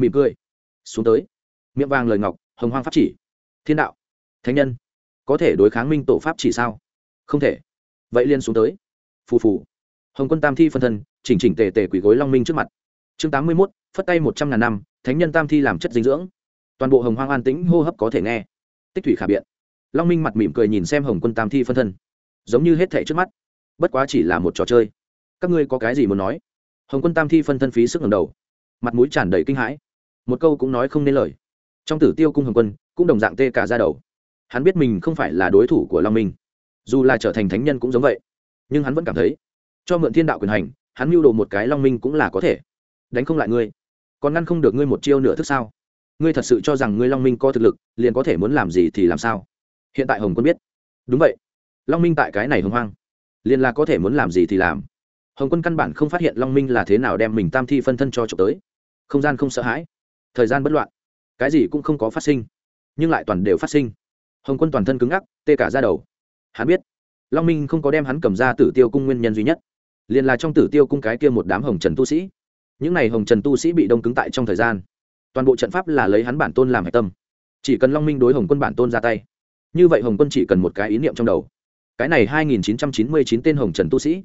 mỉm cười. Xuống tới. Miệng vàng lời ngọc, hồng hoang pháp chỉ. Thiên đạo. Thánh nhân. Có thể đối kháng minh tổ pháp chỉ sao? Không thể. Vậy liên xuống tới. Phù phù. Hồng quân tam thi phân thân, chỉnh chỉnh tề tề quỷ gối long minh trước mặt. Chương tám mươi mốt, phất tay một trăm ngàn năm, thánh nhân tam thi làm chất dinh dưỡng. Toàn bộ hồng hoang an tĩnh, hô hấp có thể nghe. Tích thủy khả biện. Long minh mặt mỉm cười nhìn xem hồng quân tam thi phân thân. Giống như hết thẻ trước mắt. Bất quá chỉ là một trò chơi. Các ngươi có cái gì muốn nói? Hồng quân tam thi phân thân phí sức ngầm đầu. Mặt mũi tràn đầy kinh hãi một câu cũng nói không nên lời. Trong tử tiêu cung hồng quân, cũng đồng dạng tê cả ra đầu. Hắn biết mình không phải là đối thủ của long minh. Dù là trở thành thánh nhân cũng giống vậy. Nhưng hắn vẫn cảm thấy, cho mượn thiên đạo quyền hành, hắn mưu đồ một cái long minh cũng là có thể. Đánh không lại ngươi. Còn ngăn không được ngươi một chiêu nửa thức sao? Ngươi thật sự cho rằng ngươi long minh có thực lực, liền có thể muốn làm gì thì làm sao? Hiện tại hồng quân biết. Đúng vậy. Long minh tại cái này hưng hoang, liền là có thể muốn làm gì thì làm. Hồng quân căn bản không phát hiện long minh là thế nào đem mình tam thi phân thân cho trộm tới. Không gian không sợ hãi thời gian bất loạn. Cái gì cũng không có phát sinh, nhưng lại toàn đều phát sinh. Hồng quân toàn thân cứng ngắc, tê cả ra đầu. Hắn biết, long minh không có đem hắn cầm ra tử tiêu cung nguyên nhân duy nhất, liền là trong tử tiêu cung cái kia một đám hồng trần tu sĩ. Những n à y hồng trần tu sĩ bị đông cứng tại trong thời gian. Toàn bộ trận pháp là lấy hắn bản tôn làm hạch tâm. Chỉ cần long minh đối hồng quân bản tôn ra tay, như vậy hồng quân chỉ cần một cái ý niệm trong đầu. Cái này hai nghìn chín trăm chín mươi chín tên hồng trần tu sĩ,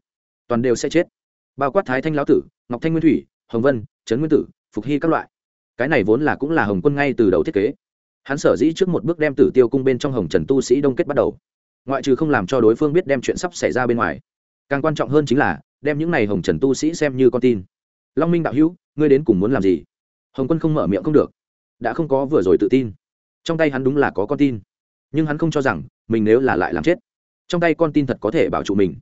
toàn đều sẽ chết. Bao quát thái thanh lão tử, ngọc thanh nguyên thủy, hồng vân, trấn nguyên tử, phục hy các loại cái này vốn là cũng là hồng quân ngay từ đầu thiết kế. Hắn sở dĩ trước một bước đem tử tiêu cung bên trong hồng trần tu sĩ đông kết bắt đầu. Ngoại trừ không làm cho đối phương biết đem chuyện sắp xảy ra bên ngoài. Càng quan trọng hơn chính là, đem những n à y hồng trần tu sĩ xem như con tin. Long minh đạo hữu, ngươi đến cùng muốn làm gì? Hồng quân không mở miệng không được. Đã không có vừa rồi tự tin. Trong tay hắn đúng là có con tin. Nhưng hắn không cho rằng, mình nếu là lại làm chết, trong tay con tin thật có thể bảo trụ mình.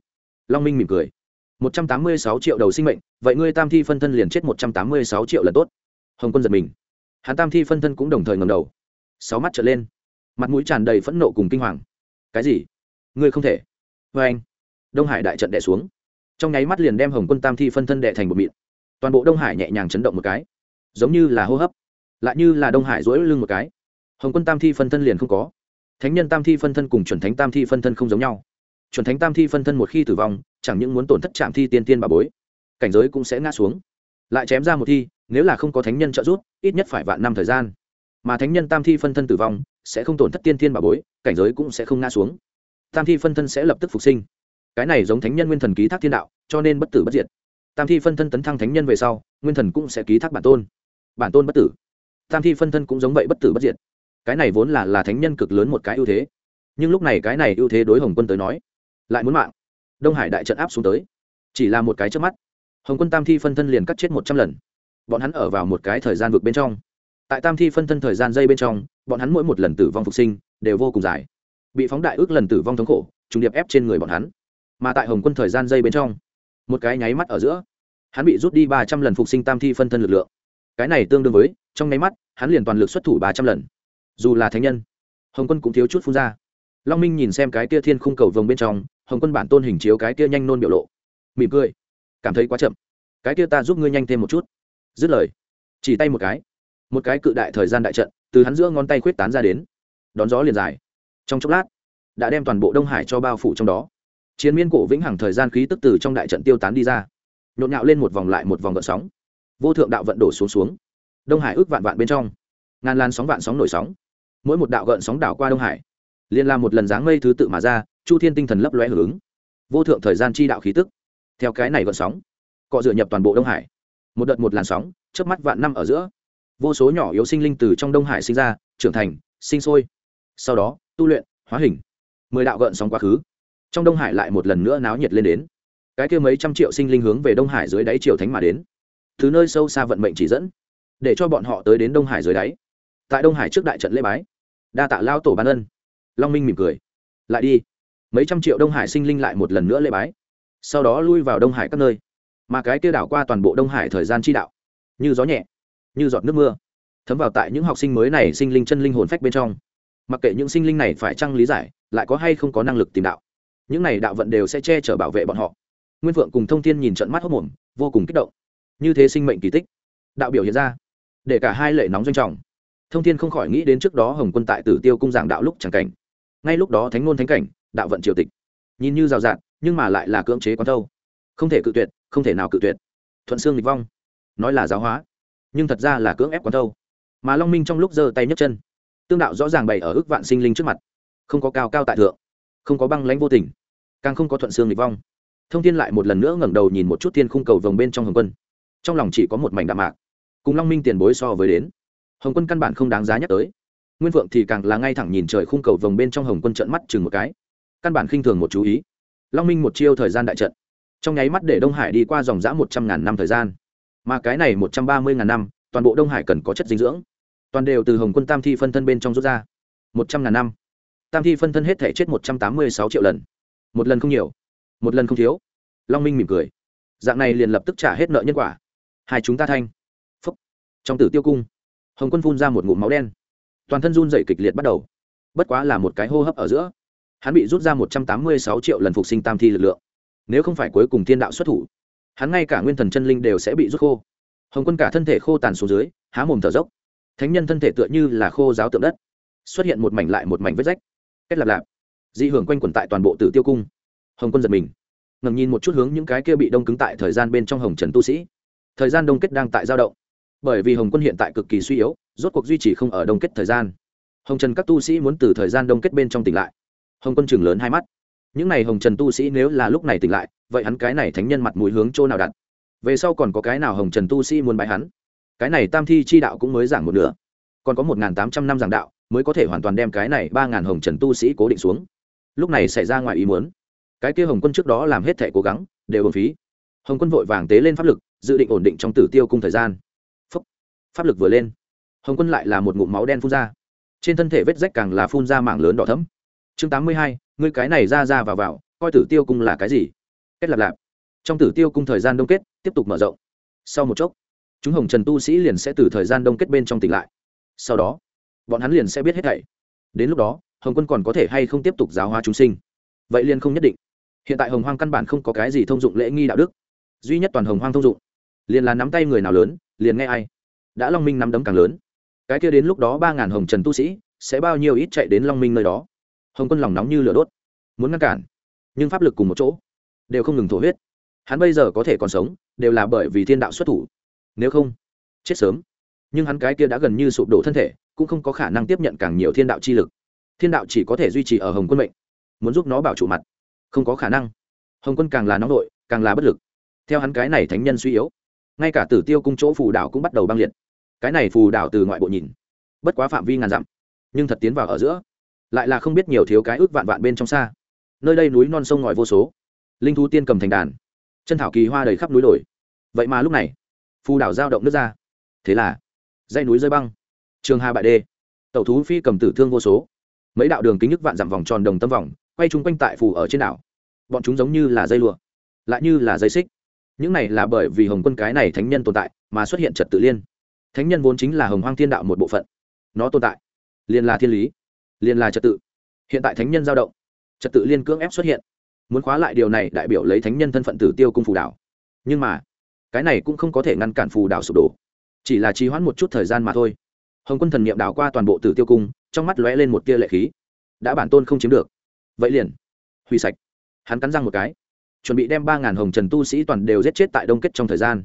Long minh mỉm cười. Một trăm tám mươi sáu triệu đầu sinh mệnh, vậy ngươi tam thi phân thân liền chết một trăm tám mươi sáu triệu lần tốt hồng quân giật mình hắn tam thi phân thân cũng đồng thời ngầm đầu sáu mắt trở lên mặt mũi tràn đầy phẫn nộ cùng kinh hoàng cái gì ngươi không thể vê anh đông hải đại trận đẻ xuống trong nháy mắt liền đem hồng quân tam thi phân thân đẻ thành một mịn toàn bộ đông hải nhẹ nhàng chấn động một cái giống như là hô hấp lại như là đông hải dỗi lưng một cái hồng quân tam thi phân thân liền không có thánh nhân tam thi phân thân cùng chuẩn thánh tam thi phân thân không giống nhau chuẩn thánh tam thi phân thân một khi tử vong chẳng những muốn tổn thất trạm thi tiên tiên bà bối cảnh giới cũng sẽ ngã xuống lại chém ra một thi, nếu là không có thánh nhân trợ giúp, ít nhất phải vạn năm thời gian. Mà thánh nhân tam thi phân thân tử vong, sẽ không tổn thất tiên thiên bà bối, cảnh giới cũng sẽ không ngã xuống. Tam thi phân thân sẽ lập tức phục sinh. Cái này giống thánh nhân nguyên thần ký thác thiên đạo, cho nên bất tử bất diệt. Tam thi phân thân tấn thăng thánh nhân về sau, nguyên thần cũng sẽ ký thác bản tôn. Bản tôn bất tử. Tam thi phân thân cũng giống vậy bất tử bất diệt. Cái này vốn là là thánh nhân cực lớn một cái ưu thế. Nhưng lúc này cái này ưu thế đối hồng quân tới nói, lại muốn mạng. Đông hải đại trận áp xuống tới. Chỉ là một cái trước mắt hồng quân tam thi phân thân liền cắt chết một trăm lần. Bọn hắn ở vào một cái thời gian vực bên trong. Tại tam thi phân thân thời gian dây bên trong, bọn hắn mỗi một lần tử vong phục sinh đều vô cùng dài. Bị phóng đại ước lần tử vong thống khổ, trùng điệp ép trên người bọn hắn. Mà tại hồng quân thời gian dây bên trong, một cái nháy mắt ở giữa, hắn bị rút đi ba trăm lần phục sinh tam thi phân thân lực lượng. Cái này tương đương với, trong nháy mắt, hắn liền toàn lực xuất thủ ba trăm lần. Dù là thánh nhân, hồng quân cũng thiếu chút phun ra. Long minh nhìn xem cái kia thiên khung cầu vồng bên trong, hồng quân bản tôn hình chiếu cái kia nhanh nôn biểu lộ. Mỉm cười cảm thấy quá chậm. Cái kia ta giúp ngươi nhanh thêm một chút. Dứt lời, chỉ tay một cái. Một cái cự đại thời gian đại trận, từ hắn giữa ngón tay khuyết tán ra đến. Đón gió liền dài. Trong chốc lát, đã đem toàn bộ đông hải cho bao phủ trong đó. Chiến miên cổ vĩnh hằng thời gian khí tức từ trong đại trận tiêu tán đi ra. Nhộn nhạo lên một vòng lại một vòng gợn sóng. Vô thượng đạo vận đổ xuống xuống. Đông hải ước vạn vạn bên trong. Ngàn lan sóng vạn sóng nổi sóng. Mỗi một đạo gợn sóng đảo qua đông hải, liền làm một lần dáng mây thứ tự mà ra, chu thiên tinh thần lấp loe hưởng vô thượng thời gian chi đạo khí tức theo cái này gợn sóng. Cọ dựa nhập toàn bộ đông hải. Một đợt một làn sóng trước mắt vạn năm ở giữa. Vô số nhỏ yếu sinh linh từ trong đông hải sinh ra, trưởng thành, sinh sôi. Sau đó, tu luyện, hóa hình. Mười đạo gợn sóng quá khứ. Trong đông hải lại một lần nữa náo nhiệt lên đến. Cái kia mấy trăm triệu sinh linh hướng về đông hải dưới đáy triều thánh mà đến. Từ nơi sâu xa vận mệnh chỉ dẫn, để cho bọn họ tới đến đông hải dưới đáy. Tại đông hải trước đại trận lễ bái, đa tạ lao tổ ban ân. Long minh mỉm cười. Lại đi. Mấy trăm triệu đông hải sinh linh lại một lần nữa lễ bái sau đó lui vào đông hải các nơi. Mà cái kia đảo qua toàn bộ đông hải thời gian chi đạo, như gió nhẹ, như giọt nước mưa, thấm vào tại những học sinh mới này sinh linh chân linh hồn phách bên trong. Mặc kệ những sinh linh này phải chăng lý giải, lại có hay không có năng lực tìm đạo, những này đạo vận đều sẽ che chở bảo vệ bọn họ. Nguyên vượng cùng thông thiên nhìn trận mắt hốc mồm, vô cùng kích động. Như thế sinh mệnh kỳ tích, đạo biểu hiện ra, để cả hai lệ nóng doanh trọng. Thông thiên không khỏi nghĩ đến trước đó hồng quân tại tử tiêu cung giảng đạo lúc chẳng cảnh. Ngay lúc đó thánh ngôn thánh cảnh, đạo vận triều tịch nhìn như rào rạt, nhưng mà lại là cưỡng chế quán thâu. Không thể cự tuyệt, không thể nào cự tuyệt. Thuận xương lịch vong. Nói là giáo hóa, nhưng thật ra là cưỡng ép quán thâu. Mà long minh trong lúc giơ tay nhấc chân, tương đạo rõ ràng bày ở ước vạn sinh linh trước mặt. Không có cao cao tại thượng, không có băng lãnh vô tình, càng không có thuận xương lịch vong. Thông thiên lại một lần nữa ngẩng đầu nhìn một chút thiên khung cầu vồng bên trong hồng quân. Trong lòng chỉ có một mảnh đạm mạc. Cùng long minh tiền bối so với đến, hồng quân căn bản không đáng giá nhắc tới. Nguyên vượng thì càng là ngay thẳng nhìn trời khung cầu vồng bên trong hồng quân trợn mắt chừng một cái căn bản khinh thường một chú ý. Long minh một chiêu thời gian đại trận. Trong nháy mắt để đông hải đi qua dòng g một trăm ngàn năm thời gian. Mà cái này một trăm ba mươi ngàn năm, toàn bộ đông hải cần có chất dinh dưỡng. Toàn đều từ hồng quân tam thi phân thân bên trong rút ra. Một trăm ngàn năm. Tam thi phân thân hết thể chết một trăm tám mươi sáu triệu lần. Một lần không nhiều, một lần không thiếu. Long minh mỉm cười. Dạng này liền lập tức trả hết nợ nhân quả. Hai chúng ta thanh. Phúc. Trong tử tiêu cung, hồng quân phun ra một ngụm máu đen. Toàn thân run dày kịch liệt bắt đầu. Bất quá là một cái hô hấp ở giữa hắn bị rút ra một trăm tám mươi sáu triệu lần phục sinh tam thi lực lượng. Nếu không phải cuối cùng thiên đạo xuất thủ, hắn ngay cả nguyên thần chân linh đều sẽ bị rút khô. Hồng quân cả thân thể khô tàn xuống dưới, há mồm thở dốc. Thánh nhân thân thể tựa như là khô giáo tượng đất, xuất hiện một mảnh lại một mảnh vết rách. Kết lạp lạp. Dị hưởng quanh quẩn tại toàn bộ tử tiêu cung. Hồng quân giật mình. Ngầm nhìn một chút hướng những cái kia bị đông cứng tại thời gian bên trong hồng trần tu sĩ. Thời gian đông kết đang tại giao động. Bởi vì hồng quân hiện tại cực kỳ suy yếu, rốt cuộc duy trì không ở đông kết thời gian. Hồng trần các tu sĩ muốn từ thời gian đông kết bên trong tỉnh lại hồng quân chừng lớn hai mắt. Những n à y hồng trần tu sĩ nếu là lúc này tỉnh lại, vậy hắn cái này thánh nhân mặt mũi hướng chỗ nào đặt? Về sau còn có cái nào hồng trần tu sĩ muốn bãi hắn? Cái này tam thi chi đạo cũng mới giảng một nửa. Còn có một n g h n tám trăm năm giảng đạo, mới có thể hoàn toàn đem cái này ba n g h n hồng trần tu sĩ cố định xuống. Lúc này xảy ra ngoài ý muốn. Cái kia hồng quân trước đó làm hết thẻ cố gắng, đều hồn phí. Hồng quân vội vàng tế lên pháp lực, dự định ổn định trong tử tiêu cung thời gian. Phúc. pháp lực vừa lên. Hồng quân lại là một ngụm máu đen phun ra. Trên thân thể vết rách càng là phun ra mảng lớn đỏ thấm chương tám mươi hai, ngươi cái này ra ra vào vào, coi tử tiêu cung là cái gì? Kết lạp lạp. Trong tử tiêu cung thời gian đông kết, tiếp tục mở rộng. Sau một chốc, chúng hồng trần tu sĩ liền sẽ từ thời gian đông kết bên trong tỉnh lại. Sau đó, bọn hắn liền sẽ biết hết thảy. Đến lúc đó, hồng quân còn có thể hay không tiếp tục giáo hóa chúng sinh? Vậy liền không nhất định. Hiện tại hồng hoang căn bản không có cái gì thông dụng lễ nghi đạo đức. Duy nhất toàn hồng hoang thông dụng, liền là nắm tay người nào lớn, liền nghe ai. Đã long minh nắm đấm càng lớn. Cái kia đến lúc đó ba ngàn hồng trần tu sĩ, sẽ bao nhiêu ít chạy đến long minh nơi đó? Hồng quân lòng nóng như lửa đốt, muốn ngăn cản, nhưng pháp lực cùng một chỗ đều không ngừng thổ huyết. Hắn bây giờ có thể còn sống, đều là bởi vì thiên đạo xuất thủ. Nếu không, chết sớm. Nhưng hắn cái kia đã gần như sụp đổ thân thể, cũng không có khả năng tiếp nhận càng nhiều thiên đạo chi lực. Thiên đạo chỉ có thể duy trì ở hồng quân mệnh, muốn giúp nó bảo trụ mặt. Không có khả năng. Hồng quân càng là nóng đội càng là bất lực. Theo hắn cái này thánh nhân suy yếu, ngay cả tử tiêu cung chỗ phù đảo cũng bắt đầu băng liệt. Cái này phù đảo từ ngoại bộ nhìn, bất quá phạm vi ngàn dặm, nhưng thật tiến vào ở giữa lại là không biết nhiều thiếu cái ước vạn vạn bên trong xa. Nơi đây núi non sông ngòi vô số. Linh thú tiên cầm thành đàn. Chân thảo kỳ hoa đầy khắp núi đồi. Vậy mà lúc này, phù đảo giao động nước ra. Thế là dây núi rơi băng. Trường hà bại đê. Tẩu thú phi cầm tử thương vô số. Mấy đạo đường kính nhức vạn dặm vòng tròn đồng tâm vòng, quay chung quanh tại phù ở trên đảo. Bọn chúng giống như là dây lụa, lại như là dây xích. Những này là bởi vì hồng quân cái này thánh nhân tồn tại mà xuất hiện trật tự liên. Thánh nhân vốn chính là hồng hoang thiên đạo một bộ phận. Nó tồn tại liên là thiên lý liền là trật tự. Hiện tại thánh nhân giao động, trật tự liên cưỡng ép xuất hiện. Muốn khóa lại điều này đại biểu lấy thánh nhân thân phận tử tiêu cung phù đảo. Nhưng mà, cái này cũng không có thể ngăn cản phù đảo sụp đổ. Chỉ là trì hoãn một chút thời gian mà thôi. Hồng quân thần n i ệ m đảo qua toàn bộ tử tiêu cung, trong mắt lóe lên một tia lệ khí. Đã bản tôn không chiếm được. Vậy liền, hủy sạch. Hắn cắn răng một cái. Chuẩn bị đem ba ngàn hồng trần tu sĩ toàn đều giết chết tại đông kết trong thời gian.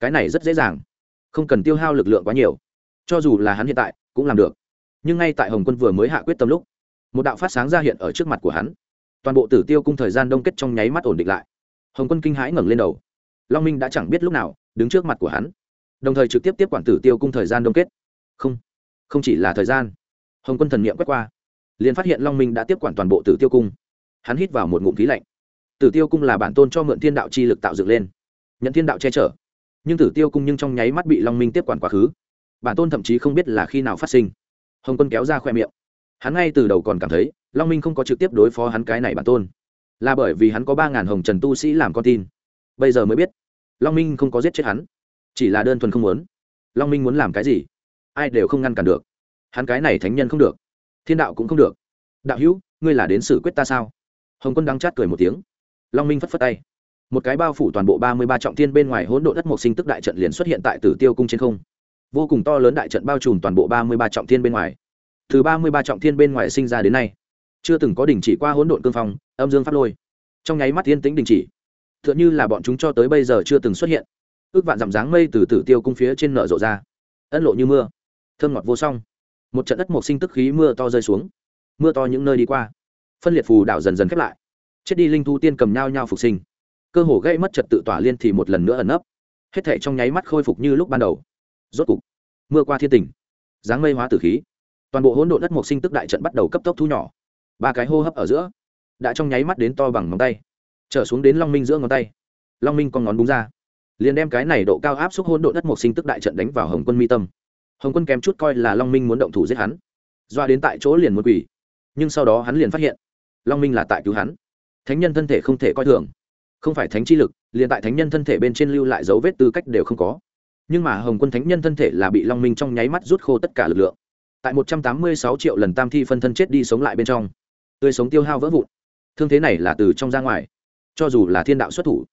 Cái này rất dễ dàng. Không cần tiêu hao lực lượng quá nhiều. Cho dù là hắn hiện tại, cũng làm được nhưng ngay tại hồng quân vừa mới hạ quyết tâm lúc, một đạo phát sáng ra hiện ở trước mặt của hắn. Toàn bộ tử tiêu cung thời gian đông kết trong nháy mắt ổn định lại. Hồng quân kinh hãi ngẩng lên đầu. Long minh đã chẳng biết lúc nào, đứng trước mặt của hắn. Đồng thời trực tiếp tiếp quản tử tiêu cung thời gian đông kết. Không không chỉ là thời gian. Hồng quân thần n i ệ m quét qua, liền phát hiện long minh đã tiếp quản toàn bộ tử tiêu cung. Hắn hít vào một ngụm khí lạnh. Tử tiêu cung là bản tôn cho mượn thiên đạo chi lực tạo dựng lên, nhận thiên đạo che chở. Nhưng tử tiêu cung nhưng trong nháy mắt bị long minh tiếp quản quá khứ. Bản tôn thậm chí không biết là khi nào phát sinh hồng quân kéo ra khoe miệng. Hắn ngay từ đầu còn cảm thấy, long minh không có trực tiếp đối phó hắn cái này bản tôn. Là bởi vì hắn có ba ngàn hồng trần tu sĩ làm con tin. Bây giờ mới biết, long minh không có giết chết hắn. Chỉ là đơn thuần không muốn. Long minh muốn làm cái gì? Ai đều không ngăn cản được. Hắn cái này thánh nhân không được. Thiên đạo cũng không được. Đạo hữu, ngươi là đến xử quyết ta sao? Hồng quân đắng chát cười một tiếng. Long minh phất phất tay. Một cái bao phủ toàn bộ ba mươi ba trọng thiên bên ngoài hỗn độ đất mộc sinh tức đại trận liền xuất hiện tại tử tiêu cung trên không vô cùng to lớn đại trận bao trùm toàn bộ ba mươi ba trọng thiên bên ngoài. Từ ba mươi ba trọng thiên bên ngoài sinh ra đến nay, chưa từng có đình chỉ qua hỗn độn cương phong, âm dương pháp lôi. Trong nháy mắt thiên tĩnh đình chỉ t h ư ợ n h ư là bọn chúng cho tới bây giờ chưa từng xuất hiện. Ước vạn dặm dáng mây từ tử tiêu cung phía trên nở rộ ra ân lộ như mưa, thơm ngọt vô song. Một trận đất mộc sinh tức khí mưa to rơi xuống, mưa to những nơi đi qua, phân liệt phù đảo dần dần khép lại. Chết đi linh thu tiên cầm nhau nhau phục sinh, cơ hồ gây mất trật tự tỏa liên thì một lần nữa ẩn nấp. Hết thể trong nháy mắt khôi phục như lúc ban đầu rốt cục, mưa qua thiên tình. Dáng mây hóa tử khí. Toàn bộ hỗn độn đất mộc sinh tức đại trận bắt đầu cấp tốc thu nhỏ. Ba cái hô hấp ở giữa, đã trong nháy mắt đến to bằng ngón tay. Trở xuống đến long minh giữa ngón tay. Long minh con ngón búng ra. Liền đem cái này độ cao áp xúc hỗn độn đất mộc sinh tức đại trận đánh vào hồng quân mi tâm. Hồng quân kém chút coi là long minh muốn động thủ giết hắn. Doa đến tại chỗ liền muốn quỳ. Nhưng sau đó hắn liền phát hiện, long minh là tại cứu hắn. Thánh nhân thân thể không thể coi thường. Không phải thánh chi lực, liền tại thánh nhân thân thể bên trên lưu lại dấu vết tư cách đều không có nhưng mà hồng quân thánh nhân thân thể là bị long minh trong nháy mắt rút khô tất cả lực lượng. Tại một trăm tám mươi sáu triệu lần tam thi phân thân chết đi sống lại bên trong, tươi sống tiêu hao vỡ vụn. Thương thế này là từ trong ra ngoài. Cho dù là thiên đạo xuất thủ,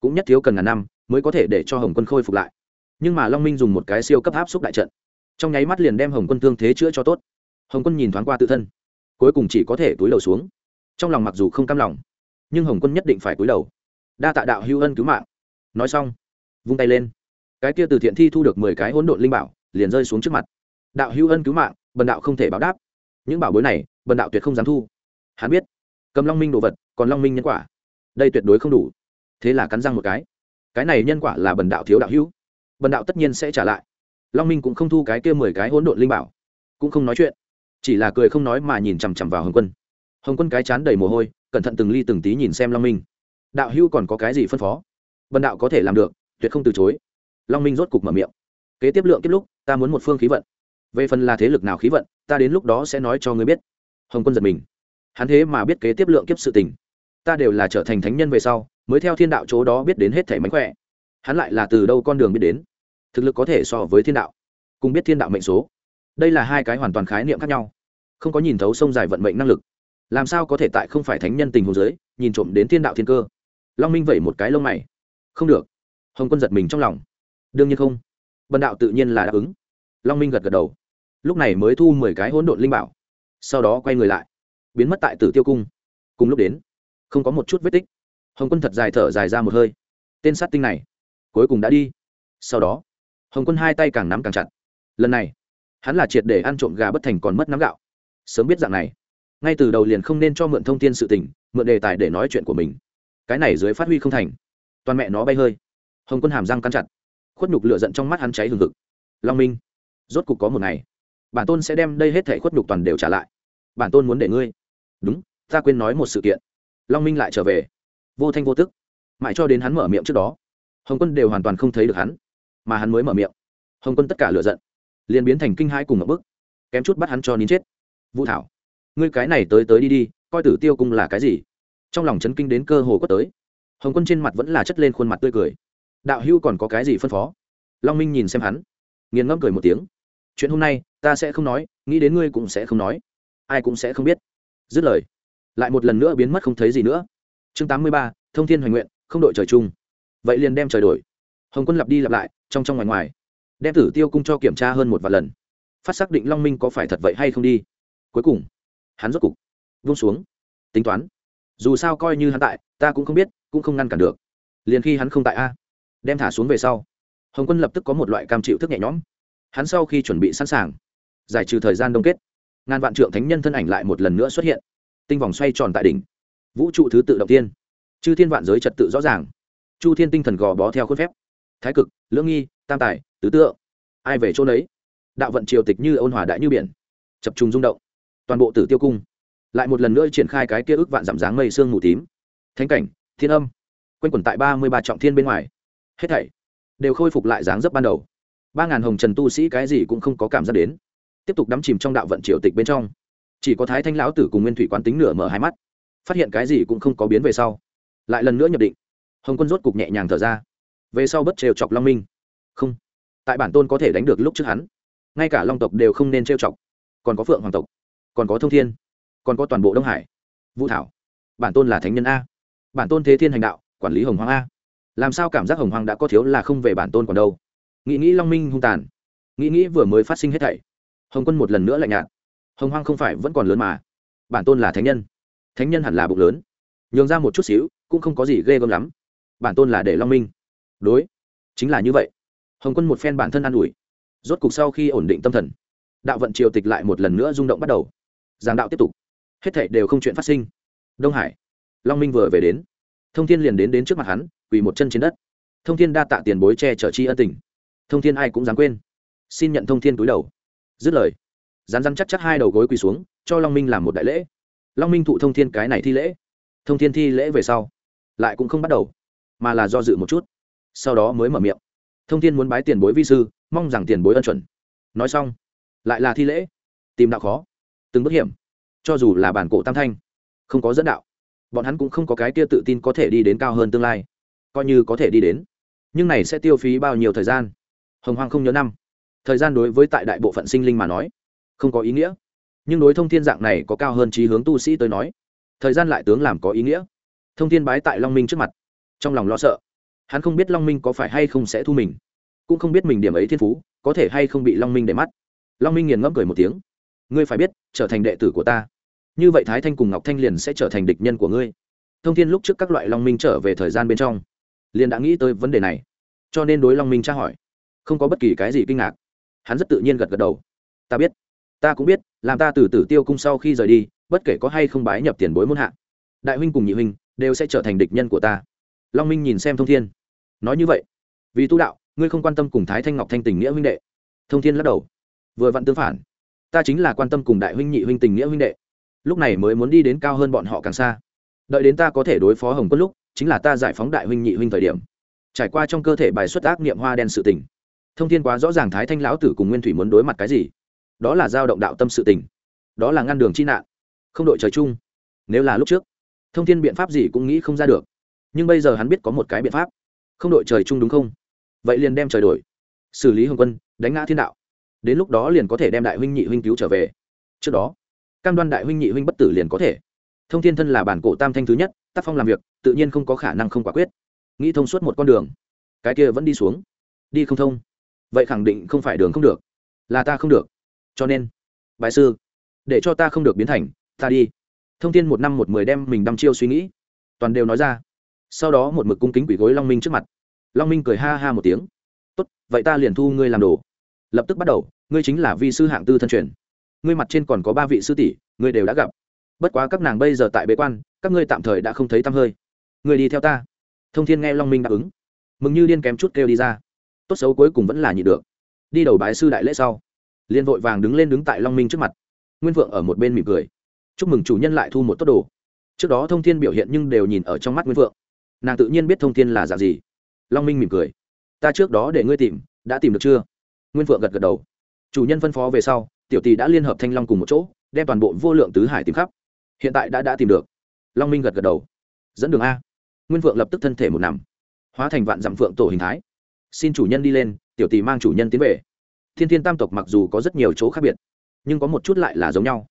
cũng nhất thiếu cần ngàn năm mới có thể để cho hồng quân khôi phục lại. Nhưng mà long minh dùng một cái siêu cấp áp xúc đại trận, trong nháy mắt liền đem hồng quân thương thế chữa cho tốt. Hồng quân nhìn thoáng qua tự thân, cuối cùng chỉ có thể túi đầu xuống. Trong lòng mặc dù không cam lòng, nhưng hồng quân nhất định phải túi đầu. Đa tạ đạo hưu ân cứu mạng. Nói xong, vung tay lên cái kia từ thiện thi thu được mười cái hỗn độn linh bảo, liền rơi xuống trước mặt. Đạo hữu ân cứu mạng, bần đạo không thể báo đáp. Những bảo bối này, bần đạo tuyệt không dám thu. Hắn biết, cầm long minh đồ vật, còn long minh nhân quả. Đây tuyệt đối không đủ. Thế là cắn răng một cái. Cái này nhân quả là bần đạo thiếu đạo hữu. Bần đạo tất nhiên sẽ trả lại. Long minh cũng không thu cái kia mười cái hỗn độn linh bảo. Cũng không nói chuyện. Chỉ là cười không nói mà nhìn chằm chằm vào hồng quân. Hồng quân cái chán đầy mồ hôi, cẩn thận từng ly từng tí nhìn xem long minh. Đạo hữu còn có cái gì phân phó? Bần đạo có thể làm được, tuyệt không từ chối long minh rốt cục mở miệng. Kế tiếp lượng kiếp lúc, ta muốn một phương khí vận. Về phần là thế lực nào khí vận, ta đến lúc đó sẽ nói cho ngươi biết. Hồng quân giật mình. Hắn thế mà biết kế tiếp lượng kiếp sự tình. Ta đều là trở thành thánh nhân về sau, mới theo thiên đạo chỗ đó biết đến hết thẻ mánh khỏe. Hắn lại là từ đâu con đường biết đến? Thực lực có thể so với thiên đạo, cùng biết thiên đạo mệnh số. Đây là hai cái hoàn toàn khái niệm khác nhau. Không có nhìn thấu sông dài vận mệnh năng lực. Làm sao có thể tại không phải thánh nhân tình hồ giới nhìn trộm đến thiên đạo thiên cơ? Long minh vẩy một cái lông mày. Không được. Hồng quân giật mình trong lòng đương nhiên không. Bần đạo tự nhiên là đáp ứng. Long minh gật gật đầu. Lúc này mới thu mười cái hỗn độn linh bảo. Sau đó quay người lại. Biến mất tại tử tiêu cung. Cùng lúc đến, không có một chút vết tích. Hồng quân thật dài thở dài ra một hơi. Tên sát tinh này, cuối cùng đã đi. Sau đó, hồng quân hai tay càng nắm càng chặt. Lần này, hắn là triệt để ăn trộm gà bất thành còn mất nắm gạo. Sớm biết dạng này, ngay từ đầu liền không nên cho mượn thông tin sự tình, mượn đề tài để nói chuyện của mình. Cái này dưới phát huy không thành. Toàn mẹ nó bay hơi. Hồng quân hàm răng cắn chặt khuất nhục lựa giận trong mắt hắn cháy hừng hực. Long minh, rốt cục có một ngày, bản tôn sẽ đem đây hết thể khuất nhục toàn đều trả lại. Bản tôn muốn để ngươi. Đúng, ta quên nói một sự kiện. Long minh lại trở về. Vô thanh vô tức. Mãi cho đến hắn mở miệng trước đó, hồng quân đều hoàn toàn không thấy được hắn, mà hắn mới mở miệng. Hồng quân tất cả lựa giận, liền biến thành kinh hãi cùng một bức, kém chút bắt hắn cho nín chết. Vũ thảo, ngươi cái này tới tới đi đi, coi tử tiêu cung là cái gì? Trong lòng chấn kinh đến cơ hồ có tới. Hồng quân trên mặt vẫn là chất lên khuôn mặt tươi cười đạo hưu còn có cái gì phân phó? Long minh nhìn xem hắn, nghiền ngẫm cười một tiếng. Chuyện hôm nay, ta sẽ không nói, nghĩ đến ngươi cũng sẽ không nói. Ai cũng sẽ không biết. Dứt lời, lại một lần nữa biến mất không thấy gì nữa. Chương tám mươi ba, thông thiên hoành nguyện, không đội trời chung. Vậy liền đem trời đổi. Hồng quân lặp đi lặp lại, trong trong ngoài ngoài. Đem tử tiêu cung cho kiểm tra hơn một vài lần. Phát xác định long minh có phải thật vậy hay không đi. Cuối cùng, hắn rốt cục vung xuống. Tính toán. Dù sao coi như hắn tại, ta cũng không biết, cũng không ngăn cản được. Liền khi hắn không tại a đem thả xuống về sau. Hồng quân lập tức có một loại cam chịu thức nhẹ nhõm. Hắn sau khi chuẩn bị sẵn sàng, giải trừ thời gian đông kết, ngàn vạn trượng thánh nhân thân ảnh lại một lần nữa xuất hiện. Tinh vòng xoay tròn tại đỉnh. Vũ trụ thứ tự động tiên. Chư thiên vạn giới trật tự rõ ràng. Chu thiên tinh thần gò bó theo khuôn phép. Thái cực, lưỡng nghi, tam tài, tứ tượng ai về chỗ đấy đạo vận triều tịch như ôn hòa đại như biển. Chập trùng rung động. Toàn bộ tử tiêu cung lại một lần nữa triển khai cái kia ước vạn giảm dáng mây sương mù tím. Thánh cảnh, thiên âm. Quanh quẩn tại ba mươi ba trọng thiên bên ngoài hết thảy đều khôi phục lại dáng dấp ban đầu. Ba ngàn hồng trần tu sĩ cái gì cũng không có cảm giác đến. Tiếp tục đắm chìm trong đạo vận triều tịch bên trong. Chỉ có thái thanh lão tử cùng nguyên thủy quán tính nửa mở hai mắt. Phát hiện cái gì cũng không có biến về sau. Lại lần nữa nhập định. Hồng quân rốt cục nhẹ nhàng thở ra. Về sau bất trêu chọc long minh. Không. Tại bản tôn có thể đánh được lúc trước hắn, ngay cả long tộc đều không nên trêu chọc. Còn có phượng hoàng tộc, còn có thông thiên, còn có toàn bộ đông hải. Vũ thảo. Bản tôn là thánh nhân a. Bản tôn thế thiên hành đạo, quản lý hồng hoàng a làm sao cảm giác hồng hoàng đã có thiếu là không về bản tôn còn đâu? Nghĩ nghĩ long minh hung tàn. Nghĩ nghĩ vừa mới phát sinh hết thảy. Hồng quân một lần nữa lạnh nhạt. Hồng hoàng không phải vẫn còn lớn mà. Bản tôn là thánh nhân. Thánh nhân hẳn là bụng lớn. Nhường ra một chút xíu, cũng không có gì ghê gớm lắm. Bản tôn là để long minh. Đối. Chính là như vậy. Hồng quân một phen bản thân an ủi. Rốt cục sau khi ổn định tâm thần, đạo vận triều tịch lại một lần nữa rung động bắt đầu. Giảng đạo tiếp tục. Hết thảy đều không chuyện phát sinh. Đông hải. Long minh vừa về đến. Thông thiên liền đến đến trước mặt hắn quỳ một chân trên đất. Thông thiên đa tạ tiền bối che chở chi ân tình. Thông thiên ai cũng dám quên. Xin nhận thông thiên túi đầu. Dứt lời, rán rán chắc chắc hai đầu gối quỳ xuống, cho long minh làm một đại lễ. Long minh thụ thông thiên cái này thi lễ. Thông thiên thi lễ về sau, lại cũng không bắt đầu, mà là do dự một chút. Sau đó mới mở miệng. Thông thiên muốn bái tiền bối vi sư, mong rằng tiền bối ân chuẩn. Nói xong, lại là thi lễ. Tìm đạo khó, từng bước hiểm. Cho dù là bản cổ tam thanh, không có dẫn đạo, bọn hắn cũng không có cái kia tự tin có thể đi đến cao hơn tương lai coi như có thể đi đến. Nhưng này sẽ tiêu phí bao nhiêu thời gian? Hồng hoang không nhớ năm. Thời gian đối với tại đại bộ phận sinh linh mà nói, không có ý nghĩa. Nhưng đối thông thiên dạng này có cao hơn trí hướng tu sĩ tới nói, thời gian lại tướng làm có ý nghĩa. Thông thiên bái tại long minh trước mặt, trong lòng lo sợ. Hắn không biết long minh có phải hay không sẽ thu mình, cũng không biết mình điểm ấy thiên phú, có thể hay không bị long minh để mắt. Long minh nghiền ngẫm cười một tiếng. Ngươi phải biết, trở thành đệ tử của ta. Như vậy thái thanh cùng ngọc thanh liền sẽ trở thành địch nhân của ngươi. Thông thiên lúc trước các loại long minh trở về thời gian bên trong liền đã nghĩ tới vấn đề này. Cho nên đối long minh tra hỏi. Không có bất kỳ cái gì kinh ngạc. Hắn rất tự nhiên gật gật đầu. Ta biết. Ta cũng biết, làm ta từ tử tiêu cung sau khi rời đi, bất kể có hay không bái nhập tiền bối muôn hạ, đại huynh cùng nhị huynh đều sẽ trở thành địch nhân của ta. Long minh nhìn xem thông thiên. Nói như vậy, vì tu đạo, ngươi không quan tâm cùng thái thanh ngọc thanh tình nghĩa huynh đệ. Thông thiên lắc đầu. Vừa vặn tương phản. Ta chính là quan tâm cùng đại huynh nhị huynh tình nghĩa huynh đệ. Lúc này mới muốn đi đến cao hơn bọn họ càng xa. Đợi đến ta có thể đối phó hồng quân lúc chính là ta giải phóng đại huynh nhị huynh thời điểm. Trải qua trong cơ thể bài xuất ác niệm hoa đen sự tình, thông thiên quá rõ ràng thái thanh lão tử cùng nguyên thủy muốn đối mặt cái gì. Đó là giao động đạo tâm sự tình. Đó là ngăn đường chi nạn. Không đội trời chung. Nếu là lúc trước, thông thiên biện pháp gì cũng nghĩ không ra được. Nhưng bây giờ hắn biết có một cái biện pháp. Không đội trời chung đúng không? Vậy liền đem trời đổi. Xử lý hồng quân, đánh ngã thiên đạo. Đến lúc đó liền có thể đem đại huynh nhị huynh cứu trở về. Trước đó, cam đoan đại huynh nhị huynh bất tử liền có thể. Thông thiên thân là bản cổ tam thanh thứ nhất tác phong làm việc, tự nhiên không có khả năng không quả quyết. Nghĩ thông suốt một con đường, cái kia vẫn đi xuống. Đi không thông. Vậy khẳng định không phải đường không được. Là ta không được. Cho nên bài sư, để cho ta không được biến thành, ta đi. Thông tin một năm một mười đem mình đăm chiêu suy nghĩ, toàn đều nói ra. Sau đó một mực cung kính quỷ gối long minh trước mặt. Long minh cười ha ha một tiếng. Tốt, vậy ta liền thu ngươi làm đồ. Lập tức bắt đầu, ngươi chính là vi sư hạng tư thân truyền. Ngươi mặt trên còn có ba vị sư tỷ, ngươi đều đã gặp. Bất quá các nàng bây giờ tại bế quan các ngươi tạm thời đã không thấy tăm hơi. Người đi theo ta. Thông thiên nghe long minh đáp ứng. Mừng như điên kém chút kêu đi ra. Tốt xấu cuối cùng vẫn là nhị được. Đi đầu bái sư đại lễ sau liên vội vàng đứng lên đứng tại long minh trước mặt. Nguyên vượng ở một bên mỉm cười. Chúc mừng chủ nhân lại thu một tốt đồ. Trước đó thông thiên biểu hiện nhưng đều nhìn ở trong mắt nguyên vượng. Nàng tự nhiên biết thông thiên là dạng gì. Long minh mỉm cười. Ta trước đó để ngươi tìm, đã tìm được chưa? Nguyên vượng gật gật đầu. Chủ nhân phân phó về sau, tiểu tỷ đã liên hợp thanh long cùng một chỗ, đem toàn bộ vô lượng tứ hải tìm khắp. Hiện tại đã đã tìm được long minh gật gật đầu dẫn đường a nguyên vượng lập tức thân thể một nằm hóa thành vạn dặm phượng tổ hình thái xin chủ nhân đi lên tiểu tỷ mang chủ nhân tiến về thiên thiên tam tộc mặc dù có rất nhiều chỗ khác biệt nhưng có một chút lại là giống nhau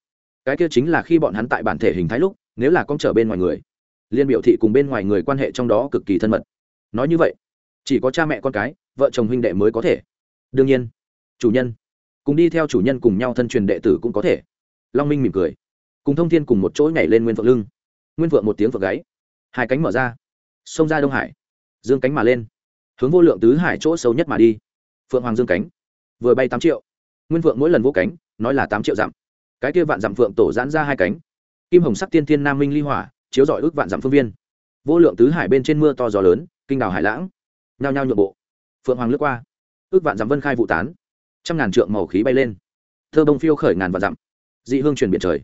cái kia chính là khi bọn hắn tại bản thể hình thái lúc nếu là con trở bên ngoài người liên biểu thị cùng bên ngoài người quan hệ trong đó cực kỳ thân mật nói như vậy chỉ có cha mẹ con cái vợ chồng huynh đệ mới có thể đương nhiên chủ nhân cùng đi theo chủ nhân cùng nhau thân truyền đệ tử cũng có thể long minh mỉm cười cùng thông thiên cùng một chỗ nhảy lên nguyên phượng lưng nguyên Vượng một tiếng vượng gáy. Hai cánh mở ra, xông ra đông hải. Dương cánh mà lên, hướng vô lượng tứ hải chỗ sâu nhất mà đi. Phượng hoàng dương cánh, vừa bay tám triệu. Nguyên Vượng mỗi lần vô cánh, nói là tám triệu dặm. Cái kia vạn dặm phượng tổ giãn ra hai cánh. Kim hồng sắc tiên thiên nam minh ly hỏa, chiếu dọi ước vạn dặm phương viên. Vô lượng tứ hải bên trên mưa to gió lớn, kinh đảo hải lãng. Nhao nhao nhượng bộ. Phượng hoàng lướt qua, ước vạn dặm vân khai vụ tán. Trăm ngàn trượng màu khí bay lên. Thơ bông phiêu khởi ngàn vạn dặm. Dị hương truyền biển trời.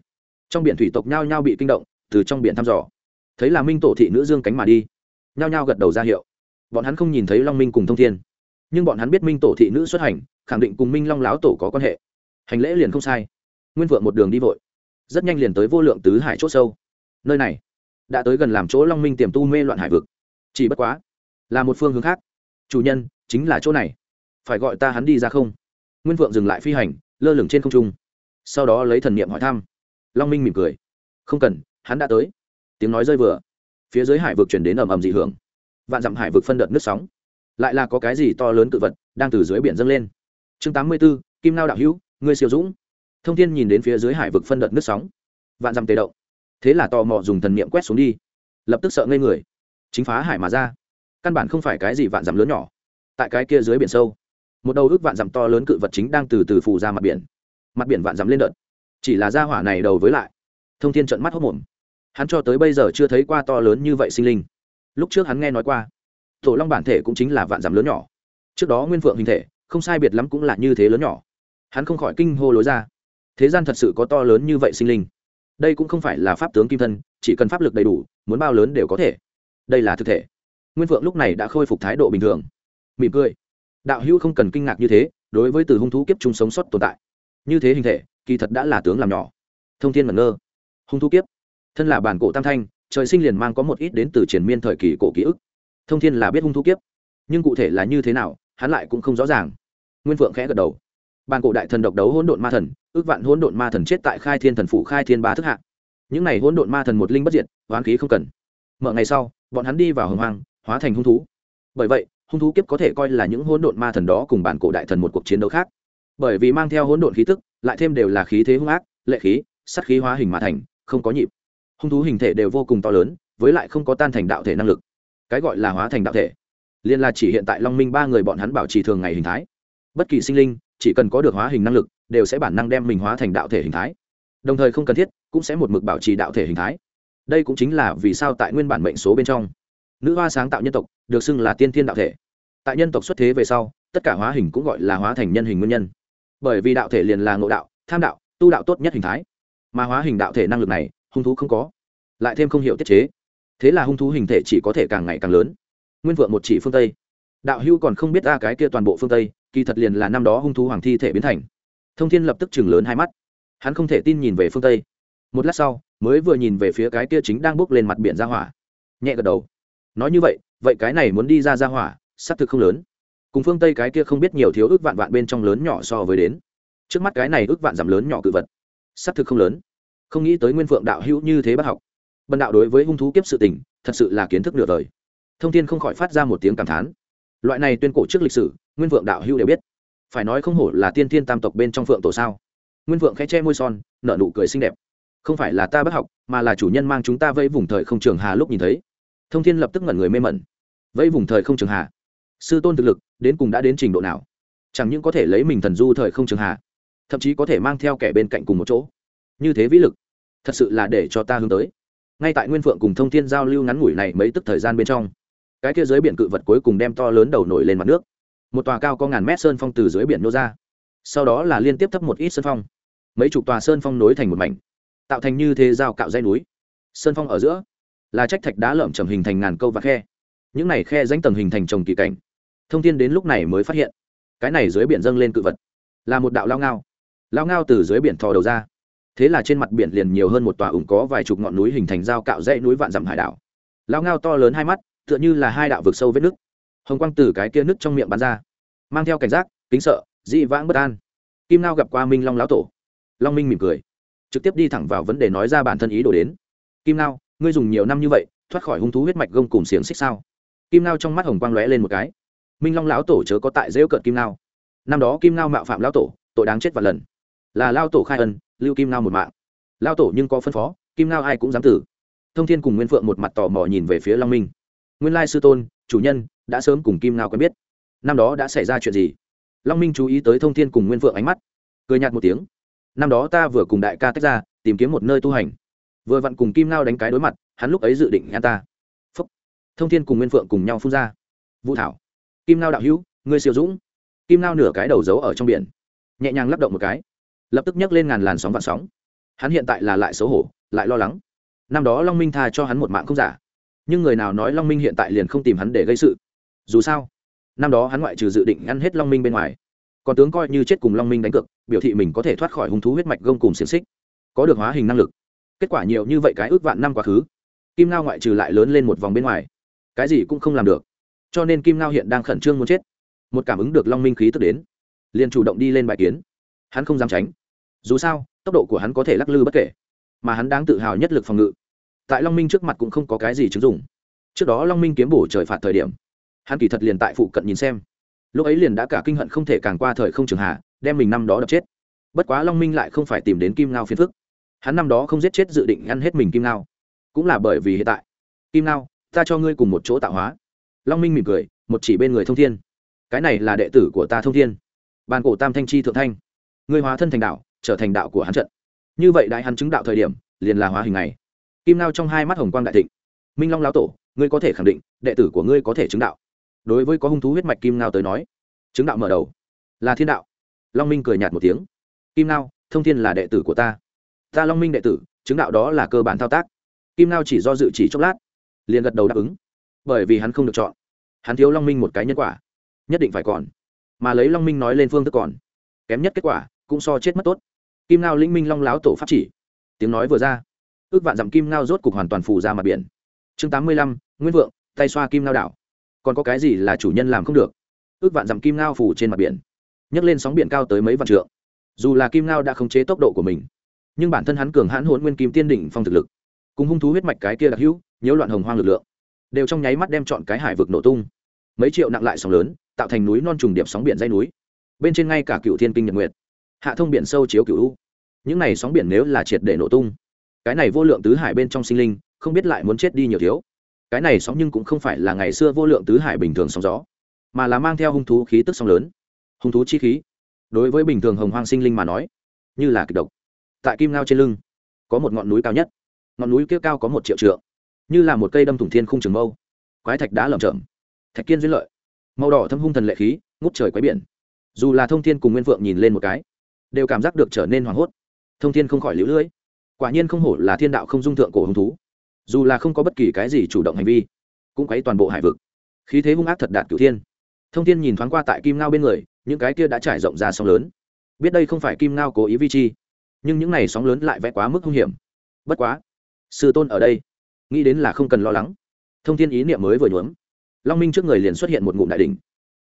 Trong biển thủy tộc nhao nhao bị kinh động từ trong biển thăm dò. Thấy là minh tổ thị nữ dương cánh mà đi, nhao nhao gật đầu ra hiệu. Bọn hắn không nhìn thấy long minh cùng thông thiên, nhưng bọn hắn biết minh tổ thị nữ xuất hành, khẳng định cùng minh long láo tổ có quan hệ. Hành lễ liền không sai. Nguyên vượng một đường đi vội, rất nhanh liền tới vô lượng tứ hải c h ỗ sâu. Nơi này đã tới gần làm chỗ long minh tiềm tu mê loạn hải vực. Chỉ bất quá, là một phương hướng khác. Chủ nhân, chính là chỗ này. Phải gọi ta hắn đi ra không? Nguyên vượng dừng lại phi hành, lơ lửng trên không trung. Sau đó lấy thần niệm hỏi thăm. Long minh mỉm cười. Không cần hắn đã tới. Tiếng nói rơi vừa. Phía dưới hải vực chuyển đến ầm ầm dị hưởng. Vạn dặm hải vực phân đợt nước sóng. Lại là có cái gì to lớn cự vật đang từ dưới biển dâng lên? Chương tám mươi b ố kim lao đạo hữu, ngươi siêu dũng. Thông tin nhìn đến phía dưới hải vực phân đợt nước sóng. Vạn dặm tề động. Thế là tò mò dùng thần niệm quét xuống đi. Lập tức sợ ngây người. Chính phá hải mà ra. Căn bản không phải cái gì vạn dặm lớn nhỏ. Tại cái kia dưới biển sâu, một đầu ước vạn dặm to lớn cự vật chính đang từ từ phù ra mặt biển. Mặt biển vạn dặm lên đợt. Chỉ là ra hỏa này đầu với lại. Thông thiên trận mắt hốc mồm hắn cho tới bây giờ chưa thấy qua to lớn như vậy sinh linh. Lúc trước hắn nghe nói qua, tổ long bản thể cũng chính là vạn giảm lớn nhỏ. Trước đó nguyên phượng hình thể, không sai biệt lắm cũng là như thế lớn nhỏ. Hắn không khỏi kinh hô lối ra. Thế gian thật sự có to lớn như vậy sinh linh. Đây cũng không phải là pháp tướng kim thân, chỉ cần pháp lực đầy đủ, muốn bao lớn đều có thể. Đây là thực thể. Nguyên phượng lúc này đã khôi phục thái độ bình thường. Mỉm cười. Đạo hữu không cần kinh ngạc như thế, đối với từ hung thú kiếp chung sống sót tồn tại. Như thế hình thể, kỳ thật đã là tướng làm nhỏ. Thông thiên ngẩn ngơ. Hung thú kiếp thân là bản cổ tam thanh, trời sinh liền mang có một ít đến từ triển miên thời kỳ cổ ký ức. Thông thiên là biết hung thú kiếp, nhưng cụ thể là như thế nào, hắn lại cũng không rõ ràng. Nguyên phượng khẽ gật đầu. Bản cổ đại thần độc đấu hỗn độn ma thần, ước vạn hỗn độn ma thần chết tại khai thiên thần phủ khai thiên ba thức hạ. Những này hỗn độn ma thần một linh bất diệt, hoán khí không cần. Mở ngày sau, bọn hắn đi vào hồng hoang, hóa thành hung thú. Bởi vậy, hung thú kiếp có thể coi là những hỗn độn ma thần đó cùng bản cổ đại thần một cuộc chiến đấu khác. Bởi vì mang theo hỗn độn khí tức, lại thêm đều là khí thế hung ác, lệ khí sắt khí hóa hình mà thành, không có nhịp hung thú hình thể đều vô cùng to lớn, với lại không có tan thành đạo thể năng lực. Cái gọi là hóa thành đạo thể liên là chỉ hiện tại long minh ba người bọn hắn bảo trì thường ngày hình thái. Bất kỳ sinh linh, chỉ cần có được hóa hình năng lực, đều sẽ bản năng đem mình hóa thành đạo thể hình thái. Đồng thời không cần thiết, cũng sẽ một mực bảo trì đạo thể hình thái. Đây cũng chính là vì sao tại nguyên bản mệnh số bên trong, nữ hoa sáng tạo nhân tộc, được xưng là tiên thiên đạo thể. Tại nhân tộc xuất thế về sau, tất cả hóa hình cũng gọi là hóa thành nhân hình nguyên nhân. Bởi vì đạo thể liền là ngộ đạo, tham đạo, tu đạo tốt nhất hình thái. Mà hóa hình đạo thể năng lực này hung thú không có, lại thêm không hiểu tiết chế. Thế là hung thú hình thể chỉ có thể càng ngày càng lớn. Nguyên vượng một chỉ phương tây. Đạo hưu còn không biết ra cái kia toàn bộ phương tây, kỳ thật liền là năm đó hung thú hoàng thi thể biến thành. Thông thiên lập tức chừng lớn hai mắt. Hắn không thể tin nhìn về phương tây. Một lát sau, mới vừa nhìn về phía cái kia chính đang bước lên mặt biển ra hỏa. Nhẹ gật đầu. Nói như vậy vậy cái này muốn đi ra ra hỏa, xác thực không lớn. Cùng phương tây cái kia không biết nhiều thiếu ước vạn vạn bên trong lớn nhỏ so với đến. Trước mắt cái này ước vạn giảm lớn nhỏ cự vật, xác thực không lớn không nghĩ tới nguyên phượng đạo hữu như thế bắt học. Bần đạo đối với hung thú kiếp sự tình, thật sự là kiến thức nửa đời. Thông tin không khỏi phát ra một tiếng cảm thán. Loại này tuyên cổ trước lịch sử, nguyên vượng đạo hữu đều biết. Phải nói không hổ là tiên thiên tam tộc bên trong phượng tổ sao? Nguyên vượng khẽ che môi son, nở nụ cười xinh đẹp. Không phải là ta bắt học, mà là chủ nhân mang chúng ta vây vùng thời không trường hà lúc nhìn thấy. Thông thiên lập tức ngẩn người mê mẩn. Vây vùng thời không trường hà? Sư tôn thực lực, đến cùng đã đến trình độ nào? Chẳng những có thể lấy mình thần du thời không trường hà, thậm chí có thể mang theo kẻ bên cạnh cùng một chỗ như thế vĩ lực, thật sự là để cho ta hướng tới. Ngay tại nguyên phượng cùng thông thiên giao lưu ngắn ngủi này mấy tức thời gian bên trong, cái kia dưới biển cự vật cuối cùng đem to lớn đầu nổi lên mặt nước. Một tòa cao có ngàn mét sơn phong từ dưới biển nô ra, sau đó là liên tiếp thấp một ít sơn phong. Mấy chục tòa sơn phong nối thành một mảnh, tạo thành như thế giao cạo dây núi. Sơn phong ở giữa là trách thạch đá lởm chầm hình thành ngàn câu và khe. Những này khe danh tầng hình thành trồng kỳ cảnh. Thông tin đến lúc này mới phát hiện, cái này dưới biển dâng lên cự vật là một đạo lao ngao. Lao ngao từ dưới biển thò đầu ra thế là trên mặt biển liền nhiều hơn một tòa ủng có vài chục ngọn núi hình thành dao cạo dãy núi vạn dặm hải đảo. Lao ngao to lớn hai mắt, tựa như là hai đạo vực sâu vết nước hồng quang từ cái kia nước trong miệng bắn ra, mang theo cảnh giác, kính sợ, dị vãng bất an. Kim lao gặp qua minh long lão tổ. Long minh mỉm cười, trực tiếp đi thẳng vào vấn đề nói ra bản thân ý đồ đến. Kim lao ngươi dùng nhiều năm như vậy, thoát khỏi hung thú huyết mạch gông cùng xiềng xích sao? Kim lao trong mắt hồng quang lóe lên một cái. Minh long lão tổ chớ có tại dễ cợt kim lao năm đó kim lao mạo phạm lão tổ, tội đáng chết vạn lần. Là lao tổ khai ân lưu kim nao một mạng. Lao tổ nhưng có phân phó, kim nao ai cũng dám tử. Thông thiên cùng nguyên phượng một mặt tò mò nhìn về phía long minh. Nguyên lai sư tôn, chủ nhân, đã sớm cùng kim nao quen biết. Năm đó đã xảy ra chuyện gì? Long minh chú ý tới thông thiên cùng nguyên phượng ánh mắt. Cười nhạt một tiếng. Năm đó ta vừa cùng đại ca tách ra, tìm kiếm một nơi tu hành. Vừa vặn cùng kim nao đánh cái đối mặt, hắn lúc ấy dự định ngăn ta. Phúc. thông thiên cùng nguyên phượng cùng nhau phun ra. Vũ thảo. Kim nao đạo hữu, ngươi siêu dũng. Kim nao nửa cái đầu giấu ở trong biển. Nhẹ nhàng lắp động một cái lập tức nhấc lên ngàn làn sóng vạn sóng. Hắn hiện tại là lại xấu hổ, lại lo lắng. Năm đó long minh tha cho hắn một mạng không giả. Nhưng người nào nói long minh hiện tại liền không tìm hắn để gây sự? Dù sao, năm đó hắn ngoại trừ dự định ăn hết long minh bên ngoài, còn tướng coi như chết cùng long minh đánh cược, biểu thị mình có thể thoát khỏi hung thú huyết mạch gông cùng xiềng xích. Có được hóa hình năng lực. Kết quả nhiều như vậy cái ước vạn năm quá khứ. Kim ngao ngoại trừ lại lớn lên một vòng bên ngoài, cái gì cũng không làm được. Cho nên kim ngao hiện đang khẩn trương muốn chết. Một cảm ứng được long minh khí tức đến, liền chủ động đi lên bài kiến. Hắn không dám tránh dù sao, tốc độ của hắn có thể lắc lư bất kể, mà hắn đáng tự hào nhất lực phòng ngự. Tại long minh trước mặt cũng không có cái gì chứng dụng. Trước đó long minh kiếm bổ trời phạt thời điểm, hắn kỳ thật liền tại phụ cận nhìn xem. Lúc ấy liền đã cả kinh hận không thể càng qua thời không trường hạ, đem mình năm đó đập chết. Bất quá long minh lại không phải tìm đến kim ngao phiền phức. Hắn năm đó không giết chết dự định ăn hết mình kim ngao. Cũng là bởi vì hiện tại. Kim ngao, ta cho ngươi cùng một chỗ tạo hóa. Long minh mỉm cười, một chỉ bên người thông thiên. Cái này là đệ tử của ta thông thiên. Bàn cổ tam thanh chi thượng thanh. Ngươi hóa thân thành đạo trở thành đạo của hắn trận. Như vậy đại hắn chứng đạo thời điểm, liền là hóa hình này kim nao trong hai mắt hồng quang đại thịnh. Minh long lão tổ, ngươi có thể khẳng định, đệ tử của ngươi có thể chứng đạo. Đối với có hung thú huyết mạch kim nao tới nói, chứng đạo mở đầu là thiên đạo. Long minh cười nhạt một tiếng. Kim nao thông thiên là đệ tử của ta. Ta long minh đệ tử, chứng đạo đó là cơ bản thao tác. Kim nao chỉ do dự chỉ chốc lát, liền gật đầu đáp ứng. Bởi vì hắn không được chọn. Hắn thiếu long minh một cái nhân quả. Nhất định phải còn. Mà lấy long minh nói lên phương thức còn. Kém nhất kết quả, cũng so chết mất tốt kim ngao linh minh long láo tổ pháp chỉ. Tiếng nói vừa ra, ước vạn dặm kim ngao rốt cục hoàn toàn phù ra mặt biển. Chương tám mươi lăm, nguyên vượng, tay xoa kim ngao đảo. Còn có cái gì là chủ nhân làm không được? Ước vạn dặm kim ngao phủ trên mặt biển, nhấc lên sóng biển cao tới mấy vạn trượng. Dù là kim ngao đã khống chế tốc độ của mình, nhưng bản thân hắn cường hãn hôn nguyên kim tiên đỉnh phong thực lực, cùng hung thú huyết mạch cái kia đặc hữu, nhiễu loạn hồng hoang lực lượng, đều trong nháy mắt đem chọn cái hải vực nổ tung. Mấy triệu nặng lại sóng lớn, tạo thành núi non trùng điệp sóng biển dây núi. Bên trên ngay cả cựu thiên kinh nhật nguyệt hạ thông biển sâu chiếu cựu u. Những này sóng biển nếu là triệt để nổ tung, cái này vô lượng tứ hải bên trong sinh linh, không biết lại muốn chết đi nhiều thiếu. Cái này sóng nhưng cũng không phải là ngày xưa vô lượng tứ hải bình thường sóng gió, mà là mang theo hung thú khí tức sóng lớn. Hung thú chi khí. Đối với bình thường hồng hoang sinh linh mà nói, như là kịch độc. Tại kim ngao trên lưng, có một ngọn núi cao nhất. Ngọn núi kia cao có một triệu trượng, như là một cây đâm thủng thiên khung trường mâu. Quái thạch đá lởm chởm, thạch kiên duyên lợi. Màu đỏ thâm hung thần lệ khí, ngút trời quái biển. Dù là thông thiên cùng nguyên vượng nhìn lên một cái đều cảm giác được trở nên hoảng hốt. Thông thiên không khỏi lũ lưỡi quả nhiên không hổ là thiên đạo không dung thượng cổ hứng thú. Dù là không có bất kỳ cái gì chủ động hành vi, cũng quấy toàn bộ hải vực. Khí thế hung ác thật đạt cửu thiên. Thông thiên nhìn thoáng qua tại kim ngao bên người, những cái kia đã trải rộng ra sóng lớn. Biết đây không phải kim ngao cố ý vi chi, nhưng những này sóng lớn lại vẽ quá mức hung hiểm. Bất quá, sư tôn ở đây, nghĩ đến là không cần lo lắng. Thông thiên ý niệm mới vừa nhuốm. Long minh trước người liền xuất hiện một ngụm đại đ ỉ n h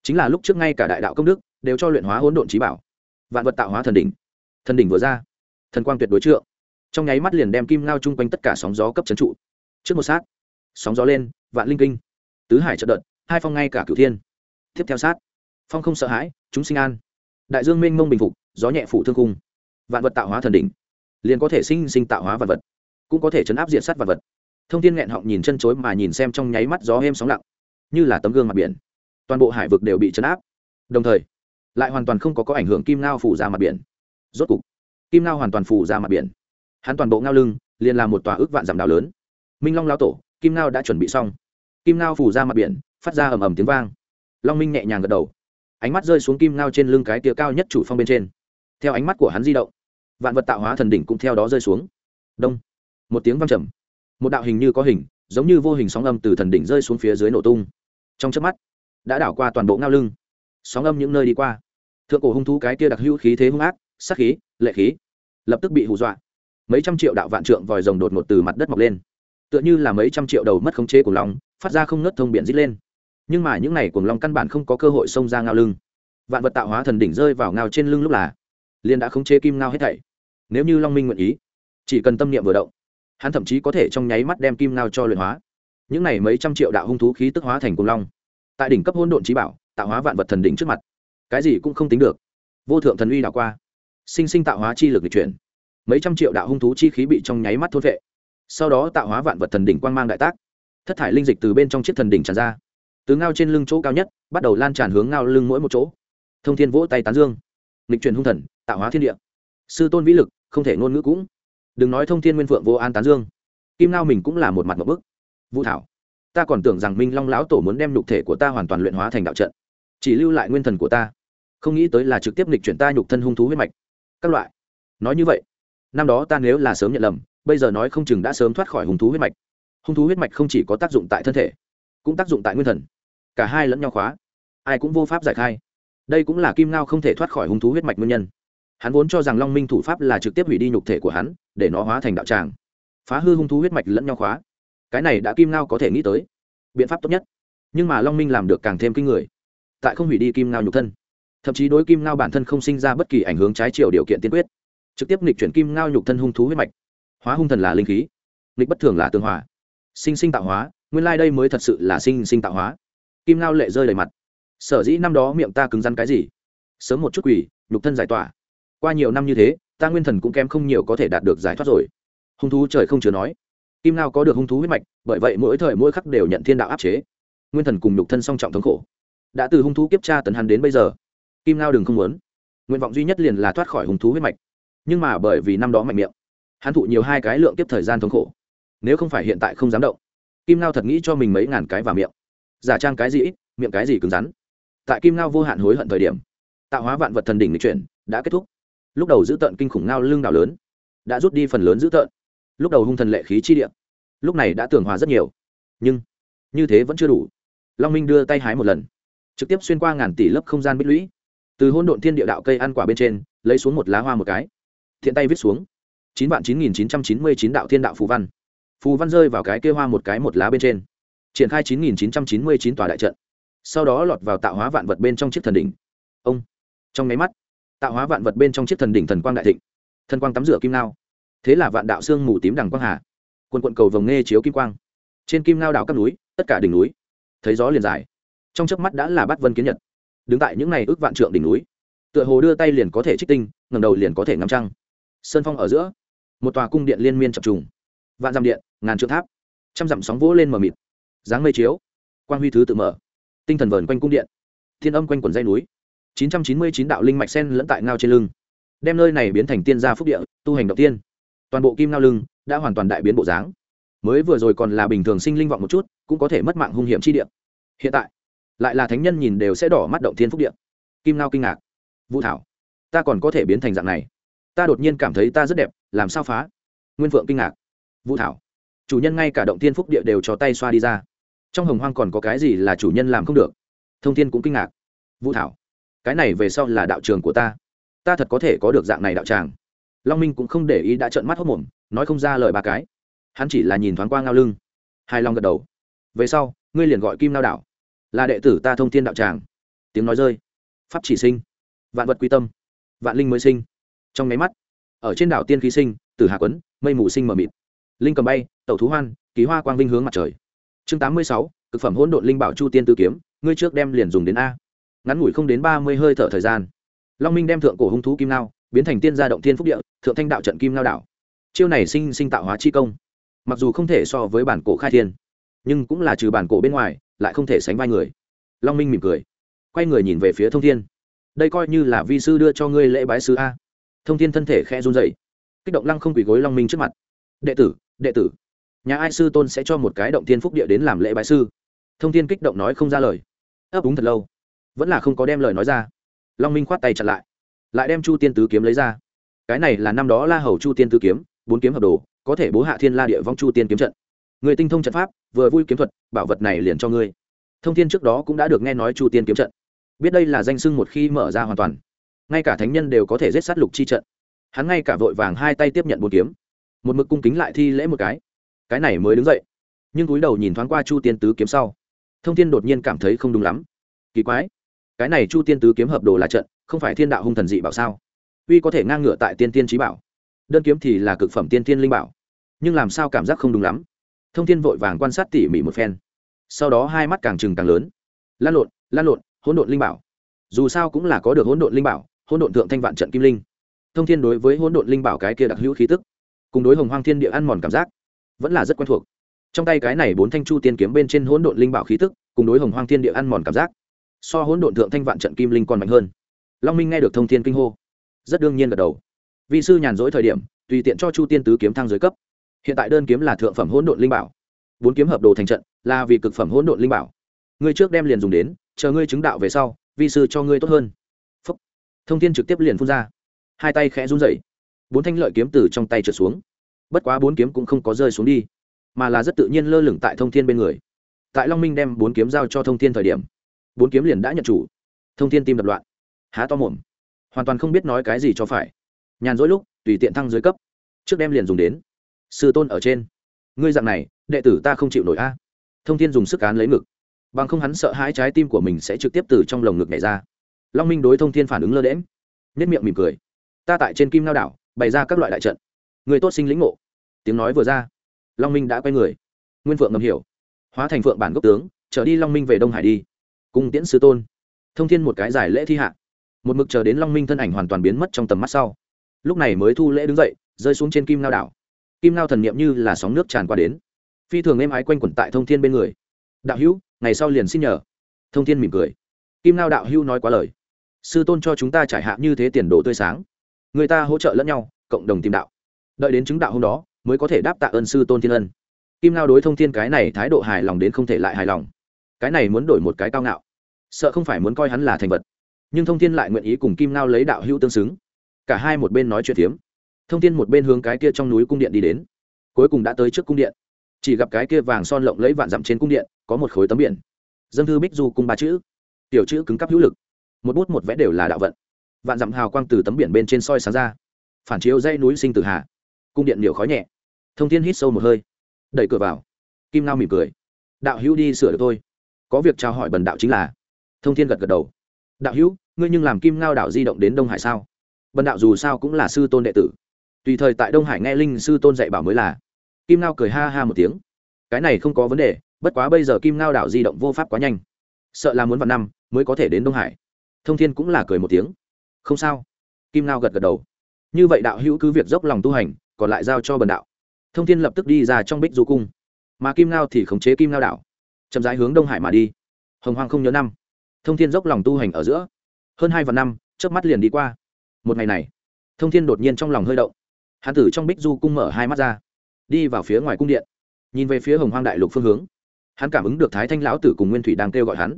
chính là lúc trước ngay cả đại đạo công đức, đều cho luyện hóa hỗn độn trí bảo vạn vật tạo hóa thần đỉnh. Thần đỉnh vừa ra, thần quang tuyệt đối trượng. Trong nháy mắt liền đem kim ngao chung quanh tất cả sóng gió cấp trấn trụ. Trước một sát, sóng gió lên, vạn linh kinh. Tứ hải trợ đợt, hai phong ngay cả cửu thiên. Tiếp theo sát, phong không sợ hãi, chúng sinh an. Đại dương mênh mông bình phục, gió nhẹ phủ thương cung vạn vật tạo hóa thần đỉnh, liền có thể sinh sinh tạo hóa vạn vật, cũng có thể chấn áp diện sát vạn vật. Thông tin nghẹn họng nhìn chân chối mà nhìn xem trong nháy mắt gió êm sóng lặng, như là tấm gương mặt biển. Toàn bộ hải vực đều bị chấn áp. Đồng thời lại hoàn toàn không có có ảnh hưởng kim ngao phủ ra mặt biển. Rốt cục, kim ngao hoàn toàn phủ ra mặt biển. Hắn toàn bộ ngao lưng, liền là một tòa ước vạn dặm đảo lớn. Minh long lao tổ, kim ngao đã chuẩn bị xong. Kim ngao phủ ra mặt biển, phát ra ầm ầm tiếng vang. Long minh nhẹ nhàng gật đầu. Ánh mắt rơi xuống kim ngao trên lưng cái tia cao nhất chủ phong bên trên. Theo ánh mắt của hắn di động, vạn vật tạo hóa thần đỉnh cũng theo đó rơi xuống. Đông. Một tiếng vang trầm. Một đạo hình như có hình, giống như vô hình sóng âm từ thần đỉnh rơi xuống phía dưới nổ tung. Trong chớp mắt, đã đảo qua toàn bộ ngao lưng sóng âm những nơi đi qua. Thượng cổ hung thú cái kia đặc hữu khí thế hung ác sắc khí, lệ khí, lập tức bị hù dọa. Mấy trăm triệu đạo vạn trượng vòi rồng đột ngột từ mặt đất mọc lên. Tựa như là mấy trăm triệu đầu mất khống chế của long, phát ra không ngớt thông biển dít lên. Nhưng mà những này cuồng long căn bản không có cơ hội xông ra ngao lưng. Vạn vật tạo hóa thần đỉnh rơi vào ngao trên lưng lúc là, liền đã khống chế kim ngao hết thảy. Nếu như long minh nguyện ý, chỉ cần tâm niệm vừa động, hắn thậm chí có thể trong nháy mắt đem kim ngao cho luyện hóa. Những này mấy trăm triệu đạo hung thú khí tức hóa thành cuồng long, tại đỉnh cấp hôn độn trí bảo tạo hóa vạn vật thần đỉnh trước mặt. Cái gì cũng không tính được. Vô thượng thần uy đảo qua. Sinh sinh tạo hóa chi lực lịch chuyển. Mấy trăm triệu đạo hung thú chi khí bị trong nháy mắt thốt vệ sau đó tạo hóa vạn vật thần đỉnh quang mang đại tác. Thất thải linh dịch từ bên trong chiếc thần đỉnh tràn ra. Từ ngao trên lưng chỗ cao nhất, bắt đầu lan tràn hướng ngao lưng mỗi một chỗ. Thông thiên vỗ tay tán dương. Lịch truyền hung thần, tạo hóa thiên địa. Sư tôn vĩ lực, không thể ngôn ngữ cũng. Đừng nói thông thiên nguyên phượng vô an tán dương. Kim ngao mình cũng là một mặt một bức. Vũ thảo, ta còn tưởng rằng minh long lão tổ muốn đem nhục thể của ta hoàn toàn luyện hóa thành đạo trận chỉ lưu lại nguyên thần của ta. Không nghĩ tới là trực tiếp lịch chuyển ta nhục thân hung thú huyết mạch. Các loại. Nói như vậy, năm đó ta nếu là sớm nhận lầm, bây giờ nói không chừng đã sớm thoát khỏi hung thú huyết mạch. Hung thú huyết mạch không chỉ có tác dụng tại thân thể, cũng tác dụng tại nguyên thần. Cả hai lẫn nhau khóa, ai cũng vô pháp giải khai. Đây cũng là kim ngao không thể thoát khỏi hung thú huyết mạch nguyên nhân. Hắn vốn cho rằng long minh thủ pháp là trực tiếp hủy đi nhục thể của hắn, để nó hóa thành đạo tràng. Phá hư hung thú huyết mạch lẫn nhau khóa. Cái này đã kim ngao có thể nghĩ tới. Biện pháp tốt nhất. Nhưng mà long minh làm được càng thêm kinh người tại không hủy đi kim ngao nhục thân. Thậm chí đối kim ngao bản thân không sinh ra bất kỳ ảnh hướng trái chiều điều kiện tiên quyết. Trực tiếp nghịch chuyển kim ngao nhục thân hung thú huyết mạch. Hóa hung thần là linh khí, nghịch bất thường là tương hòa sinh sinh tạo hóa, nguyên lai、like、đây mới thật sự là sinh sinh tạo hóa. Kim ngao lệ rơi đầy mặt. Sở dĩ năm đó miệng ta cứng rắn cái gì? Sớm một chút quỷ, nhục thân giải tỏa. Qua nhiều năm như thế, ta nguyên thần cũng kém không nhiều có thể đạt được giải thoát rồi. Hung thú trời không chứa nói. Kim ngao có được hung thú huyết mạch, bởi vậy mỗi thời mỗi khắc đều nhận thiên đạo áp chế. Nguyên thần cùng nhục thân song trọng thống khổ đã từ hung thú kiếp tra tấn hắn đến bây giờ. Kim ngao đừng không muốn. Nguyện vọng duy nhất liền là thoát khỏi hung thú huyết mạch. Nhưng mà bởi vì năm đó mạnh miệng, hắn thụ nhiều hai cái lượng kiếp thời gian thống khổ. Nếu không phải hiện tại không dám động, kim ngao thật nghĩ cho mình mấy ngàn cái vào miệng. Giả trang cái gì ít, miệng cái gì cứng rắn. Tại kim ngao vô hạn hối hận thời điểm, tạo hóa vạn vật thần đỉnh lịch chuyển, đã kết thúc. Lúc đầu giữ tợn kinh khủng ngao lưng đảo lớn, đã rút đi phần lớn giữ tợn. Lúc đầu hung thần lệ khí chi địa, lúc này đã tường hòa rất nhiều. Nhưng, như thế vẫn chưa đủ. Long minh đưa tay hái một lần trực tiếp xuyên qua ngàn tỷ lớp không gian bích lũy. Từ hôn độn thiên địa đạo cây ăn quả bên trên, lấy xuống một lá hoa một cái. Thiện tay viết xuống. Chín vạn chín nghìn chín trăm chín mươi chín đạo thiên đạo phù văn. Phù văn rơi vào cái kêu hoa một cái một lá bên trên. Triển khai chín nghìn chín trăm chín mươi chín tòa đại trận. Sau đó lọt vào tạo hóa vạn vật bên trong chiếc thần đỉnh. Ông. Trong nháy mắt, tạo hóa vạn vật bên trong chiếc thần đỉnh thần quang đại thịnh. Thần quang tắm rửa kim nao thế là vạn đạo sương mù tím đằng quang hà. Quân quận cầu vồng nghe chiếu kim quang. Trên kim nao đảo các núi, tất cả đỉnh núi. Thấy gió liền dài trong chớp mắt đã là bắt vân kiến nhật đứng tại những ngày ước vạn trượng đỉnh núi tựa hồ đưa tay liền có thể trích tinh ngầm đầu liền có thể ngắm trăng sơn phong ở giữa một tòa cung điện liên miên chập trùng vạn dặm điện ngàn trượng tháp trăm dặm sóng vỗ lên mờ mịt dáng mây chiếu quang huy thứ tự mở tinh thần vờn quanh cung điện thiên âm quanh quần dây núi chín trăm chín mươi chín đạo linh mạch sen lẫn tại ngao trên lưng đem nơi này biến thành tiên gia phúc địa tu hành động tiên toàn bộ kim ngao lưng đã hoàn toàn đại biến bộ dáng mới vừa rồi còn là bình thường sinh linh vọng một chút cũng có thể mất mạng hung hiểm chi địa hiện tại lại là thánh nhân nhìn đều sẽ đỏ mắt động thiên phúc điện. Kim ngao kinh ngạc. Vũ thảo, ta còn có thể biến thành dạng này. Ta đột nhiên cảm thấy ta rất đẹp, làm sao phá? Nguyên phượng kinh ngạc. Vũ thảo, chủ nhân ngay cả động thiên phúc địa đều cho tay xoa đi ra. Trong hồng hoang còn có cái gì là chủ nhân làm không được? Thông thiên cũng kinh ngạc. Vũ thảo, cái này về sau là đạo trường của ta. Ta thật có thể có được dạng này đạo tràng. Long minh cũng không để ý đã trợn mắt hốc mồm, nói không ra lời ba cái. Hắn chỉ là nhìn thoáng qua ngao lưng. Hai long gật đầu. Về sau, ngươi liền gọi kim lao đạo là đệ tử ta thông thiên đạo tràng. Tiếng nói rơi. Pháp chỉ sinh. Vạn vật quy tâm. Vạn linh mới sinh. Trong máy mắt, ở trên đảo tiên khí sinh từ hạ quấn, mây mù sinh mờ mịt. Linh cầm bay, tẩu thú hoan ký hoa quang vinh hướng mặt trời. Chương tám mươi sáu, cực phẩm hỗn độn linh bảo chu tiên tư kiếm, ngươi trước đem liền dùng đến a. Ngắn ngủi không đến ba mươi hơi thở thời gian, long minh đem thượng cổ hung thú kim nao biến thành tiên gia động thiên phúc địa, thượng thanh đạo trận kim nao đảo. Chiêu này sinh sinh tạo hóa chi công. Mặc dù không thể so với bản cổ khai thiên, nhưng cũng là trừ bản cổ bên ngoài lại không thể sánh vai người. Long minh mỉm cười, quay người nhìn về phía thông thiên. Đây coi như là vi sư đưa cho ngươi lễ bái sư a. Thông thiên thân thể khẽ run dậy kích động lăng không quỳ gối long minh trước mặt. Đệ tử đệ tử, nhà ai sư tôn sẽ cho một cái động thiên phúc địa đến làm lễ bái sư? Thông thiên kích động nói không ra lời. Ấp úng thật lâu, vẫn là không có đem lời nói ra. Long minh khoát tay chặt lại lại đem chu tiên tứ kiếm lấy ra. Cái này là năm đó la hầu chu tiên tứ kiếm, bốn kiếm hợp đồ, có thể bố hạ thiên la địa vong chu tiên kiếm trận người tinh thông trận pháp, vừa vui kiếm thuật, bảo vật này liền cho ngươi. Thông thiên trước đó cũng đã được nghe nói chu tiên kiếm trận. Biết đây là danh sưng một khi mở ra hoàn toàn. Ngay cả thánh nhân đều có thể giết sát lục chi trận. Hắn ngay cả vội vàng hai tay tiếp nhận bốn kiếm. Một mực cung kính lại thi lễ một cái. Cái này mới đứng dậy. Nhưng cúi đầu nhìn thoáng qua chu tiên tứ kiếm sau. Thông thiên đột nhiên cảm thấy không đúng lắm. Kỳ quái. Cái này chu tiên tứ kiếm hợp đồ là trận, không phải thiên đạo hung thần dị bảo sao? Uy có thể ngang ngửa tại tiên tiên trí bảo. Đơn kiếm thì là cực phẩm tiên tiên linh bảo. Nhưng làm sao cảm giác không đúng lắm? Thông thiên vội vàng quan sát tỉ mỉ một phen. Sau đó hai mắt càng trừng càng lớn. Lan lộn lan lộn, hỗn độn linh bảo. Dù sao cũng là có được hỗn độn linh bảo, hỗn độn thượng thanh vạn trận kim linh. Thông thiên đối với hỗn độn linh bảo cái kia đặc hữu khí tức, cùng đối hồng hoang thiên địa ăn mòn cảm giác, vẫn là rất quen thuộc. Trong tay cái này bốn thanh chu tiên kiếm bên trên hỗn độn linh bảo khí tức, cùng đối hồng hoang thiên địa ăn mòn cảm giác, so hỗn độn thượng thanh vạn trận kim linh còn mạnh hơn. Long minh nghe được thông thiên kinh hô, rất đương nhiên gật đầu. Vị sư nhàn rỗi thời điểm, tùy tiện cho chu tiên tứ kiếm thăng dưới cấp hiện tại đơn kiếm là thượng phẩm hỗn độn linh bảo. Bốn kiếm hợp đồ thành trận là vì cực phẩm hỗn độn linh bảo. Ngươi trước đem liền dùng đến, chờ ngươi chứng đạo về sau, vi sư cho ngươi tốt hơn. Phúc. thông thiên trực tiếp liền phun ra. Hai tay khẽ run rẩy. Bốn thanh lợi kiếm từ trong tay trượt xuống. Bất quá bốn kiếm cũng không có rơi xuống đi, mà là rất tự nhiên lơ lửng tại thông thiên bên người. Tại long minh đem bốn kiếm giao cho thông thiên thời điểm, bốn kiếm liền đã nhận chủ. Thông thiên tim đập loạn. Há to mồm. Hoàn toàn không biết nói cái gì cho phải. Nhàn rỗi lúc, tùy tiện thăng dưới cấp. Trước đem liền dùng đến sư tôn ở trên. Ngươi dạng này, đệ tử ta không chịu nổi a. Thông thiên dùng sức cán lấy ngực. Bằng không hắn sợ hãi trái tim của mình sẽ trực tiếp từ trong lồng ngực nhảy ra. Long minh đối thông thiên phản ứng lơ đễm nhất miệng mỉm cười. Ta tại trên kim lao đảo, bày ra các loại đại trận. Người tốt sinh lĩnh ngộ. Tiếng nói vừa ra, long minh đã quay người. Nguyên phượng ngầm hiểu. Hóa thành phượng bản gốc tướng, trở đi long minh về đông hải đi. Cung tiễn sư tôn. Thông thiên một cái giải lễ thi hạ. Một mực chờ đến long minh thân ảnh hoàn toàn biến mất trong tầm mắt sau. Lúc này mới thu lễ đứng dậy, rơi xuống trên kim lao đảo kim lao thần niệm như là sóng nước tràn qua đến. Phi thường êm ái quanh quẩn tại thông thiên bên người. Đạo hữu, ngày sau liền xin nhờ. Thông thiên mỉm cười. Kim lao đạo hữu nói quá lời. Sư tôn cho chúng ta trải hạ như thế tiền đồ tươi sáng. Người ta hỗ trợ lẫn nhau, cộng đồng tìm đạo. Đợi đến chứng đạo hôm đó, mới có thể đáp tạ ơn sư tôn thiên ân. Kim lao đối thông thiên cái này thái độ hài lòng đến không thể lại hài lòng. Cái này muốn đổi một cái cao ngạo. Sợ không phải muốn coi hắn là thành vật. Nhưng thông thiên lại nguyện ý cùng kim lao lấy đạo hữu tương xứng. Cả hai một bên nói chuyện tiếm thông thiên một bên hướng cái kia trong núi cung điện đi đến. Cuối cùng đã tới trước cung điện. Chỉ gặp cái kia vàng son lộng lấy vạn dặm trên cung điện, có một khối tấm biển. Dân thư bích du cung ba chữ. Tiểu chữ cứng cắp hữu lực. Một bút một vẽ đều là đạo vận. Vạn dặm hào quang từ tấm biển bên trên soi sáng ra. Phản chiếu dây núi sinh tử hà. Cung điện liều khói nhẹ. Thông thiên hít sâu một hơi. Đẩy cửa vào. Kim lao mỉm cười. Đạo hữu đi sửa được thôi. có việc trao hỏi bần đạo chính là. Thông thiên gật gật đầu. Đạo hữu, ngươi nhưng làm kim ngao đạo di động đến đông hải sao? Bần đạo dù sao cũng là sư tôn đệ tử tùy thời tại đông hải nghe linh sư tôn dạy bảo mới là. Kim ngao cười ha ha một tiếng. Cái này không có vấn đề, bất quá bây giờ kim ngao đảo di động vô pháp quá nhanh. Sợ là muốn vào năm mới có thể đến đông hải. Thông thiên cũng là cười một tiếng. Không sao. Kim ngao gật gật đầu. Như vậy đạo hữu cứ việc dốc lòng tu hành, còn lại giao cho bần đạo. Thông thiên lập tức đi ra trong bích du cung. Mà kim ngao thì khống chế kim ngao đảo. Chậm rãi hướng đông hải mà đi. Hồng hoàng không nhớ năm. Thông thiên dốc lòng tu hành ở giữa. Hơn hai vạn năm trước mắt liền đi qua. Một ngày này, thông thiên đột nhiên trong lòng hơi động hán tử trong bích du cung mở hai mắt ra, đi vào phía ngoài cung điện, nhìn về phía hồng hoang đại lục phương hướng. Hắn cảm ứng được thái thanh lão tử cùng nguyên thủy đang kêu gọi hắn.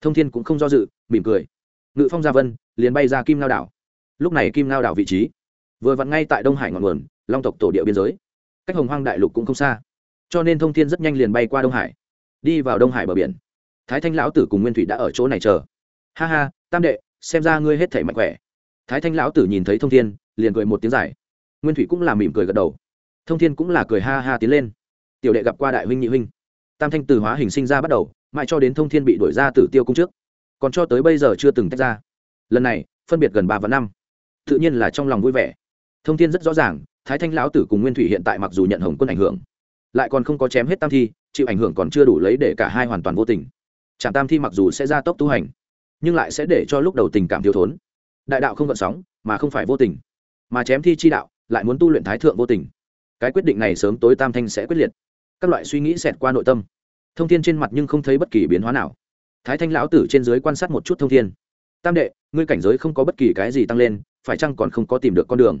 Thông thiên cũng không do dự, mỉm cười. Ngự phong gia vân liền bay ra kim lao đảo. Lúc này kim lao đảo vị trí vừa vặn ngay tại đông hải ngọn nguồn, long tộc tổ địa biên giới. Cách hồng hoang đại lục cũng không xa, cho nên thông thiên rất nhanh liền bay qua đông hải, đi vào đông hải bờ biển. Thái thanh lão tử cùng nguyên thủy đã ở chỗ này chờ. Ha ha, tam đệ, xem ra ngươi hết thể mạnh khỏe. Thái thanh lão tử nhìn thấy thông thiên, liền cười một tiếng dài nguyên thủy cũng là mỉm cười gật đầu thông thiên cũng là cười ha ha tiến lên tiểu đệ gặp qua đại huynh nhị huynh tam thanh từ hóa hình sinh ra bắt đầu mãi cho đến thông thiên bị đuổi ra tử tiêu cung trước còn cho tới bây giờ chưa từng tách ra lần này phân biệt gần ba và năm tự nhiên là trong lòng vui vẻ thông thiên rất rõ ràng thái thanh lão tử cùng nguyên thủy hiện tại mặc dù nhận hồng quân ảnh hưởng lại còn không có chém hết tam thi chịu ảnh hưởng còn chưa đủ lấy để cả hai hoàn toàn vô tình trạm tam thi mặc dù sẽ ra tốc tu hành nhưng lại sẽ để cho lúc đầu tình cảm thiếu thốn đại đạo không gợn sóng mà không phải vô tình mà chém thi chi đạo lại muốn tu luyện thái thượng vô tình. Cái quyết định này sớm tối tam thanh sẽ quyết liệt. Các loại suy nghĩ xẹt qua nội tâm. Thông thiên trên mặt nhưng không thấy bất kỳ biến hóa nào. Thái thanh lão tử trên dưới quan sát một chút thông thiên. Tam đệ, ngươi cảnh giới không có bất kỳ cái gì tăng lên, phải chăng còn không có tìm được con đường?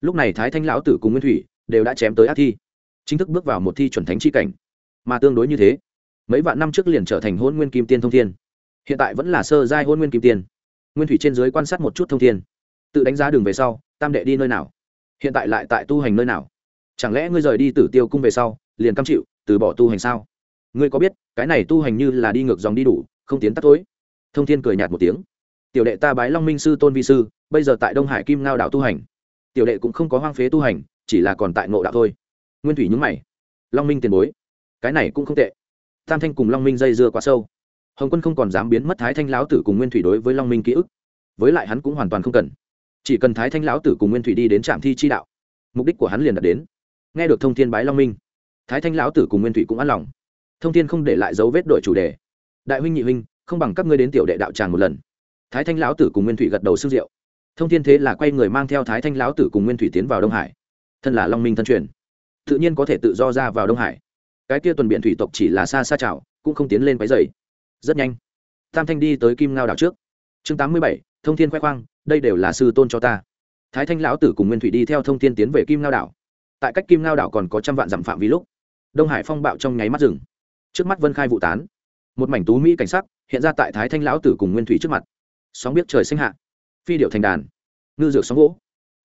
Lúc này thái thanh lão tử cùng nguyên thủy đều đã chém tới ác thi, chính thức bước vào một thi chuẩn thánh chi cảnh. Mà tương đối như thế, mấy vạn năm trước liền trở thành hôn nguyên kim tiên thông thiên. Hiện tại vẫn là sơ giai hôn nguyên kim tiên. Nguyên thủy trên dưới quan sát một chút thông thiên. Tự đánh giá đường về sau, tam đệ đi nơi nào? Hiện tại lại tại tu hành nơi nào? Chẳng lẽ ngươi rời đi tử tiêu cung về sau, liền cam chịu, từ bỏ tu hành sao? Ngươi có biết, cái này tu hành như là đi ngược dòng đi đủ, không tiến tắt tối? Thông thiên cười nhạt một tiếng. Tiểu đệ ta bái long minh sư tôn vi sư, bây giờ tại đông hải kim ngao đảo tu hành. Tiểu đệ cũng không có hoang phế tu hành, chỉ là còn tại ngộ đạo thôi. Nguyên thủy nhúng mày. Long minh tiền bối, cái này cũng không tệ. Tam thanh cùng long minh dây dưa quá sâu. Hồng quân không còn dám biến mất thái thanh lão tử cùng nguyên thủy đối với long minh ký ức. Với lại hắn cũng hoàn toàn không cần chỉ cần thái thanh lão tử cùng nguyên thủy đi đến trạm thi chi đạo, mục đích của hắn liền đạt đến. Nghe được thông thiên bái long minh, thái thanh lão tử cùng nguyên thủy cũng an lòng. Thông thiên không để lại dấu vết đổi chủ đề. Đại huynh nhị huynh, không bằng các ngươi đến tiểu đệ đạo tràng một lần. Thái thanh lão tử cùng nguyên thủy gật đầu xương diệu thông thiên thế là quay người mang theo thái thanh lão tử cùng nguyên thủy tiến vào đông hải. Thân là long minh thân truyền, tự nhiên có thể tự do ra vào đông hải. Cái kia tuần biện thủy tộc chỉ là xa xa chảo, cũng không tiến lên váy dày rất nhanh, tam thanh đi tới kim ngao đảo trước. Chương tám mươi bảy, thông thiên khoe khoang đây đều là sư tôn cho ta. Thái thanh lão tử cùng nguyên thủy đi theo thông tin tiến về kim ngao đảo. Tại cách kim ngao đảo còn có trăm vạn dặm phạm vi lúc, đông hải phong bạo trong nháy mắt rừng trước mắt vân khai vụ tán. Một mảnh tú mỹ cảnh sắc hiện ra tại thái thanh lão tử cùng nguyên thủy trước mặt. Sóng biết trời sinh hạ. Phi điệu thành đàn. Ngư dược sóng gỗ.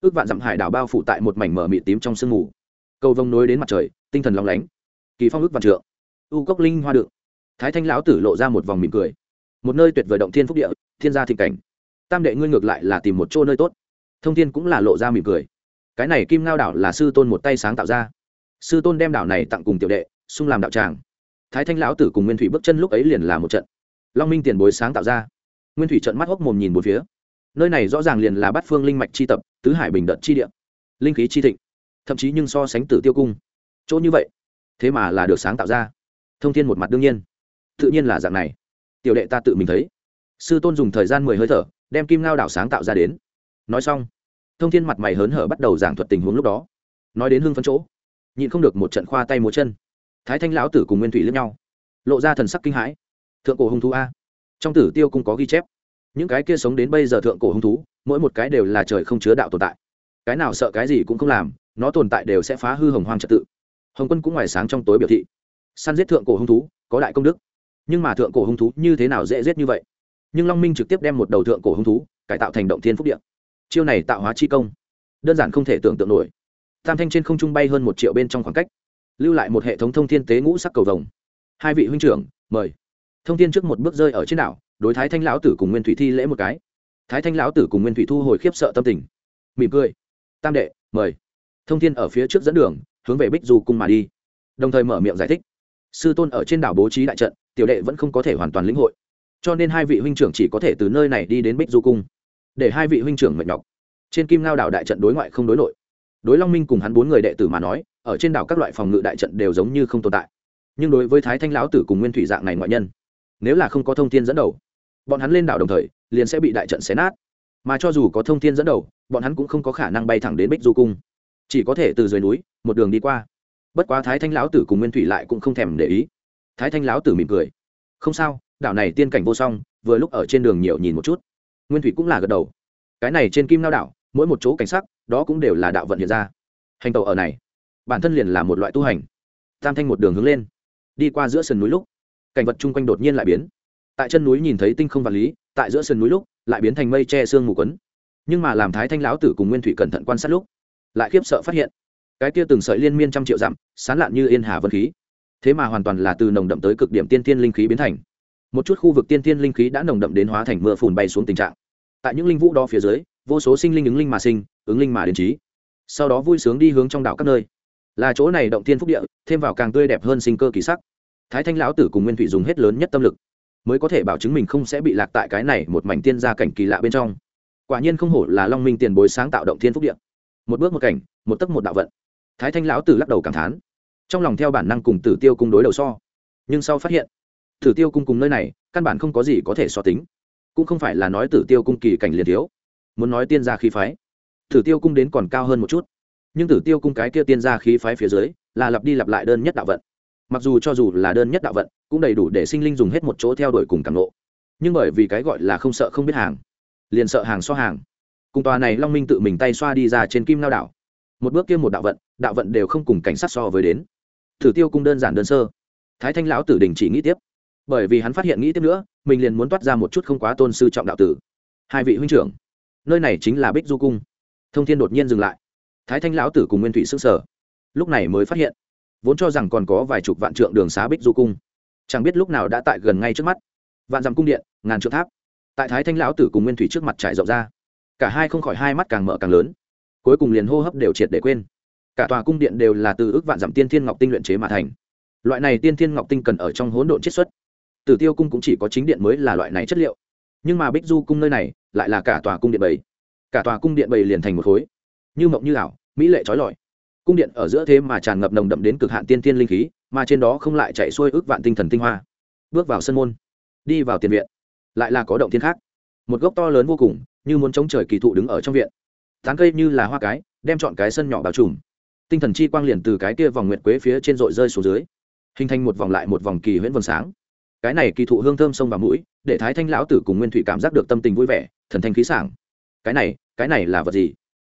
Ước vạn dặm hải đảo bao phủ tại một mảnh mở mị tím trong sương mù. Cầu vông nối đến mặt trời, tinh thần lóng lánh. Kỳ phong ước vạn trượng. U cốc linh hoa đựng. Thái thanh lão tử lộ ra một vòng mỉm cười. Một nơi tuyệt vời động thiên phúc địa, thiên gia thịnh cảnh tam đệ ngươi ngược lại là tìm một chỗ nơi tốt. Thông thiên cũng là lộ ra mỉm cười. Cái này kim ngao đảo là sư tôn một tay sáng tạo ra. Sư tôn đem đảo này tặng cùng tiểu đệ, xung làm đạo tràng. Thái thanh lão tử cùng nguyên thủy bước chân lúc ấy liền là một trận. Long minh tiền bối sáng tạo ra. Nguyên thủy trận mắt hốc mồm nhìn một phía. Nơi này rõ ràng liền là bát phương linh mạch chi tập, tứ hải bình đợt chi địa. Linh khí chi thịnh. Thậm chí nhưng so sánh tử tiêu cung. Chỗ như vậy, thế mà là được sáng tạo ra. Thông thiên một mặt đương nhiên. Tự nhiên là dạng này. Tiểu đệ ta tự mình thấy. Sư tôn dùng thời gian mười hơi thở đem kim ngao đảo sáng tạo ra đến. Nói xong, thông thiên mặt mày hớn hở bắt đầu giảng thuật tình huống lúc đó. Nói đến hưng phấn chỗ, nhịn không được một trận khoa tay múa chân. Thái thanh lão tử cùng nguyên thủy lẫn nhau, lộ ra thần sắc kinh hãi. Thượng cổ hung thú a. Trong tử tiêu cũng có ghi chép. Những cái kia sống đến bây giờ thượng cổ hung thú, mỗi một cái đều là trời không chứa đạo tồn tại. Cái nào sợ cái gì cũng không làm, nó tồn tại đều sẽ phá hư hồng hoang trật tự. Hồng quân cũng ngoài sáng trong tối biểu thị, săn giết thượng cổ hung thú, có đại công đức. Nhưng mà thượng cổ hung thú như thế nào dễ giết như vậy? Nhưng long minh trực tiếp đem một đầu thượng cổ hung thú cải tạo thành động thiên phúc điện chiêu này tạo hóa chi công đơn giản không thể tưởng tượng nổi tam thanh trên không trung bay hơn một triệu bên trong khoảng cách lưu lại một hệ thống thông thiên tế ngũ sắc cầu vồng hai vị huynh trưởng mời thông thiên trước một bước rơi ở trên đảo đối thái thanh lão tử cùng nguyên thủy thi lễ một cái thái thanh lão tử cùng nguyên thủy thu hồi khiếp sợ tâm tình mỉm cười tam đệ mời thông thiên ở phía trước dẫn đường hướng về bích du cung mà đi đồng thời mở miệng giải thích sư tôn ở trên đảo bố trí đại trận tiểu đệ vẫn không có thể hoàn toàn lĩnh hội cho nên hai vị huynh trưởng chỉ có thể từ nơi này đi đến bích du cung, để hai vị huynh trưởng mệt nhọc. Trên kim ngao đảo đại trận đối ngoại không đối nội. Đối long minh cùng hắn bốn người đệ tử mà nói, ở trên đảo các loại phòng ngự đại trận đều giống như không tồn tại. Nhưng đối với thái thanh lão tử cùng nguyên thủy dạng này ngoại nhân, nếu là không có thông tin dẫn đầu, bọn hắn lên đảo đồng thời, liền sẽ bị đại trận xé nát. Mà cho dù có thông tin dẫn đầu, bọn hắn cũng không có khả năng bay thẳng đến bích du cung. Chỉ có thể từ dưới núi, một đường đi qua. Bất quá thái thanh lão tử cùng nguyên thủy lại cũng không thèm để ý. Thái thanh lão tử mỉm cười. Không sao đảo này tiên cảnh vô song, vừa lúc ở trên đường nhiều nhìn một chút. Nguyên thủy cũng là gật đầu. Cái này trên kim lao đảo, mỗi một chỗ cảnh sắc, đó cũng đều là đạo vận hiện ra. Hành tàu ở này, bản thân liền là một loại tu hành. Tam thanh một đường hướng lên, đi qua giữa sườn núi lúc, cảnh vật chung quanh đột nhiên lại biến. Tại chân núi nhìn thấy tinh không vật lý, tại giữa sườn núi lúc, lại biến thành mây che sương mù quấn. Nhưng mà làm thái thanh lão tử cùng nguyên thủy cẩn thận quan sát lúc, lại khiếp sợ phát hiện, cái kia từng sợi liên miên trăm triệu dặm, sán lạn như yên hà vân khí. Thế mà hoàn toàn là từ nồng đậm tới cực điểm tiên tiên linh khí biến thành một chút khu vực tiên tiên linh khí đã nồng đậm đến hóa thành mưa phùn bay xuống tình trạng. Tại những linh vũ đó phía dưới, vô số sinh linh ứng linh mà sinh, ứng linh mà đến trí. Sau đó vui sướng đi hướng trong đảo các nơi. Là chỗ này động tiên phúc địa, thêm vào càng tươi đẹp hơn sinh cơ kỳ sắc. Thái thanh lão tử cùng nguyên thủy dùng hết lớn nhất tâm lực, mới có thể bảo chứng mình không sẽ bị lạc tại cái này một mảnh tiên gia cảnh kỳ lạ bên trong. Quả nhiên không hổ là long minh tiền bối sáng tạo động thiên phúc địa. Một bước một cảnh, một tấc một đạo vận. Thái thanh lão tử lắc đầu cảm thán. Trong lòng theo bản năng cùng tử tiêu cung đối đầu so. Nhưng sau phát hiện tử tiêu cung cùng nơi này, căn bản không có gì có thể so tính. Cũng không phải là nói tử tiêu cung kỳ cảnh liền thiếu. Muốn nói tiên gia khí phái, tử tiêu cung đến còn cao hơn một chút. Nhưng tử tiêu cung cái kia tiên gia khí phái phía dưới, là lặp đi lặp lại đơn nhất đạo vận. Mặc dù cho dù là đơn nhất đạo vận, cũng đầy đủ để sinh linh dùng hết một chỗ theo đuổi cùng cảm ngộ. nhưng bởi vì cái gọi là không sợ không biết hàng, liền sợ hàng so hàng. Cùng tòa này long minh tự mình tay xoa đi ra trên kim lao đảo. Một bước kia một đạo vận đạo vận đều không cùng cảnh sát so với đến. Thử tiêu cung đơn giản đơn sơ. Thái thanh lão tử đình chỉ nghĩ tiếp bởi vì hắn phát hiện nghĩ tiếp nữa, mình liền muốn toát ra một chút không quá tôn sư trọng đạo tử. Hai vị huynh trưởng, nơi này chính là bích du cung. Thông thiên đột nhiên dừng lại. Thái thanh lão tử cùng nguyên thủy s ư n g sở lúc này mới phát hiện, vốn cho rằng còn có vài chục vạn trượng đường xá bích du cung. Chẳng biết lúc nào đã tại gần ngay trước mắt. Vạn dặm cung điện, ngàn trượng tháp. Tại thái thanh lão tử cùng nguyên thủy trước mặt trải rộng ra, cả hai không khỏi hai mắt càng mở càng lớn. Cuối cùng liền hô hấp đều triệt để quên. Cả tòa cung điện đều là từ ước vạn dặm tiên thiên ngọc tinh luyện chế mà thành. Loại này tiên thiên ngọc tinh cần ở trong hỗn độn chiết xuất tử tiêu cung cũng chỉ có chính điện mới là loại này chất liệu. Nhưng mà bích du cung nơi này lại là cả tòa cung điện bảy cả tòa cung điện bảy liền thành một khối. Như mộng như ảo, mỹ lệ trói lọi. Cung điện ở giữa thế mà tràn ngập nồng đậm đến cực hạn tiên tiên linh khí, mà trên đó không lại chạy xuôi ước vạn tinh thần tinh hoa. Bước vào sân môn, đi vào tiền viện, lại là có động thiên khác. Một gốc to lớn vô cùng, như muốn chống trời kỳ thụ đứng ở trong viện. Tán cây như là hoa cái, đem chọn cái sân nhỏ bao trùm. Tinh thần chi quang liền từ cái kia vòng nguyệt quế phía trên rội rơi xuống dưới, hình thành một vòng lại một vòng kỳ huyễn vầng sáng cái này kỳ thụ hương thơm sông vào mũi, để thái thanh lão tử cùng nguyên thủy cảm giác được tâm tình vui vẻ, thần thanh khí sảng. Cái này cái này là vật gì?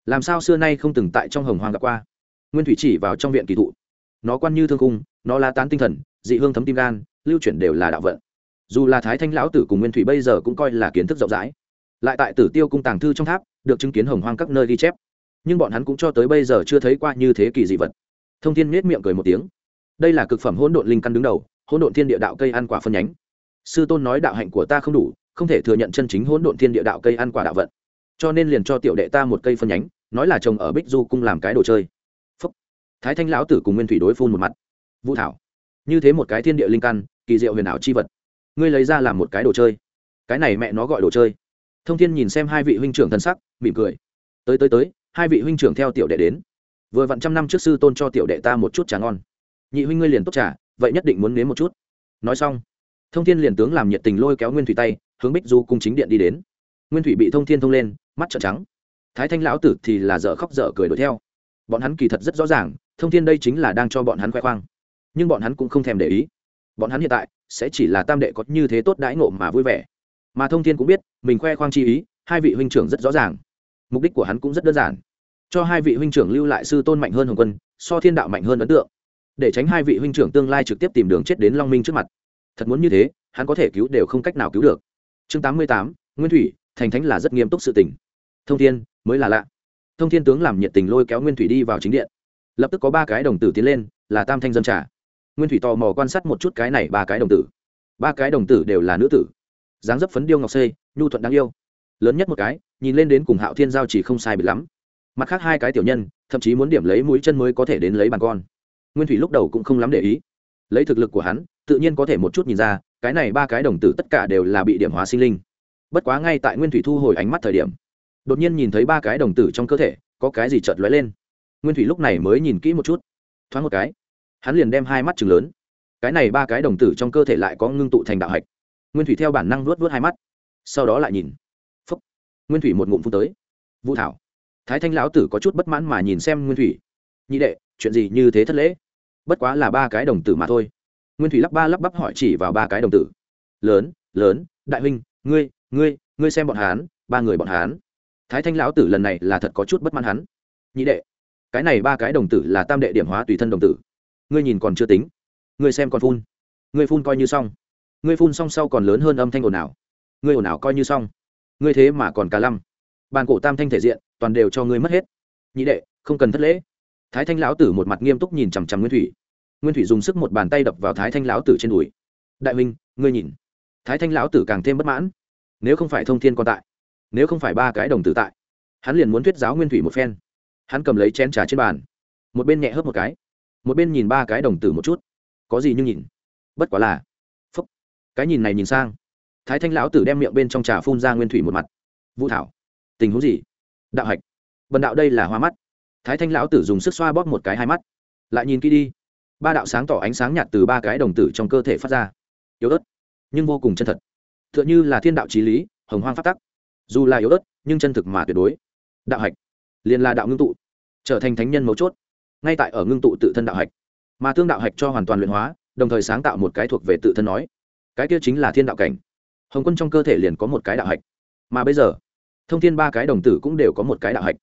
Làm sao xưa nay không từng tại trong hồng hoang gặp qua? Nguyên thủy chỉ vào trong viện kỳ thụ. Nó quan như thương cung, nó la tán tinh thần, dị hương thấm tim gan, lưu chuyển đều là đạo vận. Dù là thái thanh lão tử cùng nguyên thủy bây giờ cũng coi là kiến thức rộng rãi. Lại tại tử tiêu cung tàng thư trong tháp, được chứng kiến hồng hoang các nơi ghi chép. Nhưng bọn hắn cũng cho tới bây giờ chưa thấy qua như thế kỳ dị vật. Thông thiên miết miệng cười một tiếng. Đây là cực phẩm hỗn độn linh căn đứng đầu hỗn độn thiên địa đạo cây ăn quả phân nhánh. Sư tôn nói đạo hạnh của ta không đủ, không thể thừa nhận chân chính hỗn độn thiên địa đạo cây ăn quả đạo vận. Cho nên liền cho tiểu đệ ta một cây phân nhánh, nói là trồng ở bích du cung làm cái đồ chơi. Phúc. thái thanh lão tử cùng nguyên thủy đối phun một mặt. Vũ thảo. Như thế một cái thiên địa linh căn, kỳ diệu huyền ảo chi vật. Ngươi lấy ra làm một cái đồ chơi. Cái này mẹ nó gọi đồ chơi. Thông thiên nhìn xem hai vị huynh trưởng thân sắc, mỉm cười. Tới tới tới, hai vị huynh trưởng theo tiểu đệ đến. Vừa vặn trăm năm trước sư tôn cho tiểu đệ ta một chút trà ngon. Nhị huynh ngươi liền tốt trà vậy nhất định muốn nếm một chút. Nói xong, thông thiên liền tướng làm nhiệt tình lôi kéo nguyên thủy tay, hướng bích du cung chính điện đi đến. Nguyên thủy bị thông thiên thông lên, mắt trợn trắng. Thái thanh lão tử thì là dở khóc dở cười đuổi theo. Bọn hắn kỳ thật rất rõ ràng, thông thiên đây chính là đang cho bọn hắn khoe khoang. Nhưng bọn hắn cũng không thèm để ý. Bọn hắn hiện tại sẽ chỉ là tam đệ có như thế tốt đãi ngộ mà vui vẻ. Mà thông thiên cũng biết, mình khoe khoang chi ý, hai vị huynh trưởng rất rõ ràng. Mục đích của hắn cũng rất đơn giản. Cho hai vị huynh trưởng lưu lại sư tôn mạnh hơn hồng quân, so thiên đạo mạnh hơn ấn tượng để tránh hai vị huynh trưởng tương lai trực tiếp tìm đường chết đến long minh trước mặt. Thật muốn như thế, hắn có thể cứu đều không cách nào cứu được. Chương tám mươi tám, nguyên thủy, thành thánh là rất nghiêm túc sự tình. Thông thiên, mới là lạ. Thông thiên tướng làm nhiệt tình lôi kéo nguyên thủy đi vào chính điện. Lập tức có ba cái đồng tử tiến lên, là tam thanh dân trả nguyên thủy tò mò quan sát một chút cái này ba cái đồng tử. Ba cái đồng tử đều là nữ tử. Dáng dấp phấn điêu ngọc xê, nhu thuận đáng yêu. Lớn nhất một cái, nhìn lên đến cùng hạo thiên giao chỉ không sai bị lắm. Mặt khác hai cái tiểu nhân, thậm chí muốn điểm lấy mũi chân mới có thể đến lấy bàn con nguyên thủy lúc đầu cũng không lắm để ý. Lấy thực lực của hắn, tự nhiên có thể một chút nhìn ra, cái này ba cái đồng tử tất cả đều là bị điểm hóa sinh linh. Bất quá ngay tại nguyên thủy thu hồi ánh mắt thời điểm, đột nhiên nhìn thấy ba cái đồng tử trong cơ thể, có cái gì chợt lóe lên. Nguyên thủy lúc này mới nhìn kỹ một chút, thoáng một cái, hắn liền đem hai mắt chừng lớn. Cái này ba cái đồng tử trong cơ thể lại có ngưng tụ thành đạo hạch. Nguyên thủy theo bản năng luốt vớt hai mắt, sau đó lại nhìn. Phúc, nguyên thủy một ngụm phun tới. Vũ thảo, thái thanh lão tử có chút bất mãn mà nhìn xem nguyên thủy. Nhị đệ chuyện gì như thế thất lễ? Bất quá là ba cái đồng tử mà thôi. Nguyên thủy lắp ba lắp bắp hỏi chỉ vào ba cái đồng tử. Lớn lớn, đại huynh, ngươi ngươi ngươi xem bọn hán ba người bọn hán thái thanh lão tử lần này là thật có chút bất mãn hắn. Nhị đệ, cái này ba cái đồng tử là tam đệ điểm hóa tùy thân đồng tử. Ngươi nhìn còn chưa tính. Ngươi xem còn phun. Ngươi phun coi như xong. Ngươi phun xong sau còn lớn hơn âm thanh ồn ào. Ngươi ồn ào coi như xong. Ngươi thế mà còn cả lăm. Bàn cổ tam thanh thể diện, toàn đều cho ngươi mất hết. Nhị đệ, không cần thất lễ thái thanh lão tử một mặt nghiêm túc nhìn chằm chằm nguyên thủy. Nguyên thủy dùng sức một bàn tay đập vào thái thanh lão tử trên đùi. Đại minh ngươi nhìn. Thái thanh lão tử càng thêm bất mãn. Nếu không phải thông thiên còn tại, nếu không phải ba cái đồng tử tại, hắn liền muốn thuyết giáo nguyên thủy một phen. Hắn cầm lấy chén trà trên bàn, một bên nhẹ hớp một cái, một bên nhìn ba cái đồng tử một chút. Có gì nhưng nhìn? Bất quá là, phúc. Cái nhìn này nhìn sang, thái thanh lão tử đem miệng bên trong trà phun ra nguyên thủy một mặt. Vũ thảo, tình huống gì? Đạo hạch, bần đạo đây là hoa mắt thái thanh lão tử dùng sức xoa bóp một cái hai mắt. Lại nhìn kỹ đi. Ba đạo sáng tỏ ánh sáng nhạt từ ba cái đồng tử trong cơ thể phát ra. Yếu ớt, nhưng vô cùng chân thật. T h ư ợ n h ư là thiên đạo trí lý, hồng hoang phát tắc. Dù là yếu ớt, nhưng chân thực mà tuyệt đối. Đạo hạch, liền là đạo ngưng tụ, trở thành thánh nhân mấu chốt. Ngay tại ở ngưng tụ tự thân đạo hạch. Mà tương đạo hạch cho hoàn toàn luyện hóa, đồng thời sáng tạo một cái thuộc về tự thân nói. Cái kia chính là thiên đạo cảnh. Hồng quân trong cơ thể liền có một cái đạo hạch. Mà bây giờ, thông thiên ba cái đồng tử cũng đều có một cái đạo hạch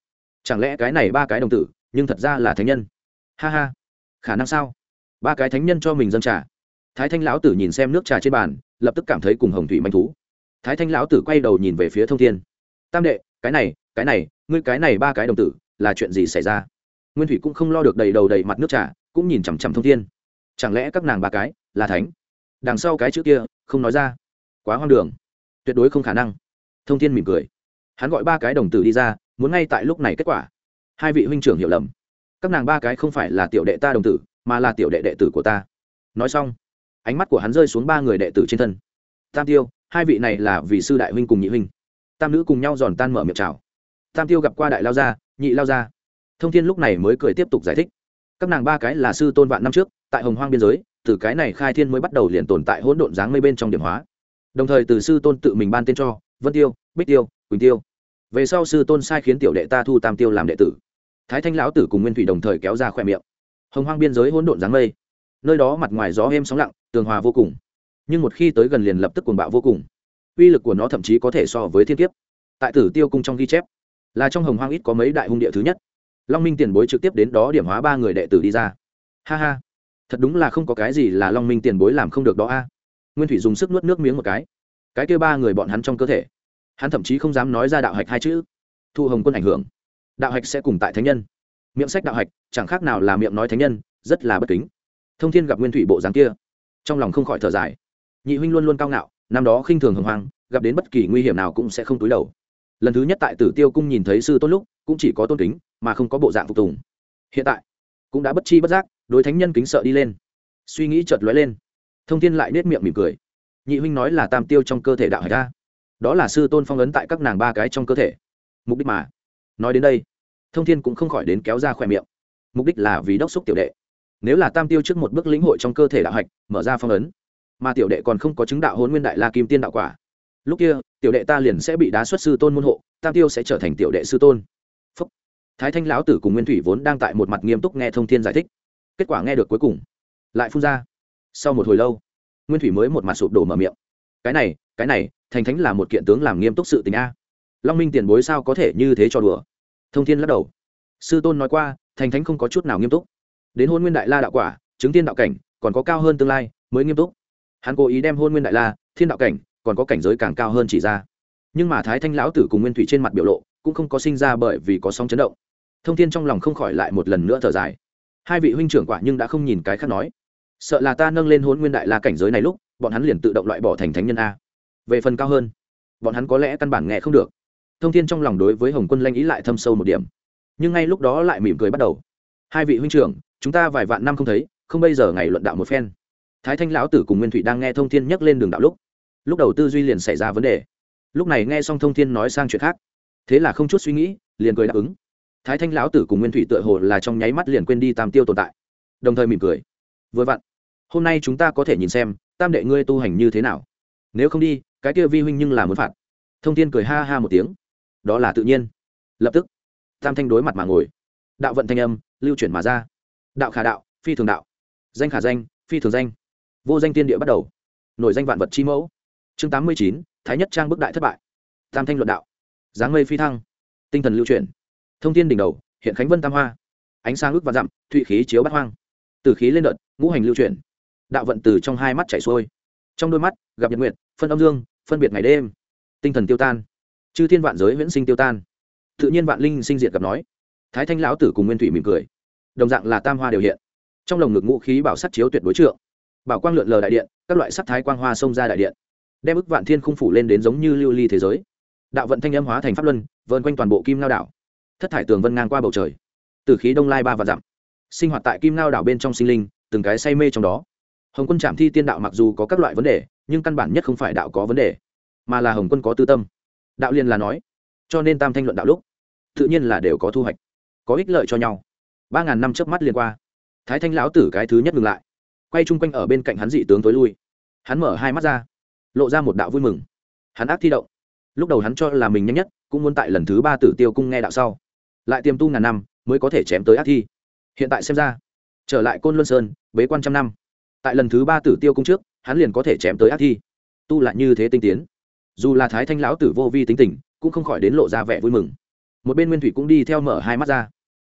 chẳng lẽ cái này ba cái đồng tử, nhưng thật ra là thánh nhân? Ha ha. Khả năng sao? Ba cái thánh nhân cho mình dân trà. Thái thanh lão tử nhìn xem nước trà trên bàn, lập tức cảm thấy cùng hồng thủy manh thú. Thái thanh lão tử quay đầu nhìn về phía thông thiên. Tam đệ, cái này cái này, ngươi cái này ba cái đồng tử, là chuyện gì xảy ra? Nguyên thủy cũng không lo được đầy đầu đầy mặt nước trà, cũng nhìn chằm chằm thông thiên. Chẳng lẽ các nàng ba cái là thánh? Đằng sau cái chữ kia, không nói ra. Quá hoang đường. Tuyệt đối không khả năng. Thông thiên mỉm cười. Hắn gọi ba cái đồng tử đi ra muốn ngay tại lúc này kết quả. Hai vị huynh trưởng hiểu lầm. Các nàng ba cái không phải là tiểu đệ ta đồng tử, mà là tiểu đệ đệ tử của ta. Nói xong, ánh mắt của hắn rơi xuống ba người đệ tử trên thân. Tam tiêu, hai vị này là vì sư đại huynh cùng nhị huynh. Tam nữ cùng nhau giòn tan mở miệng chào. Tam tiêu gặp qua đại lao gia, nhị lao gia. Thông thiên lúc này mới cười tiếp tục giải thích. Các nàng ba cái là sư tôn vạn năm trước, tại hồng hoang biên giới, từ cái này khai thiên mới bắt đầu liền tồn tại hỗn độn dáng mây bên trong điểm hóa. Đồng thời từ sư tôn tự mình ban tên cho, vân tiêu, bích tiêu, quỳnh tiêu về sau sư tôn sai khiến tiểu đệ ta thu tam tiêu làm đệ tử. Thái thanh lão tử cùng nguyên thủy đồng thời kéo ra khỏe miệng. Hồng hoang biên giới hỗn độn dáng mây. Nơi đó mặt ngoài gió êm sóng lặng, tường hòa vô cùng. Nhưng một khi tới gần liền lập tức cuồng bạo vô cùng. Uy lực của nó thậm chí có thể so với thiên kiếp. Tại tử tiêu cung trong ghi chép, là trong hồng hoang ít có mấy đại hung địa thứ nhất. Long minh tiền bối trực tiếp đến đó điểm hóa ba người đệ tử đi ra. Ha ha, thật đúng là không có cái gì là long minh tiền bối làm không được đó a. Nguyên thủy dùng sức nuốt nước miếng một cái. Cái kêu ba người bọn hắn trong cơ thể hắn thậm chí không dám nói ra đạo hạch hai chữ. Thu hồng quân ảnh hưởng. Đạo hạch sẽ cùng tại thánh nhân. Miệng sách đạo hạch, chẳng khác nào là miệng nói thánh nhân, rất là bất kính. Thông thiên gặp nguyên thủy bộ dáng kia, trong lòng không khỏi thở dài. Nhị huynh luôn luôn cao ngạo, năm đó khinh thường hồng hoang, gặp đến bất kỳ nguy hiểm nào cũng sẽ không túi đầu. Lần thứ nhất tại tử tiêu cung nhìn thấy sư tôn lúc, cũng chỉ có tôn kính, mà không có bộ dạng phục tùng. Hiện tại, cũng đã bất chi bất giác, đối thánh nhân kính sợ đi lên. Suy nghĩ chợt lóe lên. Thông thiên lại nết miệng mỉm cười. Nhị huynh nói là tam tiêu trong cơ thể đạo hạch ta đó là sư tôn phong ấn tại các nàng ba cái trong cơ thể. Mục đích mà. Nói đến đây, thông thiên cũng không khỏi đến kéo ra khỏe miệng. Mục đích là vì đốc xúc tiểu đệ. Nếu là tam tiêu trước một bước lĩnh hội trong cơ thể đạo hạch, mở ra phong ấn, mà tiểu đệ còn không có chứng đạo hôn nguyên đại la kim tiên đạo quả, lúc kia, tiểu đệ ta liền sẽ bị đá xuất sư tôn môn hộ, tam tiêu sẽ trở thành tiểu đệ sư tôn. Phúc. thái thanh lão tử cùng nguyên thủy vốn đang tại một mặt nghiêm túc nghe thông thiên giải thích. Kết quả nghe được cuối cùng, lại phun ra. Sau một hồi lâu, nguyên thủy mới một mặt sụp đổ mở miệng. Cái này cái này, thành thánh là một kiện tướng làm nghiêm túc sự tình a. Long minh tiền bối sao có thể như thế cho đùa? Thông thiên lắc đầu. Sư tôn nói qua, thành thánh không có chút nào nghiêm túc. Đến hôn nguyên đại la đạo quả, chứng tiên đạo cảnh, còn có cao hơn tương lai, mới nghiêm túc. Hắn cố ý đem hôn nguyên đại la, thiên đạo cảnh, còn có cảnh giới càng cao hơn chỉ ra. Nhưng mà thái thanh lão tử cùng nguyên thủy trên mặt biểu lộ, cũng không có sinh ra bởi vì có sóng chấn động. Thông thiên trong lòng không khỏi lại một lần nữa thở dài. Hai vị huynh trưởng quả nhưng đã không nhìn cái khác nói. Sợ là ta nâng lên hôn nguyên đại la cảnh giới này lúc, bọn hắn liền tự động loại bỏ thành thánh nhân a về phần cao hơn. Bọn hắn có lẽ căn bản nghe không được. Thông thiên trong lòng đối với hồng quân lanh ý lại thâm sâu một điểm. Nhưng ngay lúc đó lại mỉm cười bắt đầu. Hai vị huynh trưởng, chúng ta vài vạn năm không thấy, không bây giờ ngày luận đạo một phen. Thái thanh lão tử cùng nguyên thủy đang nghe thông thiên nhắc lên đường đạo lúc. Lúc đầu tư duy liền xảy ra vấn đề. Lúc này nghe xong thông thiên nói sang chuyện khác. Thế là không chút suy nghĩ, liền cười đáp ứng. Thái thanh lão tử cùng nguyên thủy tựa hồ là trong nháy mắt liền quên đi tam tiêu tồn tại. Đồng thời mỉm cười. Vừa vặn, hôm nay chúng ta có thể nhìn xem, tam đệ ngươi tu hành như thế nào. Nếu không đi cái kia vi huynh nhưng là muốn phạt. Thông thiên cười ha ha một tiếng. Đó là tự nhiên. Lập tức, tam thanh đối mặt mà ngồi. Đạo vận thanh âm, lưu chuyển mà ra. Đạo khả đạo, phi thường đạo. Danh khả danh, phi thường danh. Vô danh tiên địa bắt đầu. Nổi danh vạn vật chi mẫu. Chương tám mươi chín, thái nhất trang bức đại thất bại. Tam thanh luận đạo. Dáng mây phi thăng. Tinh thần lưu chuyển. Thông tin đỉnh đầu, hiện khánh vân tam hoa. Ánh sáng ước và dặm, thụy khí chiếu bắt hoang. Từ khí lên đợt, ngũ hành lưu chuyển. Đạo vận từ trong hai mắt chảy xuôi trong đôi mắt, gặp nhật nguyệt, phân âm dương, phân biệt ngày đêm. Tinh thần tiêu tan. Chư thiên vạn giới huyễn sinh tiêu tan. Tự nhiên vạn linh sinh diệt gặp nói. Thái thanh lão tử cùng nguyên thủy mỉm cười. Đồng dạng là tam hoa đều hiện. Trong lồng ngực ngũ khí bảo sắt chiếu tuyệt đối trượng. Bảo quang lượn lờ đại điện, các loại sắc thái quang hoa xông ra đại điện. Đem ức vạn thiên khung phủ lên đến giống như lưu ly thế giới. Đạo vận thanh âm hóa thành pháp luân vơn quanh toàn bộ kim lao đảo. Thất thải tường vân ngang qua bầu trời. Từ khí đông lai ba và dặm. Sinh hoạt tại kim lao đảo bên trong sinh linh, từng cái say mê trong đó hồng quân trạm thi tiên đạo mặc dù có các loại vấn đề, nhưng căn bản nhất không phải đạo có vấn đề, mà là hồng quân có tư tâm. Đạo liên là nói, cho nên tam thanh luận đạo lúc, tự nhiên là đều có thu hoạch, có ích lợi cho nhau. Ba ngàn năm trước mắt liên qua, thái thanh lão tử cái thứ nhất ngừng lại, quay chung quanh ở bên cạnh hắn dị tướng tối lui. Hắn mở hai mắt ra, lộ ra một đạo vui mừng. Hắn ác thi động, lúc đầu hắn cho là mình nhanh nhất, cũng muốn tại lần thứ ba tử tiêu cung nghe đạo sau, lại tiềm tu ngàn năm, mới có thể chém tới ác thi. Hiện tại xem ra, trở lại côn luân sơn, bế quan trăm năm tại lần thứ ba tử tiêu cung trước, hắn liền có thể chém tới ác thi. Tu lại như thế tinh tiến. Dù là thái thanh lão tử vô vi tính tình, cũng không khỏi đến lộ ra vẻ vui mừng. Một bên nguyên thủy cũng đi theo mở hai mắt ra.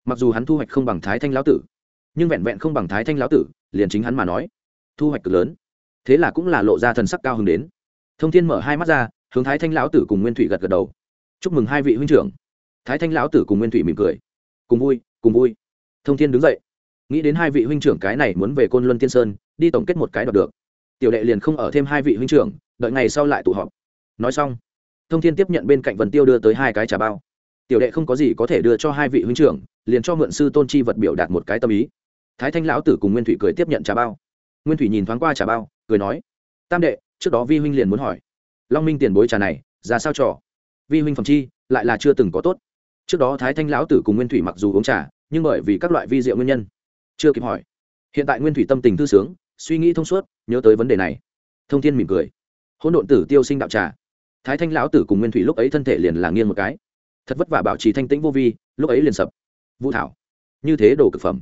Mặc dù hắn thu hoạch không bằng thái thanh lão tử, nhưng vẹn vẹn không bằng thái thanh lão tử, liền chính hắn mà nói, thu hoạch cực lớn. Thế là cũng là lộ ra thần sắc cao hứng đến. Thông thiên mở hai mắt ra, hướng thái thanh lão tử cùng nguyên thủy gật gật đầu. Chúc mừng hai vị huynh trưởng. Thái thanh lão tử cùng nguyên thủy mỉm cười. Cùng vui cùng vui. Thông thiên đứng dậy, nghĩ đến hai vị huynh trưởng cái này muốn về côn luân tiên sơn đi tổng kết một cái đoạt được. Tiểu đệ liền không ở thêm hai vị huynh trưởng, đợi ngày sau lại tụ họp. Nói xong, thông thiên tiếp nhận bên cạnh vần tiêu đưa tới hai cái trà bao. Tiểu đệ không có gì có thể đưa cho hai vị huynh trưởng, liền cho mượn sư tôn chi vật biểu đạt một cái tâm ý. Thái thanh lão tử cùng nguyên thủy cười tiếp nhận trà bao. Nguyên thủy nhìn thoáng qua trà bao, cười nói, tam đệ, trước đó vi huynh liền muốn hỏi. Long minh tiền bối trà này, ra sao trò? Vi huynh phẩm chi, lại là chưa từng có tốt. Trước đó thái thanh lão tử cùng nguyên thủy mặc dù uống trà, nhưng bởi vì các loại vi rượu nguyên nhân, chưa kịp hỏi. Hiện tại nguyên thủy tâm tình thư sướng suy nghĩ thông suốt, nhớ tới vấn đề này. Thông thiên mỉm cười. Hỗn độn tử tiêu sinh đạo trà. Thái thanh lão tử cùng nguyên thủy lúc ấy thân thể liền là nghiêng một cái. Thật vất vả bảo trì thanh tĩnh vô vi, lúc ấy liền sập. Vũ thảo, như thế đồ cực phẩm.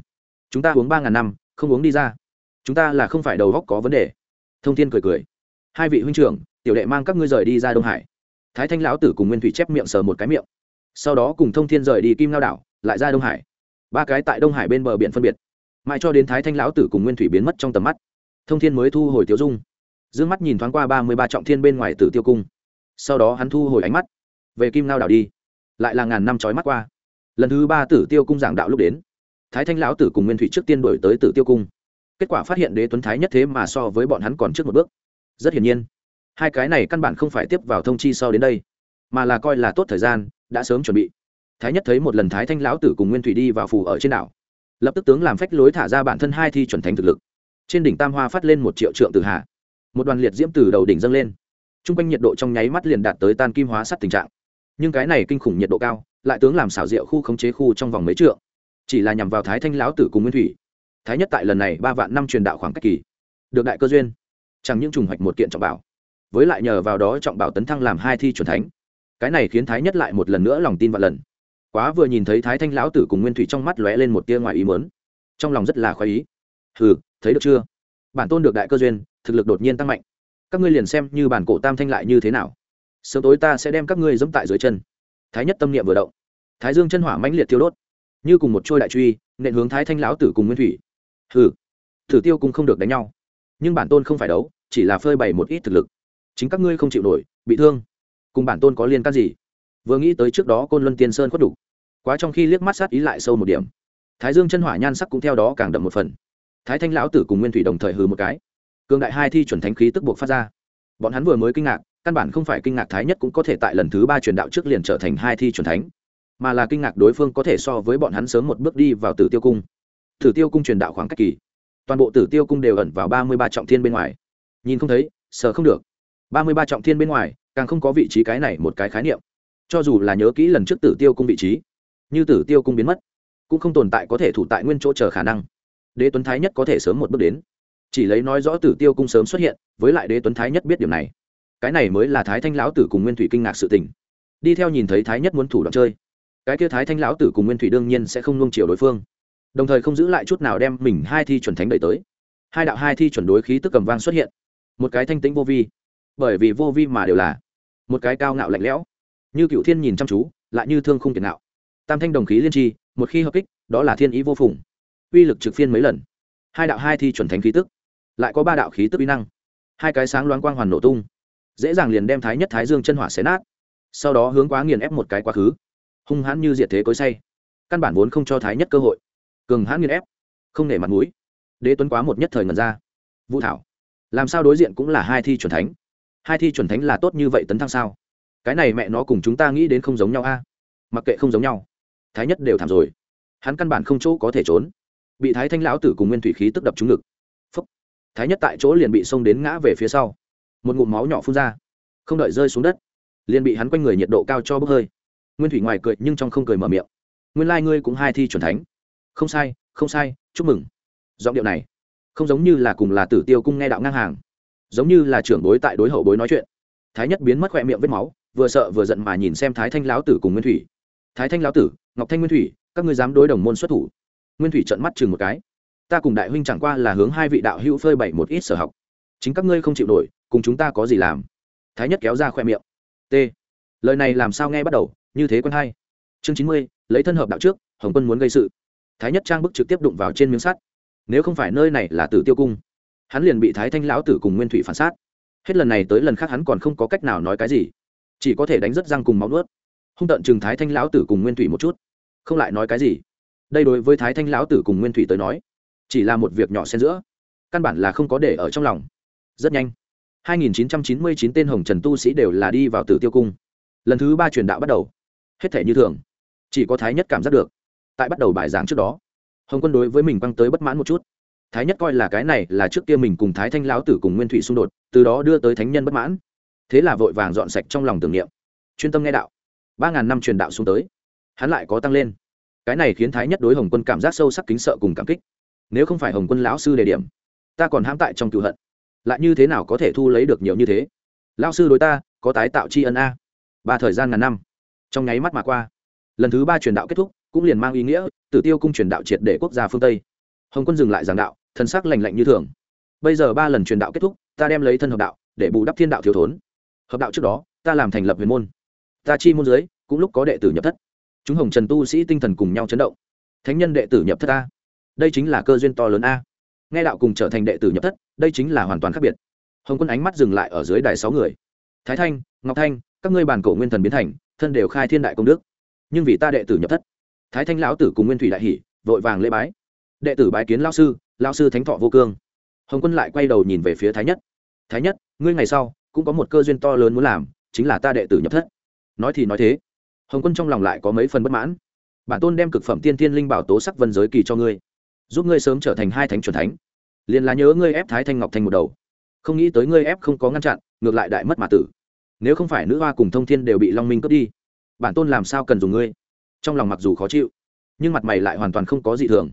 Chúng ta uống ba ngàn năm, không uống đi ra. Chúng ta là không phải đầu góc có vấn đề. Thông thiên cười cười. Hai vị huynh trưởng, tiểu đệ mang các ngươi rời đi ra đông hải. Thái thanh lão tử cùng nguyên thủy chép miệng sờ một cái miệng. Sau đó cùng thông thiên rời đi kim lao đảo, lại ra đông hải. Ba cái tại đông hải bên bờ biển phân biệt. Mãi cho đến thái thanh lão tử cùng nguyên thủy biến mất trong tầm mắt thông thiên mới thu hồi tiêu dung. D ư ơ n g mắt nhìn thoáng qua ba mươi ba trọng thiên bên ngoài tử tiêu cung. Sau đó hắn thu hồi ánh mắt, về kim lao đảo đi. Lại là ngàn năm trói mắt qua. Lần thứ ba tử tiêu cung giảng đạo lúc đến, thái thanh lão tử cùng nguyên thủy trước tiên đổi tới tử tiêu cung. Kết quả phát hiện đế tuấn thái nhất thế mà so với bọn hắn còn trước một bước. Rất hiển nhiên, hai cái này căn bản không phải tiếp vào thông chi sau đến đây, mà là coi là tốt thời gian, đã sớm chuẩn bị. Thái nhất thấy một lần thái thanh lão tử cùng nguyên thủy đi vào phù ở trên đảo, lập tức tướng làm phách lối thả ra bản thân hai thi chuẩn thánh thực lực trên đỉnh tam hoa phát lên một triệu trượng từ hạ một đoàn liệt diễm từ đầu đỉnh dâng lên. T r u n g quanh nhiệt độ trong nháy mắt liền đạt tới tan kim hóa sắt tình trạng. Nhưng cái này kinh khủng nhiệt độ cao, lại tướng làm xảo diệu khu khống chế khu trong vòng mấy trượng. Chỉ là nhằm vào thái thanh lão tử cùng nguyên thủy. Thái nhất tại lần này ba vạn năm truyền đạo khoảng cách kỳ. Được đại cơ duyên. Chẳng những trùng hoạch một kiện trọng bảo, với lại nhờ vào đó trọng bảo tấn thăng làm hai thi chuẩn thánh. Cái này khiến thái nhất lại một lần nữa lòng tin vạn lần. Quá vừa nhìn thấy thái thanh lão tử cùng nguyên thủy trong mắt lóe lên một tia ngoài ý mớn trong lòng rất là khoái ý. Ừ thấy được chưa? Bản tôn được đại cơ duyên, thực lực đột nhiên tăng mạnh. Các ngươi liền xem như bản cổ tam thanh lại như thế nào. Sớm tối ta sẽ đem các ngươi dẫm tại dưới chân. Thái nhất tâm niệm vừa động. Thái dương chân hỏa mãnh liệt tiêu đốt. Như cùng một trôi đại truy, nện hướng thái thanh lão tử cùng nguyên thủy. Hừ, thử tiêu cũng không được đánh nhau. Nhưng bản tôn không phải đấu, chỉ là phơi bày một ít thực lực. Chính các ngươi không chịu nổi, bị thương. Cùng bản tôn có liên can gì? Vừa nghĩ tới trước đó côn luân tiên sơn khuất đủ. Quá trong khi liếc mắt sát ý lại sâu một điểm. Thái dương chân hỏa nhan sắc cũng theo đó càng đậm một phần thái thanh lão tử cùng nguyên thủy đồng thời hừ một cái. Cường đại hai thi chuẩn thánh khí tức buộc phát ra. Bọn hắn vừa mới kinh ngạc, căn bản không phải kinh ngạc thái nhất cũng có thể tại lần thứ ba truyền đạo trước liền trở thành hai thi chuẩn thánh, mà là kinh ngạc đối phương có thể so với bọn hắn sớm một bước đi vào tử tiêu cung. Tử tiêu cung truyền đạo khoảng cách kỳ, toàn bộ tử tiêu cung đều ẩn vào ba mươi ba trọng thiên bên ngoài. Nhìn không thấy sờ không được. ba mươi ba trọng thiên bên ngoài, càng không có vị trí cái này một cái khái niệm. Cho dù là nhớ kỹ lần trước tử tiêu cung vị trí, như tử tiêu cung biến mất, cũng không tồn tại có thể thủ tại nguyên chỗ chờ khả năng đế tuấn thái nhất có thể sớm một bước đến. Chỉ lấy nói rõ tử tiêu cung sớm xuất hiện, với lại đế tuấn thái nhất biết điểm này. Cái này mới là thái thanh lão tử cùng nguyên thủy kinh ngạc sự tình. Đi theo nhìn thấy thái nhất muốn thủ đoạn chơi, cái kia thái thanh lão tử cùng nguyên thủy đương nhiên sẽ không nung chiều đối phương. Đồng thời không giữ lại chút nào đem mình hai thi chuẩn thánh đẩy tới. Hai đạo hai thi chuẩn đối khí tức cầm vang xuất hiện. Một cái thanh tĩnh vô vi, bởi vì vô vi mà đều là. Một cái cao ngạo lạnh lẽo, như cựu thiên nhìn chăm chú, lại như thương không tiền ngạo. Tam thanh đồng khí liên tri, một khi hợp kích, đó là thiên ý vô phùng uy lực trực phiên mấy lần. Hai đạo hai thi chuẩn thánh khí tức, lại có ba đạo khí tức uy năng. Hai cái sáng loáng quang hoàn nổ tung, dễ dàng liền đem thái nhất thái dương chân hỏa xé nát, sau đó hướng quá nghiền ép một cái quá khứ. Hung hãn như diệt thế cối say, căn bản vốn không cho thái nhất cơ hội. Cường hãn nghiền ép, không nể mặt mũi. Đế tuấn quá một nhất thời ngần ra. Vũ thảo, làm sao đối diện cũng là hai thi chuẩn thánh? Hai thi chuẩn thánh là tốt như vậy tấn thăng sao? Cái này mẹ nó cùng chúng ta nghĩ đến không giống nhau a. Mặc kệ không giống nhau, thái nhất đều thảm rồi. Hắn căn bản không chỗ có thể trốn bị thái thanh lão tử cùng nguyên thủy khí tức đập trúng ngực. Phúc. Thái nhất tại chỗ liền bị xông đến ngã về phía sau. Một ngụm máu nhỏ phun ra. Không đợi rơi xuống đất, liền bị hắn quanh người nhiệt độ cao cho bốc hơi. Nguyên thủy ngoài cười nhưng trong không cười mở miệng. Nguyên lai、like、ngươi cũng hai thi c thánh. Không sai không sai, chúc mừng. Giọng điệu này, không giống như là cùng là tử tiêu cung nghe đạo ngang hàng. Giống như là trưởng bối tại đối hậu bối nói chuyện. Thái nhất biến mất khoe miệng vết máu, vừa sợ vừa giận mà nhìn xem thái thanh lão tử cùng nguyên thủy. Thái thanh lão tử, ngọc thanh nguyên thủy, các ngươi dám đối đồng môn xuất thủ? Nguyên thủy trận mắt chừng một cái. Ta cùng đại huynh chẳng qua là hướng hai vị đạo hữu phơi bày một ít sở học. Chính các ngươi không chịu nổi, cùng chúng ta có gì làm? Thái nhất kéo ra khoe miệng. T. Lời này làm sao nghe bắt đầu, như thế quân hay. chương chín mươi, lấy thân hợp đạo trước, hồng quân muốn gây sự. Thái nhất trang bức trực tiếp đụng vào trên miếng sắt. Nếu không phải nơi này là tử tiêu cung, hắn liền bị thái thanh lão tử cùng nguyên thủy phản sát. Hết lần này tới lần khác hắn còn không có cách nào nói cái gì. Chỉ có thể đánh rất răng cùng máu nuốt. Hung tận chừng thái thanh lão tử cùng nguyên thủy một chút. Không lại nói cái gì đây đối với thái thanh lão tử cùng nguyên thủy tới nói, chỉ là một việc nhỏ xen giữa, căn bản là không có để ở trong lòng. Rất nhanh 2999 tên hồng trần tu sĩ đều là đi vào tử tiêu cung. Lần thứ ba truyền đạo bắt đầu, hết thể như thường, chỉ có thái nhất cảm giác được, tại bắt đầu bài giảng trước đó, hồng quân đối với mình băng tới bất mãn một chút. Thái nhất coi là cái này là trước kia mình cùng thái thanh lão tử cùng nguyên thủy xung đột, từ đó đưa tới thánh nhân bất mãn. Thế là vội vàng dọn sạch trong lòng tưởng niệm. Chuyên tâm nghe đạo, ba ngàn năm truyền đạo xuống tới, hắn lại có tăng lên cái này khiến thái nhất đối hồng quân cảm giác sâu sắc kính sợ cùng cảm kích. Nếu không phải hồng quân lão sư đề điểm, ta còn hãm tại trong cựu hận. Lại như thế nào có thể thu lấy được nhiều như thế? Lão sư đối ta, có tái tạo tri ân a. Ba thời gian ngàn năm, trong nháy mắt mà qua. Lần thứ ba truyền đạo kết thúc, cũng liền mang ý nghĩa, tử tiêu cung truyền đạo triệt để quốc gia phương tây. Hồng quân dừng lại giảng đạo, thần sắc lành lạnh như thường. Bây giờ ba lần truyền đạo kết thúc, ta đem lấy thân hợp đạo, để bù đắp thiên đạo thiếu thốn. Hợp đạo trước đó, ta làm thành lập huyền môn. Ta chi môn dưới, cũng lúc có đệ tử nhập thất chúng hồng trần tu sĩ tinh thần cùng nhau chấn động. Thánh nhân đệ tử nhập thất a. Đây chính là cơ duyên to lớn a. Nghe đạo cùng trở thành đệ tử nhập thất, đây chính là hoàn toàn khác biệt. Hồng quân ánh mắt dừng lại ở dưới đài sáu người. Thái thanh, ngọc thanh, các ngươi bàn cổ nguyên thần biến thành, thân đều khai thiên đại công đức. Nhưng vì ta đệ tử nhập thất. Thái thanh lão tử cùng nguyên thủy đại hỷ vội vàng lễ bái. Đệ tử bái kiến lao sư lao sư thánh thọ vô cương. Hồng quân lại quay đầu nhìn về phía thái nhất. Thái nhất, ngươi ngày sau cũng có một cơ duyên to lớn muốn làm, chính là ta đệ tử nhập thất. Nói thì nói thế hồng quân trong lòng lại có mấy phần bất mãn. Bản tôn đem cực phẩm tiên tiên linh bảo tố sắc vân giới kỳ cho ngươi, giúp ngươi sớm trở thành hai thánh c thánh, liền là nhớ ngươi ép thái thanh ngọc thanh một đầu. Không nghĩ tới ngươi ép không có ngăn chặn, ngược lại đại mất mà tử. Nếu không phải nữ hoa cùng thông thiên đều bị long minh cướp đi, bản tôn làm sao cần dùng ngươi? Trong lòng mặc dù khó chịu, nhưng mặt mày lại hoàn toàn không có gì thường.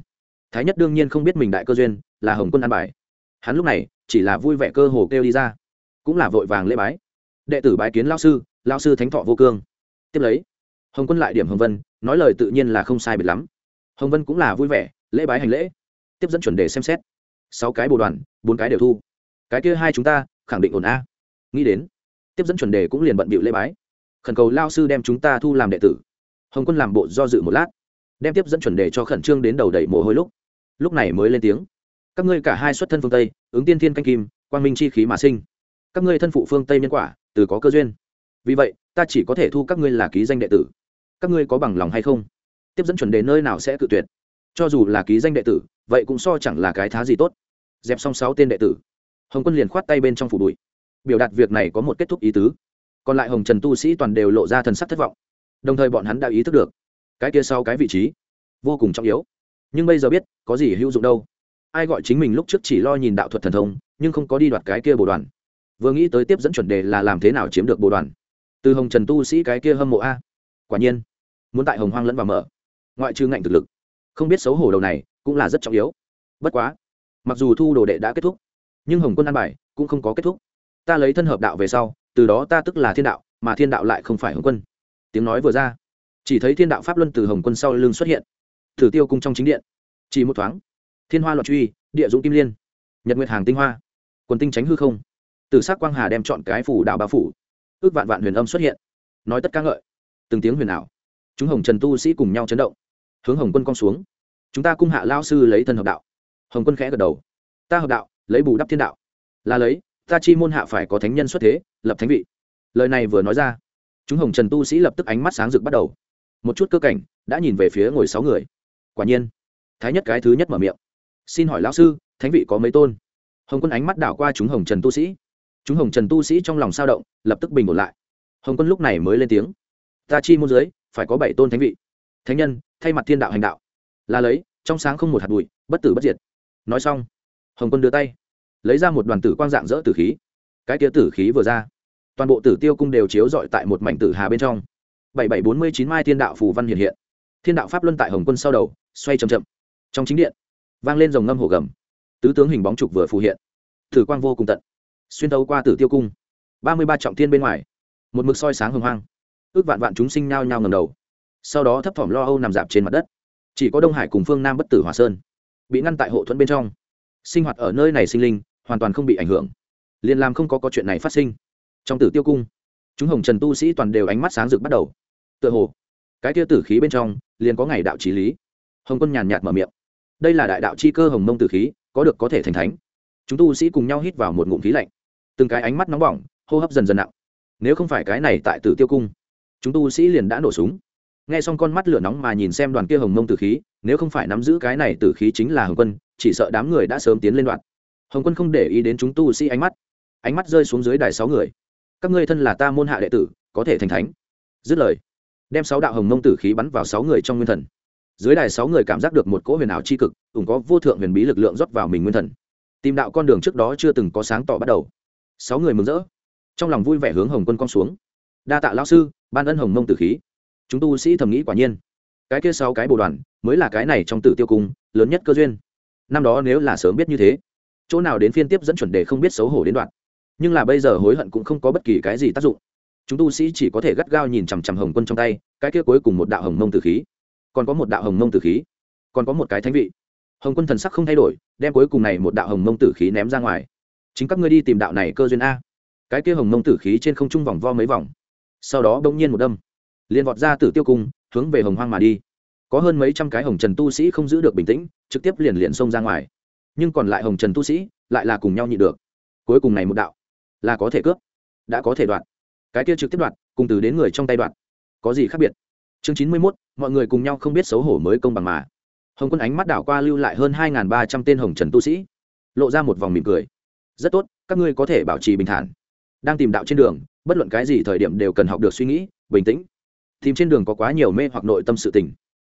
Thái nhất đương nhiên không biết mình đại cơ duyên, là hồng quân an bài. Hắn lúc này chỉ là vui vẻ cơ hồ kêu đi ra, cũng là vội vàng lễ bái. Đệ tử bái kiến lao sư lao sư thánh thọ vô cương. Tiếp lấy hồng quân lại điểm hồng vân, nói lời tự nhiên là không sai biệt lắm. Hồng vân cũng là vui vẻ, lễ bái hành lễ. Tiếp dẫn chuẩn đề xem xét. Sáu cái bồ đoàn, bốn cái đều thu. Cái kia hai chúng ta, khẳng định ổn a. Nghĩ đến, tiếp dẫn chuẩn đề cũng liền bận bịu lễ bái. Khẩn cầu lao sư đem chúng ta thu làm đệ tử. Hồng quân làm bộ do dự một lát, đem tiếp dẫn chuẩn đề cho khẩn trương đến đầu đầy mồ hôi lúc. Lúc này mới lên tiếng. Các ngươi cả hai xuất thân phương tây, ứng tiên thiên canh kim, quang minh chi khí mà sinh. Các ngươi thân phụ phương tây nhân quả, từ có cơ duyên. Vì vậy ta chỉ có thể thu các ngươi là ký danh đệ tử. Các ngươi có bằng lòng hay không? Tiếp dẫn chuẩn đề nơi nào sẽ cự tuyệt? Cho dù là ký danh đệ tử, vậy cũng so chẳng là cái thá gì tốt. Dẹp xong sáu tên đệ tử. Hồng quân liền khoát tay bên trong phủ bụi. Biểu đạt việc này có một kết thúc ý tứ. Còn lại hồng trần tu sĩ toàn đều lộ ra thần sắc thất vọng. Đồng thời bọn hắn đã ý thức được, cái kia sau cái vị trí vô cùng trọng yếu. Nhưng bây giờ biết, có gì hữu dụng đâu. Ai gọi chính mình lúc trước chỉ lo nhìn đạo thuật thần thông, nhưng không có đi đoạt cái kia bồ đoàn. Vừa nghĩ tới tiếp dẫn chuẩn đề là làm thế nào chiếm được bồ đoàn từ hồng trần tu sĩ cái kia hâm mộ a. Quả nhiên, muốn tại hồng hoang lẫn vào mở. Ngoại trừ ngạnh thực lực, không biết xấu hổ đầu này cũng là rất trọng yếu. Bất quá, mặc dù thu đồ đệ đã kết thúc, nhưng hồng quân an bài cũng không có kết thúc. Ta lấy thân hợp đạo về sau, từ đó ta tức là thiên đạo, mà thiên đạo lại không phải hồng quân. Tiếng nói vừa ra, chỉ thấy thiên đạo pháp luân từ hồng quân sau lưng xuất hiện. Thử tiêu cung trong chính điện. Chỉ một thoáng, thiên hoa loạn truy, địa dũng kim liên, nhật nguyệt hàng tinh hoa, quần tinh tránh hư không. Từ s ắ c quang hà đem chọn cái phủ đạo bao phủ ước vạn vạn huyền âm xuất hiện. Nói tất ca ngợi. Từng tiếng huyền ảo. Chúng hồng trần tu sĩ cùng nhau chấn động. Hướng hồng quân cong xuống. Chúng ta cung hạ lao sư lấy thân hợp đạo. Hồng quân khẽ gật đầu. Ta hợp đạo, lấy bù đắp thiên đạo. Là lấy, ta chi môn hạ phải có thánh nhân xuất thế, lập thánh vị. Lời này vừa nói ra, chúng hồng trần tu sĩ lập tức ánh mắt sáng rực bắt đầu. Một chút cơ cảnh, đã nhìn về phía ngồi sáu người. Quả nhiên, thái nhất cái thứ nhất mở miệng. Xin hỏi lão sư, thánh vị có mấy tôn? Hồng quân ánh mắt đảo qua chúng hồng trần tu sĩ chúng hồng trần tu sĩ trong lòng sao động, lập tức bình ổn lại. Hồng quân lúc này mới lên tiếng. Ta chi môn giới, phải có bảy tôn thánh vị. Thánh nhân, thay mặt thiên đạo hành đạo. Là lấy, trong sáng không một hạt bụi, bất tử bất diệt. Nói xong, hồng quân đưa tay, lấy ra một đoàn tử quang dạng dỡ tử khí. Cái kia tử khí vừa ra, toàn bộ tử tiêu cung đều chiếu dọi tại một mảnh tử hà bên trong. Bảy bảy bốn mươi chín mai thiên đạo phù văn hiện hiện. Thiên đạo pháp luân tại hồng quân sau đầu, xoay chậm chậm. Trong chính điện, vang lên dòng ngâm hồ gầm. Tứ tướng hình bóng trục vừa phù hiện. Thử quang vô cùng tận xuyên tấu qua tử tiêu cung. Ba mươi ba trọng thiên bên ngoài, một mực soi sáng hồng hoang. Ước vạn vạn chúng sinh nhao nhao ngầm đầu. Sau đó thấp thỏm lo âu nằm dạp trên mặt đất. Chỉ có đông hải cùng phương nam bất tử hòa sơn bị ngăn tại hộ thuẫn bên trong. Sinh hoạt ở nơi này sinh linh hoàn toàn không bị ảnh hưởng. Liền làm không có có chuyện này phát sinh. Trong tử tiêu cung, chúng hồng trần tu sĩ toàn đều ánh mắt sáng rực bắt đầu. Tựa hồ, cái tia tử khí bên trong liền có ngày đạo trí lý. Hồng quân nhàn nhạt mở miệng. Đây là đại đạo chi cơ hồng mông tử khí, có được có thể thành thánh. Chúng tu sĩ cùng nhau hít vào một ngụm khí lạnh từng cái ánh mắt nóng bỏng, hô hấp dần dần nặng. Nếu không phải cái này tại tử tiêu cung, chúng tu sĩ liền đã nổ súng. Nghe xong con mắt lửa nóng mà nhìn xem đoàn kia hồng mông tử khí, nếu không phải nắm giữ cái này tử khí chính là hồng quân, chỉ sợ đám người đã sớm tiến lên đoạn. Hồng quân không để ý đến chúng tu sĩ ánh mắt. Ánh mắt rơi xuống dưới đài sáu người. Các ngươi thân là ta môn hạ đệ tử, có thể thành thánh. Dứt lời, đem sáu đạo hồng mông tử khí bắn vào sáu người trong nguyên thần. Dưới đài sáu người cảm giác được một cỗ huyền ảo c h i cực, ủng có vô thượng huyền bí lực lượng rót vào mình nguyên thần. Tìm đạo con đường trước đó chưa từng có sáng tỏ bắt đầu sáu người mừng rỡ. Trong lòng vui vẻ hướng hồng quân con xuống. Đa tạ lao sư, ban ân hồng mông tử khí. Chúng tu sĩ thầm nghĩ quả nhiên. Cái kia sáu cái bồ đoàn, mới là cái này trong tử tiêu cung, lớn nhất cơ duyên. Năm đó nếu là sớm biết như thế, chỗ nào đến phiên tiếp dẫn chuẩn đề không biết xấu hổ đến đoạn. Nhưng là bây giờ hối hận cũng không có bất kỳ cái gì tác dụng. Chúng tu sĩ chỉ có thể gắt gao nhìn chằm chằm hồng quân trong tay, cái kia cuối cùng một đạo hồng mông tử khí. Còn có một đạo hồng mông tử khí. Còn có một cái thánh vị. Hồng quân thần sắc không thay đổi, đem cuối cùng này một đạo hồng mông tử khí ném ra ngoài chính các ngươi đi tìm đạo này cơ duyên a. Cái kia hồng mông tử khí trên không trung vòng vo mấy vòng. Sau đó bỗng nhiên một đâm. Liền vọt ra tử tiêu cung, hướng về hồng hoang mà đi. Có hơn mấy trăm cái hồng trần tu sĩ không giữ được bình tĩnh, trực tiếp liền liền xông ra ngoài. Nhưng còn lại hồng trần tu sĩ lại là cùng nhau nhị được. Cuối cùng này một đạo là có thể cướp, đã có thể đoạt. Cái kia trực tiếp đoạt, cùng từ đến người trong tay đoạt. Có gì khác biệt? Chương chín mươi mốt, mọi người cùng nhau không biết xấu hổ mới công bằng mà. Hồng quân ánh mắt đảo qua lưu lại hơn hai ba trăm tên hồng trần tu sĩ, lộ ra một vòng mỉm cười rất tốt, các ngươi có thể bảo trì bình thản. Đang tìm đạo trên đường, bất luận cái gì thời điểm đều cần học được suy nghĩ, bình tĩnh. Tìm trên đường có quá nhiều mê hoặc nội tâm sự tình.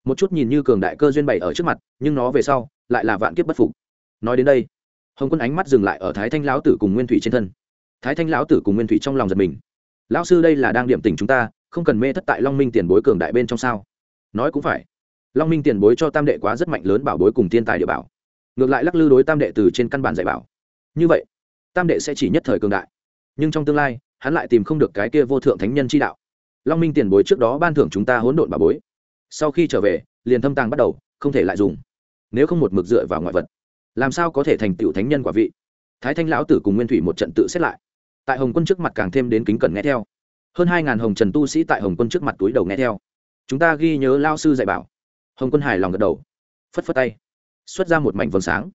Một chút nhìn như cường đại cơ duyên bày ở trước mặt, nhưng nó về sau, lại là vạn kiếp bất phục. Nói đến đây, hồng quân ánh mắt dừng lại ở thái thanh lão tử cùng nguyên thủy trên thân. Thái thanh lão tử cùng nguyên thủy trong lòng giật mình. Lão sư đây là đang điểm tỉnh chúng ta, không cần mê thất tại long minh tiền bối cường đại bên trong sao? Nói cũng phải. Long minh tiền bối cho tam đệ quá rất mạnh lớn bảo bối cùng thiên tài địa bảo. Ngược lại lắc lư đối tam đệ từ trên căn bản dạy bảo như vậy, tam đệ sẽ chỉ nhất thời cường đại. Nhưng trong tương lai, hắn lại tìm không được cái kia vô thượng thánh nhân chi đạo. Long minh tiền bối trước đó ban thưởng chúng ta hỗn độn bà bối. Sau khi trở về, liền thâm tàng bắt đầu, không thể lại dùng. Nếu không một mực dựa vào ngoại vật, làm sao có thể thành tựu thánh nhân quả vị? Thái thanh lão tử cùng nguyên thủy một trận tự xét lại. Tại hồng quân trước mặt càng thêm đến kính cẩn nghe theo. Hơn hai ngàn hồng trần tu sĩ tại hồng quân trước mặt túi đầu nghe theo. Chúng ta ghi nhớ lao sư dạy bảo. Hồng quân hài lòng gật đầu, phất phất tay, xuất ra một mảnh vầng sáng.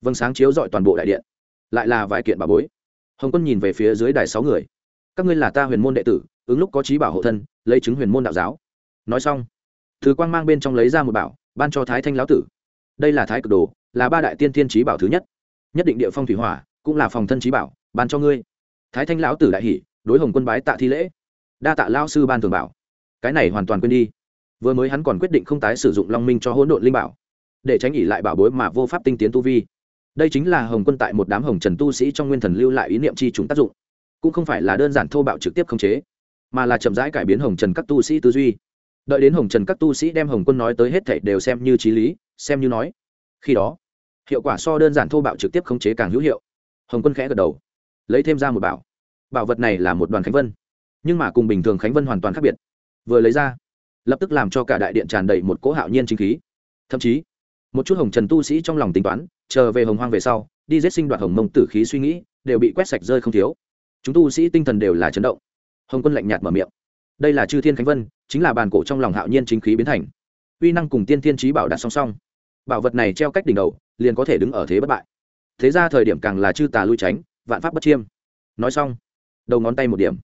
Vầng sáng chiếu rọi toàn bộ đại điện lại là vài kiện bà bối. Hồng quân nhìn về phía dưới đài sáu người. Các ngươi là ta huyền môn đệ tử, ứng lúc có trí bảo hộ thân, lấy chứng huyền môn đạo giáo. Nói xong thứ quang mang bên trong lấy ra một bảo, ban cho thái thanh lão tử. Đây là thái cực đồ, là ba đại tiên thiên trí bảo thứ nhất. Nhất định địa phong thủy hỏa, cũng là phòng thân trí bảo, ban cho ngươi. Thái thanh lão tử đại hỷ đối hồng quân bái tạ thi lễ. Đa tạ lao sư ban thường bảo. Cái này hoàn toàn quên đi. Vừa mới hắn còn quyết định không tái sử dụng long minh cho hỗn độn linh bảo, để tránh ỉ lại bảo bối mà vô pháp tinh tiến tu vi đây chính là hồng quân tại một đám hồng trần tu sĩ trong nguyên thần lưu lại ý niệm chi chúng tác dụng, cũng không phải là đơn giản thô bạo trực tiếp khống chế, mà là chậm rãi cải biến hồng trần các tu sĩ tư duy. Đợi đến hồng trần các tu sĩ đem hồng quân nói tới hết thảy đều xem như t r í lý, xem như nói. Khi đó, hiệu quả so đơn giản thô bạo trực tiếp khống chế càng hữu hiệu. Hồng quân khẽ gật đầu, lấy thêm ra một bảo. Bảo vật này là một đoàn khánh vân, nhưng mà cùng bình thường khánh vân hoàn toàn khác biệt. Vừa lấy ra, lập tức làm cho cả đại điện tràn đầy một cỗ hạo nhiên chính khí. Thậm chí một chút hồng trần tu sĩ trong lòng tính toán, chờ về hồng hoang về sau, đi giết sinh đoạt hồng mông tử khí suy nghĩ, đều bị quét sạch rơi không thiếu. Chúng tu sĩ tinh thần đều là chấn động. Hồng quân lạnh nhạt mở miệng. Đây là chư thiên khánh vân, chính là bàn cổ trong lòng hạo nhiên chính khí biến thành. Uy năng cùng tiên thiên trí bảo đặt song song. Bảo vật này treo cách đỉnh đầu, liền có thể đứng ở thế bất bại. Thế ra thời điểm càng là chư tà lui tránh, vạn pháp bất chiêm. Nói xong, đầu ngón tay một điểm,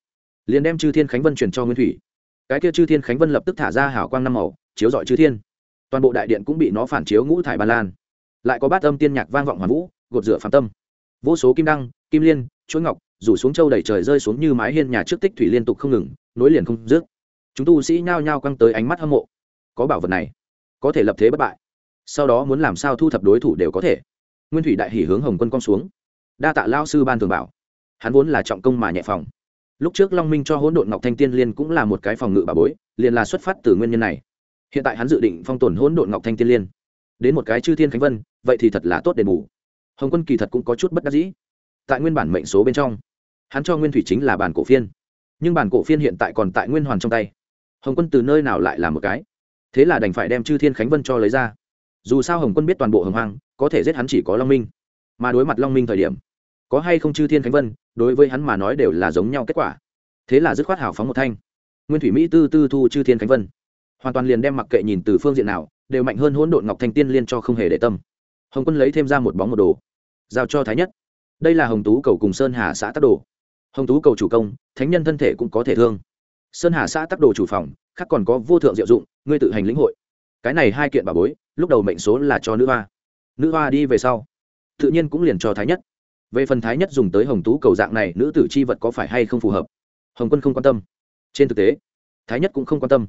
liền đem chư thiên khánh vân truyền cho nguyên thủy. Cái kia chư thiên khánh vân lập tức thả ra hảo quang năm màu, chiếu dọi chư thiên toàn bộ đại điện cũng bị nó phản chiếu ngũ thải ba lan. Lại có bát âm tiên nhạc vang vọng hoàn vũ, gột rửa phạm tâm. Vô số kim đăng, kim liên, chuỗi ngọc, rủ xuống châu đầy trời rơi xuống như mái hiên nhà trước tích thủy liên tục không ngừng, nối liền không dứt. Chúng tu sĩ nhao nhao căng tới ánh mắt hâm mộ. Có bảo vật này, có thể lập thế bất bại. Sau đó muốn làm sao thu thập đối thủ đều có thể. Nguyên thủy đại hỉ hướng hồng quân cong xuống. Đa tạ lao sư ban thường bảo. Hắn vốn là trọng công mà nhẹ phòng. Lúc trước long minh cho hỗn độn ngọc thanh tiên liên cũng là một cái phòng ngự bà bối, liền là xuất phát từ nguyên nhân này hiện tại hắn dự định phong tồn hỗn độn ngọc thanh tiên liên. Đến một cái chư thiên khánh vân, vậy thì thật là tốt đền bù. Hồng quân kỳ thật cũng có chút bất đắc dĩ. Tại nguyên bản mệnh số bên trong, hắn cho nguyên thủy chính là bản cổ phiên. Nhưng bản cổ phiên hiện tại còn tại nguyên hoàn trong tay. Hồng quân từ nơi nào lại là một cái? Thế là đành phải đem chư thiên khánh vân cho lấy ra. Dù sao hồng quân biết toàn bộ hồng hoang, có thể giết hắn chỉ có long minh. Mà đối mặt long minh thời điểm, có hay không chư thiên khánh vân, đối với hắn mà nói đều là giống nhau kết quả. Thế là dứt khoát hào phóng một thanh. Nguyên thủy mỹ tư tư thu chư thiên khánh vân hoàn toàn liền đem mặc kệ nhìn từ phương diện nào, đều mạnh hơn hỗn độn ngọc thanh tiên liên cho không hề để tâm. Hồng quân lấy thêm ra một bóng một đồ, giao cho thái nhất. Đây là hồng tú cầu cùng sơn hà xã tắc đồ. Hồng tú cầu chủ công, thánh nhân thân thể cũng có thể thương. Sơn hà xã tắc đồ chủ phòng, khác còn có vô thượng diệu dụng, ngươi tự hành lĩnh hội. Cái này hai kiện bà bối, lúc đầu mệnh số là cho nữ hoa. Nữ hoa đi về sau, tự nhiên cũng liền cho thái nhất. Về phần thái nhất dùng tới hồng tú cầu dạng này, nữ tử c h i vật có phải hay không phù hợp? Hồng quân không quan tâm. Trên thực tế, thái nhất cũng không quan tâm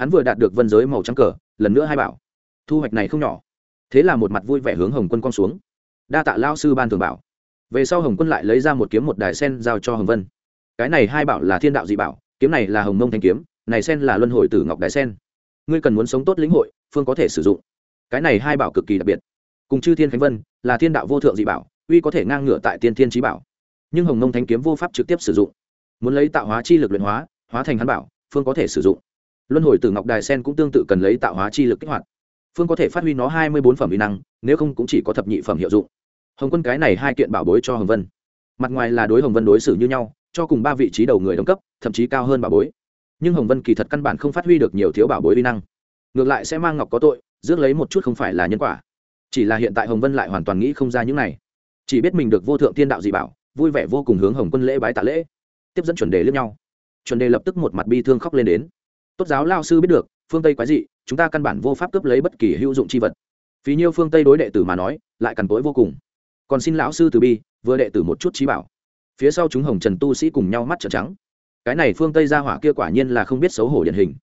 hắn vừa đạt được vân giới màu trắng cờ, lần nữa hai bảo. Thu hoạch này không nhỏ. Thế là một mặt vui vẻ hướng hồng quân con xuống. Đa tạ lao sư ban thường bảo. Về sau hồng quân lại lấy ra một kiếm một đài sen giao cho hồng vân. Cái này hai bảo là thiên đạo dị bảo, kiếm này là hồng mông thanh kiếm, này sen là luân hồi tử ngọc đài sen. Ngươi cần muốn sống tốt lĩnh hội, phương có thể sử dụng. Cái này hai bảo cực kỳ đặc biệt. Cùng chư thiên khánh vân, là thiên đạo vô thượng dị bảo, uy có thể ngang ngửa tại tiên thiên trí bảo. Nhưng hồng mông thanh kiếm vô pháp trực tiếp sử dụng. Muốn lấy tạo hóa chi lực luyện hóa hóa thành hắn bảo, phương có thể sử dụng luân hồi từ ngọc đài sen cũng tương tự cần lấy tạo hóa chi lực kích hoạt. Phương có thể phát huy nó hai mươi bốn phẩm uy năng, nếu không cũng chỉ có thập nhị phẩm hiệu dụng. Hồng quân cái này hai kiện bảo bối cho hồng vân. Mặt ngoài là đối hồng vân đối xử như nhau, cho cùng ba vị trí đầu người đồng cấp, thậm chí cao hơn bảo bối. Nhưng hồng vân kỳ thật căn bản không phát huy được nhiều thiếu bảo bối uy năng. Ngược lại sẽ mang ngọc có tội, rước lấy một chút không phải là nhân quả. Chỉ là hiện tại hồng vân lại hoàn toàn nghĩ không ra những này. Chỉ biết mình được vô thượng tiên đạo dị bảo, vui vẻ vô cùng hướng hồng quân lễ bái tạ lễ. Tiếp dẫn chuẩn đề lẫn nhau. Chuẩn đề lập tức một mặt bi thương khóc lên đến tốt giáo lao sư biết được, phương tây quái dị, chúng ta căn bản vô pháp cướp lấy bất kỳ hữu dụng c h i vật. Phí nhiêu phương tây đối đệ tử mà nói, lại cằn cỗi vô cùng. Còn xin lão sư từ bi, vừa đệ tử một chút trí bảo. Phía sau chúng hồng trần tu sĩ cùng nhau mắt trợn trắng. Cái này phương tây ra hỏa kia quả nhiên là không biết xấu hổ điển hình.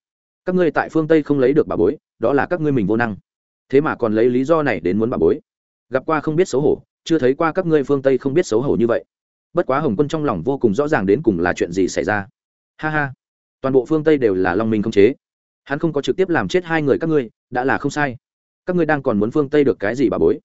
Các ngươi tại phương tây không lấy được bà bối, đó là các ngươi mình vô năng. Thế mà còn lấy lý do này đến muốn bà bối. Gặp qua không biết xấu hổ, chưa thấy qua các ngươi phương tây không biết xấu hổ như vậy. Bất quá hồng quân trong lòng vô cùng rõ ràng đến cùng là chuyện gì xảy ra. Ha ha toàn bộ phương tây đều là long minh không chế hắn không có trực tiếp làm chết hai người các ngươi đã là không sai các ngươi đang còn muốn phương tây được cái gì bà bối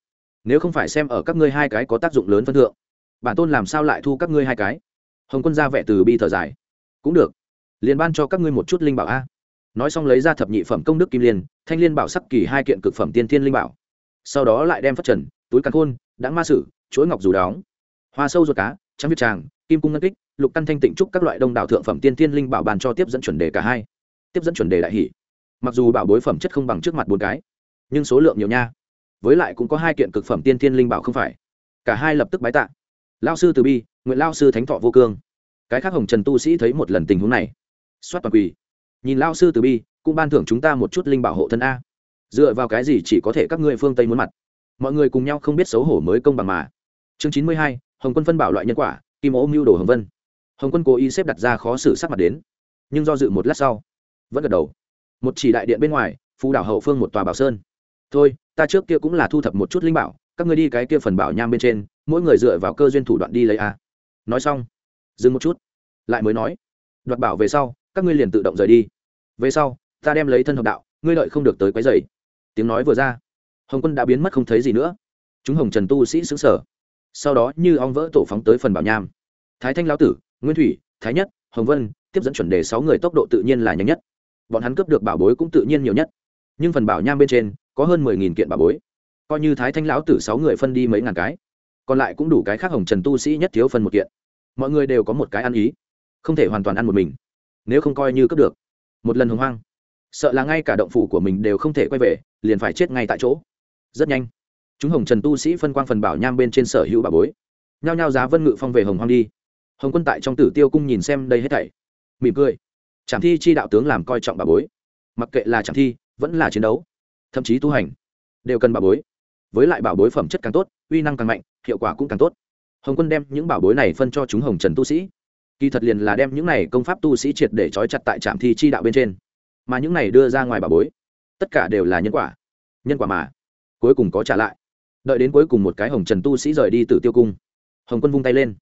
nếu không phải xem ở các ngươi hai cái có tác dụng lớn phân thượng bản tôn làm sao lại thu các ngươi hai cái hồng quân ra vẻ từ bi thở dài cũng được liền ban cho các ngươi một chút linh bảo a nói xong lấy ra thập nhị phẩm công đức kim liên thanh liên bảo sắc kỳ hai kiện cực phẩm tiên thiên linh bảo sau đó lại đem phát trần túi cắn khôn đáng ma sử chuỗi ngọc dù đóng hoa sâu ruột cá trắng việt tràng kim cung ngân kích, lục căn thanh tịnh trúc các loại đông đảo thượng phẩm tiên thiên linh bảo bàn cho tiếp dẫn chuẩn đề cả hai. Tiếp dẫn chuẩn đề đại hỷ mặc dù bảo bối phẩm chất không bằng trước mặt bốn cái, nhưng số lượng nhiều nha. Với lại cũng có hai kiện cực phẩm tiên thiên linh bảo không phải. Cả hai lập tức bái tạ. Lao sư từ bi, nguyện lao sư thánh thọ vô cương. Cái khác hồng trần tu sĩ thấy một lần tình huống này. Xoát toàn quỳ. Nhìn lao sư từ bi, cũng ban thưởng chúng ta một chút linh bảo hộ thân a. Dựa vào cái gì chỉ có thể các ngươi phương tây muốn mặt? Mọi người cùng nhau không biết xấu hổ mới công bằng mà. Chương chín mươi hai, hồng quân phân bảo loại nhân quả kim ố mưu đồ hồng vân. Hồng quân cố ý xếp đặt ra khó xử sắc mặt đến, nhưng do dự một lát sau, vẫn gật đầu. Một chỉ đại điện bên ngoài phù đảo hậu phương một tòa bảo sơn. Thôi, ta trước kia cũng là thu thập một chút linh bảo, các ngươi đi cái kia phần bảo nham bên trên, mỗi người dựa vào cơ duyên thủ đoạn đi lấy a. Nói xong, dừng một chút, lại mới nói, đoạt bảo về sau, các ngươi liền tự động rời đi. Về sau, ta đem lấy thân hợp đạo, ngươi lợi không được tới quấy dày tiếng nói vừa ra, hồng quân đã biến mất không thấy gì nữa. Chúng hồng trần tu sĩ xứng sở sau đó như ong vỡ tổ phóng tới phần bảo nham. Thái thanh lão tử, nguyên thủy, thái nhất, hồng vân, tiếp dẫn chuẩn đề sáu người tốc độ tự nhiên là nhanh nhất. Bọn hắn cướp được bảo bối cũng tự nhiên nhiều nhất. Nhưng phần bảo nham bên trên có hơn mười nghìn kiện bảo bối. Coi như thái thanh lão tử sáu người phân đi mấy ngàn cái, còn lại cũng đủ cái khác hồng trần tu sĩ nhất thiếu phân một kiện. Mọi người đều có một cái ăn ý, không thể hoàn toàn ăn một mình, nếu không coi như cướp được. Một lần hồng hoang, sợ là ngay cả động phủ của mình đều không thể quay về, liền phải chết ngay tại chỗ. Rất nhanh chúng hồng trần tu sĩ phân quang phần bảo nham bên trên sở hữu bà bối. Nhao nhao giá vân ngự phong về hồng hoang đi. Hồng quân tại trong tử tiêu cung nhìn xem đây hết thảy. Mỉm cười. Trảm thi chi đạo tướng làm coi trọng bà bối. Mặc kệ là trảm thi, vẫn là chiến đấu. Thậm chí tu hành. Đều cần bà bối. Với lại bảo bối phẩm chất càng tốt, uy năng càng mạnh, hiệu quả cũng càng tốt. Hồng quân đem những bảo bối này phân cho chúng hồng trần tu sĩ. Kỳ thật liền là đem những này công pháp tu sĩ triệt để trói chặt tại trạm thi chi đạo bên trên. Mà những này đưa ra ngoài bảo bối, tất cả đều là nhân quả. Nhân quả mà. Cuối cùng có trả lại đợi đến cuối cùng một cái hồng trần tu sĩ rời đi từ tiêu cung. Hồng quân vung tay lên.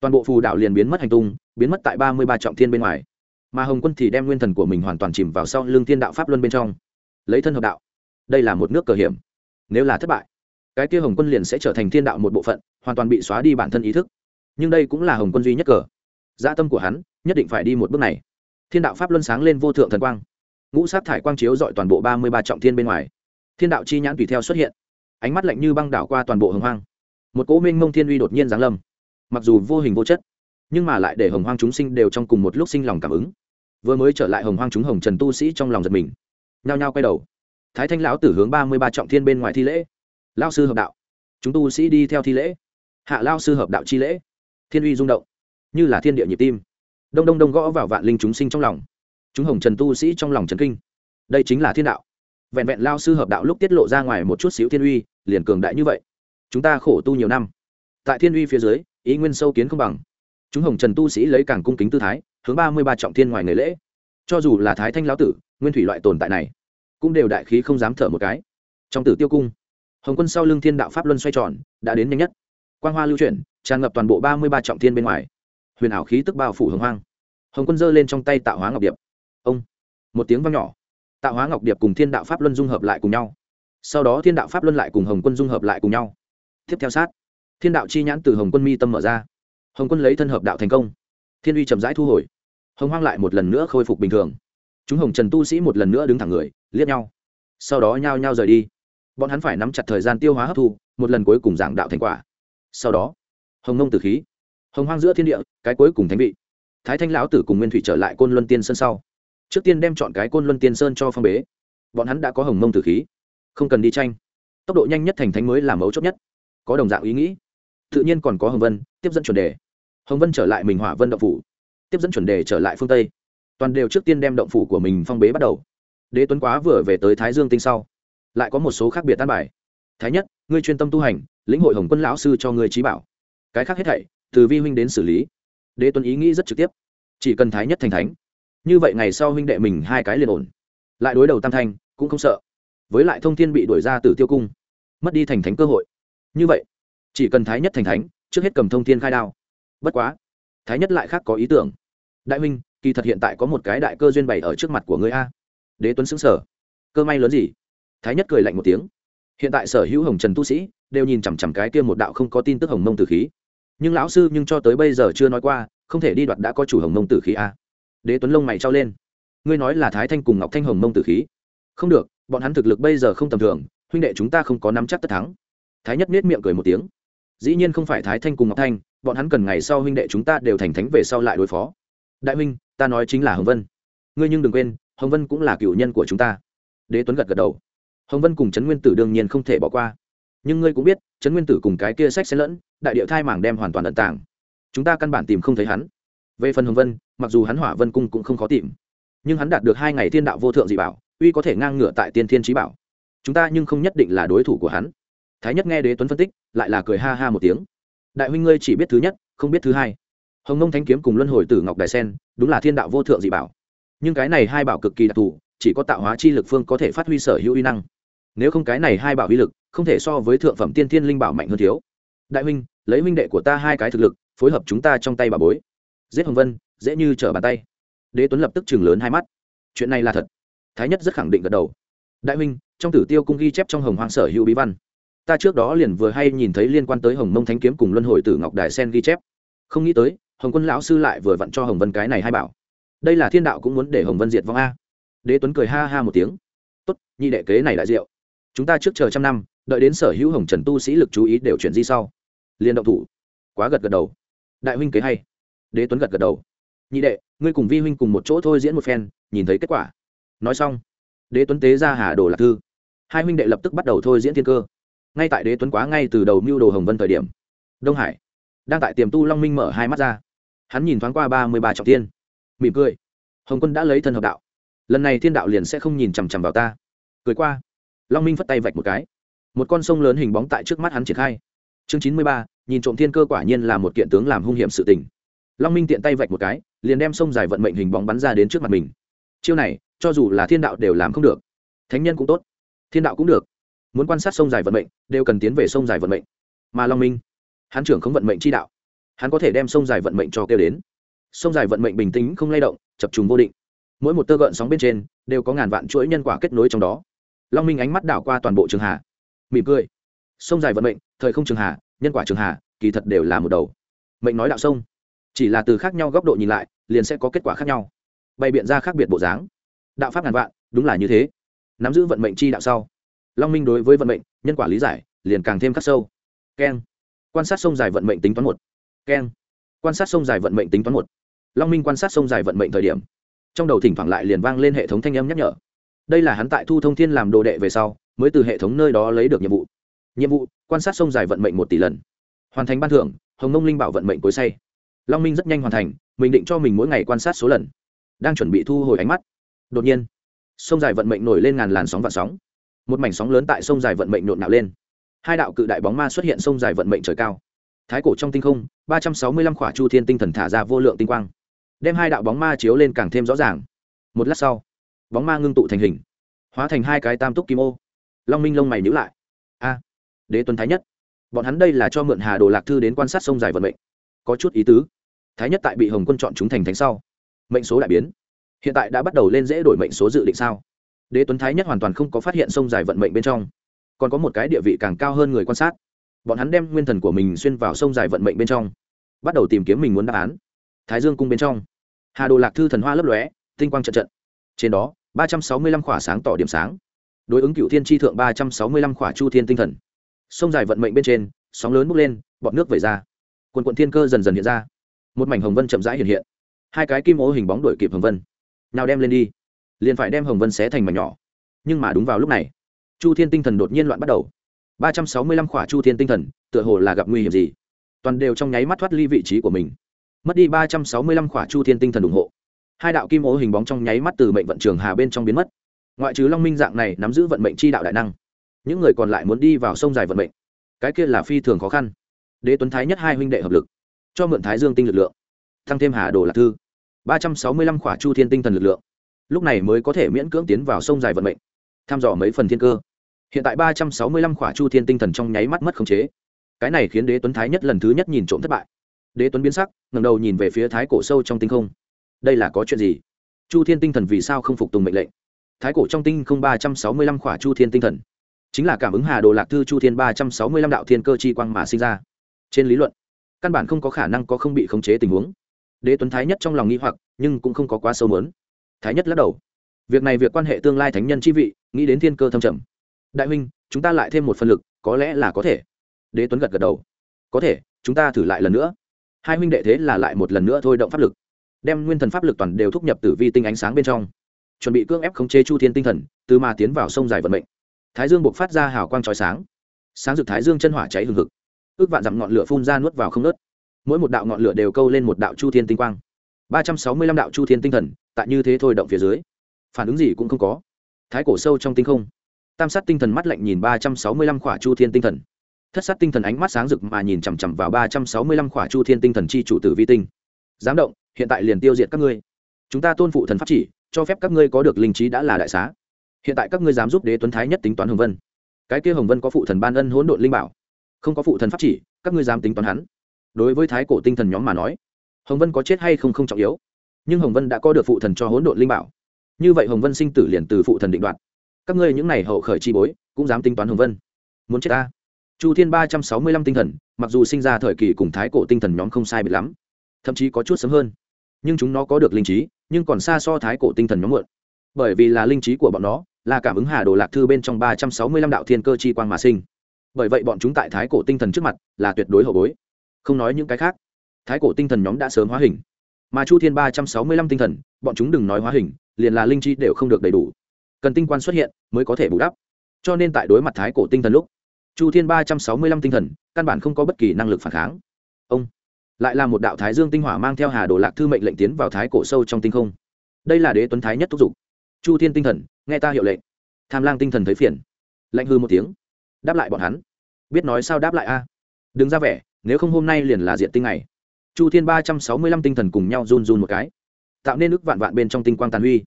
Toàn bộ phù đạo liền biến mất hành tung, biến mất tại ba mươi ba trọng thiên bên ngoài. Mà hồng quân thì đem nguyên thần của mình hoàn toàn chìm vào sau lưng thiên đạo pháp luân bên trong. Lấy thân hợp đạo. Đây là một nước cờ hiểm. Nếu là thất bại, cái kia hồng quân liền sẽ trở thành thiên đạo một bộ phận, hoàn toàn bị xóa đi bản thân ý thức. Nhưng đây cũng là hồng quân duy nhất cờ. Gia tâm của hắn nhất định phải đi một bước này. Thiên đạo pháp luân sáng lên vô thượng thần quang. Ngũ sát thải quang chiếu dọi toàn bộ ba mươi ba trọng thiên bên ngoài. Thiên đạo chi nhãn tùy theo xuất hiện ánh mắt lạnh như băng đảo qua toàn bộ hồng hoang. Một cỗ minh mông thiên uy đột nhiên giáng lâm. Mặc dù vô hình vô chất, nhưng mà lại để hồng hoang chúng sinh đều trong cùng một lúc sinh lòng cảm ứng. Vừa mới trở lại hồng hoang chúng hồng trần tu sĩ trong lòng giật mình. Nhao nhao quay đầu. Thái thanh lão tử hướng ba mươi ba trọng thiên bên ngoài thi lễ. Lao sư hợp đạo. Chúng tu sĩ đi theo thi lễ. Hạ lao sư hợp đạo chi lễ. Thiên uy rung động, như là thiên địa nhịp tim. Đông đông đông gõ vào vạn linh chúng sinh trong lòng. Chúng hồng trần tu sĩ trong lòng trần kinh. Đây chính là thiên đạo vẹn vẹn lao sư hợp đạo lúc tiết lộ ra ngoài một chút xíu thiên uy, liền cường đại như vậy. Chúng ta khổ tu nhiều năm. Tại thiên uy phía dưới, ý nguyên sâu kiến không bằng. Chúng hồng trần tu sĩ lấy càng cung kính tư thái, hướng ba mươi ba trọng thiên ngoài ngày lễ. Cho dù là thái thanh lão tử, nguyên thủy loại tồn tại này, cũng đều đại khí không dám thở một cái. Trong tử tiêu cung, hồng quân sau lưng thiên đạo pháp luân xoay tròn, đã đến nhanh nhất. Quang hoa lưu chuyển, tràn ngập toàn bộ ba mươi ba trọng thiên bên ngoài. Huyền ảo khí tức bao phủ hồng hoang. Hồng quân giơ lên trong tay tạo hóa ngọc điệp. Ông, một tiếng vang nhỏ tạo hóa ngọc điệp cùng thiên đạo pháp luân dung hợp lại cùng nhau. Sau đó thiên đạo pháp luân lại cùng hồng quân dung hợp lại cùng nhau. Tiếp theo sát, thiên đạo chi nhãn từ hồng quân mi tâm mở ra. Hồng quân lấy thân hợp đạo thành công. Thiên uy chậm rãi thu hồi. Hồng hoang lại một lần nữa khôi phục bình thường. Chúng hồng trần tu sĩ một lần nữa đứng thẳng người, liếc nhau. Sau đó nhao nhao rời đi. Bọn hắn phải nắm chặt thời gian tiêu hóa hấp thu, một lần cuối cùng giảng đạo thành quả. Sau đó, hồng nông tử khí. Hồng hoang giữa thiên địa, cái cuối cùng thánh vị. Thái thanh lão tử cùng nguyên thủy trở lại côn luân tiên sân sau trước tiên đem chọn cái côn luân tiên sơn cho phong bế. Bọn hắn đã có hồng mông tử khí. Không cần đi tranh. Tốc độ nhanh nhất thành thánh mới là mấu chốt nhất. Có đồng dạng ý nghĩ. Tự nhiên còn có hồng vân, tiếp dẫn chuẩn đề. Hồng vân trở lại mình hỏa vân động phủ. Tiếp dẫn chuẩn đề trở lại phương tây. Toàn đều trước tiên đem động phủ của mình phong bế bắt đầu. Đế tuấn quá vừa về tới thái dương tinh sau, lại có một số khác biệt tan bài. Thái nhất, ngươi chuyên tâm tu hành, lĩnh hội hồng quân lão sư cho ngươi trí bảo. Cái khác hết thảy, từ vi huynh đến xử lý. Đế tuấn ý nghĩ rất trực tiếp. Chỉ cần thái nhất thành thánh như vậy ngày sau huynh đệ mình hai cái liền ổn. Lại đối đầu tam thanh, cũng không sợ. Với lại thông thiên bị đuổi ra từ tiêu cung, mất đi thành thánh cơ hội. Như vậy, chỉ cần thái nhất thành thánh, trước hết cầm thông thiên khai đao. Bất quá, thái nhất lại khác có ý tưởng. Đại huynh, kỳ thật hiện tại có một cái đại cơ duyên bày ở trước mặt của người a. Đế tuấn xứng sở cơ may lớn gì? Thái nhất cười lạnh một tiếng. Hiện tại sở hữu hồng trần tu sĩ đều nhìn chằm chằm cái kia một đạo không có tin tức hồng mông tử khí. Nhưng lão sư nhưng cho tới bây giờ chưa nói qua, không thể đi đoạt đã có chủ hồng mông tử khí a đế tuấn lông mày trao lên. Ngươi nói là thái thanh cùng ngọc thanh hồng mông tử khí. Không được, bọn hắn thực lực bây giờ không tầm thường, huynh đệ chúng ta không có nắm chắc tất thắng. Thái nhất nết miệng cười một tiếng. Dĩ nhiên không phải thái thanh cùng ngọc thanh, bọn hắn cần ngày sau huynh đệ chúng ta đều thành thánh về sau lại đối phó. Đại huynh, ta nói chính là hồng vân. Ngươi nhưng đừng quên, hồng vân cũng là cựu nhân của chúng ta. Đế tuấn gật gật đầu. Hồng vân cùng trấn nguyên tử đương nhiên không thể bỏ qua. Nhưng ngươi cũng biết, trấn nguyên tử cùng cái kia sách xen lẫn, đại điệu thai mảng đem hoàn toàn ẩn tàng. Chúng ta căn bản tìm không thấy hắn về phần hồng vân, mặc dù hắn hỏa vân cung cũng không khó tìm, nhưng hắn đạt được hai ngày thiên đạo vô thượng dị bảo, uy có thể ngang ngửa tại tiên thiên trí bảo. Chúng ta nhưng không nhất định là đối thủ của hắn. Thái nhất nghe đế tuấn phân tích, lại là cười ha ha một tiếng. Đại huynh ngươi chỉ biết thứ nhất, không biết thứ hai. Hồng nông thanh kiếm cùng luân hồi tử ngọc đài sen, đúng là thiên đạo vô thượng dị bảo. Nhưng cái này hai bảo cực kỳ đặc thù, chỉ có tạo hóa chi lực phương có thể phát huy sở hữu uy năng. Nếu không cái này hai bảo uy lực, không thể so với thượng phẩm tiên thiên linh bảo mạnh hơn thiếu. Đại huynh, lấy huynh đệ của ta hai cái thực lực, phối hợp chúng ta trong tay bà bối giết hồng vân, dễ như trở bàn tay. Đế tuấn lập tức chừng lớn hai mắt. Chuyện này là thật. Thái nhất rất khẳng định gật đầu. Đại huynh, trong tử tiêu cung ghi chép trong hồng hoang sở hữu bí văn. Ta trước đó liền vừa hay nhìn thấy liên quan tới hồng mông thánh kiếm cùng luân hồi tử ngọc đài sen ghi chép. Không nghĩ tới, hồng quân lão sư lại vừa vặn cho hồng vân cái này hay bảo. Đây là thiên đạo cũng muốn để hồng vân diệt vong a. Đế tuấn cười ha ha một tiếng. Tốt, nhị đệ kế này đại diệu. Chúng ta trước chờ trăm năm, đợi đến sở hữu hồng trần tu sĩ lực chú ý đều chuyển di sau. Liền động thủ. Quá gật gật đầu. Đại huynh kế hay đế tuấn gật gật đầu. Nhị đệ, ngươi cùng vi huynh cùng một chỗ thôi diễn một phen, nhìn thấy kết quả. Nói xong, đế tuấn tế ra hà đồ lạc thư. Hai huynh đệ lập tức bắt đầu thôi diễn thiên cơ. Ngay tại đế tuấn quá ngay từ đầu mưu đồ hồng vân thời điểm, đông hải đang tại tiềm tu long minh mở hai mắt ra. Hắn nhìn thoáng qua ba mươi ba trọng tiên mỉm cười. Hồng quân đã lấy thân hợp đạo. Lần này thiên đạo liền sẽ không nhìn chằm chằm vào ta. Cười qua, long minh phất tay vạch một cái. Một con sông lớn hình bóng tại trước mắt hắn triển khai. Chương chín mươi ba, nhìn trộm thiên cơ quả nhiên là một kiện tướng làm hung hiểm sự tình long minh tiện tay vạch một cái, liền đem sông dài vận mệnh hình bóng bắn ra đến trước mặt mình. Chiêu này, cho dù là thiên đạo đều làm không được. Thánh nhân cũng tốt. Thiên đạo cũng được. Muốn quan sát sông dài vận mệnh, đều cần tiến về sông dài vận mệnh. Mà long minh, hắn trưởng không vận mệnh chi đạo. Hắn có thể đem sông dài vận mệnh cho kêu đến. Sông dài vận mệnh bình tĩnh, không lay động, chập trùng vô định. Mỗi một tơ gợn sóng bên trên, đều có ngàn vạn chuỗi nhân quả kết nối trong đó. Long minh ánh mắt đảo qua toàn bộ trường hà. Mỉm cười. Sông dài vận mệnh, thời không trường hà, nhân quả trường hà, kỳ thật đều là một đầu. Mệnh nói đạo sông chỉ là từ khác nhau góc độ nhìn lại, liền sẽ có kết quả khác nhau. Bày biện ra khác biệt bộ dáng. Đạo pháp ngàn vạn, đúng là như thế. Nắm giữ vận mệnh chi đạo sau. Long minh đối với vận mệnh, nhân quả lý giải, liền càng thêm khắc sâu. Keng quan sát sông dài vận mệnh tính toán một. Keng quan sát sông dài vận mệnh tính toán một. Long minh quan sát sông dài vận mệnh thời điểm. Trong đầu thỉnh thoảng lại liền vang lên hệ thống thanh âm nhắc nhở. Đây là hắn tại thu thông thiên làm đồ đệ về sau, mới từ hệ thống nơi đó lấy được nhiệm vụ. Nhiệm vụ, quan sát sông dài vận mệnh một tỷ lần. Hoàn thành ban thưởng, hồng nông linh bảo vận mệnh cối say long minh rất nhanh hoàn thành, mình định cho mình mỗi ngày quan sát số lần. Đang chuẩn bị thu hồi ánh mắt. Đột nhiên, sông dài vận mệnh nổi lên ngàn làn sóng vạn sóng. Một mảnh sóng lớn tại sông dài vận mệnh nộn nạo lên. Hai đạo cự đại bóng ma xuất hiện sông dài vận mệnh trời cao. Thái cổ trong tinh không, ba trăm sáu mươi lăm khỏa chu thiên tinh thần thả ra vô lượng tinh quang. Đem hai đạo bóng ma chiếu lên càng thêm rõ ràng. Một lát sau, bóng ma ngưng tụ thành hình, hóa thành hai cái tam túc kim ô. Long minh lông mày nhữ lại. A, đế tuấn thái nhất, bọn hắn đây là cho mượn hà đồ lạc thư đến quan sát sông dài vận mệnh. Có chút ý tứ thái nhất tại bị hồng quân chọn chúng thành thánh sau, mệnh số đại biến. Hiện tại đã bắt đầu lên dễ đổi mệnh số dự định sao? Đế tuấn thái nhất hoàn toàn không có phát hiện sông dài vận mệnh bên trong, còn có một cái địa vị càng cao hơn người quan sát. Bọn hắn đem nguyên thần của mình xuyên vào sông dài vận mệnh bên trong, bắt đầu tìm kiếm mình muốn đáp án. Thái dương cung bên trong, hà đồ lạc thư thần hoa lấp lóe, tinh quang trận trận. Trên đó, ba trăm sáu mươi lăm khỏa sáng tỏ điểm sáng. Đối ứng cựu thiên tri thượng, ba trăm sáu mươi lăm khỏa chu thiên tinh thần. Sông dài vận mệnh bên trên, sóng lớn bốc lên, bọt nước vẩy ra. Quần quận thiên cơ dần dần hiện ra một mảnh hồng vân chậm rãi hiện hiện. Hai cái kim ô hình bóng đuổi kịp hồng vân. Nào đem lên đi. Liền phải đem hồng vân xé thành mảnh nhỏ. Nhưng mà đúng vào lúc này, chu thiên tinh thần đột nhiên loạn bắt đầu. Ba trăm sáu mươi lăm khỏa chu thiên tinh thần, tựa hồ là gặp nguy hiểm gì? Toàn đều trong nháy mắt thoát ly vị trí của mình. Mất đi ba trăm sáu mươi lăm khỏa chu thiên tinh thần ủng hộ. Hai đạo kim ô hình bóng trong nháy mắt từ mệnh vận trường hà bên trong biến mất. Ngoại trừ long minh dạng này nắm giữ vận mệnh chi đạo đại năng, những người còn lại muốn đi vào sông dài vận mệnh. Cái kia là phi thường khó khăn. Đế tuấn thái nhất hai huynh đệ hợp lực cho mượn thái dương tinh lực lượng tăng thêm hà đồ lạc thư. ba trăm sáu mươi lăm khỏa chu thiên tinh thần lực lượng, lúc này mới có thể miễn cưỡng tiến vào sông dài vận mệnh, tham dò mấy phần thiên cơ. Hiện tại ba trăm sáu mươi lăm khỏa chu thiên tinh thần trong nháy mắt mất khống chế. Cái này khiến đế tuấn thái nhất lần thứ nhất nhìn trộm thất bại. Đế tuấn biến sắc ngầm đầu nhìn về phía thái cổ sâu trong tinh không. Đây là có chuyện gì? Chu thiên tinh thần vì sao không phục tùng mệnh lệnh? Thái cổ trong tinh không ba trăm sáu mươi lăm khỏa chu thiên tinh thần, chính là cảm ứng hà đồ lạc thư chu thiên ba trăm sáu mươi lăm đạo thiên cơ chi quang mà sinh ra. Trên lý luận căn bản không có khả năng có không bị khống chế tình huống. Đế tuấn thái nhất trong lòng nghi hoặc, nhưng cũng không có quá sâu mớn. Thái nhất lắc đầu. Việc này việc quan hệ tương lai thánh nhân chi vị, nghĩ đến thiên cơ thâm trầm. Đại huynh, chúng ta lại thêm một phần lực, có lẽ là có thể. Đế tuấn gật gật đầu. Có thể, chúng ta thử lại lần nữa. Hai huynh đệ thế là lại một lần nữa thôi động pháp lực. Đem nguyên thần pháp lực toàn đều thúc nhập tử vi tinh ánh sáng bên trong. Chuẩn bị cưỡng ép khống chế chu thiên tinh thần, từ mà tiến vào sông dài vận mệnh. Thái dương buộc phát ra hào quang trói sáng. Sáng rực thái dương chân hỏa cháy hừng hực ước vạn dặm ngọn lửa phun ra nuốt vào không nớt. Mỗi một đạo ngọn lửa đều câu lên một đạo chu thiên tinh quang. Ba trăm sáu mươi lăm đạo chu thiên tinh thần, tại như thế thôi động phía dưới, phản ứng gì cũng không có. Thái cổ sâu trong tinh không, tam sát tinh thần mắt lạnh nhìn ba trăm sáu mươi lăm khỏa chu thiên tinh thần. Thất sát tinh thần ánh mắt sáng rực mà nhìn chằm chằm vào ba trăm sáu mươi lăm khỏa chu thiên tinh thần chi chủ tử vi tinh. Dám động, hiện tại liền tiêu diệt các ngươi. Chúng ta tôn phụ thần pháp chỉ, cho phép các ngươi có được linh trí đã là đại xá. Hiện tại các ngươi dám giúp đế tuấn thái nhất tính toán hồng vân. Cái kia hồng vân có phụ thần ban ân hỗn độn linh bảo không có phụ thần pháp chỉ, các ngươi dám tính toán hắn. Đối với thái cổ tinh thần nhóm mà nói, hồng vân có chết hay không không trọng yếu. Nhưng hồng vân đã có được phụ thần cho hỗn độn linh bảo. Như vậy hồng vân sinh tử liền từ phụ thần định đoạt. Các ngươi những n à y hậu khởi chi bối, cũng dám tính toán hồng vân. Muốn chết ta? Chu thiên ba trăm sáu mươi lăm tinh thần, mặc dù sinh ra thời kỳ cùng thái cổ tinh thần nhóm không sai biệt lắm, thậm chí có chút sớm hơn. Nhưng chúng nó có được linh trí, nhưng còn xa so thái cổ tinh thần nhóm muộn. Bởi vì là linh trí của bọn nó, là cảm ứng hà đồ lạc thư bên trong ba trăm sáu mươi lăm đạo thiên cơ chi quan mà sinh bởi vậy bọn chúng tại thái cổ tinh thần trước mặt là tuyệt đối hậu bối. Không nói những cái khác, thái cổ tinh thần nhóm đã sớm hóa hình. Mà chu thiên ba trăm sáu mươi lăm tinh thần, bọn chúng đừng nói hóa hình, liền là linh chi đều không được đầy đủ. Cần tinh quan xuất hiện mới có thể bù đắp. Cho nên tại đối mặt thái cổ tinh thần lúc, chu thiên ba trăm sáu mươi lăm tinh thần căn bản không có bất kỳ năng lực phản kháng. Ông lại là một đạo thái dương tinh hỏa mang theo hà đồ lạc thư mệnh lệnh tiến vào thái cổ sâu trong tinh không. Đây là đế tuấn thái nhất thúc giục. Chu thiên tinh thần, nghe ta hiệu lệnh. Tham lang tinh thần thấy phiền. Lạnh hư một tiếng, đáp lại bọn hắn biết nói sao đáp lại a. Đừng ra vẻ, nếu không hôm nay liền là diện tinh này chu thiên ba trăm sáu mươi lăm tinh thần cùng nhau run run một cái. Tạo nên ức vạn vạn bên trong tinh quang tàn huy.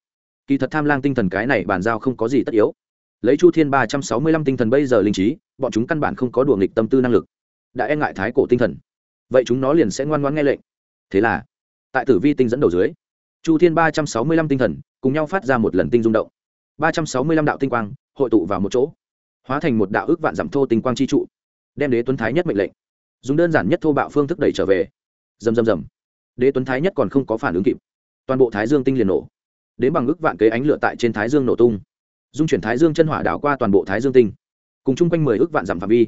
Kỳ thật tham lang tinh thần cái này bàn giao không có gì tất yếu. Lấy chu thiên ba trăm sáu mươi lăm tinh thần bây giờ linh trí, bọn chúng căn bản không có đùa nghịch tâm tư năng lực. Đã e ngại thái cổ tinh thần. Vậy chúng nó liền sẽ ngoan ngoan nghe lệnh. Thế là, tại tử vi tinh dẫn đầu dưới, chu thiên ba trăm sáu mươi lăm tinh thần cùng nhau phát ra một lần tinh rung động. Ba trăm sáu mươi lăm đạo tinh quang hội tụ vào một chỗ hóa thành một đạo ước vạn giảm thô tinh quang chi trụ, đem đế tuấn thái nhất mệnh lệnh, dùng đơn giản nhất thô bạo phương thức đẩy trở về. Dầm dầm dầm đế tuấn thái nhất còn không có phản ứng kịp, toàn bộ thái dương tinh liền nổ, đến bằng ước vạn kế ánh lửa tại trên thái dương nổ tung, dung chuyển thái dương chân hỏa đảo qua toàn bộ thái dương tinh, cùng chung quanh mười ước vạn giảm phạm vi.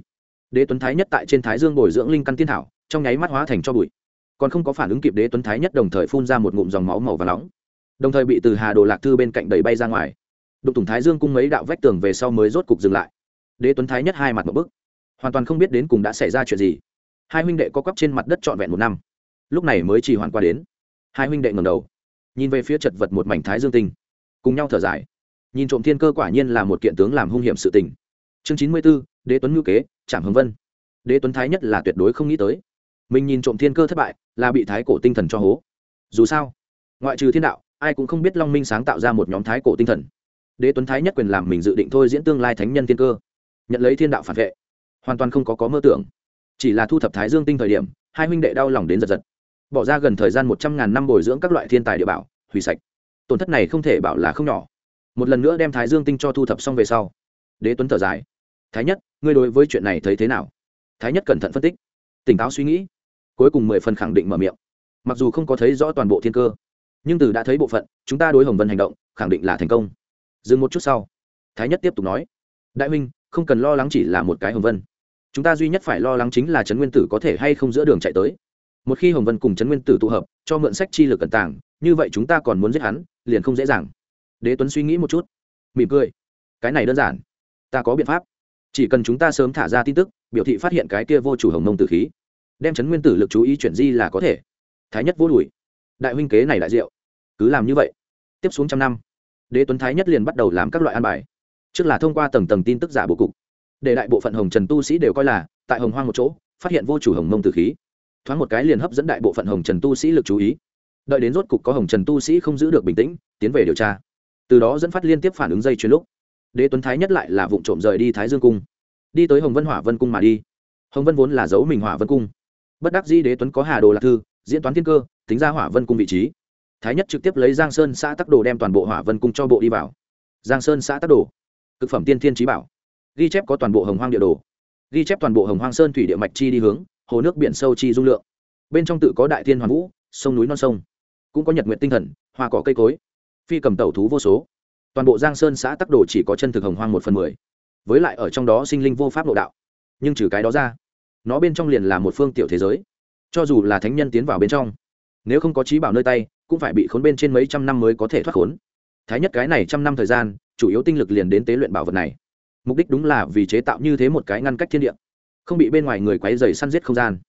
Đế tuấn thái nhất tại trên thái dương bồi dưỡng linh căn tiên thảo, trong nháy mắt hóa thành cho bụi, còn không có phản ứng kịp đế tuấn thái nhất đồng thời phun ra một ngụm dòng máu màu và nóng, đồng thời bị từ hà đồ lạc thư bên cạnh đẩy bay ra ngoài. Đụng thủng thái dương cung mấy đạo vách tường về sau mới rốt cục dừng lại đế tuấn thái nhất hai mặt một bức. Hoàn toàn không biết đến cùng đã xảy ra chuyện gì. Hai huynh đệ có quắp trên mặt đất trọn vẹn một năm. Lúc này mới chỉ hoàn qua đến. Hai huynh đệ ngầm đầu, nhìn về phía chật vật một mảnh thái dương tinh, cùng nhau thở dài. Nhìn trộm thiên cơ quả nhiên là một kiện tướng làm hung hiểm sự tình. Chương chín mươi b ố đế tuấn ngữ kế, trảm hưng vân. Đế tuấn thái nhất là tuyệt đối không nghĩ tới. Mình nhìn trộm thiên cơ thất bại, là bị thái cổ tinh thần cho hố. Dù sao, ngoại trừ thiên đạo, ai cũng không biết long minh sáng tạo ra một nhóm thái cổ tinh thần. Đế tuấn thái nhất quyền làm mình dự định thôi diễn tương lai thánh nhân thiên cơ nhận lấy thiên đạo phản vệ. Hoàn toàn không có có mơ tưởng. Chỉ là thu thập thái dương tinh thời điểm, hai huynh đệ đau lòng đến giật giật. Bỏ ra gần thời gian một trăm ngàn năm bồi dưỡng các loại thiên tài địa bảo, hủy sạch. Tổn thất này không thể bảo là không nhỏ. Một lần nữa đem thái dương tinh cho thu thập xong về sau, đế tuấn thở dài. Thái nhất, ngươi đối với chuyện này thấy thế nào? Thái nhất cẩn thận phân tích. Tỉnh táo suy nghĩ, cuối cùng mười phần khẳng định mở miệng. Mặc dù không có thấy rõ toàn bộ thiên cơ, nhưng từ đã thấy bộ phận, chúng ta đối hồng vân hành động, khẳng định là thành công. Dừng một chút sau, thái nhất tiếp tục nói. Đại huynh không cần lo lắng chỉ là một cái hồng vân. Chúng ta duy nhất phải lo lắng chính là trấn nguyên tử có thể hay không giữa đường chạy tới. Một khi hồng vân cùng trấn nguyên tử tụ hợp, cho mượn sách chi lực cẩn tàng, như vậy chúng ta còn muốn giết hắn, liền không dễ dàng. Đế tuấn suy nghĩ một chút, mỉm cười. Cái này đơn giản. Ta có biện pháp. Chỉ cần chúng ta sớm thả ra tin tức, biểu thị phát hiện cái kia vô chủ hồng mông tử khí, đem chấn nguyên tử lực chú ý chuyển di là có thể. Thái nhất vô đùi đại huynh kế này đại diệu. Cứ làm như vậy. Tiếp xuống trăm năm, đế tuấn thái nhất liền bắt đầu làm các loại an bài trước là thông qua tầng tầng tin tức giả bố cục, để đại bộ phận hồng trần tu sĩ đều coi là tại hồng hoang một chỗ, phát hiện vô chủ hồng mông tử khí. Thoáng một cái liền hấp dẫn đại bộ phận hồng trần tu sĩ lực chú ý. Đợi đến rốt cục có hồng trần tu sĩ không giữ được bình tĩnh, tiến về điều tra. Từ đó dẫn phát liên tiếp phản ứng dây chuyền lúc, đế tuấn thái nhất lại là vụ trộm rời đi thái dương cung. Đi tới hồng vân hỏa vân cung mà đi. Hồng vân vốn là dấu mình hỏa vân cung. Bất đắc dĩ đế tuấn có hà đồ lạc thư, diễn toán thiên cơ, tính ra hỏa vân cung vị trí. Thái nhất trực tiếp lấy giang sơn xã tắc đồ đem toàn bộ hỏa vân cung cho bộ đi vào. Giang sơn xã tắc đồ thực phẩm tiên thiên trí bảo. Ghi chép có toàn bộ hồng hoang địa đồ. Ghi chép toàn bộ hồng hoang sơn thủy địa mạch chi đi hướng, hồ nước biển sâu chi dung lượng. Bên trong tự có đại thiên hoàn vũ, sông núi non sông. Cũng có nhật nguyện tinh thần, hoa cỏ cây cối. Phi cầm tẩu thú vô số. Toàn bộ giang sơn xã tắc đồ chỉ có chân thực hồng hoang một phần mười. Với lại ở trong đó sinh linh vô pháp lộ đạo. Nhưng trừ cái đó ra, nó bên trong liền là một phương tiểu thế giới. Cho dù là thánh nhân tiến vào bên trong, nếu không có trí bảo nơi tay, cũng phải bị khốn bên trên mấy trăm năm mới có thể thoát khốn. Thái nhất cái này trăm năm thời gian chủ yếu tinh lực liền đến tế luyện bảo vật này. Mục đích đúng là vì chế tạo như thế một cái ngăn cách thiên địa, không bị bên ngoài người quấy dày săn giết không gian.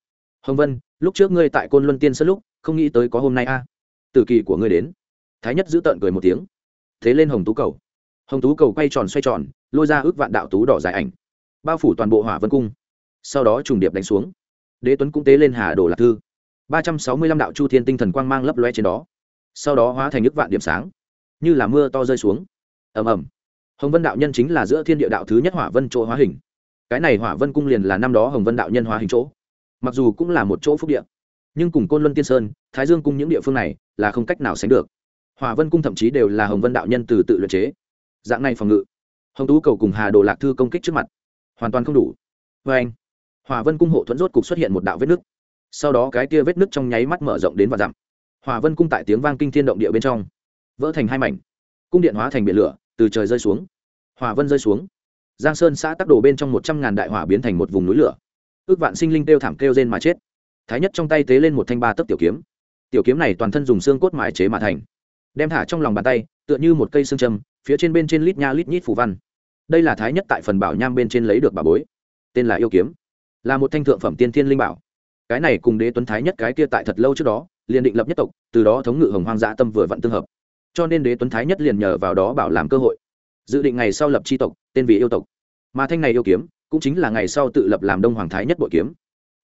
Hồng vân, lúc trước ngươi tại côn luân tiên sân lúc, không nghĩ tới có hôm nay a. À. từ kỳ của ngươi đến. Thái nhất giữ tợn cười một tiếng. Thế lên hồng tú cầu. Hồng tú cầu quay tròn xoay tròn, lôi ra ước vạn đạo tú đỏ dài ảnh, bao phủ toàn bộ hỏa vân cung, sau đó trùng điệp đánh xuống. Đế tuấn cũng tế lên hà đồ lạc thư. Ba trăm sáu mươi lăm đạo chu thiên tinh thần quang mang lấp loe trên đó, sau đó hóa thành ước vạn điểm sáng, như là mưa to rơi xuống ầm ầm. Hồng vân đạo nhân chính là giữa thiên địa đạo thứ nhất hỏa vân chỗ hóa hình. Cái này hỏa vân cung liền là năm đó hồng vân đạo nhân hóa hình chỗ. Mặc dù cũng là một chỗ phúc địa, nhưng cùng côn luân tiên sơn, thái dương cung những địa phương này là không cách nào sánh được. Hỏa vân cung thậm chí đều là hồng vân đạo nhân từ tự luyện chế. Dạng này phòng ngự, hồng tú cầu cùng hà đồ lạc thư công kích trước mặt, hoàn toàn không đủ. Vê anh, hỏa vân cung hộ thuẫn rốt cục xuất hiện một đạo vết nứt. Sau đó cái kia vết nứt trong nháy mắt mở rộng đến và dặm hỏa vân cung tại tiếng vang kinh thiên động địa bên trong, vỡ thành hai mảnh, cung điện hóa thành biển lửa từ trời rơi xuống, hỏa vân rơi xuống. Giang sơn xã tắc đồ bên trong một trăm ngàn đại hỏa biến thành một vùng núi lửa. Ước vạn sinh linh kêu thảm kêu rên mà chết. Thái nhất trong tay tế lên một thanh ba tấc tiểu kiếm. Tiểu kiếm này toàn thân dùng xương cốt mài chế mà thành. Đem thả trong lòng bàn tay, tựa như một cây xương châm, phía trên bên trên lít nha lít nhít phủ văn. Đây là thái nhất tại phần bảo nham bên trên lấy được bà bối. Tên là yêu kiếm. Là một thanh thượng phẩm tiên thiên linh bảo. Cái này cùng đế tuấn thái nhất cái kia tại thật lâu trước đó, liền định lập nhất tộc, từ đó thống ngự hồng hoang dã tâm vừa vặn tương hợp cho nên đế tuấn thái nhất liền nhờ vào đó bảo làm cơ hội. Dự định ngày sau lập tri tộc, tên vì yêu tộc. Mà thanh này yêu kiếm, cũng chính là ngày sau tự lập làm đông hoàng thái nhất bội kiếm.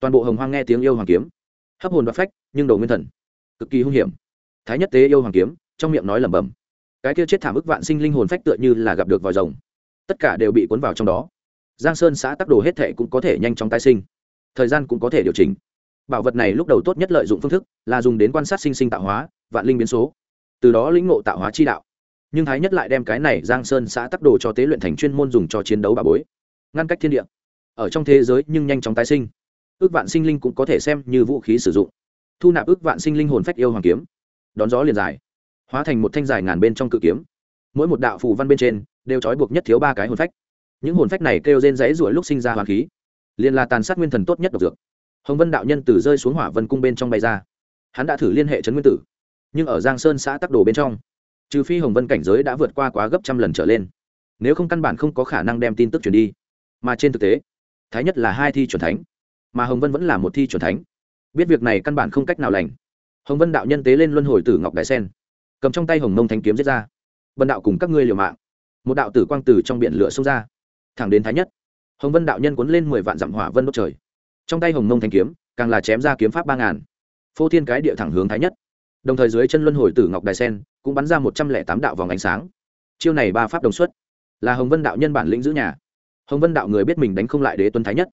Toàn bộ hồng hoang nghe tiếng yêu hoàng kiếm. Hấp hồn và phách, nhưng đồ nguyên thần. Cực kỳ hung hiểm. Thái nhất tế yêu hoàng kiếm, trong miệng nói lẩm bẩm. Cái kia chết thảm ức vạn sinh linh hồn phách tựa như là gặp được vòi rồng. Tất cả đều bị cuốn vào trong đó. Giang sơn xã tắc đồ hết thể cũng có thể nhanh chóng tái sinh. Thời gian cũng có thể điều chỉnh. Bảo vật này lúc đầu tốt nhất lợi dụng phương thức là dùng đến quan sát sinh sinh tạo hóa, vạn linh biến số từ đó lĩnh ngộ tạo hóa chi đạo. Nhưng thái nhất lại đem cái này giang sơn xã tắc đồ cho tế luyện thành chuyên môn dùng cho chiến đấu bà bối. Ngăn cách thiên địa. Ở trong thế giới nhưng nhanh chóng tái sinh. Ước vạn sinh linh cũng có thể xem như vũ khí sử dụng. Thu nạp ước vạn sinh linh hồn phách yêu hoàng kiếm. Đón gió liền dài. Hóa thành một thanh dài ngàn bên trong cự kiếm. Mỗi một đạo phù văn bên trên đều trói buộc nhất thiếu ba cái hồn phách. Những hồn phách này kêu rên rẫy ruổi lúc sinh ra hoàng khí. Liền là tàn sát nguyên thần tốt nhất độc dược. Hồng vân đạo nhân từ rơi xuống hỏa vân cung bên trong bay ra. Hắn đã thử liên hệ trấn nguyên tử nhưng ở giang sơn xã tắc đồ bên trong, trừ phi hồng vân cảnh giới đã vượt qua quá gấp trăm lần trở lên, nếu không căn bản không có khả năng đem tin tức truyền đi. Mà trên thực tế, thái nhất là hai thi c thánh, mà hồng vân vẫn là một thi c thánh. Biết việc này căn bản không cách nào lành. Hồng vân đạo nhân tế lên luân hồi tử ngọc đại sen, cầm trong tay hồng mông thanh kiếm giết ra. Vân đạo cùng các ngươi liều mạng. Một đạo tử quang tử trong biển lửa xông ra, thẳng đến thái nhất. Hồng vân đạo nhân cuốn lên mười vạn dặm hỏa vân đốt trời. Trong tay hồng mông thanh kiếm, càng là chém ra kiếm pháp ba ngàn. Phô thiên cái địa thẳng hướng thái nhất đồng thời dưới chân luân hồi tử ngọc đài sen cũng bắn ra một trăm lẻ tám đạo vòng ánh sáng. Chiêu này ba pháp đồng xuất. Là hồng vân đạo nhân bản lĩnh giữ nhà. Hồng vân đạo người biết mình đánh không lại đế tuấn thái nhất.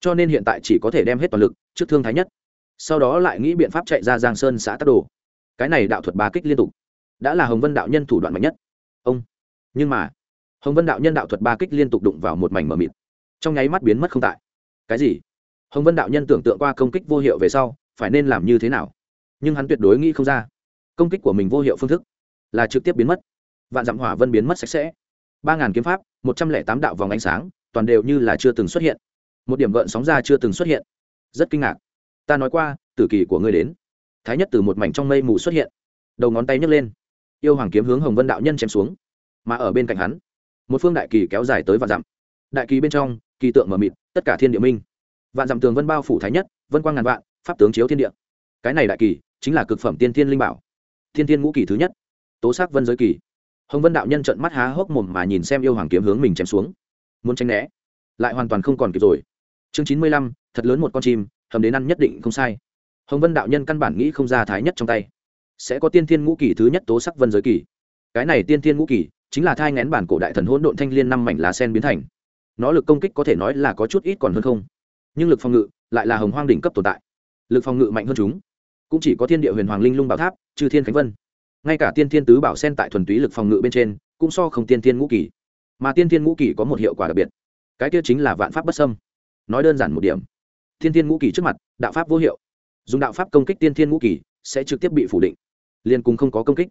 Cho nên hiện tại chỉ có thể đem hết toàn lực trước thương thái nhất. Sau đó lại nghĩ biện pháp chạy ra giang sơn xã tắc đồ. Cái này đạo thuật ba kích liên tục. Đã là hồng vân đạo nhân thủ đoạn mạnh nhất. Ông. Nhưng mà, hồng vân đạo nhân đạo thuật ba kích liên tục đụng vào một mảnh mờ mịt. Trong nháy mắt biến mất không tại. Cái gì? Hồng vân đạo nhân tưởng tượng qua công kích vô hiệu về sau, phải nên làm như thế nào? Nhưng hắn tuyệt đối nghĩ không ra. Công kích của mình vô hiệu phương thức là trực tiếp biến mất. Vạn dặm hỏa vân biến mất sạch sẽ. Ba ngàn kiếm pháp, một trăm lẻ tám đạo vòng ánh sáng, toàn đều như là chưa từng xuất hiện. Một điểm gợn sóng ra chưa từng xuất hiện. Rất kinh ngạc. Ta nói qua, tử kỳ của ngươi đến. Thái nhất từ một mảnh trong mây mù xuất hiện. Đầu ngón tay nhấc lên. Yêu hoàng kiếm hướng hồng vân đạo nhân chém xuống. Mà ở bên cạnh hắn, một phương đại kỳ kéo dài tới vạn dặm. Đại kỳ bên trong, kỳ tượng mờ mịt, tất cả thiên địa minh. Vạn dặm tường vân bao phủ thái nhất, vân quang ngàn vạn, pháp tướng chiếu thiên địa. Cái này đại kỳ chính là cực phẩm tiên thiên linh bảo. Thiên thiên ngũ kỳ thứ nhất. Tố sắc vân giới kỳ. Hồng vân đạo nhân trận mắt há hốc mồm mà nhìn xem yêu hoàng kiếm hướng mình chém xuống. Muốn tránh né, lại hoàn toàn không còn kịp rồi. Chương chín mươi lăm, thật lớn một con chim, hầm đến ăn nhất định không sai. Hồng vân đạo nhân căn bản nghĩ không ra thái nhất trong tay. Sẽ có tiên thiên ngũ kỳ thứ nhất tố sắc vân giới kỳ. Cái này tiên thiên ngũ kỳ, chính là thai ngén bản cổ đại thần hỗn độn thanh liên năm mảnh lá sen biến thành. Nó lực công kích có thể nói là có chút ít còn hơn không. Nhưng lực phòng ngự lại là hồng hoang đỉnh cấp tồn tại. Lực phòng ngự mạnh hơn chúng cũng chỉ có thiên địa huyền hoàng linh lung bảo tháp, chư thiên khánh vân. Ngay cả tiên thiên tứ bảo sen tại thuần túy lực phòng ngự bên trên, cũng so không tiên thiên ngũ kỳ. Mà tiên thiên ngũ kỳ có một hiệu quả đặc biệt, cái kia chính là vạn pháp bất sâm nói đơn giản một điểm, tiên thiên ngũ kỳ trước mặt, đạo pháp vô hiệu. Dùng đạo pháp công kích tiên thiên ngũ kỳ, sẽ trực tiếp bị phủ định. Liên cùng không có công kích.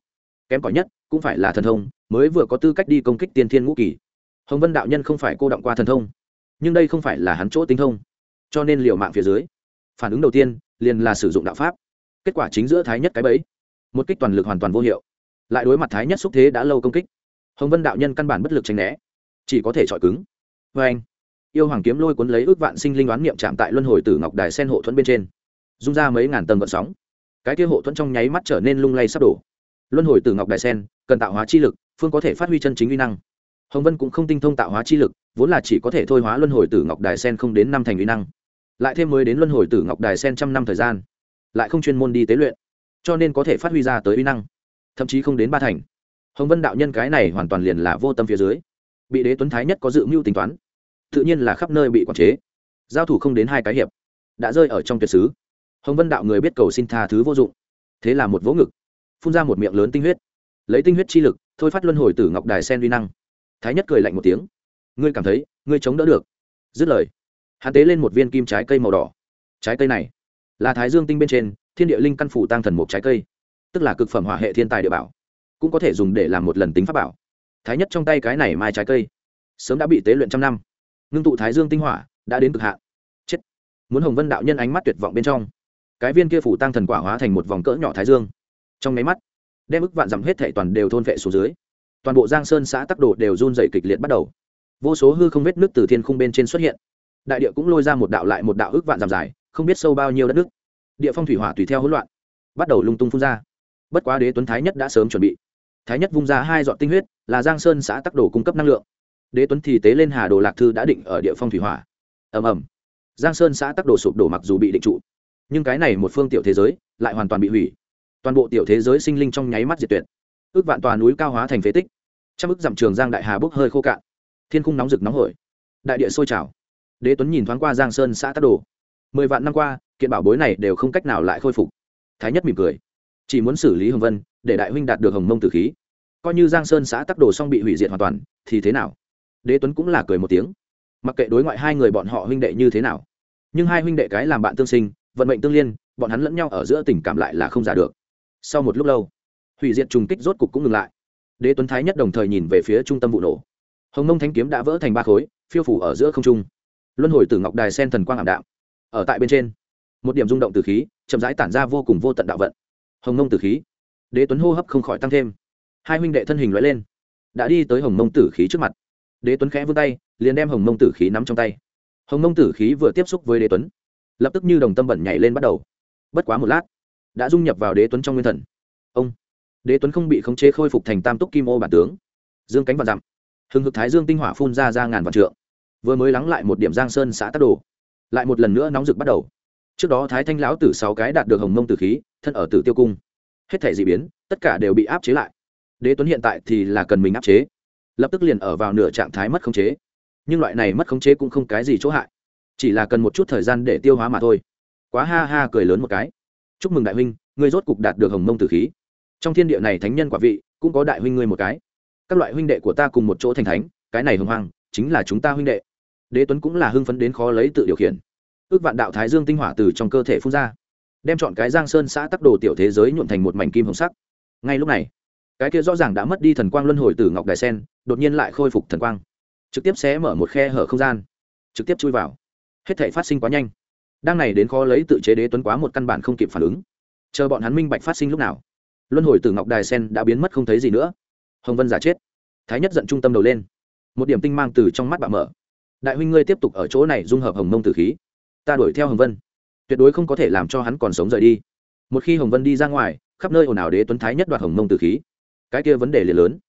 Kém cỏi nhất, cũng phải là thần thông, mới vừa có tư cách đi công kích tiên thiên ngũ kỳ. Hồng vân đạo nhân không phải cô động qua thần thông, nhưng đây không phải là hắn chỗ tinh thông. Cho nên liều mạng phía dưới, phản ứng đầu tiên, liền là sử dụng đạo pháp kết quả chính giữa thái nhất cái bẫy. Một kích toàn lực hoàn toàn vô hiệu. Lại đối mặt thái nhất xúc thế đã lâu công kích. Hồng vân đạo nhân căn bản bất lực tránh né. Chỉ có thể chọi cứng. Vê anh, yêu hoàng kiếm lôi cuốn lấy ước vạn sinh linh đoán niệm chạm tại luân hồi tử ngọc đài sen hộ thuẫn bên trên. Dung ra mấy ngàn tầng gợn sóng. Cái kia hộ thuẫn trong nháy mắt trở nên lung lay sắp đổ. Luân hồi tử ngọc đài sen, cần tạo hóa chi lực, phương có thể phát huy chân chính uy năng. Hồng vân cũng không tinh thông tạo hóa chi lực, vốn là chỉ có thể thôi hóa luân hồi tử ngọc đài sen không đến năm thành uy năng. Lại thêm mới đến luân hồi tử ngọc đài sen trăm năm thời gian lại không chuyên môn đi tế luyện, cho nên có thể phát huy ra tới uy năng, thậm chí không đến ba thành. Hồng vân đạo nhân cái này hoàn toàn liền là vô tâm phía dưới, bị đế tuấn thái nhất có dự mưu tính toán, tự nhiên là khắp nơi bị quản chế. Giao thủ không đến hai cái hiệp, đã rơi ở trong tuyệt xứ. Hồng vân đạo người biết cầu xin tha thứ vô dụng, thế là một vỗ ngực, phun ra một miệng lớn tinh huyết. Lấy tinh huyết chi lực, thôi phát luân hồi tử ngọc đài sen uy năng. Thái nhất cười lạnh một tiếng, ngươi cảm thấy, ngươi chống đỡ được. Dứt lời, hắn tế lên một viên kim trái cây màu đỏ. Trái cây này là thái dương tinh bên trên, thiên địa linh căn phủ tăng thần một trái cây, tức là cực phẩm hỏa hệ thiên tài địa bảo, cũng có thể dùng để làm một lần tính pháp bảo. Thái nhất trong tay cái này mai trái cây, sớm đã bị tế luyện trăm năm, ngưng tụ thái dương tinh hỏa, đã đến cực hạn. Chết. Muốn hồng vân đạo nhân ánh mắt tuyệt vọng bên trong, cái viên kia phủ tăng thần quả hóa thành một vòng cỡ nhỏ thái dương. Trong máy mắt, đem ức vạn dặm hết thệ toàn đều thôn vệ xuống dưới, toàn bộ giang sơn xã tắc đồ đều run dày kịch liệt bắt đầu. Vô số hư không vết nước từ thiên khung bên trên xuất hiện. Đại địa cũng lôi ra một đạo lại một đạo ức vạn dặm dài không biết sâu bao nhiêu đất nước. Địa phong thủy hỏa tùy theo hỗn loạn, bắt đầu lung tung phun ra. Bất quá đế tuấn thái nhất đã sớm chuẩn bị. Thái nhất vung ra hai dọn tinh huyết, là giang sơn xã tắc đồ cung cấp năng lượng. Đế tuấn thì tế lên hà đồ lạc thư đã định ở địa phong thủy hỏa. Ầm ầm. Giang sơn xã tắc đồ sụp đổ mặc dù bị định trụ, nhưng cái này một phương tiểu thế giới lại hoàn toàn bị hủy. Toàn bộ tiểu thế giới sinh linh trong nháy mắt diệt tuyệt. Ước vạn tòa núi cao hóa thành phế tích, trăm ước dặm trường giang đại hà bốc hơi khô cạn. Thiên khung nóng rực nóng hổi. Đại địa sôi trào. Đế tuấn nhìn thoáng qua giang sơn xã tắc đồ mười vạn năm qua, kiện bảo bối này đều không cách nào lại khôi phục. Thái nhất mỉm cười. Chỉ muốn xử lý hồng vân, để đại huynh đạt được hồng mông tử khí. Coi như giang sơn xã tắc đồ xong bị hủy diệt hoàn toàn, thì thế nào? Đế tuấn cũng là cười một tiếng. Mặc kệ đối ngoại hai người bọn họ huynh đệ như thế nào, nhưng hai huynh đệ cái làm bạn tương sinh, vận mệnh tương liên, bọn hắn lẫn nhau ở giữa tình cảm lại là không giả được. Sau một lúc lâu, hủy diệt trùng kích rốt cục cũng ngừng lại. Đế tuấn thái nhất đồng thời nhìn về phía trung tâm vụ nổ. Hồng mông thanh kiếm đã vỡ thành ba khối, phiêu phủ ở giữa không trung. Luân hồi tử ngọc đài sen thần quang ảm đạm ở tại bên trên. Một điểm rung động từ khí, chậm rãi tản ra vô cùng vô tận đạo vận. Hồng mông tử khí. Đế tuấn hô hấp không khỏi tăng thêm. Hai huynh đệ thân hình loại lên. Đã đi tới hồng mông tử khí trước mặt. Đế tuấn khẽ vươn tay, liền đem hồng mông tử khí nắm trong tay. Hồng mông tử khí vừa tiếp xúc với đế tuấn, lập tức như đồng tâm bẩn nhảy lên bắt đầu. Bất quá một lát, đã dung nhập vào đế tuấn trong nguyên thần. Ông! Đế tuấn không bị khống chế khôi phục thành tam túc kim ô bản tướng. Dương cánh và dặm. Hừng hực thái dương tinh hỏa phun ra ra ngàn vạn trượng. Vừa mới lắng lại một điểm giang sơn xã tắc đồ lại một lần nữa nóng rực bắt đầu. Trước đó thái thanh lão tử sáu cái đạt được hồng mông tử khí, thân ở tử tiêu cung. Hết thể d ị biến, tất cả đều bị áp chế lại. Đế tuấn hiện tại thì là cần mình áp chế. Lập tức liền ở vào nửa trạng thái mất khống chế. Nhưng loại này mất khống chế cũng không cái gì chỗ hại. Chỉ là cần một chút thời gian để tiêu hóa mà thôi. Quá ha ha cười lớn một cái. Chúc mừng đại huynh, ngươi rốt cục đạt được hồng mông tử khí. Trong thiên địa này thánh nhân quả vị, cũng có đại huynh ngươi một cái. Các loại huynh đệ của ta cùng một chỗ thành thánh, cái này hồng hoang, chính là chúng ta huynh đệ đế tuấn cũng là hưng phấn đến khó lấy tự điều khiển. Ước vạn đạo thái dương tinh hỏa từ trong cơ thể phun ra, đem chọn cái giang sơn xã tắc đồ tiểu thế giới nhuộn thành một mảnh kim hồng sắc. Ngay lúc này, cái kia rõ ràng đã mất đi thần quang luân hồi từ ngọc đài sen, đột nhiên lại khôi phục thần quang, trực tiếp xé mở một khe hở không gian, trực tiếp chui vào. Hết thể phát sinh quá nhanh. Đang này đến khó lấy tự chế đế tuấn quá một căn bản không kịp phản ứng. Chờ bọn hắn minh bạch phát sinh lúc nào, luân hồi từ ngọc đài sen đã biến mất không thấy gì nữa. Hồng vân giả chết. Thái nhất giận trung tâm đầu lên. Một điểm tinh mang từ trong mắt bà mở đại huynh ngươi tiếp tục ở chỗ này dung hợp hồng mông tử khí, ta đuổi theo hồng vân. Tuyệt đối không có thể làm cho hắn còn sống rời đi. Một khi hồng vân đi ra ngoài, khắp nơi ồn ào đế tuấn thái nhất đoạt hồng mông tử khí. Cái kia vấn đề liền lớn.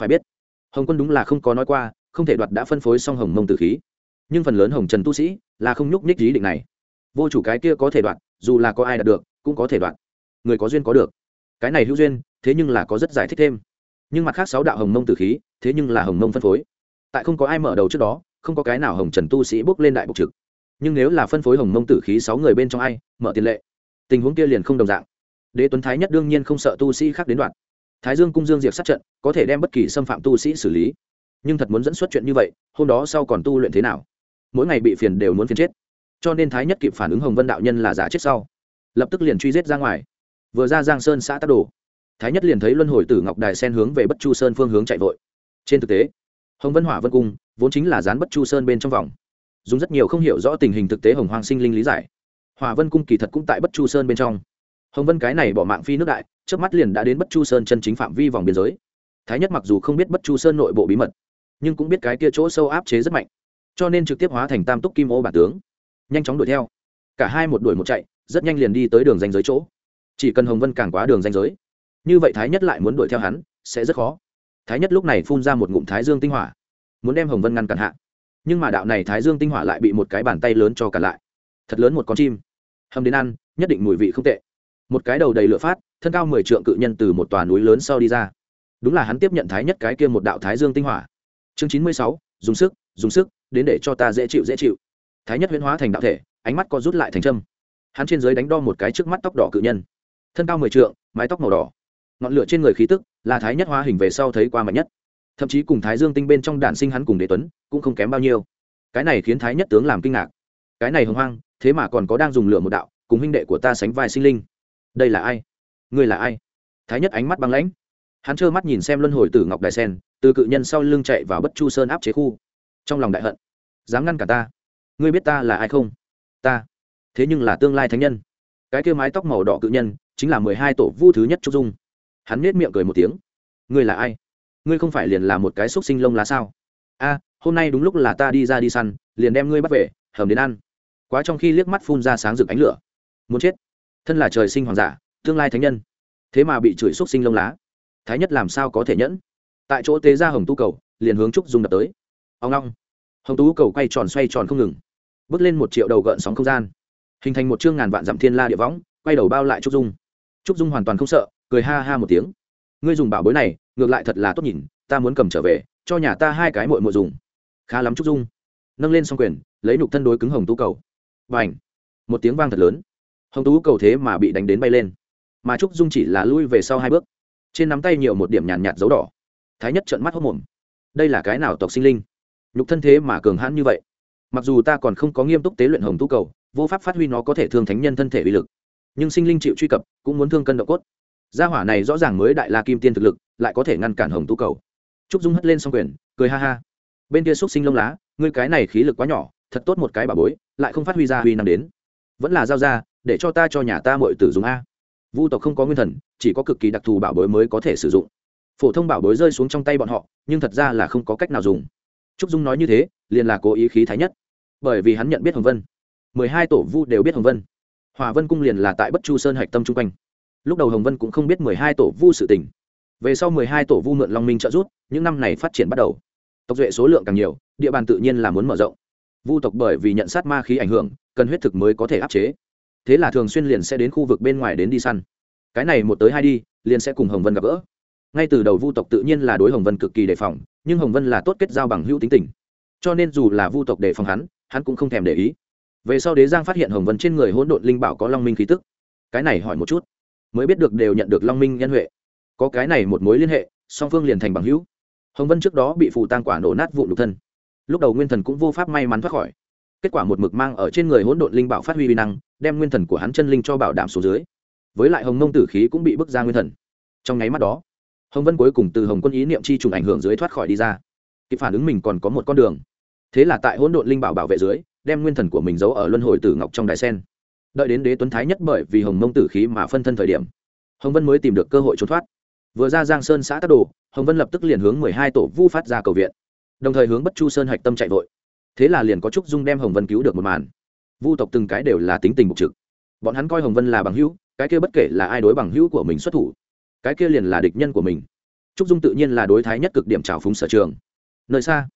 Phải biết, hồng quân đúng là không có nói qua, không thể đoạt đã phân phối xong hồng mông tử khí. Nhưng phần lớn hồng trần tu sĩ là không nhúc nhích lý định này. Vô chủ cái kia có thể đoạt, dù là có ai đạt được, cũng có thể đoạt. Người có duyên có được. Cái này hữu duyên, thế nhưng là có rất giải thích thêm. Nhưng mặt khác sáu đạo hồng mông tử khí, thế nhưng là hồng mông phân phối. Tại không có ai mở đầu trước đó không có cái nào hồng trần tu sĩ bước lên đại bục trực. Nhưng nếu là phân phối hồng mông tử khí sáu người bên trong ai, mở tiền lệ. Tình huống kia liền không đồng dạng. Đế tuấn thái nhất đương nhiên không sợ tu sĩ khác đến đoạn. Thái dương cung dương diệt sát trận, có thể đem bất kỳ xâm phạm tu sĩ xử lý. Nhưng thật muốn dẫn xuất chuyện như vậy, hôm đó sau còn tu luyện thế nào? Mỗi ngày bị phiền đều muốn phiền chết. Cho nên thái nhất kịp phản ứng hồng vân đạo nhân là giả chết sau, lập tức liền truy giết ra ngoài. Vừa ra giang sơn xã tắc đồ, thái nhất liền thấy luân hồi tử ngọc đài sen hướng về bất chu sơn phương hướng chạy vội. Trên thực tế, hồng vân hỏa vân cung vốn chính là dán bất chu sơn bên trong vòng. Dùng rất nhiều không hiểu rõ tình hình thực tế hồng hoang sinh linh lý giải. Hòa vân cung kỳ thật cũng tại bất chu sơn bên trong. Hồng vân cái này bỏ mạng phi nước đại trước mắt liền đã đến bất chu sơn chân chính phạm vi vòng biên giới. Thái nhất mặc dù không biết bất chu sơn nội bộ bí mật, nhưng cũng biết cái kia chỗ sâu áp chế rất mạnh. Cho nên trực tiếp hóa thành tam túc kim ô bản tướng, nhanh chóng đuổi theo. Cả hai một đuổi một chạy, rất nhanh liền đi tới đường danh giới chỗ. Chỉ cần hồng vân càng quá đường danh giới, như vậy thái nhất lại muốn đuổi theo hắn, sẽ rất khó. Thái nhất lúc này phun ra một ngụm thái dương tinh hỏa muốn đem hồng vân ngăn cản hạ. Nhưng mà đạo này thái dương tinh hỏa lại bị một cái bàn tay lớn cho cản lại. Thật lớn một con chim. Hầm đến ăn, nhất định mùi vị không tệ. Một cái đầu đầy lửa phát, thân cao mười trượng cự nhân từ một tòa núi lớn sau đi ra. Đúng là hắn tiếp nhận thái nhất cái kia một đạo thái dương tinh hỏa. Chương chín mươi sáu, dùng sức dùng sức, đến để cho ta dễ chịu dễ chịu. Thái nhất huyễn hóa thành đạo thể, ánh mắt co rút lại thành trâm. Hắn trên dưới đánh đo một cái trước mắt tóc đỏ cự nhân. Thân cao mười trượng, mái tóc màu đỏ. Ngọn lửa trên người khí tức là thái nhất hóa hình về sau thấy qua mạnh nhất thậm chí cùng thái dương tinh bên trong đạn sinh hắn cùng đế tuấn, cũng không kém bao nhiêu. Cái này khiến thái nhất tướng làm kinh ngạc. Cái này hồng hoang, thế mà còn có đang dùng lửa một đạo, cùng huynh đệ của ta sánh vai sinh linh. Đây là ai? Ngươi là ai? Thái nhất ánh mắt băng lãnh. Hắn trơ mắt nhìn xem luân hồi tử ngọc đại sen, từ cự nhân sau lưng chạy vào bất chu sơn áp chế khu. Trong lòng đại hận. Dám ngăn cả ta. Ngươi biết ta là ai không? Ta. Thế nhưng là tương lai thánh nhân. Cái kia mái tóc màu đỏ cự nhân, chính là mười hai tổ vu thứ nhất trúc dung. Hắn nết miệng cười một tiếng. Ngươi là ai? Ngươi không phải liền là một cái xúc sinh lông lá sao? A, hôm nay đúng lúc là ta đi ra đi săn, liền đem ngươi bắt về, hầm đến ăn. Quá trong khi liếc mắt phun ra sáng rực ánh lửa. Muốn chết. Thân là trời sinh hoàng giả, tương lai thánh nhân. Thế mà bị chửi xúc sinh lông lá. Thái nhất làm sao có thể nhẫn? Tại chỗ tế ra hồng tu cầu, liền hướng trúc dung đập tới. Ông long hồng tú cầu quay tròn xoay tròn không ngừng. Bước lên một triệu đầu gợn sóng không gian. Hình thành một chương ngàn vạn dặm thiên la địa võng, quay đầu bao lại trúc dung. Trúc dung hoàn toàn không sợ, cười ha ha một tiếng. Ngươi dùng bảo bối này ngược lại thật là tốt nhìn, ta muốn cầm trở về, cho nhà ta hai cái mội mội dùng. Khá lắm trúc dung. Nâng lên xong quyền, lấy nục thân đối cứng hồng tú cầu. Và h một tiếng vang thật lớn. Hồng tú cầu thế mà bị đánh đến bay lên. Mà trúc dung chỉ là lui về sau hai bước. Trên nắm tay nhiều một điểm nhàn nhạt dấu đỏ. Thái nhất trợn mắt hốc mồm. Đây là cái nào tộc sinh linh? Nhục thân thế mà cường hãn như vậy. Mặc dù ta còn không có nghiêm túc tế luyện hồng tú cầu, vô pháp phát huy nó có thể thương thánh nhân thân thể uy lực. Nhưng sinh linh chịu truy cập, cũng muốn thương cân độ cốt gia hỏa này rõ ràng mới đại la kim tiên thực lực, lại có thể ngăn cản hồng tú cầu. Trúc dung hất lên xong quyền, cười ha ha. Bên kia xúc sinh lông lá, ngươi cái này khí lực quá nhỏ, thật tốt một cái bà bối, lại không phát huy ra huy năng đến. Vẫn là giao ra, để cho ta cho nhà ta mọi tử dùng a. Vu tộc không có nguyên thần, chỉ có cực kỳ đặc thù bảo bối mới có thể sử dụng. Phổ thông bảo bối rơi xuống trong tay bọn họ, nhưng thật ra là không có cách nào dùng. Trúc dung nói như thế, liền là cố ý khí thái nhất. Bởi vì hắn nhận biết hồng vân. Mười hai tổ vu đều biết hồng vân. Hòa vân cung liền là tại bất chu sơn hạch tâm chung quanh lúc đầu hồng vân cũng không biết mười hai tổ vu sự tình. Về sau mười hai tổ vu mượn long minh trợ giúp, những năm này phát triển bắt đầu. Tộc duệ số lượng càng nhiều, địa bàn tự nhiên là muốn mở rộng. Vu tộc bởi vì nhận sát ma khí ảnh hưởng, cần huyết thực mới có thể áp chế. Thế là thường xuyên liền sẽ đến khu vực bên ngoài đến đi săn. Cái này một tới hai đi, liền sẽ cùng hồng vân gặp gỡ. Ngay từ đầu vu tộc tự nhiên là đối hồng vân cực kỳ đề phòng, nhưng hồng vân là tốt kết giao bằng hữu tính tình. Cho nên dù là vu tộc đề phòng hắn hắn cũng không thèm để ý. Về sau đế giang phát hiện hồng vân trên người hỗn độn linh bảo có long minh khí tức. Cái này hỏi một chút mới biết được đều nhận được long minh nhân huệ. Có cái này một mối liên hệ, song phương liền thành bằng hữu. Hồng vân trước đó bị phù tăng quả nổ nát vụ lục thân. Lúc đầu nguyên thần cũng vô pháp may mắn thoát khỏi. Kết quả một mực mang ở trên người hỗn độn linh bảo phát huy vi năng, đem nguyên thần của hắn chân linh cho bảo đảm số dưới. Với lại hồng mông tử khí cũng bị bức ra nguyên thần. Trong nháy mắt đó, hồng vân cuối cùng từ hồng quân ý niệm chi trùng ảnh hưởng dưới thoát khỏi đi ra. Kịp phản ứng mình còn có một con đường. Thế là tại hỗn độn linh bảo bảo vệ dưới, đem nguyên thần của mình giấu ở luân hồi tử ngọc trong đại sen đợi đến đế tuấn thái nhất bởi vì hồng mông tử khí mà phân thân thời điểm, hồng vân mới tìm được cơ hội trốn thoát. Vừa ra giang sơn xã tắc đồ, hồng vân lập tức liền hướng mười hai tổ vu phát ra cầu viện. Đồng thời hướng bất chu sơn hạch tâm chạy vội. Thế là liền có trúc dung đem hồng vân cứu được một màn. Vu tộc từng cái đều là tính tình mục trực. Bọn hắn coi hồng vân là bằng hữu, cái kia bất kể là ai đối bằng hữu của mình xuất thủ, cái kia liền là địch nhân của mình. Trúc dung tự nhiên là đối thái nhất cực điểm trào phúng sở trường. Nơi xa,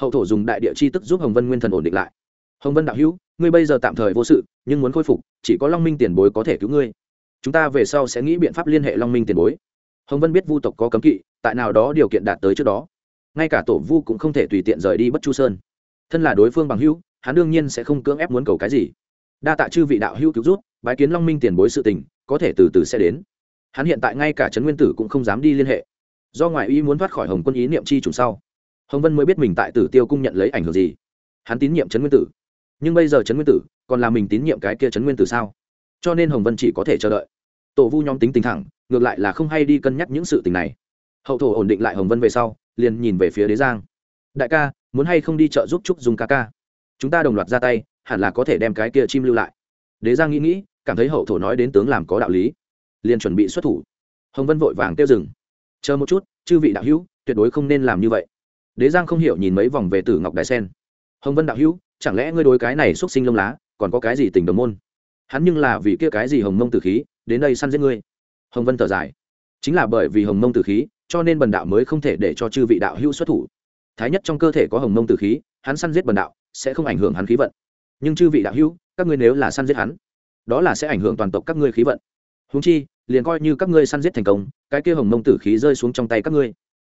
hậu thổ dùng đại địa chi tức giúp hồng vân nguyên thần ổn định lại hồng vân đạo hữu, ngươi bây giờ tạm thời vô sự, nhưng muốn khôi phục, chỉ có long minh tiền bối có thể cứu ngươi. Chúng ta về sau sẽ nghĩ biện pháp liên hệ long minh tiền bối. Hồng vân biết vu tộc có cấm kỵ, tại nào đó điều kiện đạt tới trước đó. Ngay cả tổ vu cũng không thể tùy tiện rời đi bất chu sơn. Thân là đối phương bằng hữu, hắn đương nhiên sẽ không cưỡng ép muốn cầu cái gì. Đa tạ chư vị đạo hữu cứu rút bái kiến long minh tiền bối sự tình, có thể từ từ sẽ đến. Hắn hiện tại ngay cả trấn nguyên tử cũng không dám đi liên hệ. Do ngoại ý muốn thoát khỏi hồng quân ý niệm chi trùng sau, hồng vân mới biết mình tại tử tiêu cung nhận lấy ảnh hưởng gì. Hắn tín nhiệm trấn nguyên tử nhưng bây giờ trấn nguyên tử còn là mình tín nhiệm cái kia trấn nguyên tử sao? Cho nên hồng vân chỉ có thể chờ đợi. Tổ vu nhóm tính tình thẳng, ngược lại là không hay đi cân nhắc những sự tình này. Hậu thổ ổn định lại hồng vân về sau, liền nhìn về phía đế giang. Đại ca, muốn hay không đi chợ giúp trúc dùng ca ca? Chúng ta đồng loạt ra tay, hẳn là có thể đem cái kia chim lưu lại. Đế giang nghĩ nghĩ, cảm thấy hậu thổ nói đến tướng làm có đạo lý. Liền chuẩn bị xuất thủ. Hồng vân vội vàng tiêu dừng. Chờ một chút, chư vị đạo hữu, tuyệt đối không nên làm như vậy. Đế giang không hiểu nhìn mấy vòng về tử ngọc đài sen. Hồng vân đạo hữu chẳng lẽ ngươi đối cái này xuất sinh lông lá, còn có cái gì tình đồng môn? Hắn nhưng là vì kia cái gì hồng mông tử khí, đến đây săn giết ngươi? Hồng vân thở dài. Chính là bởi vì hồng mông tử khí, cho nên bần đạo mới không thể để cho chư vị đạo hữu xuất thủ. Thái nhất trong cơ thể có hồng mông tử khí, hắn săn giết bần đạo, sẽ không ảnh hưởng hắn khí vận. Nhưng chư vị đạo hữu, các ngươi nếu là săn giết hắn, đó là sẽ ảnh hưởng toàn tộc các ngươi khí vận. Húng chi, liền coi như các ngươi săn giết thành công, cái kia hồng mông tử khí rơi xuống trong tay các ngươi.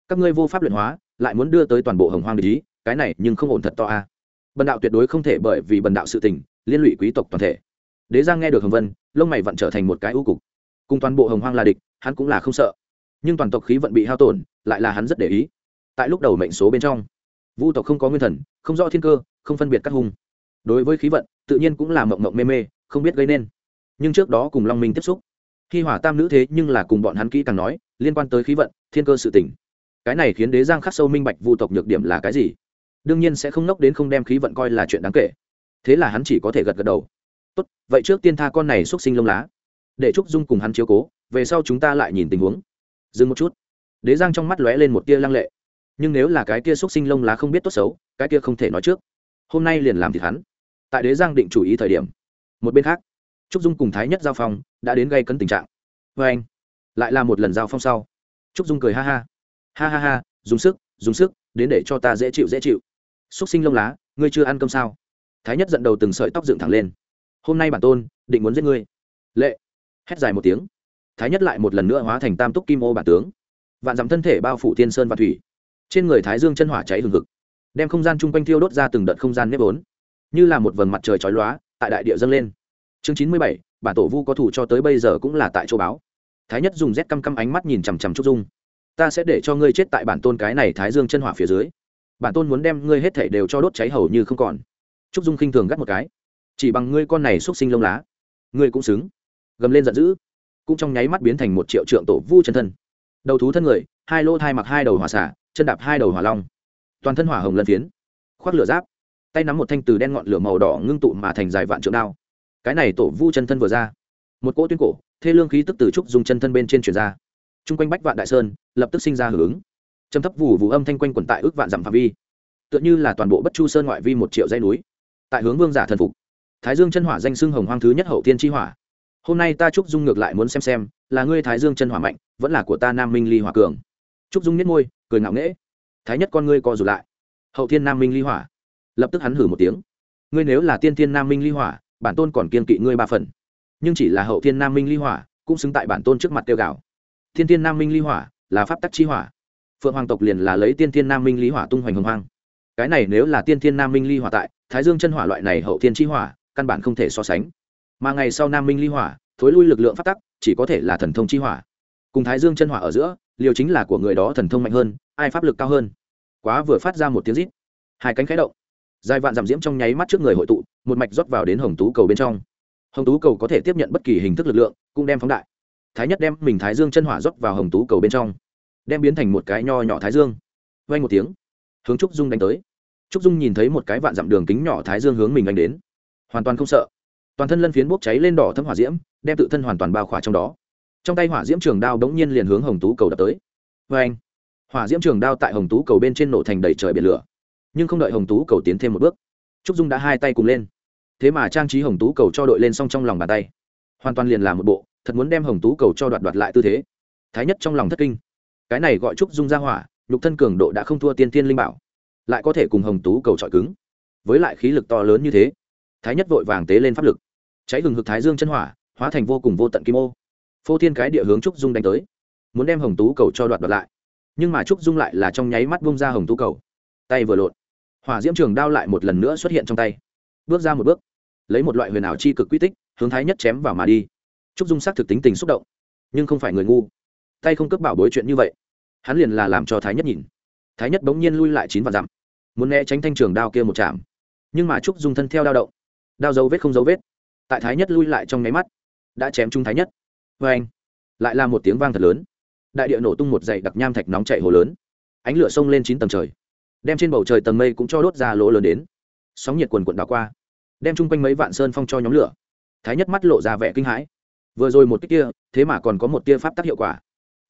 Các ngươi vô pháp luyện hóa, lại muốn đưa tới toàn bộ hồng hoang lý cái này nhưng không ổn thật to a. à bần đạo tuyệt đối không thể bởi vì bần đạo sự tình, liên lụy quý tộc toàn thể. Đế giang nghe được hồng vân, lông mày vẫn trở thành một cái ưu cục. Cùng toàn bộ hồng hoang là địch, hắn cũng là không sợ. Nhưng toàn tộc khí vận bị hao tổn, lại là hắn rất để ý. Tại lúc đầu mệnh số bên trong, vu tộc không có nguyên thần, không rõ thiên cơ, không phân biệt các hung. Đối với khí vận, tự nhiên cũng là mộng mộng mê mê, không biết gây nên. Nhưng trước đó cùng long minh tiếp xúc khi hỏa tam nữ thế nhưng là cùng bọn hắn kỹ càng nói, liên quan tới khí vận, thiên cơ sự tỉnh cái này khiến đế giang khắc sâu minh bạch vu tộc nhược điểm là cái gì đương nhiên sẽ không nốc đến không đem khí vận coi là chuyện đáng kể. Thế là hắn chỉ có thể gật gật đầu. Tốt, vậy trước tiên tha con này x u ấ t sinh lông lá. Để trúc dung cùng hắn chiếu cố, về sau chúng ta lại nhìn tình huống. Dừng một chút. Đế giang trong mắt lóe lên một tia lăng lệ. Nhưng nếu là cái tia x u ấ t sinh lông lá không biết tốt xấu, cái tia không thể nói trước. Hôm nay liền làm thịt hắn. Tại đế giang định chủ ý thời điểm, một bên khác, trúc dung cùng thái nhất giao phong, đã đến gây cấn tình trạng. Vê anh, lại là một lần giao phong sau. Trúc dung cười ha ha. Ha ha ha, dùng sức dùng sức, đến để cho ta dễ chịu dễ chịu xúc sinh lông lá, ngươi chưa ăn cơm sao? Thái nhất giận đầu từng sợi tóc dựng thẳng lên. Hôm nay bản tôn, định muốn giết ngươi. Lệ. Hét dài một tiếng. Thái nhất lại một lần nữa hóa thành tam túc kim ô bản tướng. Vạn dặm thân thể bao phủ thiên sơn và thủy. Trên người thái dương chân hỏa cháy hừng hực. Đem không gian chung quanh thiêu đốt ra từng đợt không gian nếp vốn. Như là một vầng mặt trời chói lóa, tại đại địa dâng lên. Chương chín mươi bảy, bản tổ vu có thủ cho tới bây giờ cũng là tại châu báo. Thái nhất dùng rét căm căm ánh mắt nhìn chằm chằm trúc dung. Ta sẽ để cho ngươi chết tại bản tôn cái này thái dương chân hỏa phía dưới bản tôn muốn đem ngươi hết thảy đều cho đốt cháy hầu như không còn. Trúc dung khinh thường gắt một cái. Chỉ bằng ngươi con này xuất sinh lông lá, ngươi cũng xứng. Gầm lên giận dữ, cũng trong nháy mắt biến thành một triệu trượng tổ vu chân thân. Đầu thú thân người, hai lô thai mặc hai đầu hỏa xả, chân đạp hai đầu hỏa long. Toàn thân hỏa hồng lân phiến, khoác lửa giáp, tay nắm một thanh từ đen ngọn lửa màu đỏ ngưng tụ mà thành dài vạn trượng đao. Cái này tổ vu chân thân vừa ra, một cỗ tuyên cổ, thê lương khí tức từ trúc dung chân thân bên trên truyền ra. T r u n g quanh bách vạn đại sơn lập tức sinh ra hưởng ứng châm thấp vù vù âm thanh quanh quẩn tại ước vạn dặm phạm vi. Tựa như là toàn bộ bất chu sơn ngoại vi một triệu dây núi. Tại hướng vương giả thần phục. Thái dương chân hỏa danh xưng hồng hoang thứ nhất hậu tiên tri hỏa. Hôm nay ta trúc dung ngược lại muốn xem xem, là ngươi thái dương chân hỏa mạnh, vẫn là của ta nam minh ly hỏa cường. Trúc dung nhất môi, cười ngạo nghễ. Thái nhất con ngươi co rụt lại. Hậu thiên nam minh ly hỏa. Lập tức hắn hử một tiếng. Ngươi nếu là tiên thiên nam minh ly hỏa, bản tôn còn kiên kỵ ngươi ba phần. Nhưng chỉ là hậu thiên nam minh ly hỏa, cũng xứng tại bản tôn trước mặt tiêu gạo. Thiên thiên nam minh ly hỏa, là pháp tắc chi hỏa phượng hoàng tộc liền là lấy tiên thiên nam minh ly hỏa tung hoành hồng hoang. Cái này nếu là tiên thiên nam minh ly hỏa tại, thái dương chân hỏa loại này hậu thiên chi hỏa, căn bản không thể so sánh. Mà ngày sau nam minh ly hỏa, thối lui lực lượng phát tắc, chỉ có thể là thần thông chi hỏa. Cùng thái dương chân hỏa ở giữa, liều chính là của người đó thần thông mạnh hơn, ai pháp lực cao hơn. Quá vừa phát ra một tiếng rít, hai cánh khẽ động. Dài vạn giảm diễm trong nháy mắt trước người hội tụ, một mạch rót vào đến hồng tú cầu bên trong. Hồng tú cầu có thể tiếp nhận bất kỳ hình thức lực lượng, cũng đem phóng đại. Thái nhất đem mình thái dương chân hỏa rót vào hồng tú cầu bên trong đem biến thành một cái nho nhỏ thái dương. Vay một tiếng, hướng trúc dung đánh tới. Trúc dung nhìn thấy một cái vạn dặm đường kính nhỏ thái dương hướng mình đánh đến. Hoàn toàn không sợ. Toàn thân lân phiến bốc cháy lên đỏ thấm hỏa diễm, đem tự thân hoàn toàn bao khỏa trong đó. Trong tay hỏa diễm trường đao đống nhiên liền hướng hồng tú cầu đập tới. Vê anh hỏa diễm trường đao tại hồng tú cầu bên trên nổ thành đầy trời biển lửa. Nhưng không đợi hồng tú cầu tiến thêm một bước, trúc dung đã hai tay cùng lên. Thế mà trang trí hồng tú cầu cho đội lên xong trong lòng bàn tay. Hoàn toàn liền làm một bộ, thật muốn đem hồng tú cầu cho đoạt đoạt lại tư thế. Thái nhất trong lòng thất kinh cái này gọi trúc dung ra hỏa, nhục thân cường độ đã không thua tiên tiên linh bảo, lại có thể cùng hồng tú cầu trọi cứng. Với lại khí lực to lớn như thế, thái nhất vội vàng tế lên pháp lực. Cháy hừng hực thái dương chân hỏa, hóa thành vô cùng vô tận kim ô. Phô thiên cái địa hướng trúc dung đánh tới, muốn đem hồng tú cầu cho đoạt đoạt lại. Nhưng mà trúc dung lại là trong nháy mắt bung ra hồng tú cầu. Tay vừa lộn, hỏa diễm trường đao lại một lần nữa xuất hiện trong tay. Bước ra một bước, lấy một loại huyền ảo chi cực quy tích, hướng thái nhất chém vào mà đi. Trúc dung sắc thực tính tình xúc động, nhưng không phải người ngu tay không cướp bảo bối chuyện như vậy. Hắn liền là làm cho thái nhất nhìn. Thái nhất bỗng nhiên lui lại chín và dặm, muốn né tránh thanh trường đao kia một chạm nhưng mà trúc dung thân theo đao động, đao dấu vết không dấu vết. Tại thái nhất lui lại trong nháy mắt, đã chém trung thái nhất. Vê anh lại là một tiếng vang thật lớn. Đại địa nổ tung một dãy đặc nham thạch nóng chạy hồ lớn. Ánh lửa sông lên chín tầng trời, đem trên bầu trời tầng mây cũng cho đốt ra lỗ lớn đến. Sóng nhiệt quần quận đảo qua, đem chung quanh mấy vạn sơn phong cho nhóm lửa. Thái nhất mắt lộ ra vẻ kinh hãi. Vừa rồi một cái kia, thế mà còn có một tia pháp tác hiệu quả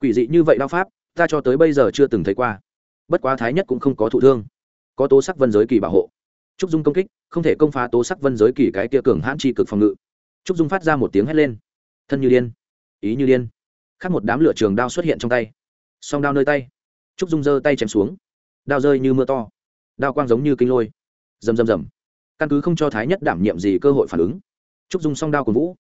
quỷ dị như vậy đao pháp, ta cho tới bây giờ chưa từng thấy qua. Bất quá thái nhất cũng không có thụ thương. Có tố sắc vân giới kỳ bảo hộ. Trúc dung công kích, không thể công phá tố sắc vân giới kỳ cái kia cường hãn tri cực phòng ngự. Trúc dung phát ra một tiếng hét lên. Thân như điên, ý như điên. Khắc một đám lửa trường đao xuất hiện trong tay. Song đao nơi tay. Trúc dung giơ tay chém xuống. Đao rơi như mưa to. Đao quang giống như kinh lôi. Rầm rầm rầm. Căn cứ không cho thái nhất đảm nhiệm gì cơ hội phản ứng. Trúc dung song đao của vũ.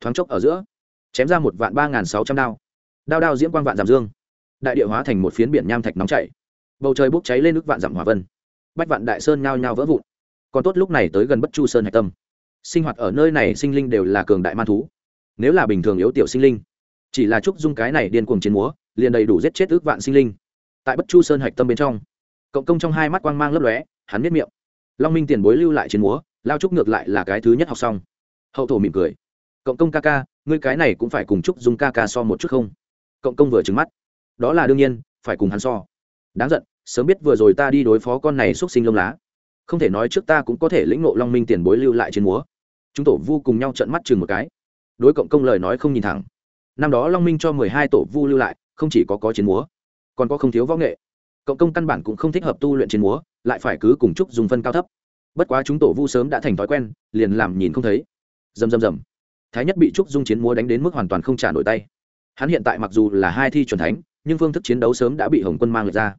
Thoáng chốc ở giữa, chém ra một vạn ba n g h n sáu trăm đao đao đao diễm quang vạn giảm dương. Đại địa hóa thành một phiến biển nham thạch nóng chảy. Bầu trời bốc cháy lên nước vạn dặm hỏa vân. Bách vạn đại sơn nhao nhao vỡ vụn. Còn tốt lúc này tới gần bất chu sơn hạch tâm. Sinh hoạt ở nơi này sinh linh đều là cường đại man thú. Nếu là bình thường yếu tiểu sinh linh, chỉ là trúc dung cái này điên cuồng chiến múa, liền đầy đủ giết chết ước vạn sinh linh. Tại bất chu sơn hạch tâm bên trong, cộng công trong hai mắt quang mang lấp lóe, hắn biết miệng. Long minh tiền bối lưu lại chiến múa, lao trúc ngược lại là cái thứ nhất học xong. Hậu thổ mỉm cười. Cộng công ca ca, ngươi cái này cũng phải cùng trúc dung ca ca so một chút không? Cộng công vừa trứng mắt. Đó là đương nhiên, phải cùng hắn so. Đáng giận, sớm biết vừa rồi ta đi đối phó con này x u ấ t sinh lông lá. Không thể nói trước ta cũng có thể lĩnh ngộ long minh tiền bối lưu lại trên múa. Chúng tổ vu cùng nhau trận mắt chừng một cái. Đối cộng công lời nói không nhìn thẳng. Năm đó long minh cho mười hai tổ vu lưu lại, không chỉ có có chiến múa, còn có không thiếu võ nghệ. Cộng công căn bản cũng không thích hợp tu luyện chiến múa, lại phải cứ cùng chúc dùng phân cao thấp. Bất quá chúng tổ vu sớm đã thành thói quen, liền làm nhìn không thấy. Dầm dầm dầm thái nhất bị trúc dung chiến múa đánh đến mức hoàn toàn không trả nổi tay hắn hiện tại mặc dù là hai thi chuẩn thánh, nhưng phương thức chiến đấu sớm đã bị hồng quân mang lượt ra.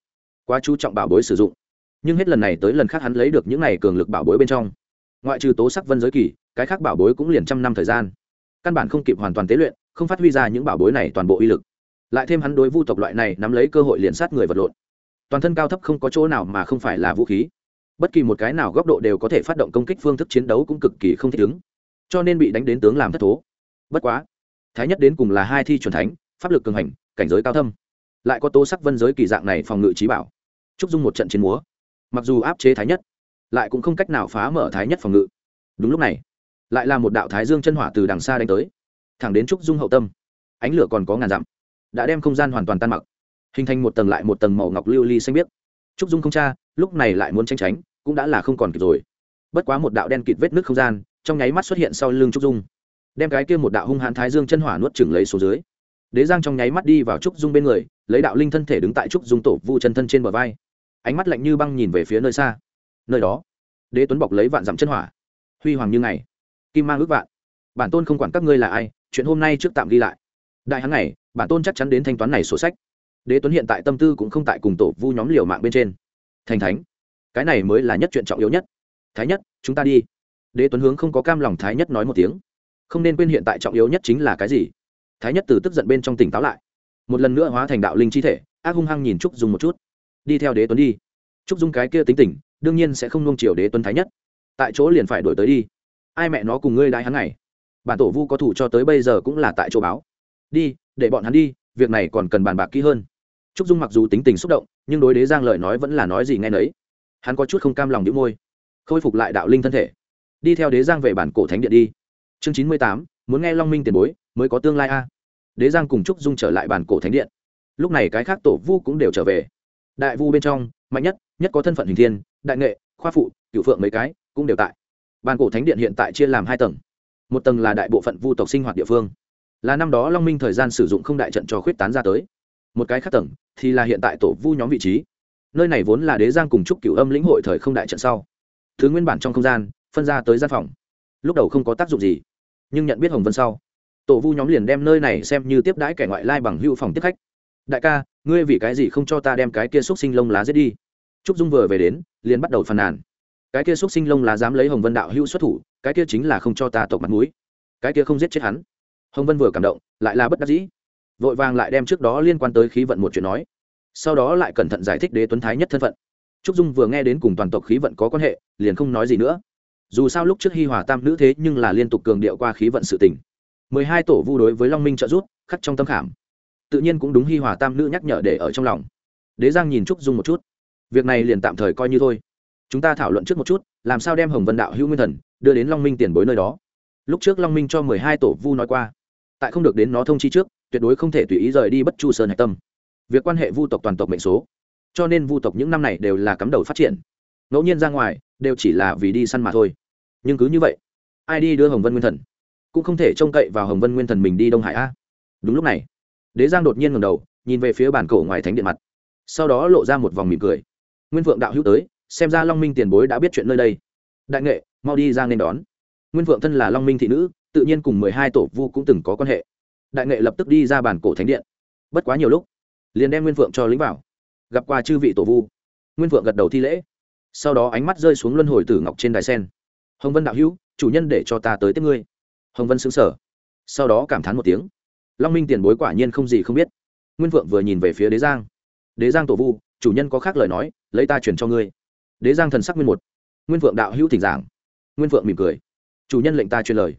Quá chú trọng bảo bối sử dụng. Nhưng hết lần này tới lần khác hắn lấy được những này cường lực bảo bối bên trong. Ngoại trừ tố sắc vân giới kỳ, cái khác bảo bối cũng liền trăm năm thời gian. Căn bản không kịp hoàn toàn tế luyện, không phát huy ra những bảo bối này toàn bộ uy lực. Lại thêm hắn đối vu tộc loại này nắm lấy cơ hội liền sát người vật lộn. Toàn thân cao thấp không có chỗ nào mà không phải là vũ khí. Bất kỳ một cái nào góc độ đều có thể phát động công kích phương thức chiến đấu cũng cực kỳ không thích ứng. Cho nên bị đánh đến tướng làm thất thố. Bất quá thái nhất đến cùng là hai thi truyền thánh, pháp lực cường hành, cảnh giới cao thâm. Lại có tố sắc vân giới kỳ dạng này phòng ngự trí bảo. Trúc dung một trận chiến múa. Mặc dù áp chế thái nhất, lại cũng không cách nào phá mở thái nhất phòng ngự. Đúng lúc này, lại là một đạo thái dương chân hỏa từ đằng xa đánh tới. Thẳng đến trúc dung hậu tâm, ánh lửa còn có ngàn dặm, đã đem không gian hoàn toàn tan mặc. Hình thành một tầng lại một tầng màu ngọc lưu ly xanh biếc. Trúc dung không cha lúc này lại muốn tranh tránh, cũng đã là không còn kịp rồi. Bất quá một đạo đen kịt vết nước không gian, trong nháy mắt xuất hiện sau lưng trúc dung đem cái kia một đạo hung hãn thái dương chân hỏa nuốt chửng lấy xuống dưới. Đế giang trong nháy mắt đi vào trúc dung bên người, lấy đạo linh thân thể đứng tại trúc dung tổ vu chân thân trên bờ vai. Ánh mắt lạnh như băng nhìn về phía nơi xa. Nơi đó, đế tuấn bọc lấy vạn dặm chân hỏa. Huy hoàng như ngày. Kim mang ước vạn. Bản tôn không quản các ngươi là ai, chuyện hôm nay trước tạm ghi lại. Đại hắn này, bản tôn chắc chắn đến thanh toán này sổ sách. Đế tuấn hiện tại tâm tư cũng không tại cùng tổ vu nhóm liều mạng bên trên. Thành thánh, cái này mới là nhất chuyện trọng yếu nhất. Thái nhất, chúng ta đi. Đế tuấn hướng không có cam lòng thái nhất nói một tiếng không nên quên hiện tại trọng yếu nhất chính là cái gì? Thái nhất từ tức giận bên trong tỉnh táo lại. Một lần nữa hóa thành đạo linh chi thể, ác hung hăng nhìn trúc dung một chút. Đi theo đế tuấn đi. Trúc dung cái kia tính tình, đương nhiên sẽ không nung chiều đế tuấn thái nhất. Tại chỗ liền phải đổi tới đi. Ai mẹ nó cùng ngươi đại hắn này? Bản tổ vu có thủ cho tới bây giờ cũng là tại chỗ báo. Đi, để bọn hắn đi, việc này còn cần bàn bạc kỹ hơn. Trúc dung mặc dù tính tình xúc động, nhưng đối đế giang lời nói vẫn là nói gì nghe nấy. Hắn có chút không cam lòng đĩu môi, khôi phục lại đạo linh thân thể. Đi theo đế giang về bản cổ thánh điện đi chương chín mươi tám, muốn nghe long minh tiền bối, mới có tương lai a. Đế giang cùng trúc dung trở lại bàn cổ thánh điện. Lúc này cái khác tổ vu cũng đều trở về. Đại vu bên trong, mạnh nhất nhất có thân phận hình thiên, đại nghệ, khoa phụ cựu phượng mấy cái, cũng đều tại. Bàn cổ thánh điện hiện tại chia làm hai tầng. Một tầng là đại bộ phận vu tộc sinh hoạt địa phương. Là năm đó long minh thời gian sử dụng không đại trận cho khuyết tán ra tới. Một cái khác tầng, thì là hiện tại tổ vu nhóm vị trí. Nơi này vốn là đế giang cùng trúc cựu âm lĩnh hội thời không đại trận sau. Thứ nguyên bản trong không gian, phân ra tới gian phòng. Lúc đầu không có tác dụng gì nhưng nhận biết hồng vân sau, tổ vu nhóm liền đem nơi này xem như tiếp đãi kẻ ngoại lai bằng hưu phòng tiếp khách. Đại ca, ngươi vì cái gì không cho ta đem cái kia xúc sinh lông lá giết đi? Trúc dung vừa về đến, liền bắt đầu phàn nàn. Cái kia xúc sinh lông lá dám lấy hồng vân đạo hưu xuất thủ, cái kia chính là không cho ta tộc mặt mũi. Cái kia không giết chết hắn. Hồng vân vừa cảm động, lại là bất đắc dĩ. Vội vàng lại đem trước đó liên quan tới khí vận một chuyện nói. Sau đó lại cẩn thận giải thích đế tuấn thái nhất thân phận. Trúc dung vừa nghe đến cùng toàn tộc khí vận có quan hệ, liền không nói gì nữa dù sao lúc trước hi hòa tam nữ thế nhưng là liên tục cường điệu qua khí vận sự tình. Mười hai tổ vu đối với long minh trợ giúp, khắc trong tâm khảm. Tự nhiên cũng đúng hi hòa tam nữ nhắc nhở để ở trong lòng. Đế giang nhìn trúc dung một chút. Việc này liền tạm thời coi như thôi. Chúng ta thảo luận trước một chút, làm sao đem hồng vân đạo hữu nguyên thần đưa đến long minh tiền bối nơi đó. Lúc trước long minh cho mười hai tổ vu nói qua, tại không được đến nó thông chi trước, tuyệt đối không thể tùy ý rời đi bất chu sơn hạch tâm. Việc quan hệ vu tộc toàn tộc mệnh số. Cho nên vu tộc những năm này đều là cắm đầu phát triển. Ngẫu nhiên ra ngoài đều chỉ là vì đi săn mà thôi. Nhưng cứ như vậy, ai đi đưa hồng vân nguyên thần? Cũng không thể trông cậy vào hồng vân nguyên thần mình đi đông hải a. Đúng lúc này, đế giang đột nhiên ngầm đầu, nhìn về phía bàn cổ ngoài thánh điện mặt. Sau đó lộ ra một vòng mỉm cười. Nguyên vượng đạo hữu tới, xem ra long minh tiền bối đã biết chuyện nơi đây. Đại nghệ, mau đi ra nên đón. Nguyên vượng thân là long minh thị nữ, tự nhiên cùng mười hai tổ vu cũng từng có quan hệ. Đại nghệ lập tức đi ra bàn cổ thánh điện. Bất quá nhiều lúc, liền đem nguyên vượng cho lính vào. Gặp qua chư vị tổ vu. Nguyên vượng gật đầu thi lễ sau đó ánh mắt rơi xuống luân hồi tử ngọc trên đài sen. Hồng vân đạo hữu, chủ nhân để cho ta tới tiếp ngươi. Hồng vân xứng sở sau đó cảm thán một tiếng. Long minh tiền bối quả nhiên không gì không biết. Nguyên vượng vừa nhìn về phía đế giang. Đế giang tổ vu, chủ nhân có khác lời nói, lấy ta chuyển cho ngươi. Đế giang thần sắc nguyên một. Nguyên vượng đạo hữu thỉnh giảng. Nguyên vượng mỉm cười. Chủ nhân lệnh ta truyền lời.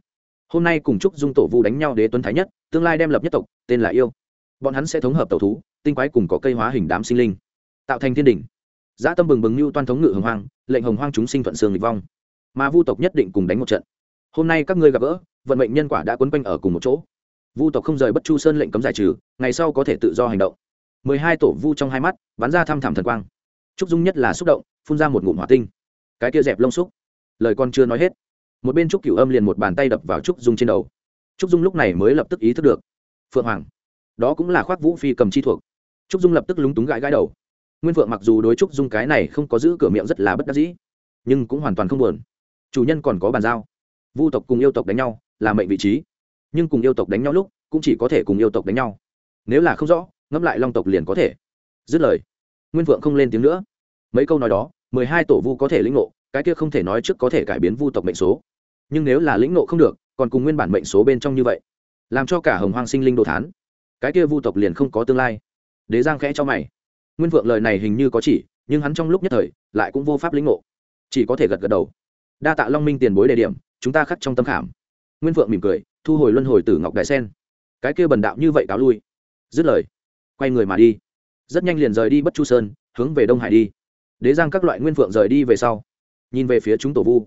Hôm nay cùng chúc dung tổ vu đánh nhau đế tuấn thái nhất, tương lai đem lập nhất tộc, tên là yêu. Bọn hắn sẽ thống hợp tàu thú, tinh quái cùng có cây hóa hình đám sinh linh. Tạo thành thiên đình. Giã tâm bừng bừng như toan thống ngự hồng hoang, lệnh hồng hoang chúng sinh thuận sương lịch vong. Mà vu tộc nhất định cùng đánh một trận. Hôm nay các ngươi gặp gỡ, vận mệnh nhân quả đã quấn quanh ở cùng một chỗ. Vu tộc không rời bất chu sơn lệnh cấm giải trừ, ngày sau có thể tự do hành động. Mười hai tổ vu trong hai mắt, bắn ra thăm thẳm thần quang. Trúc dung nhất là xúc động, phun ra một ngụm hỏa tinh. Cái kia dẹp lông xúc. Lời con chưa nói hết. Một bên trúc cửu âm liền một bàn tay đập vào trúc dung trên đầu. Trúc dung lúc này mới lập tức ý thức được. Phượng hoàng. Đó cũng là khoác vũ phi cầm chi thuộc. Trúc dung lập tức lúng túng gãi gãi đầu nguyên phượng mặc dù đối trúc dung cái này không có giữ cửa miệng rất là bất đắc dĩ, nhưng cũng hoàn toàn không buồn. Chủ nhân còn có bàn giao. Vu tộc cùng yêu tộc đánh nhau là mệnh vị trí, nhưng cùng yêu tộc đánh nhau lúc cũng chỉ có thể cùng yêu tộc đánh nhau. Nếu là không rõ, ngẫm lại long tộc liền có thể. Dứt lời, nguyên phượng không lên tiếng nữa. Mấy câu nói đó, mười hai tổ vu có thể lĩnh ngộ, cái kia không thể nói trước có thể cải biến vu tộc mệnh số. Nhưng nếu là lĩnh ngộ không được, còn cùng nguyên bản mệnh số bên trong như vậy, làm cho cả hồng hoang sinh linh đồ thán, cái kia vu tộc liền không có tương lai. Đế giang khẽ cho mày nguyên vượng lời này hình như có chỉ, nhưng hắn trong lúc nhất thời lại cũng vô pháp lĩnh ngộ. Chỉ có thể gật gật đầu. Đa tạ long minh tiền bối đề điểm, chúng ta khắc trong tâm khảm. Nguyên vượng mỉm cười, thu hồi luân hồi tử ngọc đại sen. Cái kia bần đạo như vậy cáo lui. Dứt lời, quay người mà đi. Rất nhanh liền rời đi bất chu sơn, hướng về đông hải đi. Đế giang các loại nguyên phượng rời đi về sau, nhìn về phía chúng tổ vu.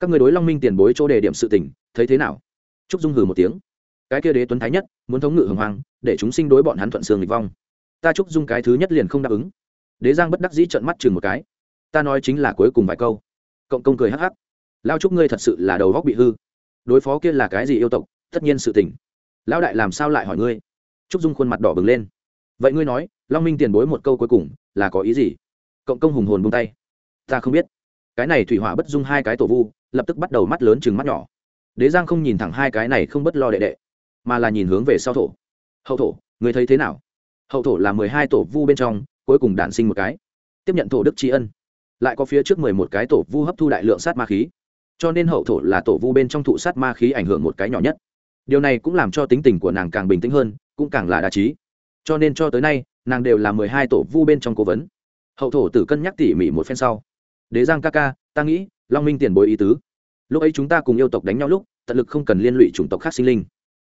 Các người đối long minh tiền bối chỗ đề điểm sự tỉnh thấy thế nào? Trúc dung hừ một tiếng. Cái kia đế tuấn thái nhất, muốn thống ngự hồng hoàng để chúng sinh đối bọn hắn thuận sương lịch vong ta trúc dung cái thứ nhất liền không đáp ứng. Đế giang bất đắc dĩ trợn mắt chừng một cái. Ta nói chính là cuối cùng vài câu. Cộng công cười hắc hắc. Lao trúc ngươi thật sự là đầu góc bị hư. Đối phó kia là cái gì yêu tộc, tất nhiên sự tỉnh lão đại làm sao lại hỏi ngươi? Trúc dung khuôn mặt đỏ bừng lên. Vậy ngươi nói, long minh tiền bối một câu cuối cùng, là có ý gì? Cộng công hùng hồn buông tay. Ta không biết. Cái này thủy hỏa bất dung hai cái tổ vu, lập tức bắt đầu mắt lớn chừng mắt nhỏ. Đế giang không nhìn thẳng hai cái này không bất lo đệ đệ, mà là nhìn hướng về sau thổ. Hậu thổ người thấy thế nào? Hậu thổ là mười hai tổ vu bên trong, cuối cùng đản sinh một cái. Tiếp nhận thổ đức tri ân. Lại có phía trước mười một cái tổ vu hấp thu đại lượng sát ma khí. Cho nên hậu thổ là tổ vu bên trong thụ sát ma khí ảnh hưởng một cái nhỏ nhất. Điều này cũng làm cho tính tình của nàng càng bình tĩnh hơn, cũng càng là đa trí. Cho nên cho tới nay, nàng đều là mười hai tổ vu bên trong cố vấn. Hậu thổ tử cân nhắc tỉ mỉ một phen sau. Đế giang ca ca, ta nghĩ, long minh tiền bối ý tứ. Lúc ấy chúng ta cùng yêu tộc đánh nhau lúc, tận lực không cần liên lụy chủng tộc khác sinh linh.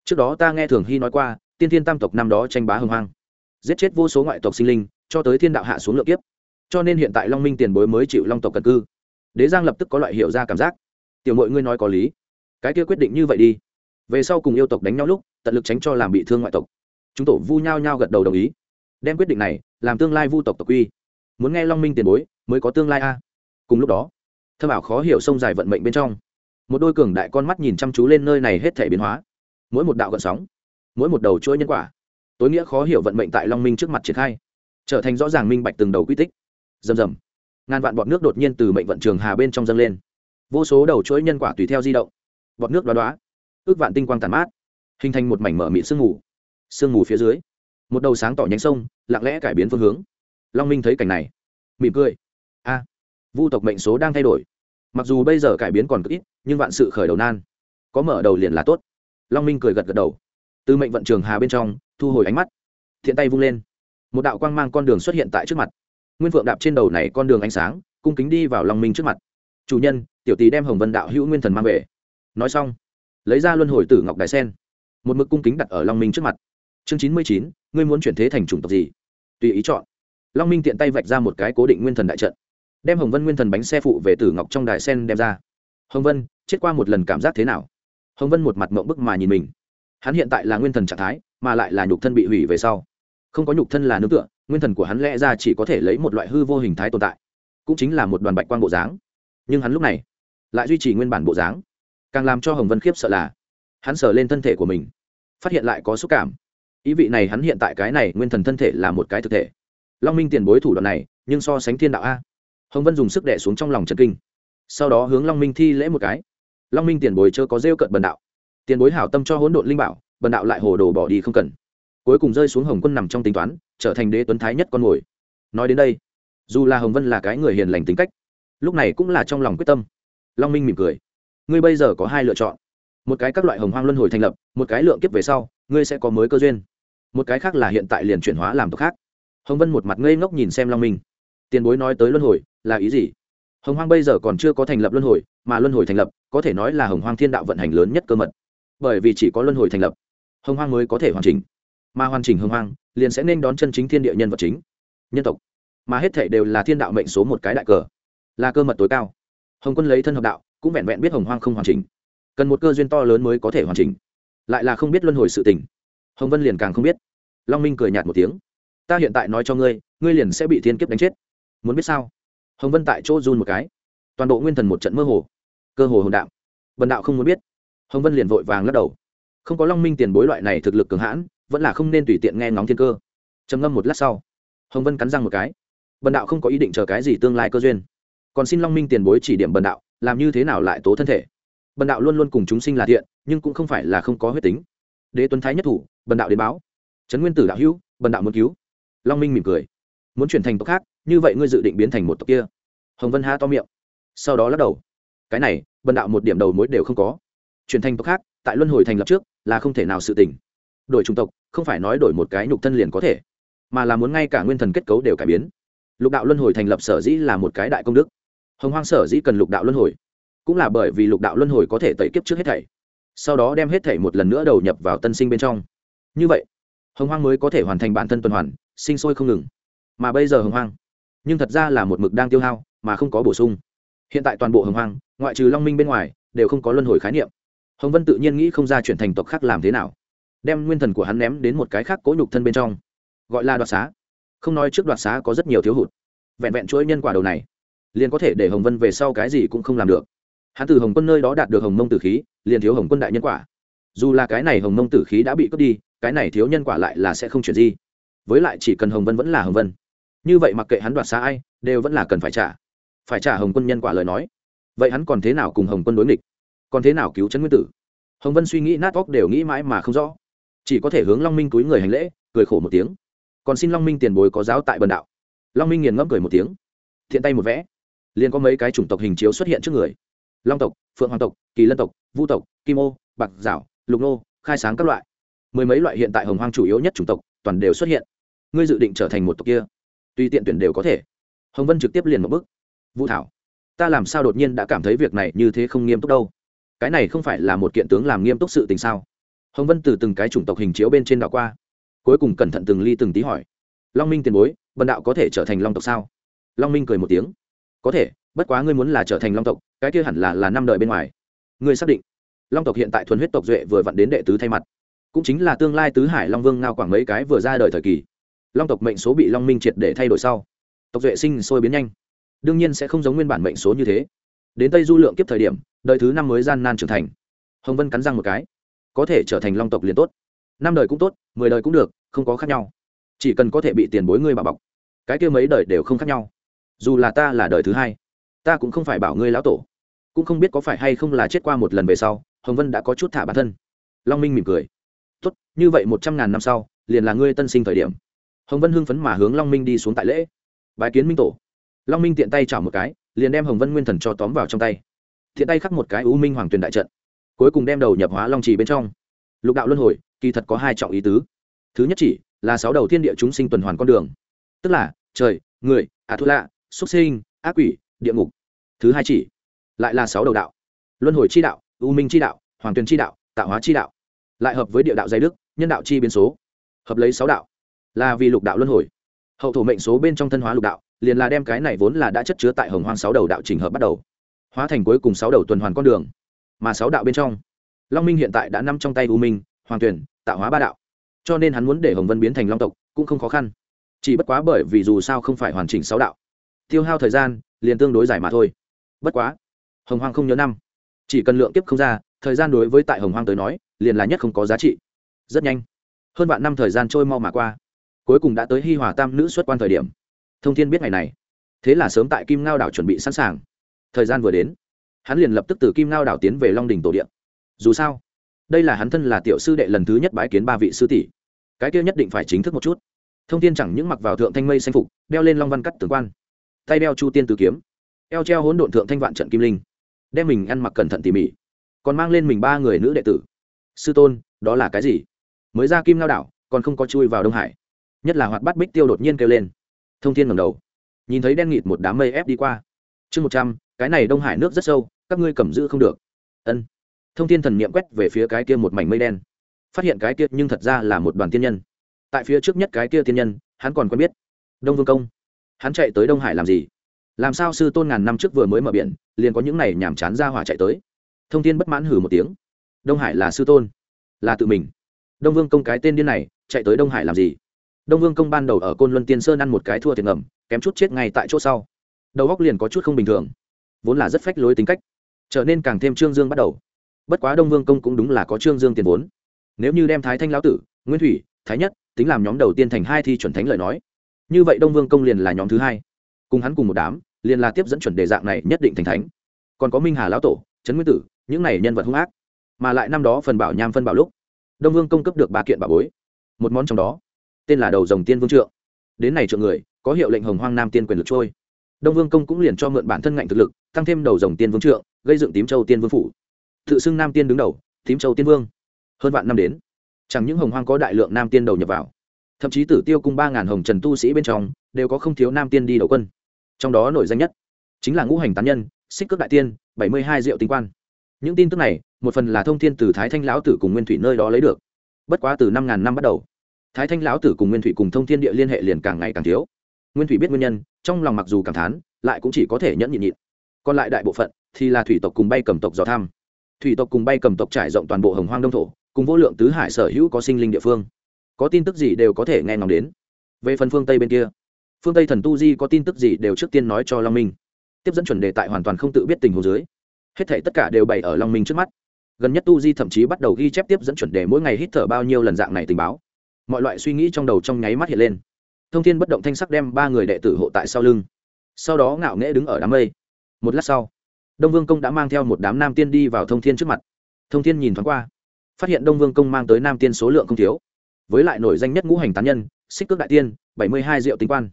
Trước đó ta nghe thường hy nói qua, tiên thiên tam tộc năm đó tranh bá hưng hoang giết chết vô số ngoại tộc sinh linh, cho tới thiên đạo hạ xuống lượng kiếp. Cho nên hiện tại long minh tiền bối mới chịu long tộc cần cư. Đế giang lập tức có loại hiểu ra cảm giác. Tiểu mội ngươi nói có lý. Cái kia quyết định như vậy đi. Về sau cùng yêu tộc đánh nhau lúc, tận lực tránh cho làm bị thương ngoại tộc. Chúng tổ vu nhau nhau gật đầu đồng ý. Đem quyết định này làm tương lai vu tộc tộc quy muốn nghe long minh tiền bối mới có tương lai a. Cùng lúc đó, thâm ảo khó hiểu sông dài vận mệnh bên trong, một đôi cường đại con mắt nhìn chăm chú lên nơi này hết thể biến hóa. Mỗi một đạo gợn sóng, mỗi một đầu chuỗi nhân quả tối nghĩa khó hiểu vận mệnh tại long minh trước mặt triển khai, trở thành rõ ràng minh bạch từng đầu quy tích. Rầm rầm. Ngàn vạn bọt nước đột nhiên từ mệnh vận trường hà bên trong dâng lên. Vô số đầu chuỗi nhân quả tùy theo di động. Bọt nước đoá đoá ước vạn tinh quang tàn mát, hình thành một mảnh mở mịn sương mù. Sương mù phía dưới, một đầu sáng tỏ nhánh sông, lặng lẽ cải biến phương hướng. Long minh thấy cảnh này, mỉm cười. A, vu tộc mệnh số đang thay đổi. Mặc dù bây giờ cải biến còn cực ít, nhưng vạn sự khởi đầu nan. Có mở đầu liền là tốt. Long minh cười gật gật đầu. Từ mệnh vận trường hà bên trong thu hồi ánh mắt. Thiện tay vung lên. Một đạo quang mang con đường xuất hiện tại trước mặt. Nguyên phượng đạp trên đầu này con đường ánh sáng, cung kính đi vào lòng minh trước mặt. Chủ nhân, tiểu tý đem hồng vân đạo hữu nguyên thần mang về. Nói xong, lấy ra luân hồi tử ngọc đài sen, một mực cung kính đặt ở long minh trước mặt. Chương chín mươi chín, ngươi muốn chuyển thế thành chủng tộc gì? Tùy ý chọn. Long minh tiện tay vạch ra một cái cố định nguyên thần đại trận, đem hồng vân nguyên thần bánh xe phụ về tử ngọc trong đài sen đem ra. Hồng vân, chết qua một lần cảm giác thế nào? Hồng vân một mặt mộng bức mà nhìn mình hắn hiện tại là nguyên thần trạng thái, mà lại là nhục thân bị hủy về sau. Không có nhục thân là nương tựa, nguyên thần của hắn lẽ ra chỉ có thể lấy một loại hư vô hình thái tồn tại. Cũng chính là một đoàn bạch quan bộ dáng. Nhưng hắn lúc này lại duy trì nguyên bản bộ dáng. Càng làm cho hồng vân khiếp sợ là, hắn sờ lên thân thể của mình, phát hiện lại có xúc cảm. Ý vị này hắn hiện tại cái này nguyên thần thân thể là một cái thực thể. Long minh tiền bối thủ đoạn này, nhưng so sánh thiên đạo a. Hồng vân dùng sức đẻ xuống trong lòng trần kinh. Sau đó hướng long minh thi lễ một cái. Long minh tiền bối chưa có rêu cận bần đạo tiền bối hảo tâm cho hỗn độn linh bảo, bần đạo lại hồ đồ bỏ đi không cần. Cuối cùng rơi xuống hồng quân nằm trong tính toán, trở thành đế tuấn thái nhất con mồi nói đến đây, dù là hồng vân là cái người hiền lành tính cách, lúc này cũng là trong lòng quyết tâm. Long minh mỉm cười. Ngươi bây giờ có hai lựa chọn. Một cái các loại hồng hoang luân hồi thành lập, một cái lượng kiếp về sau, ngươi sẽ có mới cơ duyên. Một cái khác là hiện tại liền chuyển hóa làm tộc khác. Hồng vân một mặt ngây ngốc nhìn xem long minh. Tiền bối nói tới luân hồi, là ý gì? Hồng hoang bây giờ còn chưa có thành lập luân hồi, mà luân hồi thành lập, có thể nói là hồng hoang thiên đạo vận hành lớn nhất cơ mật bởi vì chỉ có luân hồi thành lập, hồng hoang mới có thể hoàn chỉnh. Mà hoàn chỉnh hồng hoang liền sẽ nên đón chân chính thiên địa nhân vật chính, nhân tộc. Mà hết thể đều là thiên đạo mệnh số một cái đại cờ, là cơ mật tối cao. Hồng quân lấy thân hợp đạo, cũng vẹn vẹn biết hồng hoang không hoàn chỉnh. Cần một cơ duyên to lớn mới có thể hoàn chỉnh. Lại là không biết luân hồi sự tình. Hồng vân liền càng không biết. Long minh cười nhạt một tiếng. Ta hiện tại nói cho ngươi ngươi liền sẽ bị thiên kiếp đánh chết. Muốn biết sao? Hồng vân tại chỗ run một cái. Toàn bộ nguyên thần một trận mơ hồ. Cơ hồ hồn đạo. Bần đạo không muốn biết hồng vân liền vội vàng lắc đầu. Không có long minh tiền bối loại này thực lực cường hãn, vẫn là không nên tùy tiện nghe ngóng thiên cơ. Trầm ngâm một lát sau, hồng vân cắn răng một cái. Bần đạo không có ý định chờ cái gì tương lai cơ duyên. Còn xin long minh tiền bối chỉ điểm bần đạo, làm như thế nào lại tố thân thể. Bần đạo luôn luôn cùng chúng sinh là thiện, nhưng cũng không phải là không có huyết tính. Đế tuấn thái nhất thủ, bần đạo đến báo. Trấn nguyên tử đạo hữu, bần đạo muốn cứu. Long minh mỉm cười. Muốn chuyển thành tộc khác, như vậy ngươi dự định biến thành một tộc kia. Hồng vân ha to miệng. Sau đó lắc đầu. Cái này, bần đạo một điểm đầu mối đều không có chuyển thành tộc khác, tại luân hồi thành lập trước, là không thể nào sự tỉnh đổi chủng tộc, không phải nói đổi một cái nhục thân liền có thể, mà là muốn ngay cả nguyên thần kết cấu đều cải biến. Lục đạo luân hồi thành lập sở dĩ là một cái đại công đức. Hồng hoang sở dĩ cần lục đạo luân hồi, cũng là bởi vì lục đạo luân hồi có thể tẩy kiếp trước hết thảy, sau đó đem hết thảy một lần nữa đầu nhập vào tân sinh bên trong. Như vậy, hồng hoang mới có thể hoàn thành bản thân tuần hoàn, sinh sôi không ngừng. Mà bây giờ hồng hoang, nhưng thật ra là một mực đang tiêu hao, mà không có bổ sung. Hiện tại toàn bộ hồng hoang, ngoại trừ long minh bên ngoài, đều không có luân hồi khái niệm hồng vân tự nhiên nghĩ không ra chuyển thành tộc khác làm thế nào. Đem nguyên thần của hắn ném đến một cái khác cố nhục thân bên trong. Gọi là đoạt xá. Không nói trước đoạt xá có rất nhiều thiếu hụt. Vẹn vẹn chuỗi nhân quả đầu này, liền có thể để hồng vân về sau cái gì cũng không làm được. Hắn từ hồng quân nơi đó đạt được hồng mông tử khí, liền thiếu hồng quân đại nhân quả. Dù là cái này hồng mông tử khí đã bị cướp đi, cái này thiếu nhân quả lại là sẽ không chuyển gì. Với lại chỉ cần hồng vân vẫn là hồng vân. Như vậy mặc kệ hắn đoạt xa ai, đều vẫn là cần phải trả. Phải trả hồng quân nhân quả lời nói. Vậy hắn còn thế nào cùng hồng quân đối nghịch? Còn thế nào cứu trấn nguyên tử? Hồng vân suy nghĩ nát óc đều nghĩ mãi mà không rõ. Chỉ có thể hướng long minh túi người hành lễ, cười khổ một tiếng. Còn xin long minh tiền bối có giáo tại bần đạo. Long minh nghiền ngẫm cười một tiếng. Thiện tay một vẽ. Liền có mấy cái chủng tộc hình chiếu xuất hiện trước người. Long tộc, phượng hoàng tộc, kỳ lân tộc, vu tộc, kim ô, bạc dạo lục nô, khai sáng các loại. Mười mấy loại hiện tại hồng hoang chủ yếu nhất chủng tộc, toàn đều xuất hiện. Ngươi dự định trở thành một tộc kia? Tùy tiện tuyển đều có thể. Hồng vân trực tiếp liền một bức vũ thảo, ta làm sao đột nhiên đã cảm thấy việc này như thế không nghiêm túc đâu? Cái này không phải là một kiện tướng làm nghiêm túc sự tình sao? Hồng vân từ từng cái chủng tộc hình chiếu bên trên đảo qua, cuối cùng cẩn thận từng ly từng tí hỏi. Long minh tiền bối vần đạo có thể trở thành long tộc sao? Long minh cười một tiếng. Có thể, bất quá ngươi muốn là trở thành long tộc, cái kia hẳn là là năm đời bên ngoài. Ngươi xác định, long tộc hiện tại thuần huyết tộc duệ vừa vặn đến đệ tứ thay mặt. Cũng chính là tương lai tứ hải long vương ngao quảng mấy cái vừa ra đời thời kỳ. Long tộc mệnh số bị long minh triệt để thay đổi sau, tộc duệ sinh sôi biến nhanh. Đương nhiên sẽ không giống nguyên bản mệnh số như thế. Đến tây du lượng kiếp thời điểm đời thứ năm mới gian nan trưởng thành. Hồng vân cắn răng một cái. Có thể trở thành long tộc liền tốt. Năm đời cũng tốt, mười đời cũng được, không có khác nhau. Chỉ cần có thể bị tiền bối ngươi bảo bọc, cái kia mấy đời đều không khác nhau. Dù là ta là đời thứ hai, ta cũng không phải bảo ngươi lão tổ. Cũng không biết có phải hay không là chết qua một lần về sau, hồng vân đã có chút thả bản thân. Long minh mỉm cười. Tốt, như vậy một trăm ngàn năm sau, liền là ngươi tân sinh thời điểm. Hồng vân hưng phấn mà hướng long minh đi xuống tại lễ. Bái kiến minh tổ. Long minh tiện tay chảo một cái, liền đem hồng vân nguyên thần cho tóm vào trong tay thiện tay khắc một cái u minh hoàng tuyền đại trận, cuối cùng đem đầu nhập hóa long trì bên trong. Lục đạo luân hồi, kỳ thật có hai trọng ý tứ. Thứ nhất chỉ là sáu đầu thiên địa chúng sinh tuần hoàn con đường. Tức là, trời, người ả thu lạ xuất sinh, ác quỷ, địa ngục. Thứ hai chỉ lại là sáu đầu đạo. Luân hồi chi đạo, u minh chi đạo, hoàng tuyền chi đạo, tạo hóa chi đạo. Lại hợp với địa đạo dây đức, nhân đạo chi biến số. Hợp lấy sáu đạo là vì lục đạo luân hồi. Hậu thổ mệnh số bên trong thân hóa lục đạo, liền là đem cái này vốn là đã chất chứa tại hồng hoang sáu đầu đạo trình hợp bắt đầu hóa thành cuối cùng sáu đầu tuần hoàn con đường, mà sáu đạo bên trong, long minh hiện tại đã nằm trong tay u minh, hoàng tuyển, tạo hóa ba đạo. Cho nên hắn muốn để hồng vân biến thành long tộc cũng không khó khăn. Chỉ bất quá bởi vì dù sao không phải hoàn chỉnh sáu đạo, tiêu hao thời gian liền tương đối dài mà thôi. Bất quá, hồng hoang không nhớ năm. Chỉ cần lượng tiếp không ra, thời gian đối với tại hồng hoang tới nói, liền là nhất không có giá trị. Rất nhanh, hơn vạn năm thời gian trôi mau mà qua. Cuối cùng đã tới hi hòa tam nữ xuất quan thời điểm. Thông thiên biết ngày này. Thế là sớm tại kim ngao đảo chuẩn bị sẵn sàng thời gian vừa đến, hắn liền lập tức từ kim ngao đảo tiến về long đình tổ điện dù sao, đây là hắn thân là tiểu sư đệ lần thứ nhất bái kiến ba vị sư tỷ. Cái kia nhất định phải chính thức một chút. Thông tin chẳng những mặc vào thượng thanh mây xanh phục, đeo lên long văn cắt tướng quan, tay đeo chu tiên tử kiếm, eo treo hỗn độn thượng thanh vạn trận kim linh, đem mình ăn mặc cẩn thận tỉ mỉ, còn mang lên mình ba người nữ đệ tử. Sư tôn, đó là cái gì? Mới ra kim lao đảo, còn không có chui vào đông hải. Nhất là hoạt bắt bích tiêu đột nhiên kêu lên. Thông thiên ngầm đầu, nhìn thấy đen nghịt một đám mây ép đi qua. Chương một trăm cái này đông hải nước rất sâu, các ngươi cầm giữ không được. Ân. Thông thiên thần niệm quét về phía cái kia một mảnh mây đen. Phát hiện cái kia nhưng thật ra là một đoàn tiên nhân. Tại phía trước nhất cái kia tiên nhân, hắn còn quen biết. Đông vương công. Hắn chạy tới đông hải làm gì? Làm sao sư tôn ngàn năm trước vừa mới mở biển, liền có những này nhàm chán ra hỏa chạy tới? Thông tin bất mãn hử một tiếng. Đông hải là sư tôn, là tự mình. Đông vương công cái tên điên này, chạy tới đông hải làm gì? Đông vương công ban đầu ở côn luân tiên sơn ăn một cái thua tiền ngầm, kém chút chết ngay tại chỗ sau. Đầu góc liền có chút không bình thường vốn là rất phách lối tính cách, trở nên càng thêm trương dương bắt đầu. Bất quá đông vương công cũng đúng là có trương dương tiền vốn. Nếu như đem thái thanh lão tử, nguyên thủy, thái nhất tính làm nhóm đầu tiên thành hai thi chuẩn thánh lời nói, như vậy đông vương công liền là nhóm thứ hai. Cùng hắn cùng một đám, liền là tiếp dẫn chuẩn đề dạng này nhất định thành thánh. Còn có minh hà lão tổ, trấn nguyên tử, những này nhân vật hung ác. Mà lại năm đó phần bảo nham phân bảo lúc, đông vương công cấp được ba kiện bảo bối, một món trong đó, tên là đầu dòng tiên vương trượng. Đến này trượng người, có hiệu lệnh hồng hoang nam tiên quyền lực trôi đông vương công cũng liền cho mượn bản thân ngạnh thực lực, tăng thêm đầu dòng tiên vương trượng, gây dựng tím châu tiên vương phủ. Tự xưng nam tiên đứng đầu, tím châu tiên vương. Hơn vạn năm đến, chẳng những hồng hoang có đại lượng nam tiên đầu nhập vào, thậm chí tử tiêu cung ba ngàn hồng trần tu sĩ bên trong, đều có không thiếu nam tiên đi đầu quân. Trong đó nổi danh nhất, chính là ngũ hành tán nhân, xích cước đại tiên, bảy mươi hai diệu tinh quan. Những tin tức này, một phần là thông thiên từ thái thanh lão tử cùng nguyên thủy nơi đó lấy được. Bất quá từ năm ngàn năm bắt đầu, thái thanh lão tử cùng nguyên thủy cùng thông thiên địa liên hệ liền càng ngày càng thiếu nguyên thủy biết nguyên nhân, trong lòng mặc dù cảm thán, lại cũng chỉ có thể nhẫn nhịn nhịn. Còn lại đại bộ phận thì là thủy tộc cùng bay cầm tộc dò tham thủy tộc cùng bay cầm tộc trải rộng toàn bộ hồng hoang đông thổ, cùng vô lượng tứ hải sở hữu có sinh linh địa phương. Có tin tức gì đều có thể nghe ngóng đến. Về phần phương tây bên kia, phương tây thần tu di có tin tức gì đều trước tiên nói cho long minh. Tiếp dẫn chuẩn đề tại hoàn toàn không tự biết tình hồ dưới, hết thể tất cả đều bày ở long minh trước mắt. Gần nhất tu di thậm chí bắt đầu ghi chép tiếp dẫn chuẩn đề mỗi ngày hít thở bao nhiêu lần dạng này tình báo. Mọi loại suy nghĩ trong đầu trong nháy mắt hiện lên thông thiên bất động thanh sắc đem ba người đệ tử hộ tại sau lưng. Sau đó ngạo nghễ đứng ở đám mây. Một lát sau, đông vương công đã mang theo một đám nam tiên đi vào thông thiên trước mặt. Thông thiên nhìn thoáng qua, phát hiện đông vương công mang tới nam tiên số lượng không thiếu. Với lại nổi danh nhất ngũ hành tán nhân, xích cước đại tiên, bảy mươi hai diệu tinh quan.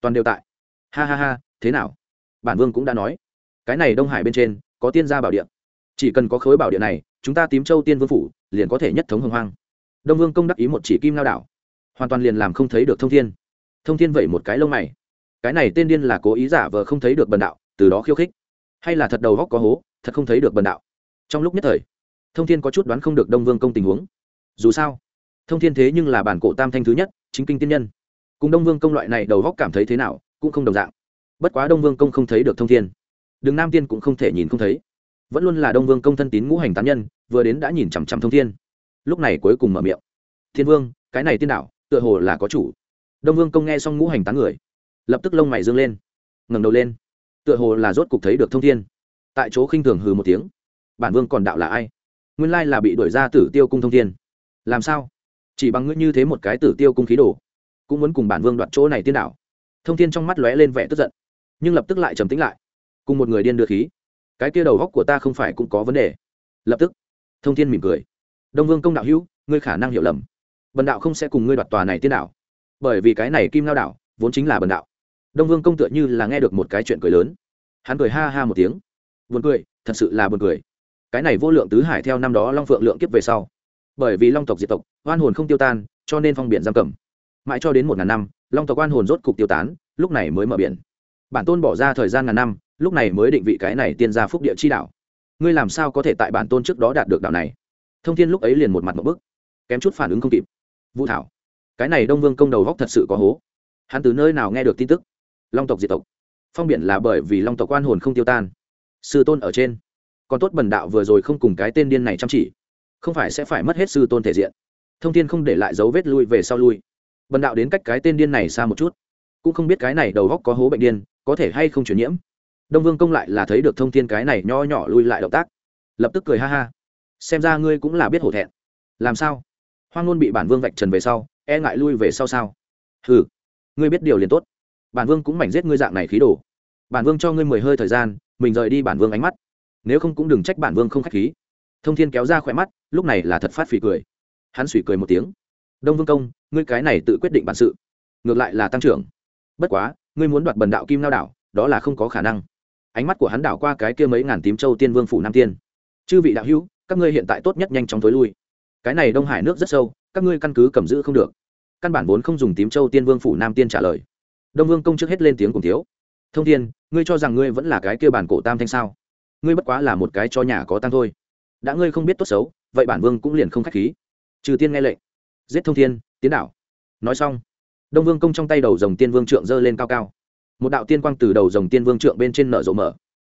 Toàn đều tại. Ha ha ha, thế nào? Bản vương cũng đã nói. Cái này đông hải bên trên, có tiên gia bảo điện chỉ cần có khối bảo điện này, chúng ta tím châu tiên vương phủ, liền có thể nhất thống hồng hoang. Đông vương công đắc ý một chỉ kim lao đảo. Hoàn toàn liền làm không thấy được thông thiên thông thiên vậy một cái lông mày. Cái này tên điên là cố ý giả vờ không thấy được bần đạo, từ đó khiêu khích. Hay là thật đầu góc có hố, thật không thấy được bần đạo. Trong lúc nhất thời, thông thiên có chút đoán không được đông vương công tình huống. Dù sao, thông thiên thế nhưng là bản cổ tam thanh thứ nhất, chính kinh tiên nhân. Cùng đông vương công loại này đầu góc cảm thấy thế nào, cũng không đồng dạng. Bất quá đông vương công không thấy được thông thiên. Đường nam tiên cũng không thể nhìn không thấy. Vẫn luôn là đông vương công thân tín ngũ hành tán nhân, vừa đến đã nhìn chằm chằm thông thiên. Lúc này cuối cùng mở miệng. Thiên vương, cái này tiên đạo, tựa hồ là có chủ đông vương công nghe xong ngũ hành tán người, lập tức lông mày dương lên, ngẩng đầu lên, tựa hồ là rốt cục thấy được thông thiên. Tại chỗ khinh thường hừ một tiếng, bản vương còn đạo là ai? Nguyên lai là bị đuổi ra tử tiêu cung thông thiên. Làm sao? Chỉ bằng ngươi như thế một cái tử tiêu cung khí đồ, cũng muốn cùng bản vương đoạt chỗ này tiên đạo. Thông thiên trong mắt lóe lên vẻ tức giận, nhưng lập tức lại trầm tĩnh lại, cùng một người điên đưa khí. Cái kia đầu góc của ta không phải cũng có vấn đề. Lập tức, thông thiên mỉm cười. Đông vương công đạo hữu, ngươi khả năng hiểu lầm. Vần đạo không sẽ cùng ngươi đoạt tòa này tiên đạo bởi vì cái này kim lao đảo vốn chính là bần đạo. Đông vương công tựa như là nghe được một cái chuyện cười lớn. Hắn cười ha ha một tiếng. Buồn cười, thật sự là buồn cười. Cái này vô lượng tứ hải theo năm đó long phượng lượng kiếp về sau. Bởi vì long tộc diệt tộc, oan hồn không tiêu tan, cho nên phong biển giam cầm. Mãi cho đến một ngàn năm, long tộc oan hồn rốt cục tiêu tán, lúc này mới mở biển. Bản tôn bỏ ra thời gian ngàn năm, lúc này mới định vị cái này tiên gia phúc địa chi đảo. Ngươi làm sao có thể tại bản tôn trước đó đạt được đạo này? Thông thiên lúc ấy liền một mặt một bức, kém chút phản ứng không kịp. Vũ thảo cái này đông vương công đầu góc thật sự có hố. Hắn từ nơi nào nghe được tin tức? Long tộc diệt tộc. Phong biển là bởi vì long tộc quan hồn không tiêu tan. Sư tôn ở trên. Còn tốt bần đạo vừa rồi không cùng cái tên điên này chăm chỉ. Không phải sẽ phải mất hết sư tôn thể diện. Thông tin không để lại dấu vết lui về sau lui. Bần đạo đến cách cái tên điên này xa một chút. Cũng không biết cái này đầu góc có hố bệnh điên, có thể hay không chuyển nhiễm. Đông vương công lại là thấy được thông tin cái này nho nhỏ lui lại động tác. Lập tức cười ha ha. Xem ra ngươi cũng là biết hổ thẹn. Làm sao? Hoang ngôn bị bản vương vạch trần về sau e ngại lui về sau sao? Ừ ngươi biết điều liền tốt. Bản vương cũng mảnh giết ngươi dạng này khí đồ. Bản vương cho ngươi mười hơi thời gian, mình rời đi bản vương ánh mắt. Nếu không cũng đừng trách bản vương không k h á c h khí. Thông thiên kéo ra khỏe mắt, lúc này là thật phát phì cười. Hắn suy cười một tiếng. Đông vương công, ngươi cái này tự quyết định bản sự. Ngược lại là tăng trưởng. Bất quá, ngươi muốn đoạt bần đạo kim lao đảo, đó là không có khả năng. Ánh mắt của hắn đảo qua cái kia mấy ngàn tím châu tiên vương phủ nam tiên. Chư vị đạo hữu, các ngươi hiện tại tốt nhất nhanh chóng tối lui. Cái này đông hải nước rất sâu, các ngươi căn cứ cầm giữ không được căn bản vốn không dùng tím châu tiên vương phủ nam tiên trả lời. Đông vương công trước hết lên tiếng cùng thiếu. Thông thiên, ngươi cho rằng ngươi vẫn là cái kia bản cổ tam thanh sao? Ngươi bất quá là một cái cho nhà có tăng thôi. Đã ngươi không biết tốt xấu, vậy bản vương cũng liền không k h á c h khí. Trừ tiên nghe lệnh. Giết thông thiên, tiến đảo. Nói xong, đông vương công trong tay đầu dòng tiên vương trượng giơ lên cao cao. Một đạo tiên quang từ đầu dòng tiên vương trượng bên trên nở rộ mở.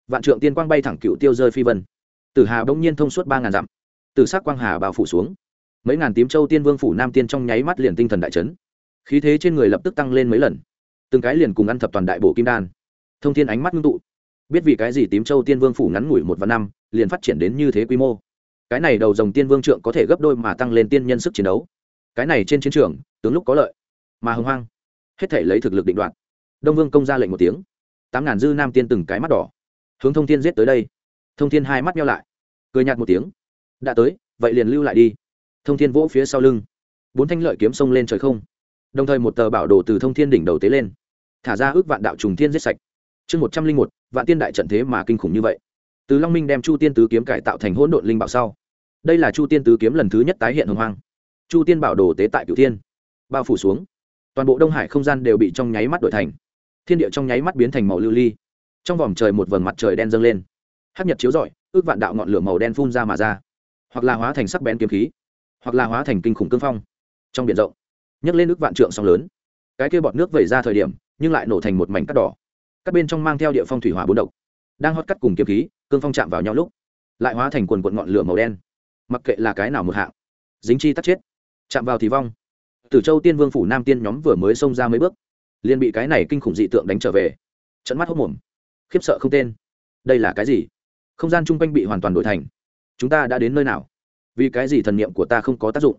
Vạn trượng tiên quang bay thẳng cựu tiêu rơi phi vân. Tử hà bỗng nhiên thông suốt ba ngàn dặm. Từ sắc quang hà bao phủ xuống mấy ngàn tím châu tiên vương phủ nam tiên trong nháy mắt liền tinh thần đại chấn. Khí thế trên người lập tức tăng lên mấy lần. Từng cái liền cùng ăn thập toàn đại bộ kim đan. Thông thiên ánh mắt ngưng tụ. Biết vì cái gì tím châu tiên vương phủ ngắn ngủi một và năm, liền phát triển đến như thế quy mô. Cái này đầu dòng tiên vương trượng có thể gấp đôi mà tăng lên tiên nhân sức chiến đấu. Cái này trên chiến trường, tướng lúc có lợi, mà hưng hoang hết thể lấy thực lực định đoạt. Đông vương công ra lệnh một tiếng. Tám ngàn dư nam tiên từng cái mắt đỏ. Hướng thông thiên giết tới đây. Thông thiên hai mắt nhau lại, cười nhạt một tiếng. Đã tới, vậy liền lưu lại đi thông thiên vỗ phía sau lưng. Bốn thanh lợi kiếm sông lên trời không. Đồng thời một tờ bảo đồ từ thông thiên đỉnh đầu tế lên. Thả ra ước vạn đạo trùng thiên giết sạch. Chương một trăm linh một, vạn tiên đại trận thế mà kinh khủng như vậy. Từ long minh đem chu tiên tứ kiếm cải tạo thành hỗn độn linh bảo sau. Đây là chu tiên tứ kiếm lần thứ nhất tái hiện hồng hoang. Chu tiên bảo đồ tế tại cửu thiên. Bao phủ xuống. Toàn bộ đông hải không gian đều bị trong nháy mắt đổi thành. Thiên địa trong nháy mắt biến thành màu lưu ly. Trong vòng trời một vầng mặt trời đen dâng lên. Hắc nhật chiếu rọi, ước vạn đạo ngọn lửa màu đen phun ra mà ra. Hoặc là hóa thành sắc bén kiếm khí hoặc là hóa thành kinh khủng cương phong trong biển rộng, nhấc lên nước vạn trượng sóng lớn. Cái kia bọt nước vẩy ra thời điểm, nhưng lại nổ thành một mảnh cắt đỏ. Các bên trong mang theo địa phong thủy hỏa bốn độc, đang hót cắt cùng kiếm khí, cương phong chạm vào nhau lúc, lại hóa thành quần quận ngọn lửa màu đen. Mặc kệ là cái nào một hạng, dính chi tắt chết, chạm vào thì vong. Tử châu tiên vương phủ nam tiên nhóm vừa mới xông ra mấy bước, liền bị cái này kinh khủng dị tượng đánh trở về. Trận mắt hốc mồm, khiếp sợ không tên. Đây là cái gì? Không gian chung quanh bị hoàn toàn đổi thành. Chúng ta đã đến nơi nào? Vì cái gì thần niệm của ta không có tác dụng?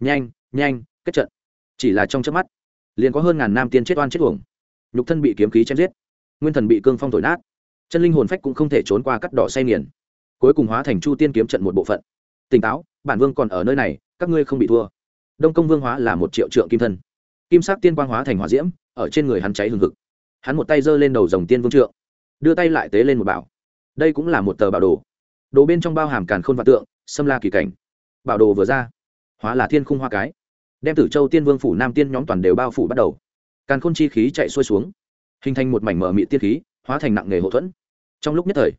Nhanh nhanh, kết trận. Chỉ là trong chớp mắt, liền có hơn ngàn nam tiên chết oan chết uổng. Nhục thân bị kiếm khí chém giết, nguyên thần bị cương phong thổi nát, chân linh hồn phách cũng không thể trốn qua cắt đỏ say nghiền. Cuối cùng hóa thành chu tiên kiếm trận một bộ phận. Tỉnh táo, bản vương còn ở nơi này, các ngươi không bị thua. Đông công vương hóa là một triệu trượng kim thân. Kim sắc tiên quang hóa thành hỏa diễm, ở trên người hắn cháy hừng hực. Hắn một tay giơ lên đầu dòng tiên vương trượng, đưa tay lại tế lên một bảo. Đây cũng là một tờ bảo đồ. Đồ bên trong bao hàm càn khôn vạn tượng xâm la kỳ cảnh. Bảo đồ vừa ra, hóa là thiên khung hoa cái. Đem tử châu tiên vương phủ nam tiên nhóm toàn đều bao phủ bắt đầu. Càn khôn chi khí chạy xuôi xuống, hình thành một mảnh mở mị tiên khí, hóa thành nặng nghề hậu thuẫn. Trong lúc nhất thời,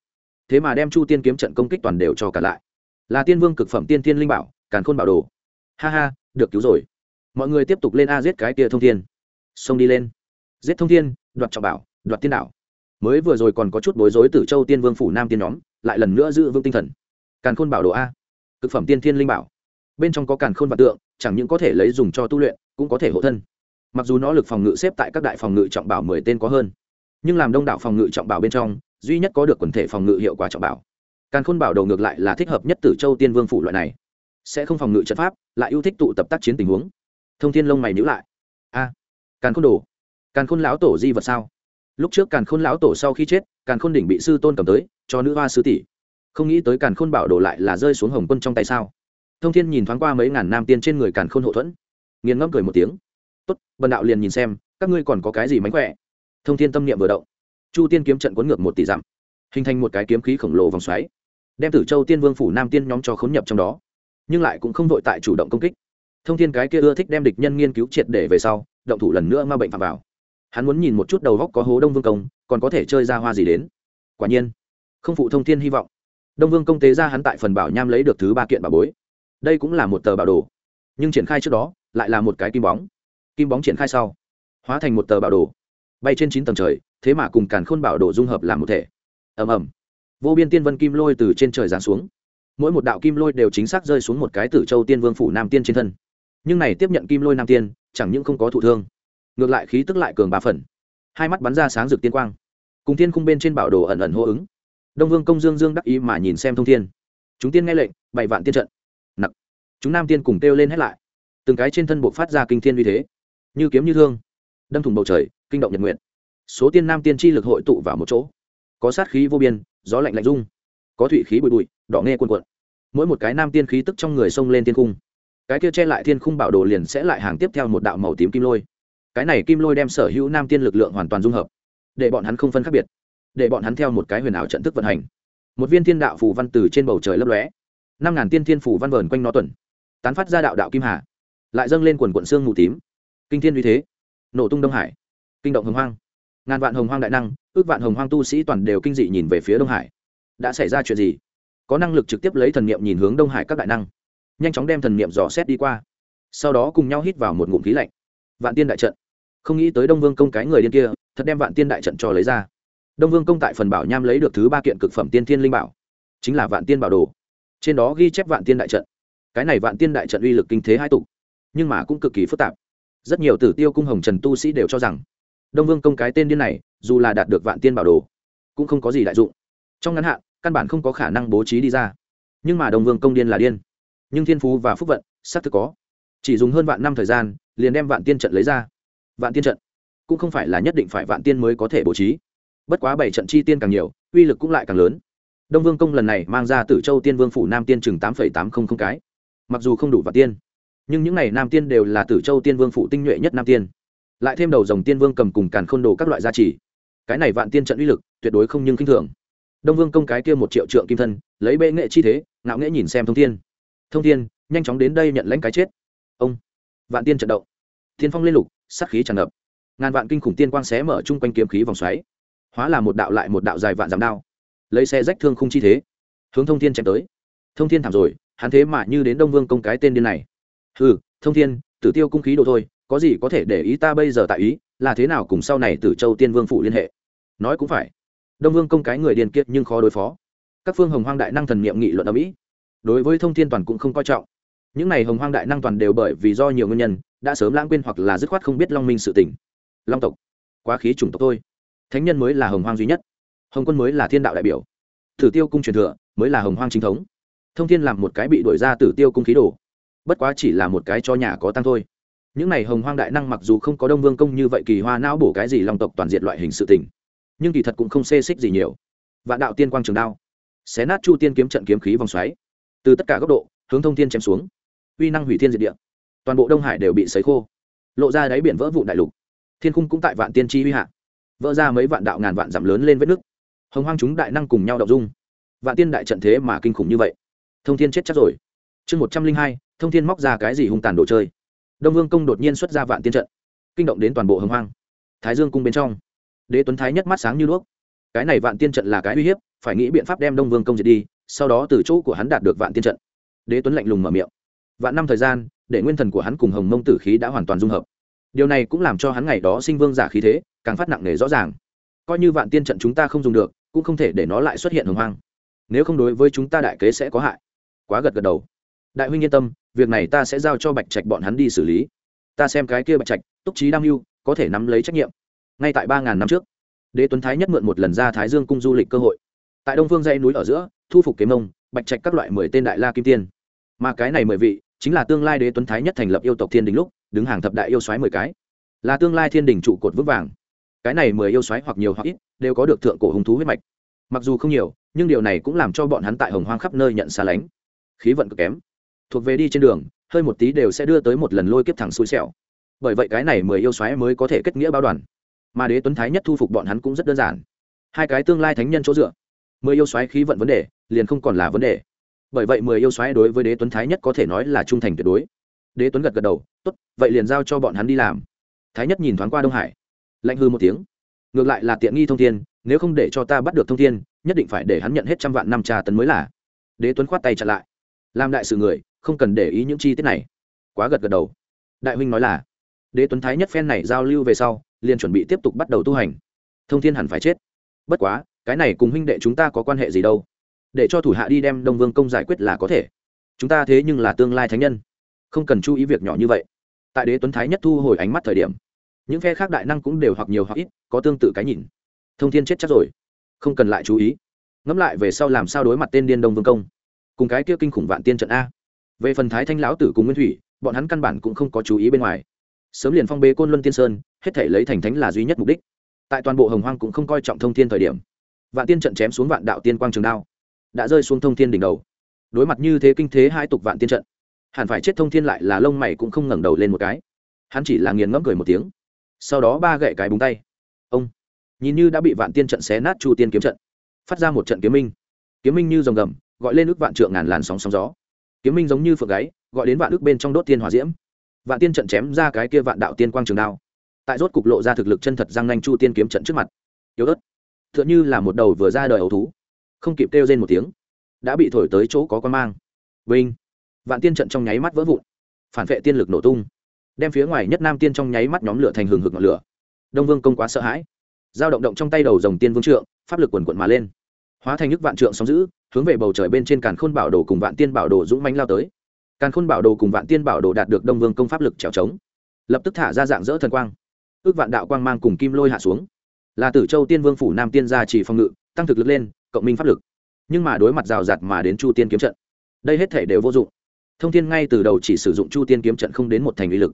thế mà đem chu tiên kiếm trận công kích toàn đều cho cả lại. Là tiên vương cực phẩm tiên tiên linh bảo, càn khôn bảo đồ. Ha ha, được cứu rồi. Mọi người tiếp tục lên a giết cái kia thông thiên. Xông đi lên. Giết thông thiên, đoạt trọng bảo, đoạt tiên đạo. Mới vừa rồi còn có chút bối rối từ châu tiên vương phủ nam tiên nhóm, lại lần nữa giữ vững tinh thần càn khôn bảo đồ a. Cực phẩm tiên thiên linh bảo. Bên trong có càn khôn vạn tượng, chẳng những có thể lấy dùng cho tu luyện, cũng có thể hộ thân. Mặc dù nó lực phòng ngự xếp tại các đại phòng ngự trọng bảo mười tên có hơn, nhưng làm đông đảo phòng ngự trọng bảo bên trong, duy nhất có được quần thể phòng ngự hiệu quả trọng bảo. Càn khôn bảo đầu ngược lại là thích hợp nhất từ châu tiên vương phủ loại này. Sẽ không phòng ngự trận pháp, lại yêu thích tụ tập tác chiến tình huống. Thông thiên lông mày nhữ lại. A, càn khôn đồ, càn khôn lão tổ di vật sao? Lúc trước càn khôn lão tổ sau khi chết, càn khôn đỉnh bị sư tôn cầm tới, cho nữ hoa sư tỷ không nghĩ tới càn khôn bảo đồ lại là rơi xuống hồng quân trong tay sao? Thông thiên nhìn thoáng qua mấy ngàn nam tiên trên người càn khôn hậu thuẫn, nghiền ngẫm cười một tiếng. Tốt, bần đạo liền nhìn xem, các ngươi còn có cái gì mánh khỏe? Thông thiên tâm niệm vừa động. Chu tiên kiếm trận cuốn ngược một tỷ dặm, hình thành một cái kiếm khí khổng lồ vòng xoáy, đem tử châu tiên vương phủ nam tiên nhóm cho khốn nhập trong đó, nhưng lại cũng không vội tại chủ động công kích. Thông thiên cái kia ưa thích đem địch nhân nghiên cứu triệt để về sau, động thủ lần nữa ma bệnh phạm vào. Hắn muốn nhìn một chút đầu góc có hố đông vương công, còn có thể chơi ra hoa gì đến. Quả nhiên, không phụ thông thiên hy vọng đông vương công tế ra hắn tại phần bảo nham lấy được thứ ba kiện bảo bối. Đây cũng là một tờ bảo đồ. Nhưng triển khai trước đó, lại là một cái kim bóng. Kim bóng triển khai sau, hóa thành một tờ bảo đồ. Bay trên chín tầng trời, thế mà cùng càn khôn bảo đồ dung hợp làm một thể. Ầm ầm. Vô biên tiên vân kim lôi từ trên trời giáng xuống. Mỗi một đạo kim lôi đều chính xác rơi xuống một cái tử châu tiên vương phủ nam tiên trên thân. Nhưng này tiếp nhận kim lôi nam tiên, chẳng những không có thụ thương, ngược lại khí tức lại cường ba phần. Hai mắt bắn ra sáng rực tiên quang. Cùng thiên khung bên trên bảo đồ ẩn ẩn hô ứng đông vương công dương dương đắc ý mà nhìn xem thông thiên. Chúng tiên nghe lệnh bảy vạn tiên trận. Nặc. Chúng nam tiên cùng kêu lên hết lại. Từng cái trên thân bộ phát ra kinh thiên uy thế. Như kiếm như thương. Đâm thủng bầu trời, kinh động nhật nguyện. Số tiên nam tiên chi lực hội tụ vào một chỗ. Có sát khí vô biên, gió lạnh lạnh rung. Có thủy khí bụi bụi, đỏ nghe cuồn cuộn. Mỗi một cái nam tiên khí tức trong người xông lên thiên cung cái kia che lại thiên khung bảo đồ liền sẽ lại hàng tiếp theo một đạo màu tím kim lôi. Cái này kim lôi đem sở hữu nam tiên lực lượng hoàn toàn dung hợp, để bọn hắn không phân khác biệt để bọn hắn theo một cái huyền ảo trận thức vận hành. Một viên thiên đạo phù văn từ trên bầu trời lấp lóe. Năm ngàn tiên thiên phù văn vờn quanh nó tuần, tán phát ra đạo đạo kim hà, lại dâng lên quần quận xương mù tím. Kinh thiên uy thế, nổ tung đông hải, kinh động hồng hoang. Ngàn vạn hồng hoang đại năng, ước vạn hồng hoang tu sĩ toàn đều kinh dị nhìn về phía đông hải. Đã xảy ra chuyện gì? Có năng lực trực tiếp lấy thần niệm nhìn hướng đông hải các đại năng, nhanh chóng đem thần niệm dò xét đi qua. Sau đó cùng nhau hít vào một ngụm khí lạnh. Vạn tiên đại trận. Không nghĩ tới đông vương công cái người điên kia, thật đem vạn tiên đại trận cho lấy ra đông vương công tại phần bảo nham lấy được thứ ba kiện cực phẩm tiên thiên linh bảo, chính là vạn tiên bảo đồ. Trên đó ghi chép vạn tiên đại trận. Cái này vạn tiên đại trận uy lực kinh thế hai tục, nhưng mà cũng cực kỳ phức tạp. Rất nhiều tử tiêu cung hồng trần tu sĩ đều cho rằng, đông vương công cái tên điên này, dù là đạt được vạn tiên bảo đồ, cũng không có gì đại dụng. Trong ngắn hạn, căn bản không có khả năng bố trí đi ra. Nhưng mà đông vương công điên là điên. Nhưng thiên phú và phúc vận, xác thực có. Chỉ dùng hơn vạn năm thời gian, liền đem vạn tiên trận lấy ra. Vạn tiên trận cũng không phải là nhất định phải vạn tiên mới có thể bố trí bất quá bảy trận chi tiên càng nhiều, uy lực cũng lại càng lớn. Đông vương công lần này mang ra tử châu tiên vương phủ nam tiên chừng tám tám không không cái. Mặc dù không đủ vạn tiên, nhưng những n à y nam tiên đều là tử châu tiên vương phủ tinh nhuệ nhất nam tiên. Lại thêm đầu dòng tiên vương cầm cùng càn khôn đồ các loại gia trì. Cái này vạn tiên trận uy lực tuyệt đối không nhưng k i n h thường. Đông vương công cái kia một triệu trượng kim thân, lấy bệ nghệ chi thế, ngạo nghễ nhìn xem thông thiên. Thông thiên, nhanh chóng đến đây nhận lãnh cái chết. Ông, vạn tiên trận động. Thiên phong lên lục, sát khí tràn ngập. Ngàn vạn kinh khủng tiên quang xé mở chung quanh kiếm khí vòng xoáy hóa là một đạo lại một đạo dài vạn dặm đao. Lấy xe rách thương không chi thế, hướng thông thiên chém tới. Thông thiên thảm rồi, hắn thế mà như đến đông vương công cái tên điên này. Ừ thông thiên, tử tiêu cung khí đồ thôi, có gì có thể để ý ta bây giờ tại ý, là thế nào cùng sau này tử châu tiên vương phụ liên hệ? Nói cũng phải. Đông vương công cái người điên kiệt nhưng khó đối phó. Các phương hồng hoang đại năng thần niệm nghị luận ở mỹ đối với thông thiên toàn cũng không coi trọng. Những này hồng hoang đại năng toàn đều bởi vì do nhiều nguyên nhân, đã sớm lãng quên hoặc là dứt khoát không biết long minh sự tỉnh long tộc, quá khí chủng tộc thôi thánh nhân mới là hồng hoang duy nhất. Hồng quân mới là thiên đạo đại biểu. Tử tiêu cung truyền thừa mới là hồng hoang chính thống. Thông thiên làm một cái bị đuổi ra tử tiêu cung khí đồ. Bất quá chỉ là một cái cho nhà có tăng thôi. Những này hồng hoang đại năng mặc dù không có đông vương công như vậy kỳ hoa não bổ cái gì long tộc toàn diện loại hình sự tình, nhưng kỳ thật cũng không xê xích gì nhiều. Vạn đạo tiên quang trường đao, xé nát chu tiên kiếm trận kiếm khí vòng xoáy. Từ tất cả góc độ, hướng thông thiên chém xuống. Uy năng hủy thiên diệt địa. Toàn bộ đông hải đều bị sấy khô. Lộ ra đáy biển vỡ vụ đại lục. Thiên cung cũng tại vạn tiên chi huy hạ vỡ ra mấy vạn đạo ngàn vạn giảm lớn lên vết nước hồng hoang chúng đại năng cùng nhau đọc dung. Vạn tiên đại trận thế mà kinh khủng như vậy. Thông thiên chết chắc rồi. Chương một trăm linh hai, thông thiên móc ra cái gì hung tàn đồ chơi? Đông vương công đột nhiên xuất ra vạn tiên trận. Kinh động đến toàn bộ hồng hoang. Thái dương cung bên trong. Đế tuấn thái nhất mắt sáng như đuốc. Cái này vạn tiên trận là cái uy hiếp, phải nghĩ biện pháp đem đông vương công diệt đi, sau đó từ chỗ của hắn đạt được vạn tiên trận. Đế tuấn lạnh lùng mở miệng. Vạn năm thời gian, để nguyên thần của hắn cùng hồng mông tử khí đã hoàn toàn dung hợp. Điều này cũng làm cho hắn ngày đó sinh vương giả khí thế càng phát nặng nề rõ ràng. Coi như vạn tiên trận chúng ta không dùng được, cũng không thể để nó lại xuất hiện hồng hoang. Nếu không đối với chúng ta đại kế sẽ có hại. Quá gật gật đầu. Đại huynh yên tâm, việc này ta sẽ giao cho bạch trạch bọn hắn đi xử lý. Ta xem cái kia bạch trạch, túc trí đam mưu, có thể nắm lấy trách nhiệm. Ngay tại ba ngàn năm trước, đế tuấn thái nhất mượn một lần ra thái dương cung du lịch cơ hội. Tại đông phương dãy núi ở giữa, thu phục kế mông, bạch trạch các loại mười tên đại la kim tiên. Mà cái này mười vị, chính là tương lai đế tuấn thái nhất thành lập yêu tộc thiên đình lúc, đứng hàng thập đại yêu xoáy mười cái. Là tương lai thiên đình trụ cột vững vàng cái này mười yêu xoáy hoặc nhiều hoặc ít, đều có được thượng cổ hùng thú huyết mạch. Mặc dù không nhiều, nhưng điều này cũng làm cho bọn hắn tại hồng hoang khắp nơi nhận xa lánh. Khí vận cực kém. Thuộc về đi trên đường, hơi một tí đều sẽ đưa tới một lần lôi kiếp thẳng xui xẻo. Bởi vậy cái này mười yêu xoáy mới có thể kết nghĩa bao đoàn. Mà đế tuấn thái nhất thu phục bọn hắn cũng rất đơn giản. Hai cái tương lai thánh nhân chỗ dựa. Mười yêu xoáy khí vận vấn đề, liền không còn là vấn đề. Bởi vậy mười yêu xoáy đối với đế tuấn thái nhất có thể nói là trung thành tuyệt đối. Đế tuấn gật gật đầu, tốt, vậy liền giao cho bọn hắn đi làm. Thái nhất nhìn thoáng qua đông hải lạnh hư một tiếng. Ngược lại là tiện nghi thông thiên, nếu không để cho ta bắt được thông thiên, nhất định phải để hắn nhận hết trăm vạn năm trà tấn mới là. Đế tuấn khoát tay chặn lại. Làm đại sự người, không cần để ý những chi tiết này. Quá gật gật đầu. Đại huynh nói là, đế tuấn thái nhất phen này giao lưu về sau, liền chuẩn bị tiếp tục bắt đầu tu hành. Thông thiên hẳn phải chết. Bất quá, cái này cùng huynh đệ chúng ta có quan hệ gì đâu? Để cho thủ hạ đi đem đông vương công giải quyết là có thể. Chúng ta thế nhưng là tương lai thánh nhân. Không cần chú ý việc nhỏ như vậy. Tại đế tuấn thái nhất thu hồi ánh mắt thời điểm những phe khác đại năng cũng đều hoặc nhiều hoặc ít, có tương tự cái nhìn. Thông thiên chết chắc rồi. Không cần lại chú ý. Ngẫm lại về sau làm sao đối mặt tên điên đông vương công. Cùng cái kia kinh khủng vạn tiên trận a. Về phần thái thanh lão tử cùng nguyên thủy, bọn hắn căn bản cũng không có chú ý bên ngoài. Sớm liền phong bế côn luân tiên sơn, hết thể lấy thành thánh là duy nhất mục đích. Tại toàn bộ hồng hoang cũng không coi trọng thông thiên thời điểm. Vạn tiên trận chém xuống vạn đạo tiên quang trường đao, đã rơi xuống thông thiên đỉnh đầu. Đối mặt như thế kinh thế hai tục vạn tiên trận, hẳn phải chết thông thiên lại là lông mày cũng không ngẩng đầu lên một cái. Hắn chỉ là nghiền ngẫm cười một tiếng sau đó ba gậy cái búng tay. Ông, nhìn như đã bị vạn tiên trận xé nát chu tiên kiếm trận, phát ra một trận kiếm minh. Kiếm minh như dòng gầm, gọi lên ước vạn trượng ngàn làn sóng sóng gió. Kiếm minh giống như phượng gáy, gọi đến vạn ước bên trong đốt tiên hòa diễm. Vạn tiên trận chém ra cái kia vạn đạo tiên quang trường đao. Tại rốt cục lộ ra thực lực chân thật giang nanh chu tiên kiếm trận trước mặt. Yếu ớt t h ư ợ n h ư là một đầu vừa ra đời ấu thú, không kịp kêu trên một tiếng, đã bị thổi tới chỗ có con mang. Vinh! Vạn tiên trận trong nháy mắt vỡ vụn, phản vệ tiên lực nổ tung đem phía ngoài nhất nam tiên trong nháy mắt nhóm lửa thành hừng hực ngọn lửa. Đông vương công quá sợ hãi. Dao động động trong tay đầu dòng tiên vương trượng, pháp lực quần quận mà lên. Hóa thành nhức vạn trượng sóng giữ hướng về bầu trời bên trên càn khôn bảo đồ cùng vạn tiên bảo đồ dũng mánh lao tới. Càn khôn bảo đồ cùng vạn tiên bảo đồ đạt được đông vương công pháp lực trèo trống. Lập tức thả ra dạng dỡ thần quang. Ước vạn đạo quang mang cùng kim lôi hạ xuống. Là tử châu tiên vương phủ nam tiên gia chỉ phòng ngự, tăng thực lực lên, cộng minh pháp lực. Nhưng mà đối mặt rào rạt mà đến chu tiên kiếm trận, đây hết thể đều vô dụng. Thông thiên ngay từ đầu chỉ sử dụng chu tiên kiếm trận không đến một thành uy lực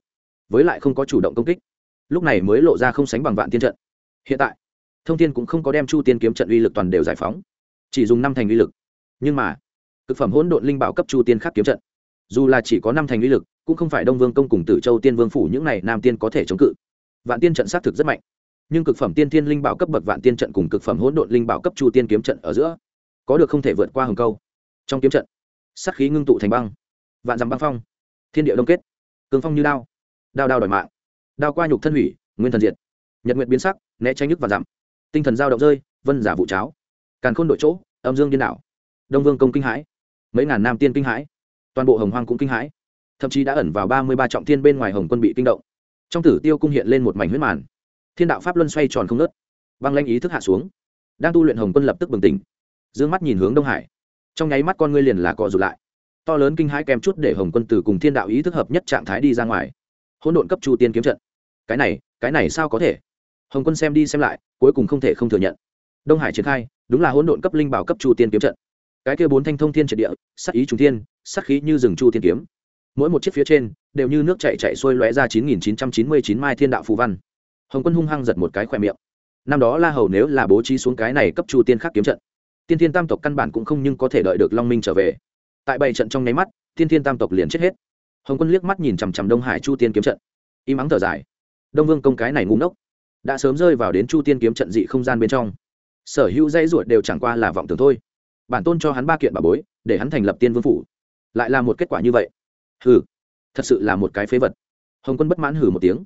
với lại không có chủ động công kích. Lúc này mới lộ ra không sánh bằng vạn tiên trận. Hiện tại, thông thiên cũng không có đem chu tiên kiếm trận uy lực toàn đều giải phóng, chỉ dùng năm thành uy lực. Nhưng mà thực phẩm hỗn độn linh bảo cấp chu tiên khắc kiếm trận, dù là chỉ có năm thành uy lực, cũng không phải đông vương công cùng tử châu tiên vương phủ những này nam tiên có thể chống cự. Vạn tiên trận xác thực rất mạnh. Nhưng cực phẩm tiên tiên linh bảo cấp bậc vạn tiên trận cùng cực phẩm hỗn độn linh bảo cấp chu tiên kiếm trận ở giữa, có được không thể vượt qua hừng câu. Trong kiếm trận sắc khí ngưng tụ thành băng, vạn dằm băng phong, thiên địa đông kết, cường phong như đao đao đao đòi mạng. Đao qua nhục thân hủy nguyên thần diệt. Nhật nguyện biến sắc né tránh nhức và giảm, tinh thần dao động rơi vân giả vụ cháo. Càn khôn đội chỗ âm dương điên đảo. Đông vương công kinh hãi. Mấy ngàn nam tiên kinh hãi. Toàn bộ hồng hoang cũng kinh hãi. Thậm chí đã ẩn vào ba mươi ba trọng thiên bên ngoài hồng quân bị kinh động. Trong tử tiêu cung hiện lên một mảnh huyết màn. Thiên đạo pháp luân xoay tròn không nớt băng lanh ý thức hạ xuống. Đang tu luyện hồng quân lập tức bừng tỉnh. D ư ơ n g mắt nhìn hướng đông hải. Trong nháy mắt con ngươi liền là cọ rụt lại. To lớn kinh hãi kèm chút để hồng quân từ cùng thiên đạo ý thức hợp nhất trạng thái đi ra ngoài hỗn độn cấp chu tiên kiếm trận. Cái này cái này sao có thể? Hồng quân xem đi xem lại, cuối cùng không thể không thừa nhận. Đông hải triển khai, đúng là hỗn độn cấp linh bảo cấp chu tiên kiếm trận. Cái kia bốn thanh thông thiên triệt địa sắc ý trùng thiên sắc khí như rừng chu tiên kiếm. Mỗi một chiếc phía trên, đều như nước chạy chạy xuôi lóe ra chín nghìn chín trăm chín mươi chín mai thiên đạo phù văn. Hồng quân hung hăng giật một cái khoe miệng. Năm đó la hầu nếu là bố trí xuống cái này cấp chu tiên khắc kiếm trận, tiên thiên tam tộc căn bản cũng không nhưng có thể đợi được long minh trở về. Tại bảy trận trong nháy mắt, tiên thiên tam tộc liền chết hết hồng quân liếc mắt nhìn chằm chằm đông hải chu tiên kiếm trận im ắng thở dài đông vương công cái này ngu ngốc đã sớm rơi vào đến chu tiên kiếm trận dị không gian bên trong sở hữu dây ruột đều chẳng qua là vọng tưởng thôi bản tôn cho hắn ba kiện bà bối để hắn thành lập tiên vương phủ lại là một kết quả như vậy hừ thật sự là một cái phế vật hồng quân bất mãn hừ một tiếng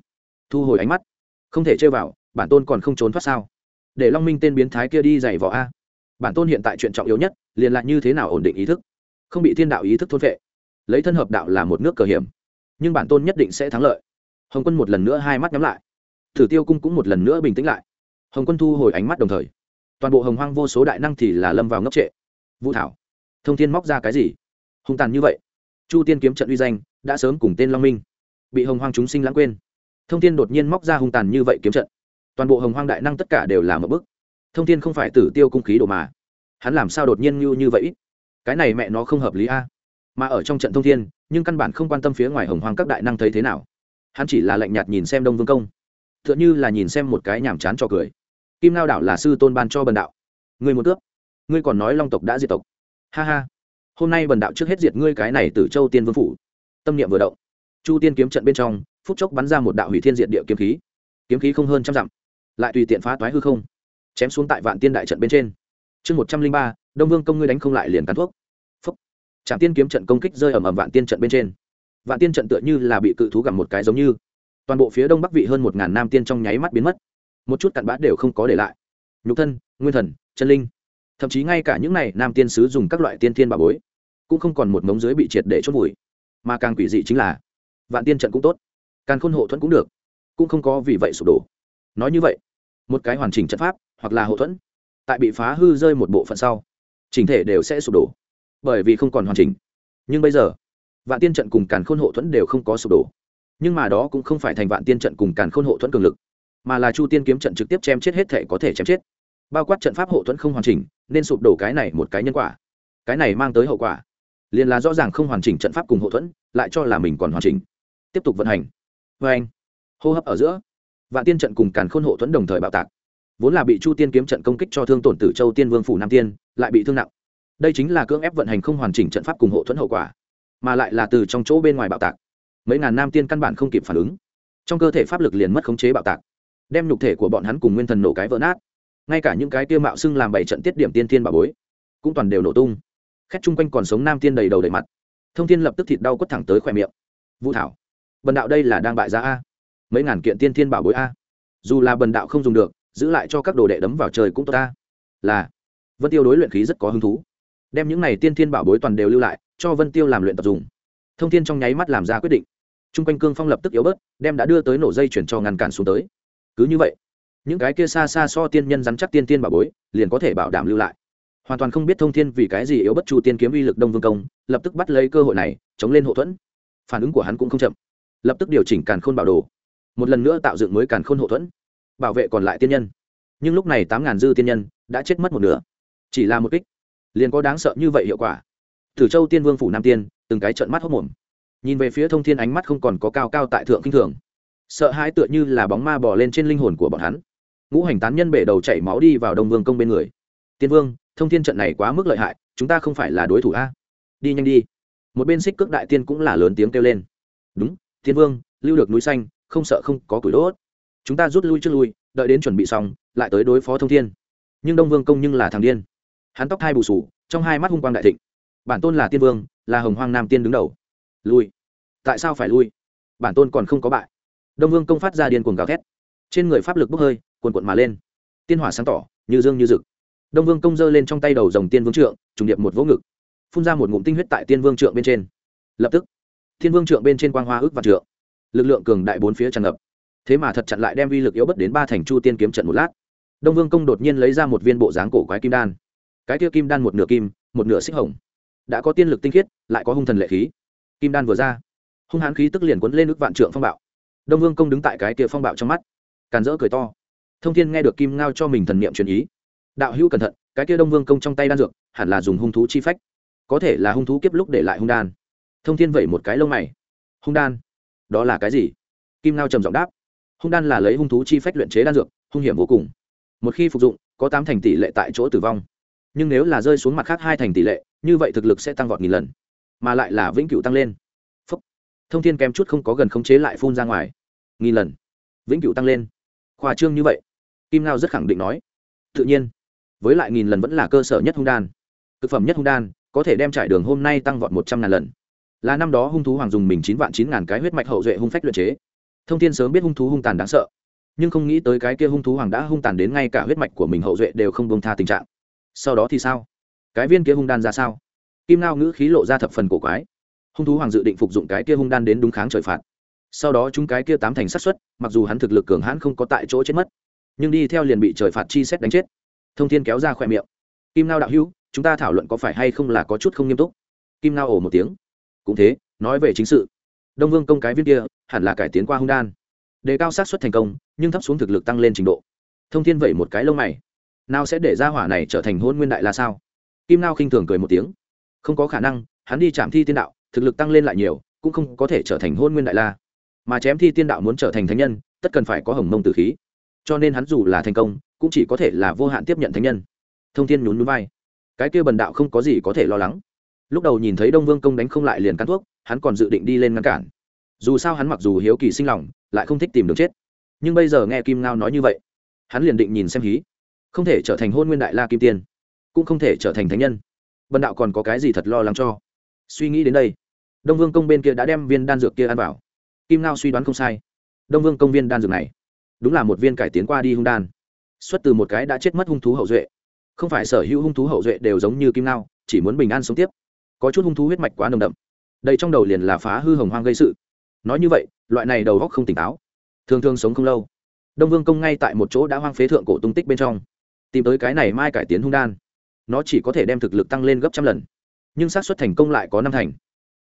thu hồi ánh mắt không thể chơi vào bản tôn còn không trốn thoát sao để long minh tên biến thái kia đi giày vỏ a bản tôn hiện tại chuyện trọng yếu nhất liền lại như thế nào ổn định ý thức không bị thiên đạo ý thức thôn vệ lấy thân hợp đạo là một nước cờ hiểm, nhưng bản tôn nhất định sẽ thắng lợi. Hồng quân một lần nữa hai mắt nhắm lại. Thử tiêu cung cũng một lần nữa bình tĩnh lại. Hồng quân thu hồi ánh mắt đồng thời, toàn bộ hồng hoang vô số đại năng thì là lâm vào ngốc trệ. Vũ thảo, thông thiên móc ra cái gì? Hung tàn như vậy. Chu tiên kiếm trận uy danh đã sớm cùng tên long minh bị hồng hoang chúng sinh lãng quên. Thông thiên đột nhiên móc ra hung tàn như vậy kiếm trận. Toàn bộ hồng hoang đại năng tất cả đều là một bức. Thông thiên không phải tử tiêu cung khí đồ mà. Hắn làm sao đột nhiên như như vậy? Cái này mẹ nó không hợp lý a mà ở trong trận thông thiên, nhưng căn bản không quan tâm phía ngoài hồng hoang các đại năng thấy thế nào. Hắn chỉ là lạnh nhạt nhìn xem đông vương công. T h ư ợ n h ư là nhìn xem một cái nhàm chán cho cười. Kim lao đảo là sư tôn ban cho bần đạo. Người một cướp? Ngươi còn nói long tộc đã diệt tộc. Ha ha. Hôm nay bần đạo trước hết diệt ngươi cái này từ châu tiên vương phủ. Tâm niệm vừa động. Chu tiên kiếm trận bên trong, phút chốc bắn ra một đạo hủy thiên diện địa kiếm khí. Kiếm khí không hơn trăm dặm, lại tùy tiện phá toái hư không, chém xuống tại vạn tiên đại trận bên trên. Chương một trăm linh ba, đông vương công ngươi đánh không lại liền cắn thuốc trạm tiên kiếm trận công kích rơi ầm ầm vạn tiên trận bên trên. Vạn tiên trận tựa như là bị cự thú gặm một cái giống như. Toàn bộ phía đông bắc vị hơn một ngàn nam tiên trong nháy mắt biến mất. Một chút cặn bã đều không có để lại. Nhục thân, nguyên thần, chân linh. Thậm chí ngay cả những này nam tiên sứ dùng các loại tiên thiên bà bối, cũng không còn một mống dưới bị triệt để chốt vùi. Mà càng quỷ dị chính là, vạn tiên trận cũng tốt. Càng khôn hộ thuẫn cũng được. Cũng không có vì vậy sụp đổ. Nói như vậy, một cái hoàn chỉnh trận pháp, hoặc là hộ thuẫn, tại bị phá hư rơi một bộ phận sau, chỉnh thể đều sẽ sụp đổ bởi vì không còn hoàn chỉnh. Nhưng bây giờ, vạn tiên trận cùng càn khôn hộ thuẫn đều không có sụp đổ. Nhưng mà đó cũng không phải thành vạn tiên trận cùng càn khôn hộ thuẫn cường lực, mà là chu tiên kiếm trận trực tiếp chém chết hết thể có thể chém chết. Bao quát trận pháp hộ thuẫn không hoàn chỉnh, nên sụp đổ cái này một cái nhân quả. Cái này mang tới hậu quả. Liền là rõ ràng không hoàn chỉnh trận pháp cùng hộ thuẫn, lại cho là mình còn hoàn chỉnh. Tiếp tục vận hành. Vê anh, hô hấp ở giữa, vạn tiên trận cùng càn khôn hộ thuẫn đồng thời bạo tạc. Vốn là bị chu tiên kiếm trận công kích cho thương tổn tử châu tiên vương phủ nam tiên, lại bị thương nặng đây chính là cưỡng ép vận hành không hoàn chỉnh trận pháp cùng hộ thuẫn hậu quả, mà lại là từ trong chỗ bên ngoài bạo tạc. Mấy ngàn nam tiên căn bản không kịp phản ứng. Trong cơ thể pháp lực liền mất khống chế bạo tạc, đem nhục thể của bọn hắn cùng nguyên thần nổ cái vỡ nát. Ngay cả những cái tiêu mạo xưng làm bảy trận tiết điểm tiên tiên bà bối, cũng toàn đều nổ tung. Khét chung quanh còn sống nam tiên đầy đầu đầy mặt. Thông thiên lập tức thịt đau quất thẳng tới khỏe miệng. Vũ thảo, bần đạo đây là đang bại giá a. Mấy ngàn kiện tiên thiên bảo bối a. Dù là bần đạo không dùng được, giữ lại cho các đồ đệ đấm vào trời cũng tốt ta là, vân tiêu đối luyện khí rất có hứng thú đem những này tiên thiên bảo bối toàn đều lưu lại, cho vân tiêu làm luyện tập dùng. Thông thiên trong nháy mắt làm ra quyết định. T r u n g quanh cương phong lập tức yếu bớt, đem đã đưa tới nổ dây chuyển cho ngăn cản xuống tới. Cứ như vậy, những cái kia xa xa so tiên nhân rắn chắc tiên tiên bảo bối, liền có thể bảo đảm lưu lại. Hoàn toàn không biết thông thiên vì cái gì yếu bất chu tiên kiếm uy lực đông vương công, lập tức bắt lấy cơ hội này, chống lên hậu thuẫn. Phản ứng của hắn cũng không chậm. Lập tức điều chỉnh càn khôn bảo đồ. Một lần nữa tạo dựng mới càn khôn hậu thuẫn, bảo vệ còn lại tiên nhân. Nhưng lúc này tám ngàn dư tiên nhân đã chết mất một nửa. Chỉ là một kích liền có đáng sợ như vậy hiệu quả. Thử châu tiên vương phủ nam tiên, từng cái trận mắt hốc mồm nhìn về phía thông thiên ánh mắt không còn có cao cao tại thượng kinh thường. Sợ hãi tựa như là bóng ma bỏ lên trên linh hồn của bọn hắn. Ngũ hành tán nhân bể đầu chảy máu đi vào đông vương công bên người. Tiên vương, thông thiên trận này quá mức lợi hại, chúng ta không phải là đối thủ a? Đi nhanh đi. Một bên xích cước đại tiên cũng là lớn tiếng kêu lên. Đúng, tiên vương, lưu được núi xanh, không sợ không có củi đốt. Chúng ta rút lui trước lui, đợi đến chuẩn bị xong, lại tới đối phó thông thiên. Nhưng đông vương công nhưng là thằng điên hắn tóc hai bù sù, trong hai mắt hung quang đại thịnh. Bản tôn là tiên vương, là hồng hoang nam tiên đứng đầu. Lui. Tại sao phải lui? Bản tôn còn không có bại. Đông vương công phát ra điên cuồng gào thét. Trên người pháp lực bốc hơi, cuồn cuộn mà lên. Tiên hỏa sáng tỏ, như dương như rực. Đông vương công giơ lên trong tay đầu dòng tiên vương trượng, trùng điệp một vỗ ngực. Phun ra một ngụm tinh huyết tại tiên vương trượng bên trên. Lập tức thiên vương trượng bên trên quang hoa ước và trượng. Lực lượng cường đại bốn phía tràn ngập. Thế mà thật chặn lại đem vi lực yếu bất đến ba thành chu tiên kiếm trận một lát. Đông vương công đột nhiên lấy ra một viên bộ dáng cổ quái kim đan cái kia kim đan một nửa kim, một nửa xích hồng. Đã có tiên lực tinh khiết, lại có hung thần lệ khí. Kim đan vừa ra, hung hãn khí tức liền quấn lên nước vạn trượng phong bạo. Đông vương công đứng tại cái kia phong bạo trong mắt, càn rỡ cười to. Thông thiên nghe được kim ngao cho mình thần niệm truyền ý. Đạo hữu cẩn thận, cái kia đông vương công trong tay đan dược, hẳn là dùng hung thú chi phách. Có thể là hung thú kiếp lúc để lại hung đan. Thông thiên vẩy một cái lông mày. Hung đan? Đó là cái gì? Kim ngao trầm giọng đáp. Hung đan là lấy hung thú chi phách luyện chế đan dược, hung hiểm vô cùng. Một khi phục dụng, có tám thành tỷ lệ tại chỗ tử vong nhưng nếu là rơi xuống mặt khác hai thành tỷ lệ, như vậy thực lực sẽ tăng vọt nghìn lần, mà lại là vĩnh cửu tăng lên. Phúc. thông thiên kém chút không có gần khống chế lại phun ra ngoài. Nghìn lần. Vĩnh cửu tăng lên. Khoa trương như vậy. Kim ngao rất khẳng định nói. Tự nhiên. Với lại nghìn lần vẫn là cơ sở nhất hung đan. Thực phẩm nhất hung đan, có thể đem trải đường hôm nay tăng vọt một trăm ngàn lần. Là năm đó hung thú hoàng dùng mình chín vạn chín ngàn cái huyết mạch hậu duệ hung phách luyện chế. Thông thiên sớm biết hung thú hung tàn đáng sợ, nhưng không nghĩ tới cái kia hung thú hoàng đã hung tàn đến ngay cả huyết mạch của mình hậu duệ đều không bông tha tình trạng sau đó thì sao? Cái viên kia hung đan ra sao? Kim nao ngữ khí lộ ra thập phần cổ quái. Hung thú hoàng dự định phục dụng cái kia hung đan đến đúng kháng trời phạt. Sau đó chúng cái kia tám thành sát xuất mặc dù hắn thực lực cường hãn không có tại chỗ chết mất, nhưng đi theo liền bị trời phạt chi xét đánh chết. Thông thiên kéo ra khỏe miệng. Kim nao đạo hữu, chúng ta thảo luận có phải hay không là có chút không nghiêm túc? Kim nao ổ một tiếng. Cũng thế, nói về chính sự. Đông vương công cái viên kia, hẳn là cải tiến qua hung đan. Đề cao sát xuất thành công, nhưng thấp xuống thực lực tăng lên trình độ. Thông thiên vẩy một cái lông mày nào sẽ để ra hỏa này trở thành hôn nguyên đại la sao? Kim nao khinh thường cười một tiếng. Không có khả năng, hắn đi chạm thi tiên đạo, thực lực tăng lên lại nhiều, cũng không có thể trở thành hôn nguyên đại la. Mà chém thi tiên đạo muốn trở thành thánh nhân, tất cần phải có hồng mông tử khí. Cho nên hắn dù là thành công, cũng chỉ có thể là vô hạn tiếp nhận thánh nhân. Thông thiên nhún núi vai. Cái kia bần đạo không có gì có thể lo lắng. Lúc đầu nhìn thấy đông vương công đánh không lại liền cắn thuốc, hắn còn dự định đi lên ngăn cản. Dù sao hắn mặc dù hiếu kỳ sinh lòng, lại không thích tìm đường chết. Nhưng bây giờ nghe kim ngao nói như vậy, hắn liền định nhìn xem hí không thể trở thành hôn nguyên đại la kim tiên, cũng không thể trở thành thánh nhân. Vân đạo còn có cái gì thật lo lắng cho? Suy nghĩ đến đây, đông vương công bên kia đã đem viên đan dược kia ăn vào. Kim ngao suy đoán không sai. Đông vương công viên đan dược này, đúng là một viên cải tiến qua đi hung đan, xuất từ một cái đã chết mất hung thú hậu duệ. Không phải sở hữu hung thú hậu duệ đều giống như kim ngao, chỉ muốn bình an sống tiếp. Có chút hung thú huyết mạch quá nồng đậm. Đây trong đầu liền là phá hư hồng hoang gây sự. Nói như vậy, loại này đầu góc không tỉnh táo, thường thường sống không lâu. Đông vương công ngay tại một chỗ đã hoang phế thượng cổ tung tích bên trong tìm tới cái này mai cải tiến hung đan. Nó chỉ có thể đem thực lực tăng lên gấp trăm lần. Nhưng xác suất thành công lại có năm thành.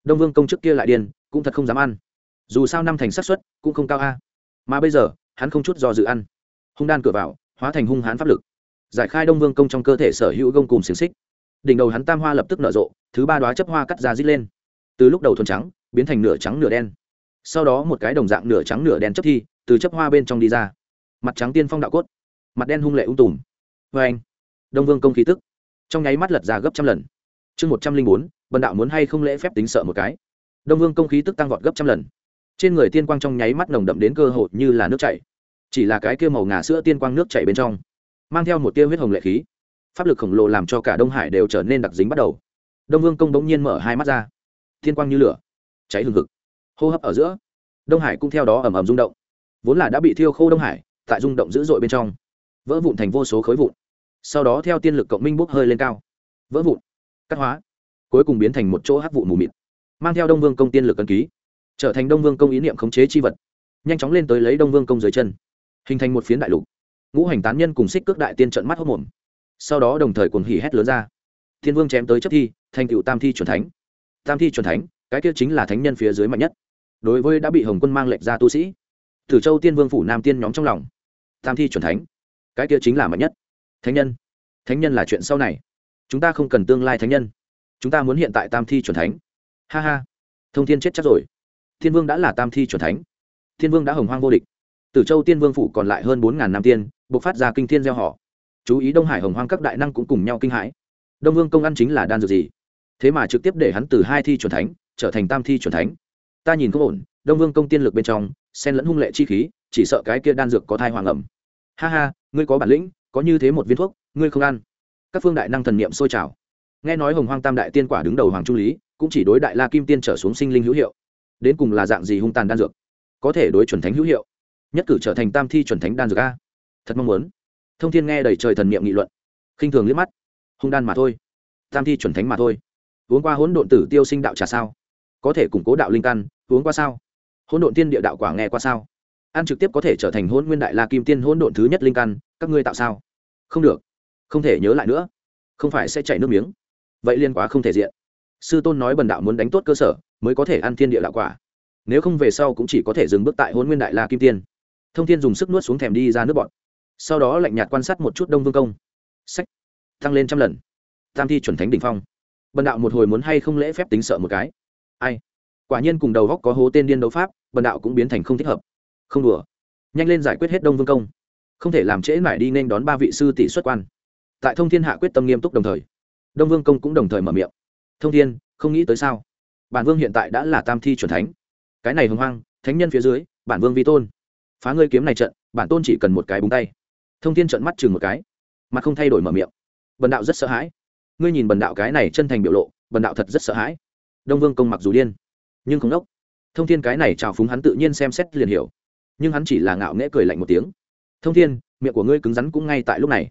Đông vương công trước kia lại điên, cũng thật không dám ăn. Dù sao năm thành xác suất cũng không cao a. Mà bây giờ, hắn không chút do dự ăn. Hung đan cửa vào, hóa thành hung hãn pháp lực. Giải khai đông vương công trong cơ thể sở hữu gông cùng xiềng xích. Đỉnh đầu hắn tam hoa lập tức nở rộ, thứ ba đoá chấp hoa cắt ra rít lên. Từ lúc đầu thuần trắng, biến thành nửa trắng nửa đen. Sau đó một cái đồng dạng nửa trắng nửa đen chấp thi, từ chấp hoa bên trong đi ra. Mặt trắng tiên phong đạo cốt. Mặt đen hung lệ ung tùm vê anh. Đông vương công khí tức. Trong nháy mắt lật ra gấp trăm lần. Chương một trăm linh bốn, bần đạo muốn hay không lễ phép tính sợ một cái. Đông vương công khí tức tăng vọt gấp trăm lần. Trên người tiên quang trong nháy mắt nồng đậm đến cơ hội như là nước chảy. Chỉ là cái kia màu ngà sữa tiên quang nước chảy bên trong, mang theo một tia huyết hồng lệ khí. Pháp lực khổng lồ làm cho cả đông hải đều trở nên đặc dính bắt đầu. Đông vương công bỗng nhiên mở hai mắt ra. Tiên quang như lửa, cháy hừng hực. Hô hấp ở giữa, đông hải cũng theo đó ẩm ẩm rung động. Vốn là đã bị thiêu khô đông hải, tại rung động dữ dội bên trong, vỡ vụn thành vô số khối vụn sau đó theo tiên lực cộng minh bốc hơi lên cao, vỡ vụn, cắt hóa, cuối cùng biến thành một chỗ hắc vụ mù mịt, mang theo đông vương công tiên lực cân ký, trở thành đông vương công ý niệm khống chế chi vật, nhanh chóng lên tới lấy đông vương công dưới chân, hình thành một phiến đại lục. Ngũ hành tán nhân cùng xích cước đại tiên trận mắt hốc mồm sau đó đồng thời cuồng hỉ hét lớn ra. Thiên vương chém tới chấp thi, thành cựu tam thi c thánh. Tam thi c thánh, cái kia chính là thánh nhân phía dưới mạnh nhất. Đối với đã bị hồng quân mang lệnh ra tu sĩ, tử châu tiên vương phủ nam tiên nhóm trong lòng, tam thi c thánh, cái kia chính là mạnh nhất thánh nhân. Thánh nhân là chuyện sau này. Chúng ta không cần tương lai thánh nhân. Chúng ta muốn hiện tại tam thi c thánh. Ha ha. Thông thiên chết chắc rồi. Thiên vương đã là tam thi c thánh. Thiên vương đã hồng hoang vô địch. Tử châu tiên vương phủ còn lại hơn bốn ngàn năm tiên buộc phát ra kinh thiên gieo họ. Chú ý đông hải hồng hoang các đại năng cũng cùng nhau kinh hãi. Đông vương công ăn chính là đan dược gì? Thế mà trực tiếp để hắn từ hai thi c thánh trở thành tam thi c thánh. Ta nhìn không ổn, đông vương công tiên lực bên trong, xen lẫn hung lệ chi khí, chỉ sợ cái kia đan dược có thai hoàng ẩm. Ha ha, ngươi có bản lĩnh có như thế một viên thuốc, ngươi không ăn. Các phương đại năng thần niệm sôi trào. Nghe nói hồng hoang tam đại tiên quả đứng đầu hoàng trung lý, cũng chỉ đối đại la kim tiên trở xuống sinh linh hữu hiệu. Đến cùng là dạng gì hung tàn đan dược? Có thể đối chuẩn thánh hữu hiệu. Nhất cử trở thành tam thi chuẩn thánh đan dược a. Thật mong muốn. Thông thiên nghe đầy trời thần niệm nghị luận. Khinh thường liếc mắt. Hung đan mà thôi. Tam thi chuẩn thánh mà thôi. Uống qua hỗn độn tử tiêu sinh đạo trà sao? Có thể củng cố đạo linh căn, uống qua sao? Hỗn độn tiên địa đạo quả nghe qua sao? Ăn trực tiếp có thể trở thành hỗn nguyên đại la kim tiên hỗn độn thứ nhất linh căn các ngươi tạo sao? Không được. Không thể nhớ lại nữa. Không phải sẽ chảy nước miếng. Vậy liên quá không thể diện. Sư tôn nói bần đạo muốn đánh tốt cơ sở, mới có thể ăn thiên địa đạo quả. Nếu không về sau cũng chỉ có thể dừng bước tại hôn nguyên đại la kim tiên. Thông thiên dùng sức nuốt xuống thèm đi ra nước bọn sau đó lạnh nhạt quan sát một chút đông vương công. Sách. Tăng lên trăm lần. Tam thi chuẩn thánh đ ỉ n h phong. Bần đạo một hồi muốn hay không lễ phép tính sợ một cái. Ai? Quả nhiên cùng đầu góc có hố tên điên đấu pháp, bần đạo cũng biến thành không thích hợp. Không đùa. Nhanh lên giải quyết hết đông vương công không thể làm trễ mãi đi nên đón ba vị sư tỷ xuất quan. Tại thông thiên hạ quyết tâm nghiêm túc đồng thời, đông vương công cũng đồng thời mở miệng. Thông thiên, không nghĩ tới sao? Bản vương hiện tại đã là tam thi c thánh. Cái này hưng hoang, thánh nhân phía dưới, bản vương vi tôn. Phá ngươi kiếm này trận, bản tôn chỉ cần một cái búng tay. Thông thiên trận mắt chừng một cái, mà không thay đổi mở miệng. Bần đạo rất sợ hãi. Ngươi nhìn bần đạo cái này chân thành biểu lộ, bần đạo thật rất sợ hãi. Đông vương công mặc dù điên, nhưng không đốc. Thông thiên cái này trào phúng hắn tự nhiên xem xét liền hiểu, nhưng hắn chỉ là ngạo nghễ cười lạnh một tiếng thông thiên, miệng của ngươi cứng rắn cũng ngay tại lúc này.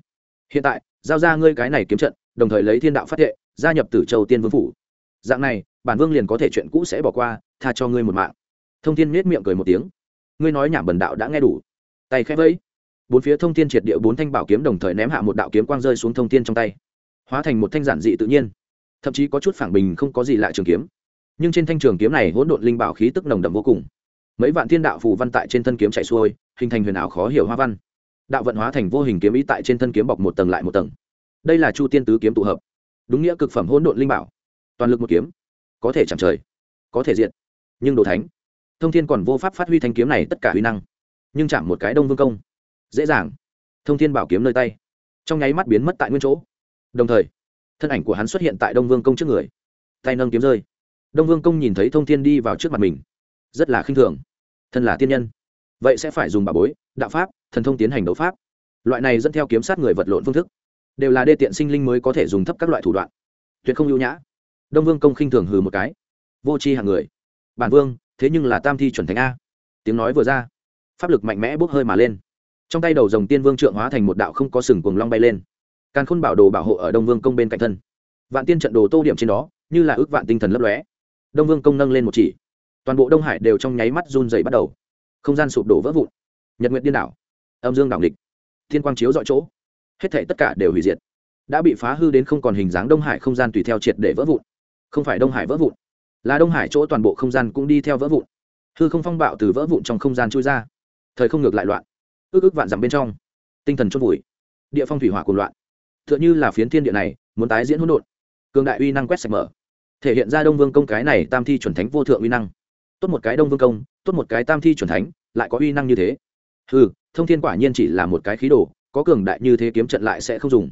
Hiện tại, giao ra ngươi cái này kiếm trận, đồng thời lấy thiên đạo phát thệ, gia nhập tử châu tiên vương phủ. Dạng này, bản vương liền có thể chuyện cũ sẽ bỏ qua, tha cho ngươi một mạng. Thông thiên nết miệng cười một tiếng. Ngươi nói nhảm bần đạo đã nghe đủ. Tay khẽ vẫy. Bốn phía thông thiên triệt địa bốn thanh bảo kiếm đồng thời ném hạ một đạo kiếm quang rơi xuống thông thiên trong tay. Hóa thành một thanh giản dị tự nhiên. Thậm chí có chút phản bình không có gì lạ trường kiếm. Nhưng trên thanh trường kiếm này hỗn độn linh bảo khí tức nồng đậm vô cùng mấy vạn thiên đạo phù văn tại trên thân kiếm chạy xuôi, hình thành huyền ảo khó hiểu hoa văn. Đạo vận hóa thành vô hình kiếm ý tại trên thân kiếm bọc một tầng lại một tầng. Đây là chu tiên tứ kiếm tụ hợp. Đúng nghĩa cực phẩm hỗn độn linh bảo. Toàn lực một kiếm. Có thể chạm trời. Có thể diện nhưng đồ thánh. Thông thiên còn vô pháp phát huy thanh kiếm này tất cả huy năng. Nhưng chạm một cái đông vương công. Dễ dàng. Thông thiên bảo kiếm nơi tay. Trong nháy mắt biến mất tại nguyên chỗ. Đồng thời, thân ảnh của hắn xuất hiện tại đông vương công trước người. Tay nâng kiếm rơi. Đông vương công nhìn thấy thông thiên đi vào trước mặt mình rất là khinh thường. Thân là tiên nhân, vậy sẽ phải dùng bà bối, đạo pháp, thần thông tiến hành đấu pháp. Loại này dẫn theo kiếm sát người vật lộn phương thức, đều là đê tiện sinh linh mới có thể dùng thấp các loại thủ đoạn. Tuyệt không ưu nhã. Đông vương công khinh thường hừ một cái. Vô c h i hàng người. Bản vương, thế nhưng là tam thi chuẩn thánh a. Tiếng nói vừa ra, pháp lực mạnh mẽ bốc hơi mà lên. Trong tay đầu dòng tiên vương trượng hóa thành một đạo không có sừng cuồng long bay lên. Càn khôn bảo đồ bảo hộ ở đông vương công bên cạnh thân. Vạn tiên trận đồ tô điểm trên đó, như là ước vạn tinh thần lấp lóe. Đông vương công nâng lên một chỉ toàn bộ đông hải đều trong nháy mắt run dày bắt đầu. Không gian sụp đổ vỡ vụn. Nhật nguyện điên đảo. Âm dương đảo địch thiên quang chiếu dọi chỗ. Hết thể tất cả đều hủy diệt. Đã bị phá hư đến không còn hình dáng đông hải không gian tùy theo triệt để vỡ vụn. Không phải đông hải vỡ vụn, là đông hải chỗ toàn bộ không gian cũng đi theo vỡ vụn. Hư không phong bạo từ vỡ vụn trong không gian chui ra. Thời không ngược lại loạn. Ước ước vạn dặm bên trong, tinh thần chốt vùi. Địa phong thủy hỏa cùng loạn. T h ư ợ n h ư là phiến thiên địa này, muốn tái diễn hỗn độn. Cường đại uy năng quét sạch mở. Thể hiện ra đông vương công cái này tam thi chuẩn thánh vô thượng uy năng tốt một cái đông vương công, tốt một cái tam thi chuẩn thánh, lại có uy năng như thế. Ừ thông thiên quả nhiên chỉ là một cái khí đồ, có cường đại như thế kiếm trận lại sẽ không dùng.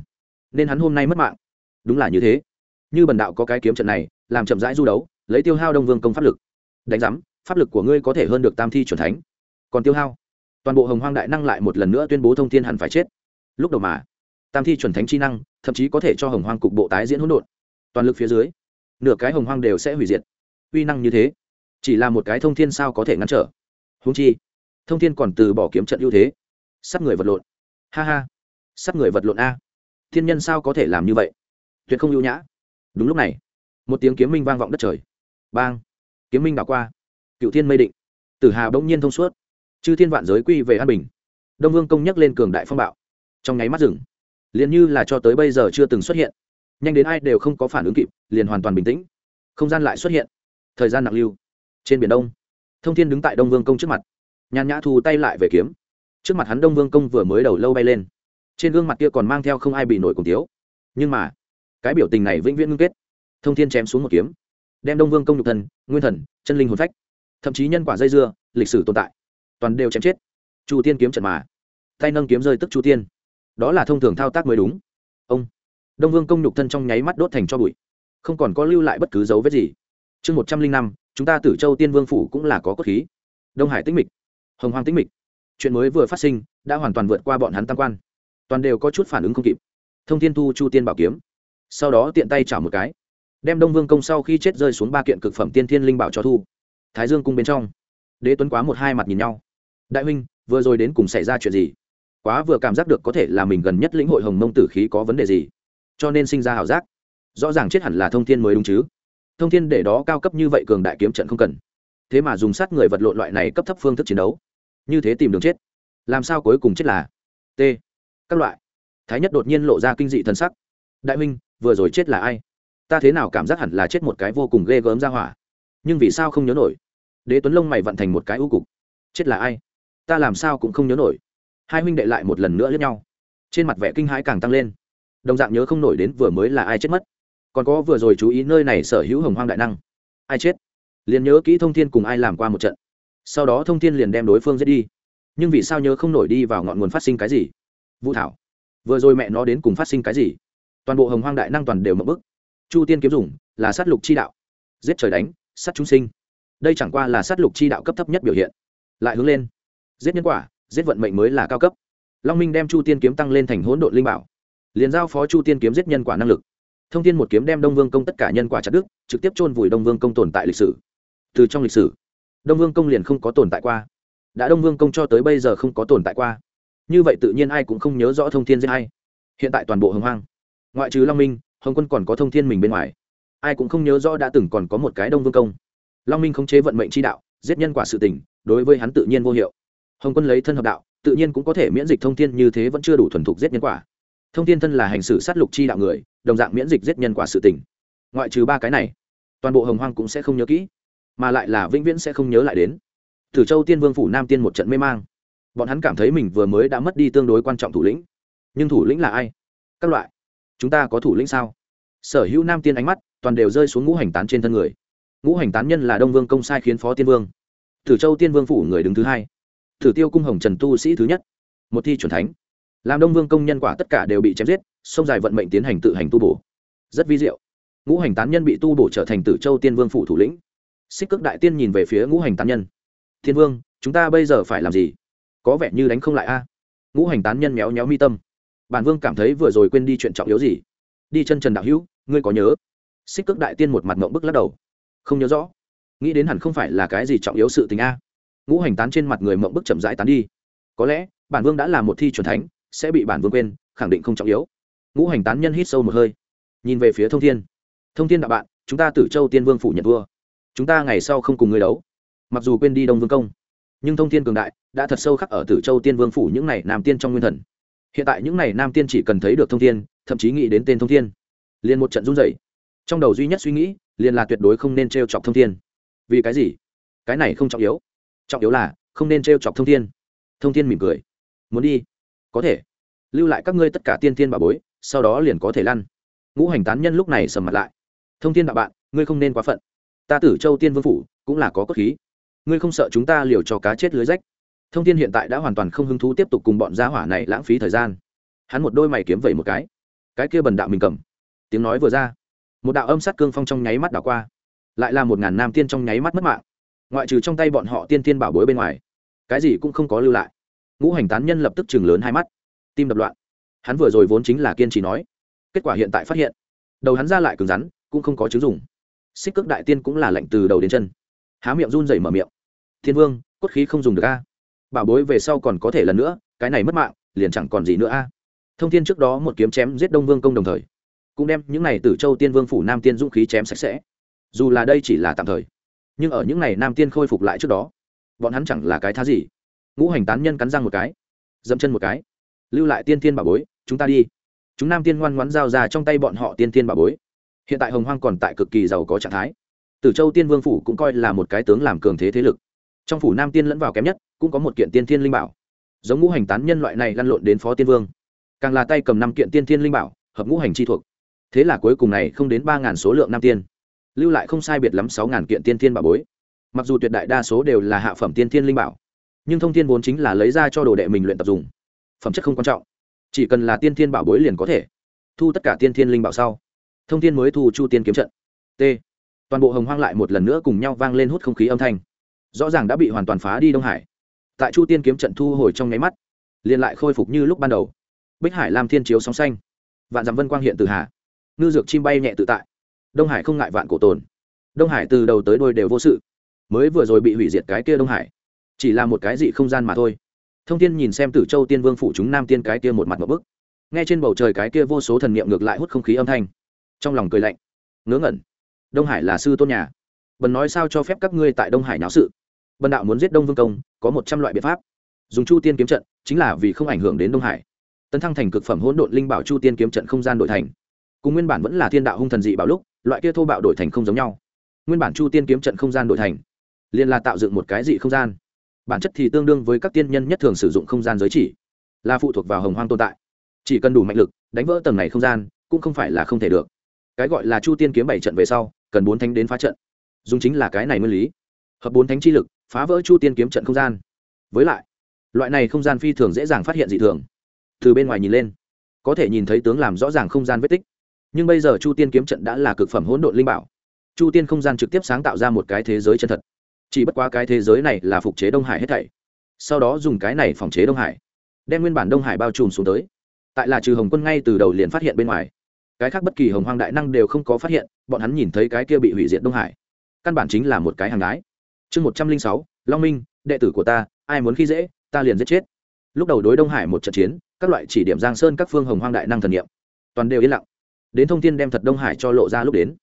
Nên hắn hôm nay mất mạng. Đúng là như thế. Như bần đạo có cái kiếm trận này, làm chậm rãi du đấu, lấy tiêu hao đông vương công pháp lực. Đánh giám, pháp lực của ngươi có thể hơn được tam thi chuẩn thánh. Còn tiêu hao? Toàn bộ hồng hoang đại năng lại một lần nữa tuyên bố thông thiên hẳn phải chết. Lúc đầu mà, tam thi chuẩn thánh chi năng, thậm chí có thể cho hồng hoang cục bộ tái diễn hỗn độn. Toàn lực phía dưới, nửa cái hồng hoang đều sẽ hủy diệt. Uy năng như thế chỉ là một cái thông thiên sao có thể ngăn trở. Húng chi, thông thiên còn từ bỏ kiếm trận ưu thế. Sắp người vật lộn. Ha ha. Sắp người vật lộn a. Thiên nhân sao có thể làm như vậy? Tuyệt không ưu nhã. Đúng lúc này, một tiếng kiếm minh vang vọng đất trời. Bang. Kiếm minh đảo qua. Cựu thiên mây định. Tử hà bỗng nhiên thông suốt. Chư thiên vạn giới quy về an bình. Đông vương công nhắc lên cường đại phong bạo. Trong nháy mắt rừng liền như là cho tới bây giờ chưa từng xuất hiện. Nhanh đến ai đều không có phản ứng kịp, liền hoàn toàn bình tĩnh. Không gian lại xuất hiện. Thời gian nặng lưu trên biển đông, thông thiên đứng tại đông vương công trước mặt. Nhàn nhã thu tay lại về kiếm. Trước mặt hắn đông vương công vừa mới đầu lâu bay lên. Trên gương mặt kia còn mang theo không ai bị nổi cùng tiếu nhưng mà, cái biểu tình này vĩnh viễn ngưng kết. Thông thiên chém xuống một kiếm, đem đông vương công nhục thần nguyên thần, chân linh hồn phách, thậm chí nhân quả dây dưa, lịch sử tồn tại. Toàn đều chém chết. Chu tiên kiếm trận mà. Tay nâng kiếm rơi tức chu tiên đó là thông thường thao tác mới đúng. Ông. Đông vương công nhục thân trong nháy mắt đốt thành cho bụi. Không còn có lưu lại bất cứ dấu vết gì. Chương một trăm linh năm chúng ta tử châu tiên vương phủ cũng là có cốt khí. Đông hải tĩnh mịch, hồng hoàng tĩnh mịch. Chuyện mới vừa phát sinh, đã hoàn toàn vượt qua bọn hắn tam quan. Toàn đều có chút phản ứng không kịp. Thông thiên thu chu tiên bảo kiếm. Sau đó tiện tay chảo một cái. Đem đông vương công sau khi chết rơi xuống ba kiện cực phẩm tiên thiên linh bảo cho thu. Thái dương cung bên trong. Đế tuấn quá một hai mặt nhìn nhau. Đại huynh, vừa rồi đến cùng xảy ra chuyện gì? Quá vừa cảm giác được có thể là mình gần nhất lĩnh hội hồng mông tử khí có vấn đề gì. Cho nên sinh ra h ảo giác. Rõ ràng chết hẳn là thông thiên mới đúng chứ thông thiên để đó cao cấp như vậy cường đại kiếm trận không cần. Thế mà dùng sát người vật lộn loại này cấp thấp phương thức chiến đấu. Như thế tìm đường chết. Làm sao cuối cùng chết là t. Các loại. Thái nhất đột nhiên lộ ra kinh dị thân sắc. Đại Minh, vừa rồi chết là ai? Ta thế nào cảm giác hẳn là chết một cái vô cùng ghê gớm ra hỏa. Nhưng vì sao không nhớ nổi? Đế tuấn lông mày vận thành một cái ưu cục. Chết là ai? Ta làm sao cũng không nhớ nổi. Hai huynh đệ lại một lần nữa lướt nhau. Trên mặt vẻ kinh hãi càng tăng lên. Đồng dạng nhớ không nổi đến vừa mới là ai chết mất còn có vừa rồi chú ý nơi này sở hữu hồng hoang đại năng. Ai chết? Liền nhớ kỹ thông thiên cùng ai làm qua một trận. Sau đó thông thiên liền đem đối phương giết đi. Nhưng vì sao nhớ không nổi đi vào ngọn nguồn phát sinh cái gì? Vũ thảo. Vừa rồi mẹ nó đến cùng phát sinh cái gì? Toàn bộ hồng hoang đại năng toàn đều mậm bức. Chu tiên kiếm dùng là sát lục chi đạo. Giết trời đánh, sát chúng sinh. Đây chẳng qua là sát lục chi đạo cấp thấp nhất biểu hiện. Lại hướng lên. Giết nhân quả, giết vận mệnh mới là cao cấp. Long minh đem chu tiên kiếm tăng lên thành hỗn độn linh bảo. Liền giao phó chu tiên kiếm giết nhân quả năng lực thông tin một kiếm đem đông vương công tất cả nhân quả chặt đức trực tiếp chôn vùi đông vương công tồn tại lịch sử. Từ trong lịch sử, đông vương công liền không có tồn tại qua. Đã đông vương công cho tới bây giờ không có tồn tại qua. Như vậy tự nhiên ai cũng không nhớ rõ thông thiên giết hay hiện tại toàn bộ hồng hoang, ngoại trừ long minh, hồng quân còn có thông thiên mình bên ngoài. Ai cũng không nhớ rõ đã từng còn có một cái đông vương công. Long minh không chế vận mệnh chi đạo, giết nhân quả sự tình, đối với hắn tự nhiên vô hiệu. Hồng quân lấy thân hợp đạo, tự nhiên cũng có thể miễn dịch thông thiên như thế vẫn chưa đủ thuần thục giết nhân quả thông thiên thân là hành xử sát lục chi đạo người, đồng dạng miễn dịch giết nhân quả sự tình. Ngoại trừ ba cái này, toàn bộ hồng hoang cũng sẽ không nhớ kỹ, mà lại là vĩnh viễn sẽ không nhớ lại đến. Thử châu tiên vương phủ nam tiên một trận mê mang. Bọn hắn cảm thấy mình vừa mới đã mất đi tương đối quan trọng thủ lĩnh. Nhưng thủ lĩnh là ai? Các loại. Chúng ta có thủ lĩnh sao? Sở hữu nam tiên ánh mắt, toàn đều rơi xuống ngũ hành tán trên thân người. Ngũ hành tán nhân là đông vương công sai khiến phó tiên vương. Thử châu tiên vương phủ người đứng thứ hai. Thử tiêu cung hồng trần tu sĩ thứ nhất. Một thi c thánh làm đông vương công nhân quả tất cả đều bị chém giết, sông dài vận mệnh tiến hành tự hành tu bổ. Rất vi diệu. Ngũ hành tán nhân bị tu bổ trở thành tử châu tiên vương phủ thủ lĩnh. Xích cước đại tiên nhìn về phía ngũ hành tán nhân. Thiên vương, chúng ta bây giờ phải làm gì? Có vẻ như đánh không lại a. Ngũ hành tán nhân méo méo mi tâm. Bản vương cảm thấy vừa rồi quên đi chuyện trọng yếu gì. Đi chân trần đạo hữu, ngươi có nhớ? Xích cước đại tiên một mặt mộng bức lắc đầu. Không nhớ rõ. Nghĩ đến hẳn không phải là cái gì trọng yếu sự tình a. Ngũ hành tán trên mặt người mộng bức chậm rãi tán đi. Có lẽ, bản vương đã là một thi c thánh sẽ bị bản vương quên, khẳng định không trọng yếu. Ngũ hành tán nhân hít sâu một hơi. Nhìn về phía thông thiên. Thông thiên đạo bạn, chúng ta tử châu tiên vương phủ nhận vua. Chúng ta ngày sau không cùng người đấu. Mặc dù quên đi đông vương công, nhưng thông thiên cường đại, đã thật sâu khắc ở tử châu tiên vương phủ những n à y nam tiên trong nguyên thần. Hiện tại những n à y nam tiên chỉ cần thấy được thông thiên, thậm chí nghĩ đến tên thông thiên, liền một trận run dày trong đầu duy nhất suy nghĩ, liền là tuyệt đối không nên t r e o chọc thông thiên. Vì cái gì? Cái này không trọng yếu. Trọng yếu là không nên t r e o chọc thông thiên. Thông thiên mỉm cười. Muốn đi có thể. Lưu lại các ngươi tất cả tiên tiên bà bối, sau đó liền có thể lăn. Ngũ hành tán nhân lúc này sầm mặt lại. Thông tin đạo bạn, ngươi không nên quá phận. Ta tử châu tiên vương phủ, cũng là có cốt khí. Ngươi không sợ chúng ta liều cho cá chết lưới rách. Thông tin hiện tại đã hoàn toàn không hứng thú tiếp tục cùng bọn gia hỏa này lãng phí thời gian. Hắn một đôi mày kiếm vẩy một cái. Cái kia bần đạo mình cầm. Tiếng nói vừa ra. Một đạo âm sát cương phong trong nháy mắt đảo qua. Lại là một ngàn nam tiên trong nháy mắt mất mạng. Ngoại trừ trong tay bọn họ tiên tiên bảo bối bên ngoài, cái gì cũng không có lưu lại ngũ hành tán nhân lập tức chừng lớn hai mắt. Tim đập loạn. Hắn vừa rồi vốn chính là kiên trì nói, kết quả hiện tại phát hiện, đầu hắn ra lại cứng rắn, cũng không có chứng dùng xích cước đại tiên cũng là lạnh từ đầu đến chân. Há miệng run rẩy mở miệng. Thiên vương, cốt khí không dùng được a. Bảo bối về sau còn có thể lần nữa, cái này mất mạng, liền chẳng còn gì nữa a. Thông thiên trước đó một kiếm chém giết đông vương công đồng thời, cũng đem những này từ châu tiên vương phủ nam tiên dũng khí chém sạch sẽ. Dù là đây chỉ là tạm thời, nhưng ở những này nam tiên khôi phục lại trước đó, bọn hắn chẳng là cái thá gì ngũ hành tán nhân cắn răng một cái, dẫm chân một cái. Lưu lại tiên thiên bảo bối, chúng ta đi. Chúng nam tiên ngoan ngoãn giao ra trong tay bọn họ tiên thiên bảo bối. Hiện tại hồng hoang còn tại cực kỳ giàu có trạng thái. Tử châu tiên vương phủ cũng coi là một cái tướng làm cường thế thế lực. Trong phủ nam tiên lẫn vào kém nhất, cũng có một kiện tiên thiên linh bảo. Giống ngũ hành tán nhân loại này lăn lộn đến phó tiên vương. Càng là tay cầm năm kiện tiên thiên linh bảo, hợp ngũ hành chi thuộc. Thế là cuối cùng này không đến ba ngàn số lượng nam tiên. Lưu lại không sai biệt lắm sáu ngàn kiện tiên thiên bảo bối. Mặc dù tuyệt đại đa số đều là hạ phẩm tiên thiên linh bảo nhưng thông thiên vốn chính là lấy ra cho đồ đệ mình luyện tập dùng. Phẩm chất không quan trọng. Chỉ cần là tiên thiên bảo bối liền có thể. Thu tất cả tiên thiên linh bảo sau, thông thiên mới thu chu tiên kiếm trận. T. Toàn bộ hồng hoang lại một lần nữa cùng nhau vang lên hút không khí âm thanh. Rõ ràng đã bị hoàn toàn phá đi đông hải. Tại chu tiên kiếm trận thu hồi trong nháy mắt, liền lại khôi phục như lúc ban đầu. Bích hải làm thiên chiếu sóng xanh, vạn dặm vân quang hiện từ hà, ngư dược chim bay nhẹ tự tại. Đông hải không ngại vạn cổ tồn. Đông hải từ đầu tới đôi đều vô sự. Mới vừa rồi bị hủy diệt cái kia đông hải chỉ là một cái dị không gian mà thôi. Thông tin nhìn xem tử châu tiên vương phủ chúng nam tiên cái kia một mặt một bức. Nghe trên bầu trời cái kia vô số thần niệm ngược lại hút không khí âm thanh. Trong lòng cười lạnh. Ngớ ngẩn. Đông hải là sư tôn nhà. Bần nói sao cho phép các ngươi tại đông hải náo sự? Bần đạo muốn giết đông vương công, có một trăm loại biện pháp. Dùng chu tiên kiếm trận, chính là vì không ảnh hưởng đến đông hải. Tấn thăng thành cực phẩm hỗn độn linh bảo chu tiên kiếm trận không gian đổi thành. Cùng nguyên bản vẫn là thiên đạo hung thần dị bảo lúc, loại kia thô bạo đổi thành không giống nhau. Nguyên bản chu tiên kiếm trận không gian đổi thành, liền là tạo dựng một cái dị không gian bản chất thì tương đương với các tiên nhân nhất thường sử dụng không gian giới chỉ, là phụ thuộc vào hồng hoang tồn tại. Chỉ cần đủ mạnh lực, đánh vỡ tầng này không gian, cũng không phải là không thể được. Cái gọi là chu tiên kiếm bảy trận về sau, cần bốn thánh đến phá trận. Dùng chính là cái này nguyên lý. Hợp bốn thánh chi lực, phá vỡ chu tiên kiếm trận không gian. Với lại, loại này không gian phi thường dễ dàng phát hiện dị thường. Từ bên ngoài nhìn lên, có thể nhìn thấy tướng làm rõ ràng không gian vết tích. Nhưng bây giờ chu tiên kiếm trận đã là cực phẩm hỗn độn linh bảo. Chu tiên không gian trực tiếp sáng tạo ra một cái thế giới chân thật chỉ bất quá cái thế giới này là phục chế đông hải hết thảy. Sau đó dùng cái này phòng chế đông hải, đem nguyên bản đông hải bao trùm xuống tới. Tại là trừ hồng quân ngay từ đầu liền phát hiện bên ngoài. Cái khác bất kỳ hồng hoang đại năng đều không có phát hiện, bọn hắn nhìn thấy cái kia bị hủy diệt đông hải. Căn bản chính là một cái hàng gái. Chương một trăm linh sáu, long minh, đệ tử của ta, ai muốn khi dễ, ta liền giết chết. Lúc đầu đối đông hải một trận chiến, các loại chỉ điểm giang sơn các phương hồng hoang đại năng thần nghiệm toàn đều yên lặng. Đến thông tin đem thật đông hải cho lộ ra lúc đến.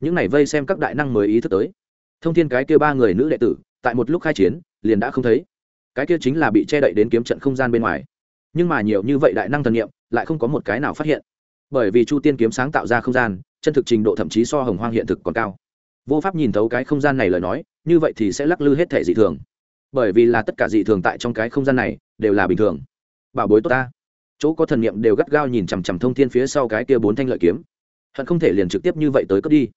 Những này vây xem các đại năng mới ý thức tới thông Thiên cái kia ba người nữ đệ tử, tại một lúc khai chiến, liền đã không thấy. Cái kia chính là bị che đậy đến kiếm trận không gian bên ngoài. Nhưng mà nhiều như vậy đại năng thần nghiệm lại không có một cái nào phát hiện. Bởi vì chu tiên kiếm sáng tạo ra không gian, chân thực trình độ thậm chí so hồng hoang hiện thực còn cao. Vô pháp nhìn thấu cái không gian này lời nói, như vậy thì sẽ lắc lư hết thể dị thường. Bởi vì là tất cả dị thường tại trong cái không gian này, đều là bình thường. Bảo bối tốt ta. Chỗ có thần niệm đều gắt gao nhìn chằm chằm thông thiên phía sau cái kia bốn thanh lợi kiếm. Hận không thể liền trực tiếp như vậy tới cướp đi.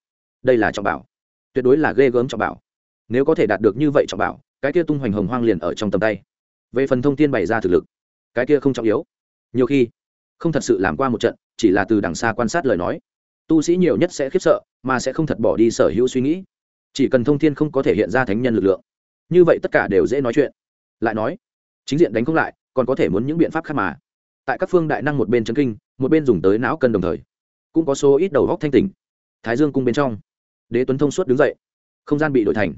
Đây là trọng bảo tuyệt đối là ghê gớm trọng bảo. Nếu có thể đạt được như vậy trọng bảo, cái kia tung hoành hồng hoang liền ở trong tầm tay. Về phần thông tin bày ra thực lực, cái kia không trọng yếu. Nhiều khi, không thật sự làm qua một trận, chỉ là từ đằng xa quan sát lời nói. Tu sĩ nhiều nhất sẽ khiếp sợ, mà sẽ không thật bỏ đi sở hữu suy nghĩ. Chỉ cần thông thiên không có thể hiện ra thánh nhân lực lượng. Như vậy tất cả đều dễ nói chuyện. Lại nói, chính diện đánh không lại, còn có thể muốn những biện pháp khác mà. Tại các phương đại năng một bên chân kinh, một bên dùng tới não cân đồng thời, cũng có số ít đầu góc thanh tỉnh. Thái dương cung bên trong đế tuấn thông suốt đứng dậy. Không gian bị đổi thành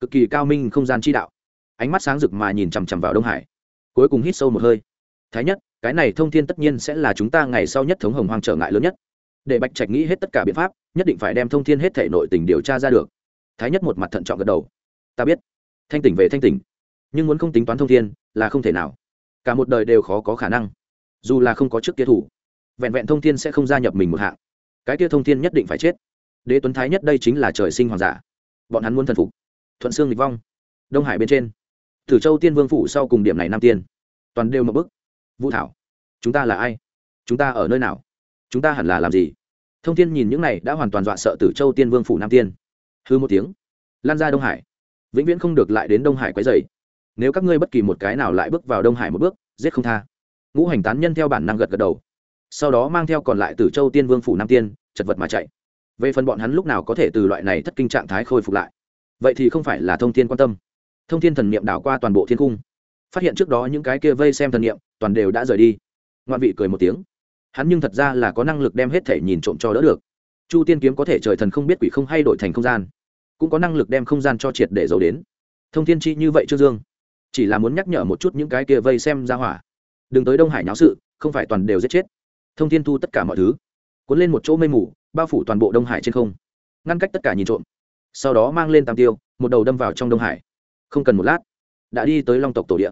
cực kỳ cao minh không gian chi đạo. Ánh mắt sáng rực mà nhìn chằm chằm vào đông hải. Cuối cùng hít sâu một hơi. Thái nhất, cái này thông thiên tất nhiên sẽ là chúng ta ngày sau nhất thống hồng hoang trở ngại lớn nhất. Để bạch trạch nghĩ hết tất cả biện pháp, nhất định phải đem thông thiên hết thể nội tình điều tra ra được. Thái nhất một mặt thận trọng gật đầu. Ta biết. Thanh tỉnh về thanh tỉnh. Nhưng muốn không tính toán thông thiên, là không thể nào. Cả một đời đều khó có khả năng. Dù là không có trước kia thủ, vẹn vẹn thông thiên sẽ không gia nhập mình một hạng. Cái kia thông thiên nhất định phải chết đế tuấn thái nhất đây chính là trời sinh hoàng giả. Bọn hắn muốn thần phục. Thuận xương lịch vong. Đông hải bên trên. Tử châu tiên vương phủ sau cùng điểm này nam tiên. Toàn đều một bức. Vũ thảo, chúng ta là ai? Chúng ta ở nơi nào? Chúng ta hẳn là làm gì? Thông thiên nhìn những này đã hoàn toàn dọa sợ tử châu tiên vương phủ nam tiên. Hư một tiếng, lan ra đông hải. Vĩnh viễn không được lại đến đông hải quấy dày nếu các ngươi bất kỳ một cái nào lại bước vào đông hải một bước, giết không tha. Ngũ hành tán nhân theo bản năng gật gật đầu. Sau đó mang theo còn lại tử châu tiên vương phủ nam tiên, chật vật mà chạy về phần bọn hắn lúc nào có thể từ loại này thất kinh trạng thái khôi phục lại? Vậy thì không phải là thông thiên quan tâm. Thông thiên thần niệm đảo qua toàn bộ thiên cung. Phát hiện trước đó những cái kia vây xem thần niệm, toàn đều đã rời đi. Ngoạn vị cười một tiếng. Hắn nhưng thật ra là có năng lực đem hết thể nhìn trộm cho đỡ được. Chu tiên kiếm có thể trời thần không biết quỷ không hay đổi thành không gian. Cũng có năng lực đem không gian cho triệt để giấu đến. Thông thiên chi như vậy chưa dương. Chỉ là muốn nhắc nhở một chút những cái kia vây xem ra hỏa. Đừng tới đông hải nháo sự, không phải toàn đều giết chết. Thông thiên thu tất cả mọi thứ cuốn lên một chỗ mây mù, bao phủ toàn bộ đông hải trên không. Ngăn cách tất cả nhìn trộm. Sau đó mang lên tam tiêu, một đầu đâm vào trong đông hải. Không cần một lát, đã đi tới long tộc tổ địa.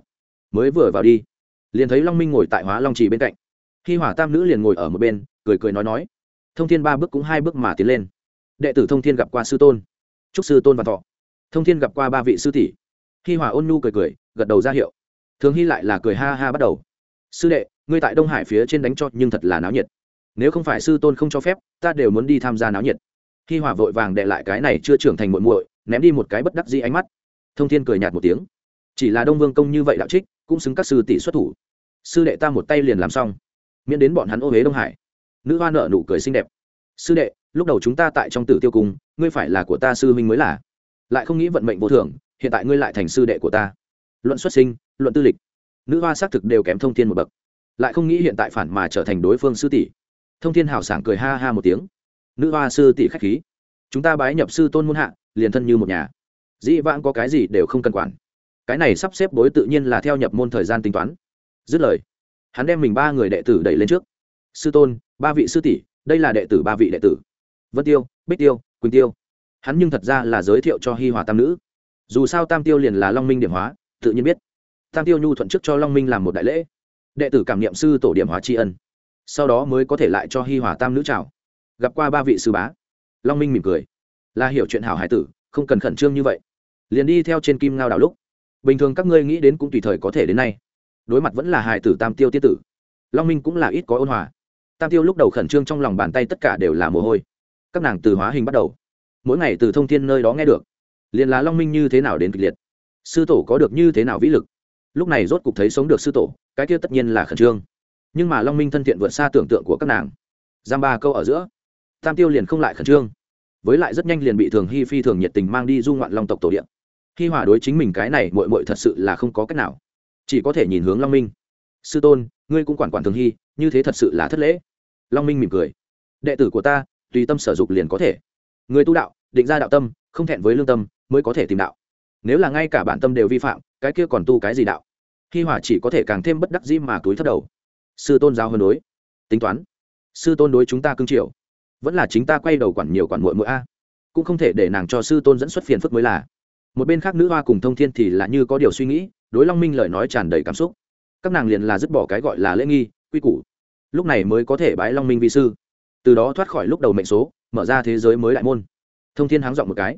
Mới vừa vào đi, liền thấy long minh ngồi tại hóa long trì bên cạnh. Khi hỏa tam nữ liền ngồi ở một bên, cười cười nói nói. Thông thiên ba bước cũng hai bước mà tiến lên. Đệ tử thông thiên gặp qua sư tôn. Chúc sư tôn và thọ. Thông thiên gặp qua ba vị sư tỷ. Khi hỏa ôn nhu cười cười, gật đầu ra hiệu. Thường hy lại là cười ha ha bắt đầu. Sư đệ, ngươi tại đông hải phía trên đánh cho nhưng thật là náo nhiệt nếu không phải sư tôn không cho phép, ta đều muốn đi tham gia náo nhiệt. Khi hỏa vội vàng đệ lại cái này chưa trưởng thành muội muội, ném đi một cái bất đắc dĩ ánh mắt. Thông thiên cười nhạt một tiếng. Chỉ là đông vương công như vậy đạo trích, cũng xứng các sư tỷ xuất thủ. Sư đệ ta một tay liền làm xong. Miễn đến bọn hắn ô huế đông hải. Nữ hoa nợ nụ cười xinh đẹp. Sư đệ, lúc đầu chúng ta tại trong tử tiêu cung, ngươi phải là của ta sư huynh mới là. Lại không nghĩ vận mệnh vô thường, hiện tại ngươi lại thành sư đệ của ta. Luận xuất sinh, luận tư lịch. Nữ hoa xác thực đều kém thông thiên một bậc. Lại không nghĩ hiện tại phản mà trở thành đối phương sư tỷ thông thiên hào sảng cười ha ha một tiếng. Nữ hoa sư tỷ khách khí. Chúng ta bái nhập sư tôn muôn hạ, liền thân như một nhà. Dĩ vãng có cái gì đều không cần quản. Cái này sắp xếp bối tự nhiên là theo nhập môn thời gian tính toán. Dứt lời, hắn đem mình ba người đệ tử đẩy lên trước. Sư tôn, ba vị sư tỷ, đây là đệ tử ba vị đệ tử. Vân tiêu, bích tiêu, quỳnh tiêu. Hắn nhưng thật ra là giới thiệu cho hi hòa tam nữ. Dù sao tam tiêu liền là long minh điểm hóa, tự nhiên biết. Tam tiêu nhu thuận trước cho long minh làm một đại lễ. Đệ tử cảm niệm sư tổ điểm hóa tri ân sau đó mới có thể lại cho hi hòa tam nữ chào. Gặp qua ba vị sư bá. Long minh mỉm cười. Là hiểu chuyện hảo hải tử, không cần khẩn trương như vậy. Liền đi theo trên kim ngao đảo lúc. Bình thường các ngươi nghĩ đến cũng tùy thời có thể đến nay. Đối mặt vẫn là hải tử tam tiêu tiết tử. Long minh cũng là ít có ôn hòa. Tam tiêu lúc đầu khẩn trương trong lòng bàn tay tất cả đều là mồ hôi. Các nàng từ hóa hình bắt đầu. Mỗi ngày từ thông thiên nơi đó nghe được. Liền là long minh như thế nào đến kịch liệt. Sư tổ có được như thế nào vĩ lực. Lúc này rốt cục thấy sống được sư tổ, cái kia tất nhiên là khẩn trương nhưng mà long minh thân thiện vượt xa tưởng tượng của các nàng. Giam ba câu ở giữa, tam tiêu liền không lại khẩn trương, với lại rất nhanh liền bị thường hy phi thường nhiệt tình mang đi du ngoạn long tộc tổ điện hy hòa đối chính mình cái này mội mội thật sự là không có cách nào. Chỉ có thể nhìn hướng long minh. Sư tôn, ngươi cũng quản quản thường hy, như thế thật sự là thất lễ. Long minh mỉm cười. Đệ tử của ta, tùy tâm sở dục liền có thể. Người tu đạo, định ra đạo tâm, không thẹn với lương tâm, mới có thể tìm đạo. Nếu là ngay cả bản tâm đều vi phạm, cái kia còn tu cái gì đạo? Hi hòa chỉ có thể càng thêm bất đắc dĩ mà túi thất đầu sư tôn giáo hơn đối. Tính toán. Sư tôn đối chúng ta cưng chiều. Vẫn là chính ta quay đầu quản nhiều quản muội muội a. Cũng không thể để nàng cho sư tôn dẫn xuất phiền phức mới là. Một bên khác nữ hoa cùng thông thiên thì là như có điều suy nghĩ, đối long minh lời nói tràn đầy cảm xúc. Các nàng liền là dứt bỏ cái gọi là lễ nghi, quy củ. Lúc này mới có thể bái long minh vi sư. Từ đó thoát khỏi lúc đầu mệnh số, mở ra thế giới mới đại môn. Thông thiên háng dọn một cái.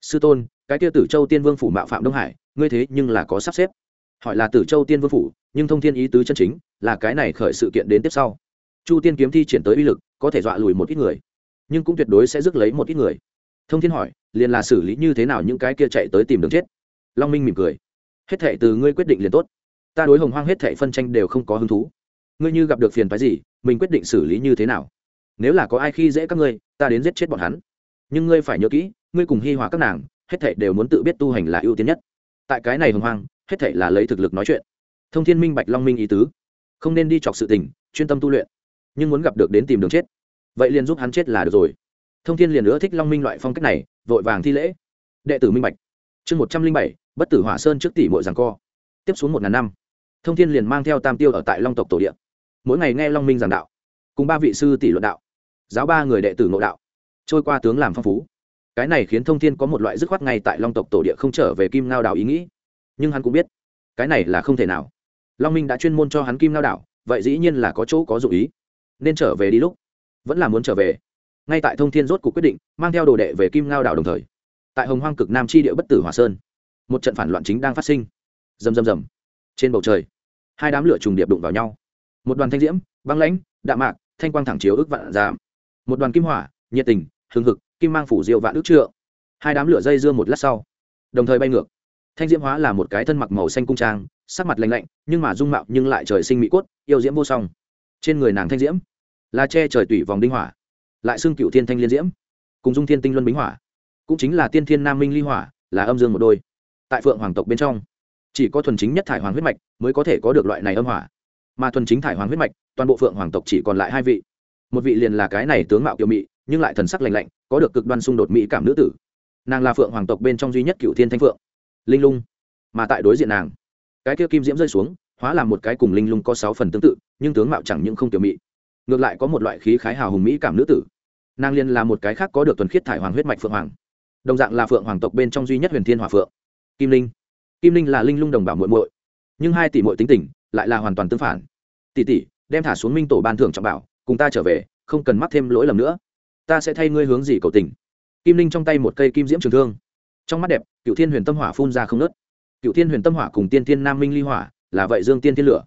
Sư tôn, cái kia tử châu tiên vương phủ mạo phạm đông hải, ngươi thế nhưng là có sắp xếp hỏi là tử châu tiên vương phủ, nhưng thông thiên ý tứ chân chính là cái này khởi sự kiện đến tiếp sau. Chu tiên kiếm thi triển tới uy lực, có thể dọa lùi một ít người, nhưng cũng tuyệt đối sẽ rước lấy một ít người. Thông thiên hỏi, liền là xử lý như thế nào những cái kia chạy tới tìm đường chết? Long minh mỉm cười, hết thệ từ ngươi quyết định liền tốt. Ta đối hồng hoang hết thệ phân tranh đều không có hứng thú. Ngươi như gặp được phiền phái gì, mình quyết định xử lý như thế nào? Nếu là có ai khi dễ các ngươi, ta đến giết chết bọn hắn. Nhưng ngươi phải nhớ kỹ, ngươi cùng hi hòa các nàng, hết thệ đều muốn tự biết tu hành là ưu tiên nhất. Tại cái này hồng hoang hết thảy là lấy thực lực nói chuyện. Thông thiên minh bạch long minh ý tứ. Không nên đi chọc sự tình chuyên tâm tu luyện. Nhưng muốn gặp được đến tìm đường chết vậy liền giúp hắn chết là được rồi. Thông thiên liền nữa thích long minh loại phong cách này vội vàng thi lễ. Đệ tử minh bạch. Chương một trăm linh bảy bất tử hỏa sơn trước tỷ mội rằng co. Tiếp xuống một ngàn năm thông thiên liền mang theo tam tiêu ở tại long tộc tổ Địa, mỗi ngày nghe long minh giảng đạo cùng ba vị sư tỷ luận đạo giáo ba người đệ tử nội đạo trôi qua tướng làm phong phú. Cái này khiến thông thiên có một loại dứt khoát ngay tại long tộc tổ địa không trở về kim ngao đảo ý nghĩ nhưng hắn cũng biết cái này là không thể nào. Long minh đã chuyên môn cho hắn kim ngao đảo, vậy dĩ nhiên là có chỗ có dụ ý. Nên trở về đi lúc. Vẫn là muốn trở về. Ngay tại thông thiên rốt cuộc quyết định, mang theo đồ đệ về kim ngao đảo đồng thời. Tại hồng hoang cực nam tri địa bất tử hòa sơn, một trận phản loạn chính đang phát sinh. Rầm rầm rầm. Trên bầu trời, hai đám lửa trùng điệp đụng vào nhau. Một đoàn thanh diễm, băng lãnh, đạm mạc, thanh quang thẳng chiếu ước vạn giảm. Một đoàn kim hỏa, nhiệt tình hương hực, kim mang phủ diệu vạn ước trượng. Hai đám lửa dây dưa một lát sau, đồng thời bay ngược thanh diễm hóa là một cái thân mặc màu xanh cung trang, sắc mặt lạnh lạnh, nhưng mà dung mạo nhưng lại trời sinh mỹ cốt, yêu diễm vô song. Trên người nàng thanh diễm là che trời tủy vòng đinh hỏa, lại xương cựu thiên thanh liên diễm, cùng dung thiên tinh luân bính hỏa. Cũng chính là tiên thiên nam minh ly hỏa, là âm dương một đôi. Tại phượng hoàng tộc bên trong, chỉ có thuần chính nhất thải hoàng huyết mạch mới có thể có được loại này âm hỏa. Mà thuần chính thải hoàng huyết mạch, toàn bộ phượng hoàng tộc chỉ còn lại hai vị. Một vị liền là cái này tướng mạo kiều mị nhưng lại thần sắc lành lạnh, có được cực đoan xung đột mỹ cảm nữ tử. Nàng là phượng hoàng tộc bên trong duy nhất cựu thiên thanh phượng linh lung. Mà tại đối diện nàng, cái kia kim diễm rơi xuống, hóa làm một cái cùng linh lung có sáu phần tương tự, nhưng tướng mạo chẳng những không tiểu mị, ngược lại có một loại khí khái hào hùng mỹ cảm nữ tử. Nàng liên là một cái khác có được tuần khiết thải hoàng huyết mạch phượng hoàng, đồng dạng là phượng hoàng tộc bên trong duy nhất huyền thiên hòa phượng. Kim linh kim linh là linh lung đồng bào muội muội, nhưng hai tỷ muội tính tình lại là hoàn toàn tương phản. Tỷ tỷ, đem thả xuống minh tổ ban thưởng trọng bảo, cùng ta trở về, không cần mắc thêm lỗi lầm nữa. Ta sẽ thay ngươi hướng gì cầu tình. Kim linh trong tay một cây kim diễm trường thương trong mắt đẹp cựu thiên huyền tâm hỏa phun ra không nớt cựu thiên huyền tâm hỏa cùng tiên thiên nam minh ly hỏa, là vậy dương tiên thiên lửa.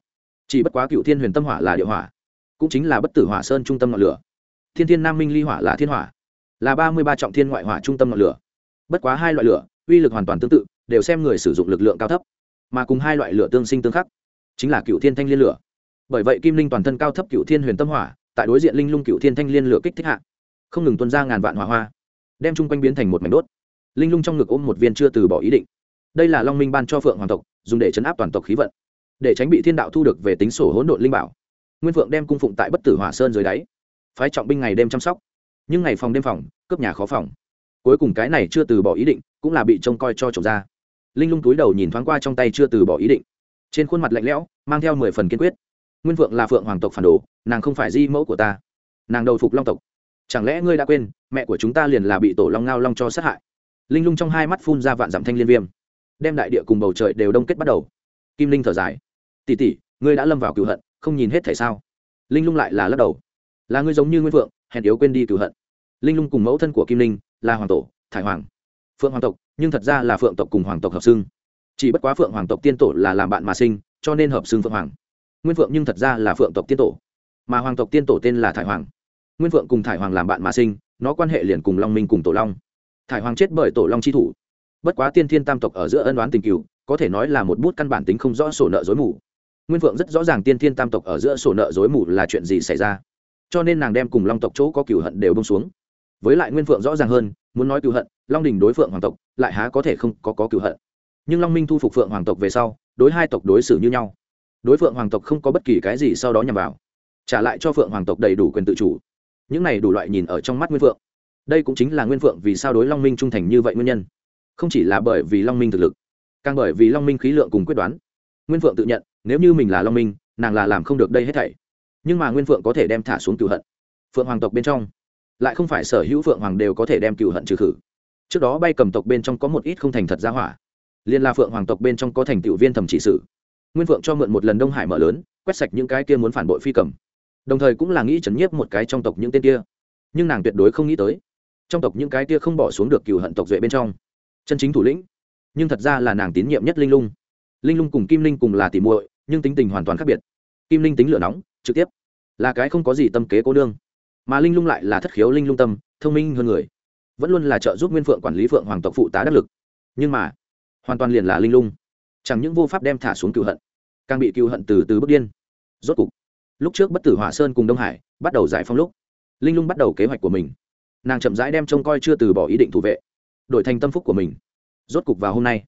Chỉ bất quá cựu thiên huyền tâm hỏa là địa hỏa, cũng chính là bất tử hỏa sơn trung tâm ngọn lửa. Thiên thiên nam minh ly hỏa là thiên hỏa, là ba mươi ba trọng thiên ngoại hỏa trung tâm ngọn lửa. Bất quá hai loại lửa, uy lực hoàn toàn tương tự, đều xem người sử dụng lực lượng cao thấp, mà cùng hai loại lửa tương sinh tương khắc, chính là cựu thiên thanh liên lửa. Bởi vậy kim linh toàn thân cao thấp cựu thiên huyền tâm hỏa, tại đối diện linh lung cựu thiên thanh liên lửa kích thích hạ, không ngừng tuân ra ngàn vạn hỏa hoa, đem chung quanh biến thành một mảnh đốt linh lung trong ngực ôm một viên chưa từ bỏ ý định. Đây là long minh ban cho phượng hoàng tộc, dùng để chấn áp toàn tộc khí vận, để tránh bị thiên đạo thu được về tính sổ hỗn độn linh bảo. Nguyên phượng đem cung phụng tại bất tử hỏa sơn dưới đáy. Phái trọng binh ngày đêm chăm sóc. Nhưng ngày phòng đêm phòng, cướp nhà khó phòng. Cuối cùng cái này chưa từ bỏ ý định cũng là bị trông coi cho trộm ra. Linh lung túi đầu nhìn thoáng qua trong tay chưa từ bỏ ý định. Trên khuôn mặt lạnh lẽo, mang theo mười phần kiên quyết. Nguyên phượng là phượng hoàng tộc phản đồ, nàng không phải di mẫu của ta. Nàng đầu phục long tộc. Chẳng lẽ ngươi đã quên, mẹ của chúng ta liền là bị tổ long ngao long cho sát hại? Linh lung trong hai mắt phun ra vạn dặm thanh liên viêm, đem đại địa cùng bầu trời đều đông kết bắt đầu. Kim linh thở dài. Tỉ tỉ ngươi đã lâm vào cựu hận, không nhìn hết thể sao? Linh lung lại là lắc đầu. Là ngươi giống như nguyên phượng, hèn yếu quên đi cựu hận. Linh lung cùng mẫu thân của kim linh là hoàng tổ, thải hoàng. Phượng hoàng tộc, nhưng thật ra là phượng tộc cùng hoàng tộc hợp xưng. Chỉ bất quá phượng hoàng tộc tiên tổ là làm bạn mà sinh, cho nên hợp xưng phượng hoàng. Nguyên phượng nhưng thật ra là phượng tộc tiên tổ, mà hoàng tộc tiên tổ tên là thải hoàng. Nguyên phượng cùng thải hoàng làm bạn mà sinh, nó quan hệ liền cùng long minh cùng tổ long thải hoàng chết bởi tổ long chi thủ. Bất quá tiên thiên tam tộc ở giữa ân đoán tình cựu có thể nói là một bút căn bản tính không rõ sổ nợ dối mù. Nguyên phượng rất rõ ràng tiên thiên tam tộc ở giữa sổ nợ dối mù là chuyện gì xảy ra. Cho nên nàng đem cùng long tộc chỗ có cựu hận đều bông xuống. Với lại nguyên phượng rõ ràng hơn muốn nói cựu hận long đình đối phượng hoàng tộc lại há có thể không có, có cựu hận. Nhưng long minh thu phục phượng hoàng tộc về sau đối hai tộc đối xử như nhau. Đối phượng hoàng tộc không có bất kỳ cái gì sau đó nhằm vào. Trả lại cho phượng hoàng tộc đầy đủ quyền tự chủ. Những này đủ loại nhìn ở trong mắt nguyên phượng đây cũng chính là nguyên phượng vì sao đối long minh trung thành như vậy nguyên nhân. Không chỉ là bởi vì long minh thực lực, càng bởi vì long minh khí lượng cùng quyết đoán. Nguyên phượng tự nhận, nếu như mình là long minh, nàng là làm không được đây hết thảy. Nhưng mà nguyên phượng có thể đem thả xuống cựu hận. Phượng hoàng tộc bên trong, lại không phải sở hữu phượng hoàng đều có thể đem cựu hận trừ khử. Trước đó bay cầm tộc bên trong có một ít không thành thật ra hỏa. Liên la phượng hoàng tộc bên trong có thành tựu viên thẩm trị sử. Nguyên phượng cho mượn một lần đông hải mở lớn, quét sạch những cái kia muốn phản bội phi cầm. Đồng thời cũng là nghĩ chấn nhiếp một cái trong tộc những tên kia. Nhưng nàng tuyệt đối không nghĩ tới trong tộc những cái kia không bỏ xuống được cựu hận tộc duệ bên trong. Chân chính thủ lĩnh. Nhưng thật ra là nàng tín nhiệm nhất linh lung. Linh lung cùng kim linh cùng là tỉ muội, nhưng tính tình hoàn toàn khác biệt. Kim linh tính lửa nóng, trực tiếp. Là cái không có gì tâm kế cô đương mà linh lung lại là thất khiếu linh lung tâm, thông minh hơn người. Vẫn luôn là trợ giúp nguyên phượng quản lý phượng hoàng tộc phụ tá đắc lực. Nhưng mà, hoàn toàn liền là linh lung. Chẳng những vô pháp đem thả xuống cựu hận, càng bị cựu hận từ từ bước điên. Rốt cục, lúc trước bất tử hỏa sơn cùng đông hải bắt đầu giải phóng lúc, linh lung bắt đầu kế hoạch của mình nàng chậm rãi đem trông coi chưa từ bỏ ý định thủ vệ, đổi thành tâm phúc của mình. Rốt cục vào hôm nay,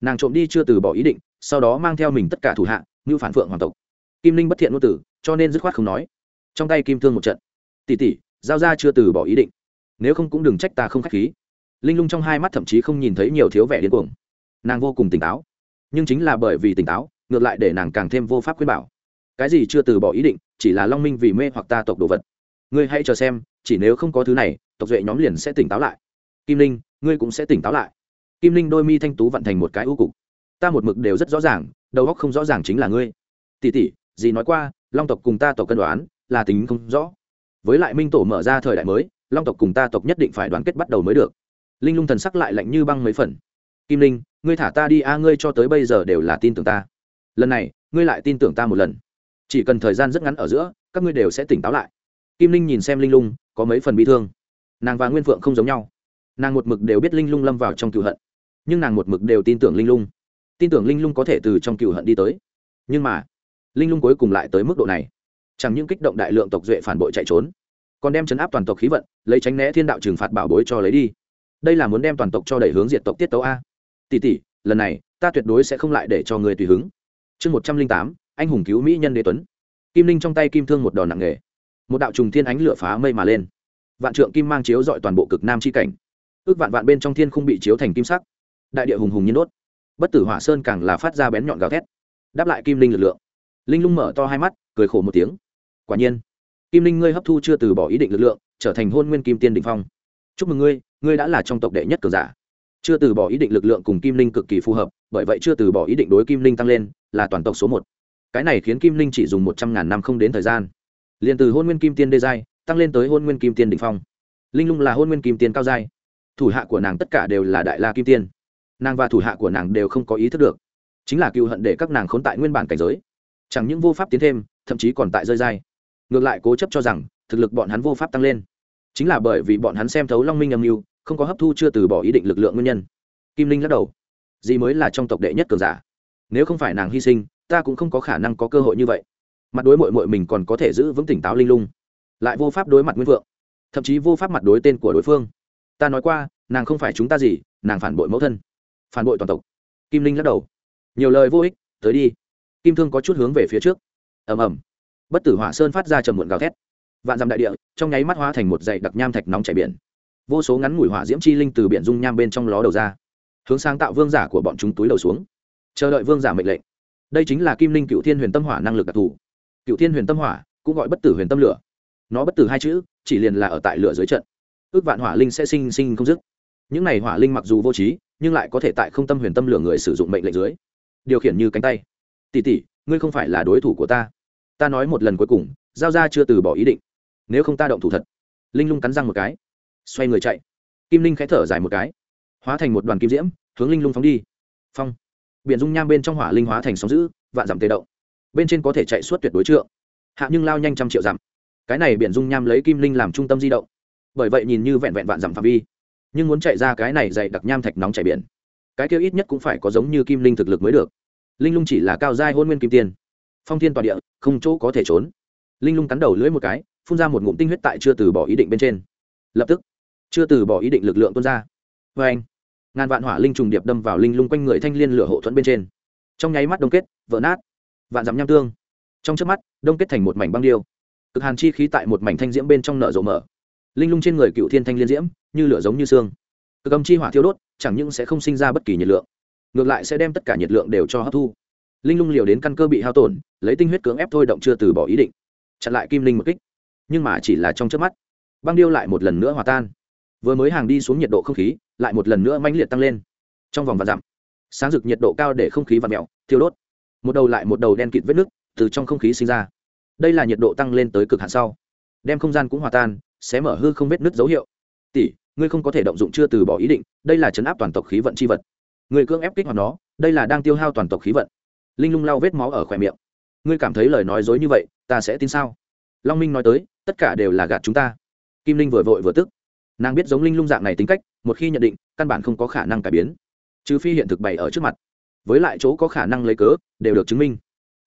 nàng trộm đi chưa từ bỏ ý định, sau đó mang theo mình tất cả thủ hạ, như phản phượng hoàng tộc. Kim linh bất thiện ngôn tử, cho nên dứt khoát không nói. Trong tay kim thương một trận. Tỉ tỉ giao ra chưa từ bỏ ý định. Nếu không cũng đừng trách ta không k h á c h khí. Linh lung trong hai mắt thậm chí không nhìn thấy nhiều thiếu vẻ điên cuồng. Nàng vô cùng tỉnh táo. Nhưng chính là bởi vì tỉnh táo, ngược lại để nàng càng thêm vô pháp khuyên bảo. Cái gì chưa từ bỏ ý định, chỉ là long minh vì mê hoặc ta tộc đồ vật. Ngươi hãy chờ xem chỉ nếu không có thứ này, tộc duệ nhóm liền sẽ tỉnh táo lại. Kim linh, ngươi cũng sẽ tỉnh táo lại. Kim linh đôi mi thanh tú vận thành một cái ưu cục. Ta một mực đều rất rõ ràng, đầu óc không rõ ràng chính là ngươi. Tỷ tỷ, gì nói qua, long tộc cùng ta tộc cân đoán, là tính không rõ. Với lại minh tổ mở ra thời đại mới, long tộc cùng ta tộc nhất định phải đoàn kết bắt đầu mới được. Linh lung thần sắc lại lạnh như băng mấy phần. Kim linh, ngươi thả ta đi a, ngươi cho tới bây giờ đều là tin tưởng ta. Lần này, ngươi lại tin tưởng ta một lần. Chỉ cần thời gian rất ngắn ở giữa, các ngươi đều sẽ tỉnh táo lại. Kim linh nhìn xem linh lung có mấy phần bi thương. Nàng và nguyên phượng không giống nhau. Nàng một mực đều biết linh lung lâm vào trong cựu hận, nhưng nàng một mực đều tin tưởng linh lung. Tin tưởng linh lung có thể từ trong cựu hận đi tới. Nhưng mà, linh lung cuối cùng lại tới mức độ này. Chẳng những kích động đại lượng tộc duệ phản bội chạy trốn, còn đem chấn áp toàn tộc khí vận, lấy tránh né thiên đạo trừng phạt bảo bối cho lấy đi. Đây là muốn đem toàn tộc cho đẩy hướng diệt tộc tiết tấu a. Tỷ tỷ, lần này, ta tuyệt đối sẽ không lại để cho người tùy hứng. Chương một trăm linh tám, anh hùng cứu mỹ nhân đế tuấn. Kim linh trong tay kim thương một đòn nặng nghề một đạo trùng thiên ánh lửa phá mây mà lên. Vạn trượng kim mang chiếu dọi toàn bộ cực nam c h i cảnh. Ước vạn vạn bên trong thiên không bị chiếu thành kim sắc. Đại địa hùng hùng nhiên đốt. Bất tử hỏa sơn càng là phát ra bén nhọn gào thét, đáp lại kim linh lực lượng. Linh lung mở to hai mắt, cười khổ một tiếng. Quả nhiên, kim linh ngươi hấp thu chưa từ bỏ ý định lực lượng, trở thành hôn nguyên kim tiên đình phong. Chúc mừng ngươi ngươi đã là trong tộc đệ nhất cường giả. Chưa từ bỏ ý định lực lượng cùng kim linh cực kỳ phù hợp, bởi vậy chưa từ bỏ ý định đối kim linh tăng lên, là toàn tộc số một. Cái này khiến kim linh chỉ dùng một trăm ngàn năm không đến thời gian liền từ hôn nguyên kim tiên đê giai, tăng lên tới hôn nguyên kim tiên đ ỉ n h phong. Linh lung là hôn nguyên kim tiên cao giai. Thủ hạ của nàng tất cả đều là đại la kim tiên. Nàng và thủ hạ của nàng đều không có ý thức được. Chính là cựu hận để các nàng khốn tại nguyên bản cảnh giới. Chẳng những vô pháp tiến thêm, thậm chí còn tại rơi dai ngược lại cố chấp cho rằng, thực lực bọn hắn vô pháp tăng lên. Chính là bởi vì bọn hắn xem thấu long minh âm mưu, không có hấp thu chưa từ bỏ ý định lực lượng nguyên nhân. Kim linh lắc đầu. Gì mới là trong tộc đệ nhất cường giả. Nếu không phải nàng hy sinh, ta cũng không có khả năng có cơ hội như vậy mặt đối mội mội mình còn có thể giữ vững tỉnh táo linh lung, lại vô pháp đối mặt nguyên vượng thậm chí vô pháp mặt đối tên của đối phương. Ta nói qua, nàng không phải chúng ta gì, nàng phản bội mẫu thân, phản bội toàn tộc. Kim linh lắc đầu. Nhiều lời vô ích, tới đi. Kim thương có chút hướng về phía trước. Ầm ầm. Bất tử hỏa sơn phát ra trầm muộn gào thét. Vạn dặm đại địa, trong nháy mắt hóa thành một dãy đặc nham thạch nóng chảy biển. Vô số ngắn ngủi hỏa diễm chi linh từ biển dung nham bên trong ló đầu ra, hướng sáng tạo vương giả của bọn chúng túi đầu xuống. Chờ đợi vương giả mệnh lệnh. Đây chính là kim linh cựu thiên huyền tâm hỏa năng lực đặc thù cựu thiên huyền tâm hỏa cũng gọi bất tử huyền tâm lửa. Nó bất tử hai chữ, chỉ liền là ở tại lửa dưới trận. Ước vạn hỏa linh sẽ sinh sinh không dứt. Những này hỏa linh mặc dù vô trí, nhưng lại có thể tại không tâm huyền tâm lửa người sử dụng mệnh lệnh dưới, điều khiển như cánh tay. Tỷ tỷ, ngươi không phải là đối thủ của ta. Ta nói một lần cuối cùng, giao ra chưa từ bỏ ý định. Nếu không ta động thủ thật. Linh lung cắn răng một cái. Xoay người chạy. Kim linh khẽ thở dài một cái. Hóa thành một đoàn kim diễm, hướng linh lung phóng đi. Phong. Biển dung nham bên trong hỏa linh hóa thành sóng giữ vạn dặm tê động bên trên có thể chạy suốt tuyệt đối trượng. Hạ nhưng lao nhanh trăm triệu dặm. Cái này biển dung nham lấy kim linh làm trung tâm di động. Bởi vậy nhìn như vẹn vẹn vạn dặm phạm vi. Nhưng muốn chạy ra cái này dày đặc nham thạch nóng chảy biển. Cái kêu ít nhất cũng phải có giống như kim linh thực lực mới được. Linh lung chỉ là cao giai hôn nguyên kim tiên. Phong thiên toàn địa, không chỗ có thể trốn. Linh lung cắn đầu lưỡi một cái, phun ra một ngụm tinh huyết tại chưa từ bỏ ý định bên trên. Lập tức, chưa từ bỏ ý định lực lượng tuôn ra. Vê anh, ngàn vạn hỏa linh trùng điệp đâm vào linh lung quanh người thanh liên lửa hộ thuẫn bên trên. Trong nháy mắt đông kết, vỡ nát vạn dặm nham tương. Trong trước mắt, đông kết thành một mảnh băng điêu. Cực hàn chi khí tại một mảnh thanh diễm bên trong nở rộ mở. Linh lung trên người cựu thiên thanh liên diễm, như lửa giống như xương. Cực âm chi hỏa thiêu đốt, chẳng những sẽ không sinh ra bất kỳ nhiệt lượng, ngược lại sẽ đem tất cả nhiệt lượng đều cho hấp thu. Linh lung liều đến căn cơ bị hao tổn, lấy tinh huyết cưỡng ép thôi động chưa từ bỏ ý định. Chặn lại kim linh một kích. Nhưng mà chỉ là trong trước mắt, băng điêu lại một lần nữa hòa tan. Vừa mới hàng đi xuống nhiệt độ không khí, lại một lần nữa mãnh liệt tăng lên. Trong vòng và dặm, sáng rực nhiệt độ cao để không khí và mẹo thiêu đốt một đầu lại một đầu đen kịt vết nước từ trong không khí sinh ra. Đây là nhiệt độ tăng lên tới cực hạn sau. Đem không gian cũng hòa tan sẽ mở hư không vết nứt dấu hiệu. Tỷ, ngươi không có thể động dụng chưa từ bỏ ý định, đây là chấn áp toàn tộc khí vận c h i vật. Người cưỡng ép kích hoạt nó, đây là đang tiêu hao toàn tộc khí vận. Linh lung lau vết máu ở khỏe miệng. Ngươi cảm thấy lời nói dối như vậy, ta sẽ tin sao? Long minh nói tới, tất cả đều là gạt chúng ta. Kim linh vừa vội vừa tức. Nàng biết giống linh lung dạng này tính cách, một khi nhận định, căn bản không có khả năng cải biến. Trừ phi hiện thực bày ở trước mặt với lại chỗ có khả năng lấy cớ, đều được chứng minh.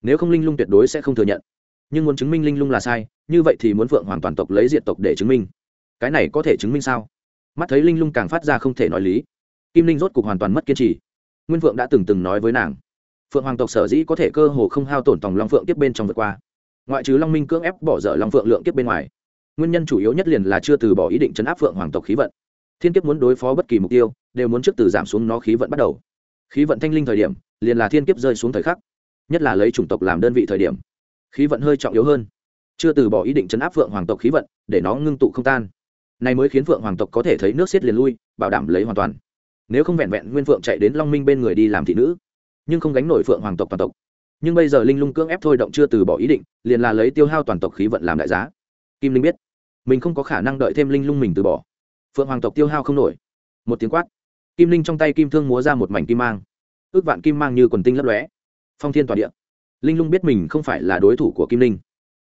Nếu không linh lung tuyệt đối sẽ không thừa nhận. Nhưng muốn chứng minh linh lung là sai, như vậy thì muốn phượng hoàng toàn tộc lấy diện tộc để chứng minh. Cái này có thể chứng minh sao? Mắt thấy linh lung càng phát ra không thể nói lý. Kim linh rốt cục hoàn toàn mất kiên trì. Nguyên phượng đã từng từng nói với nàng, phượng hoàng tộc sở dĩ có thể cơ hồ không hao tổn tòng long phượng tiếp bên trong vượt qua. Ngoại trừ long minh cưỡng ép bỏ dở long phượng lượng tiếp bên ngoài, nguyên nhân chủ yếu nhất liền là chưa từ bỏ ý định chấn áp phượng hoàng tộc khí vận. Thiên kiếp muốn đối phó bất kỳ mục tiêu, đều muốn trước từ giảm xuống nó khí vận bắt đầu khí vận thanh linh thời điểm, liền là thiên kiếp rơi xuống thời khắc, nhất là lấy chủng tộc làm đơn vị thời điểm, khí vận hơi trọng yếu hơn. Chưa từ bỏ ý định chấn áp phượng hoàng tộc khí vận, để nó ngưng tụ không tan. Này mới khiến phượng hoàng tộc có thể thấy nước xiết liền lui, bảo đảm lấy hoàn toàn. Nếu không vẹn vẹn nguyên phượng chạy đến long minh bên người đi làm thị nữ, nhưng không gánh nổi phượng hoàng tộc toàn tộc. Nhưng bây giờ linh lung cưỡng ép thôi động chưa từ bỏ ý định, liền là lấy tiêu hao toàn tộc khí vận làm đại giá. Kim linh biết, mình không có khả năng đợi thêm linh lung mình từ bỏ. Phượng hoàng tộc tiêu hao không nổi. Một tiếng quát kim linh trong tay kim thương múa ra một mảnh kim mang. Ước vạn kim mang như quần tinh lấp lóe. Phong thiên tòa địa. Linh lung biết mình không phải là đối thủ của kim linh.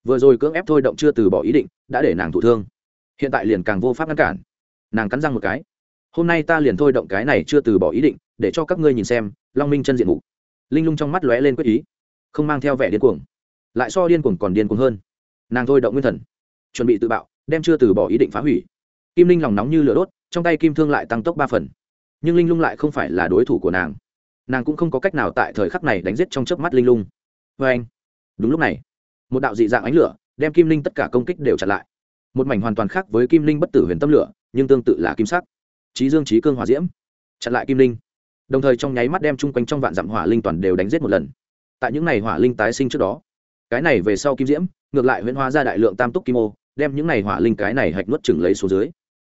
Vừa rồi cưỡng ép thôi động chưa từ bỏ ý định, đã để nàng thụ thương. Hiện tại liền càng vô pháp ngăn cản. Nàng cắn răng một cái. Hôm nay ta liền thôi động cái này chưa từ bỏ ý định, để cho các ngươi nhìn xem, long minh chân diện mục. Linh lung trong mắt lóe lên quyết ý. Không mang theo vẻ điên cuồng. Lại so điên cuồng còn điên cuồng hơn. Nàng thôi động nguyên thần. Chuẩn bị tự bạo, đem chưa từ bỏ ý định phá hủy. Kim linh lòng nóng như lửa đốt, trong tay kim thương lại tăng tốc ba phần nhưng linh lung lại không phải là đối thủ của nàng. Nàng cũng không có cách nào tại thời khắc này đánh giết trong chớp mắt linh lung. Vê anh, đúng lúc này, một đạo dị dạng ánh lửa đem kim linh tất cả công kích đều chặn lại. Một mảnh hoàn toàn khác với kim linh bất tử huyền tâm lửa, nhưng tương tự là kim sắc. Trí dương trí cương hòa diễm, chặn lại kim linh. Đồng thời trong nháy mắt đem chung quanh trong vạn dặm hỏa linh toàn đều đánh giết một lần. Tại những ngày hỏa linh tái sinh trước đó, cái này về sau kim diễm, ngược lại huyễn hóa ra đại lượng tam túc kim ô, đem những ngày hỏa linh cái này hạch nuốt chừng lấy số dưới.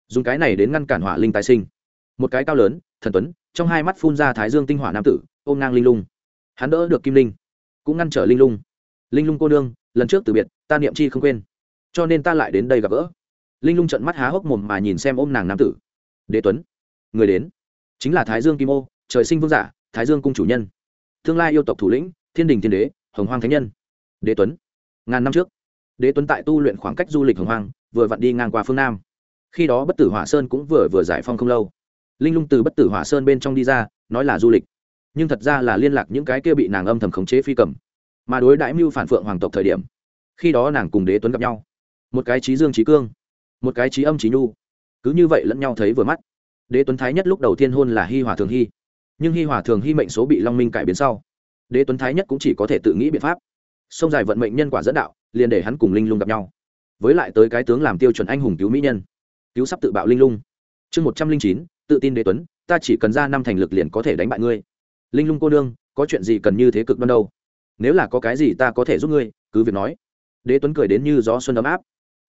Dùng cái này đến ngăn cản hỏa linh tái sinh một cái cao lớn, thần tuấn, trong hai mắt phun ra thái dương tinh hỏa nam tử, ôm ngang linh lung. Hắn đỡ được kim linh, cũng ngăn trở linh lung. Linh lung cô nương, lần trước từ biệt, ta niệm chi không quên, cho nên ta lại đến đây gặp gỡ. Linh lung trận mắt há hốc mồm mà nhìn xem ôm nàng nam tử. Đế tuấn, người đến, chính là thái dương kim ô, trời sinh vương giả, thái dương cung chủ nhân. Tương lai yêu tộc thủ lĩnh, thiên đình thiên đế, hồng hoang thánh nhân. Đế tuấn, ngàn năm trước, đế tuấn tại tu luyện khoảng cách du lịch hồng hoang, vừa vặn đi ngang qua phương nam. Khi đó bất tử hỏa sơn cũng vừa vừa giải phong không lâu linh lung từ bất tử hỏa sơn bên trong đi ra, nói là du lịch. Nhưng thật ra là liên lạc những cái kia bị nàng âm thầm khống chế phi cầm. Mà đối đãi mưu phản phượng hoàng tộc thời điểm, khi đó nàng cùng đế tuấn gặp nhau. Một cái trí dương trí cương, một cái trí âm trí nhu. Cứ như vậy lẫn nhau thấy vừa mắt. Đế tuấn thái nhất lúc đầu tiên hôn là hi hòa thường hy nhưng hi hòa thường hy mệnh số bị long minh cải biến sau. Đế tuấn thái nhất cũng chỉ có thể tự nghĩ biện pháp. Sông dài vận mệnh nhân quả dẫn đạo, liền để hắn cùng linh lung gặp nhau. Với lại tới cái tướng làm tiêu chuẩn anh hùng cứu mỹ nhân. Cứu sắp tự bạo linh lung. Chương một trăm linh chín tự tin đế tuấn, ta chỉ cần ra năm thành lực liền có thể đánh bại ngươi. Linh lung cô đương có chuyện gì cần như thế cực đoan đâu? Nếu là có cái gì ta có thể giúp ngươi, cứ việc nói. Đế tuấn cười đến như gió xuân ấm áp.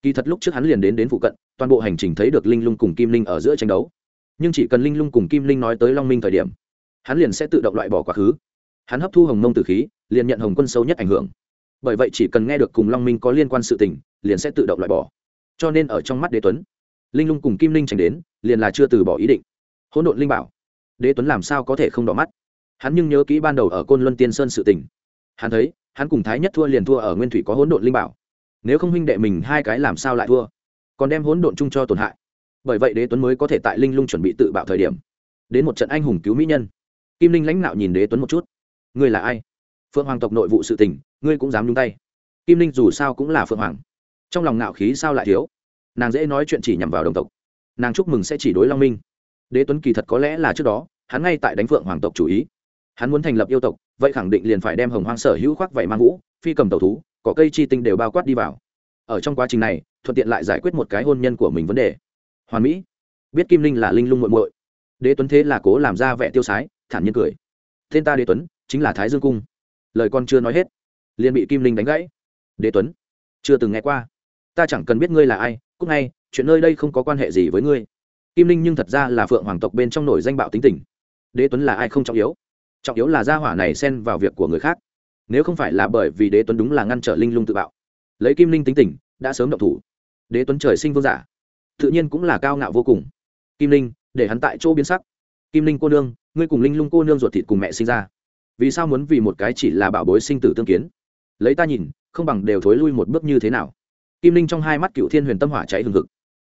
Kỳ thật lúc trước hắn liền đến đến phụ cận, toàn bộ hành trình thấy được linh lung cùng kim linh ở giữa tranh đấu. Nhưng chỉ cần linh lung cùng kim linh nói tới long minh thời điểm, hắn liền sẽ tự động loại bỏ quá khứ. Hắn hấp thu hồng mông từ khí, liền nhận hồng quân sâu nhất ảnh hưởng. Bởi vậy chỉ cần nghe được cùng long minh có liên quan sự tình, liền sẽ tự động loại bỏ. Cho nên ở trong mắt đế tuấn linh lung cùng kim linh tránh đến, liền là chưa từ bỏ ý định. Hỗn độn linh bảo. Đế tuấn làm sao có thể không đỏ mắt? Hắn nhưng nhớ kỹ ban đầu ở côn luân tiên sơn sự tình. Hắn thấy, hắn cùng thái nhất thua liền thua ở nguyên thủy có hỗn độn linh bảo. Nếu không huynh đệ mình hai cái làm sao lại thua? Còn đem hỗn độn chung cho tổn hại. Bởi vậy đế tuấn mới có thể tại linh lung chuẩn bị tự bạo thời điểm, đến một trận anh hùng cứu mỹ nhân. Kim linh lãnh đạo nhìn đế tuấn một chút. Ngươi là ai? Phượng hoàng tộc nội vụ sự tình, ngươi cũng dám nhung tay. Kim linh dù sao cũng là phượng hoàng. Trong lòng ngạo khí sao lại thiếu? Nàng dễ nói chuyện chỉ nhằm vào đồng tộc. Nàng chúc mừng sẽ chỉ đối long minh. Đế tuấn kỳ thật có lẽ là trước đó, hắn ngay tại đánh phượng hoàng tộc chủ ý. Hắn muốn thành lập yêu tộc, vậy khẳng định liền phải đem hồng hoang sở hữu khoác vảy mang vũ, phi cầm tàu thú có cây chi tinh đều bao quát đi vào. Ở trong quá trình này, thuận tiện lại giải quyết một cái hôn nhân của mình vấn đề. Hoàn mỹ, biết kim linh là linh lung muội muội. Đế tuấn thế là cố làm ra vẻ tiêu sái, thản nhiên cười. Tên ta đế tuấn, chính là thái dương cung. Lời con chưa nói hết, liền bị kim linh đánh gãy. Đế tuấn, chưa từng nghe qua. Ta chẳng cần biết ngươi là ai cúc ngay chuyện nơi đây không có quan hệ gì với ngươi. Kim linh nhưng thật ra là phượng hoàng tộc bên trong nổi danh bạo tính tình. Đế tuấn là ai không trọng yếu. Trọng yếu là gia hỏa này xen vào việc của người khác. Nếu không phải là bởi vì đế tuấn đúng là ngăn trở linh lung tự bạo, lấy kim linh tính tình, đã sớm động thủ. Đế tuấn trời sinh vương giả dạ, tự nhiên cũng là cao ngạo vô cùng. Kim linh, để hắn tại chỗ biến sắc. Kim linh cô nương, ngươi cùng linh lung cô nương ruột thịt cùng mẹ sinh ra. Vì sao muốn vì một cái chỉ là bảo bối sinh tử tương kiến? Lấy ta nhìn, không bằng đều thối lui một bước như thế nào? Kim linh trong hai mắt cựu thiên huyền tâm hỏa cháy hừng hực.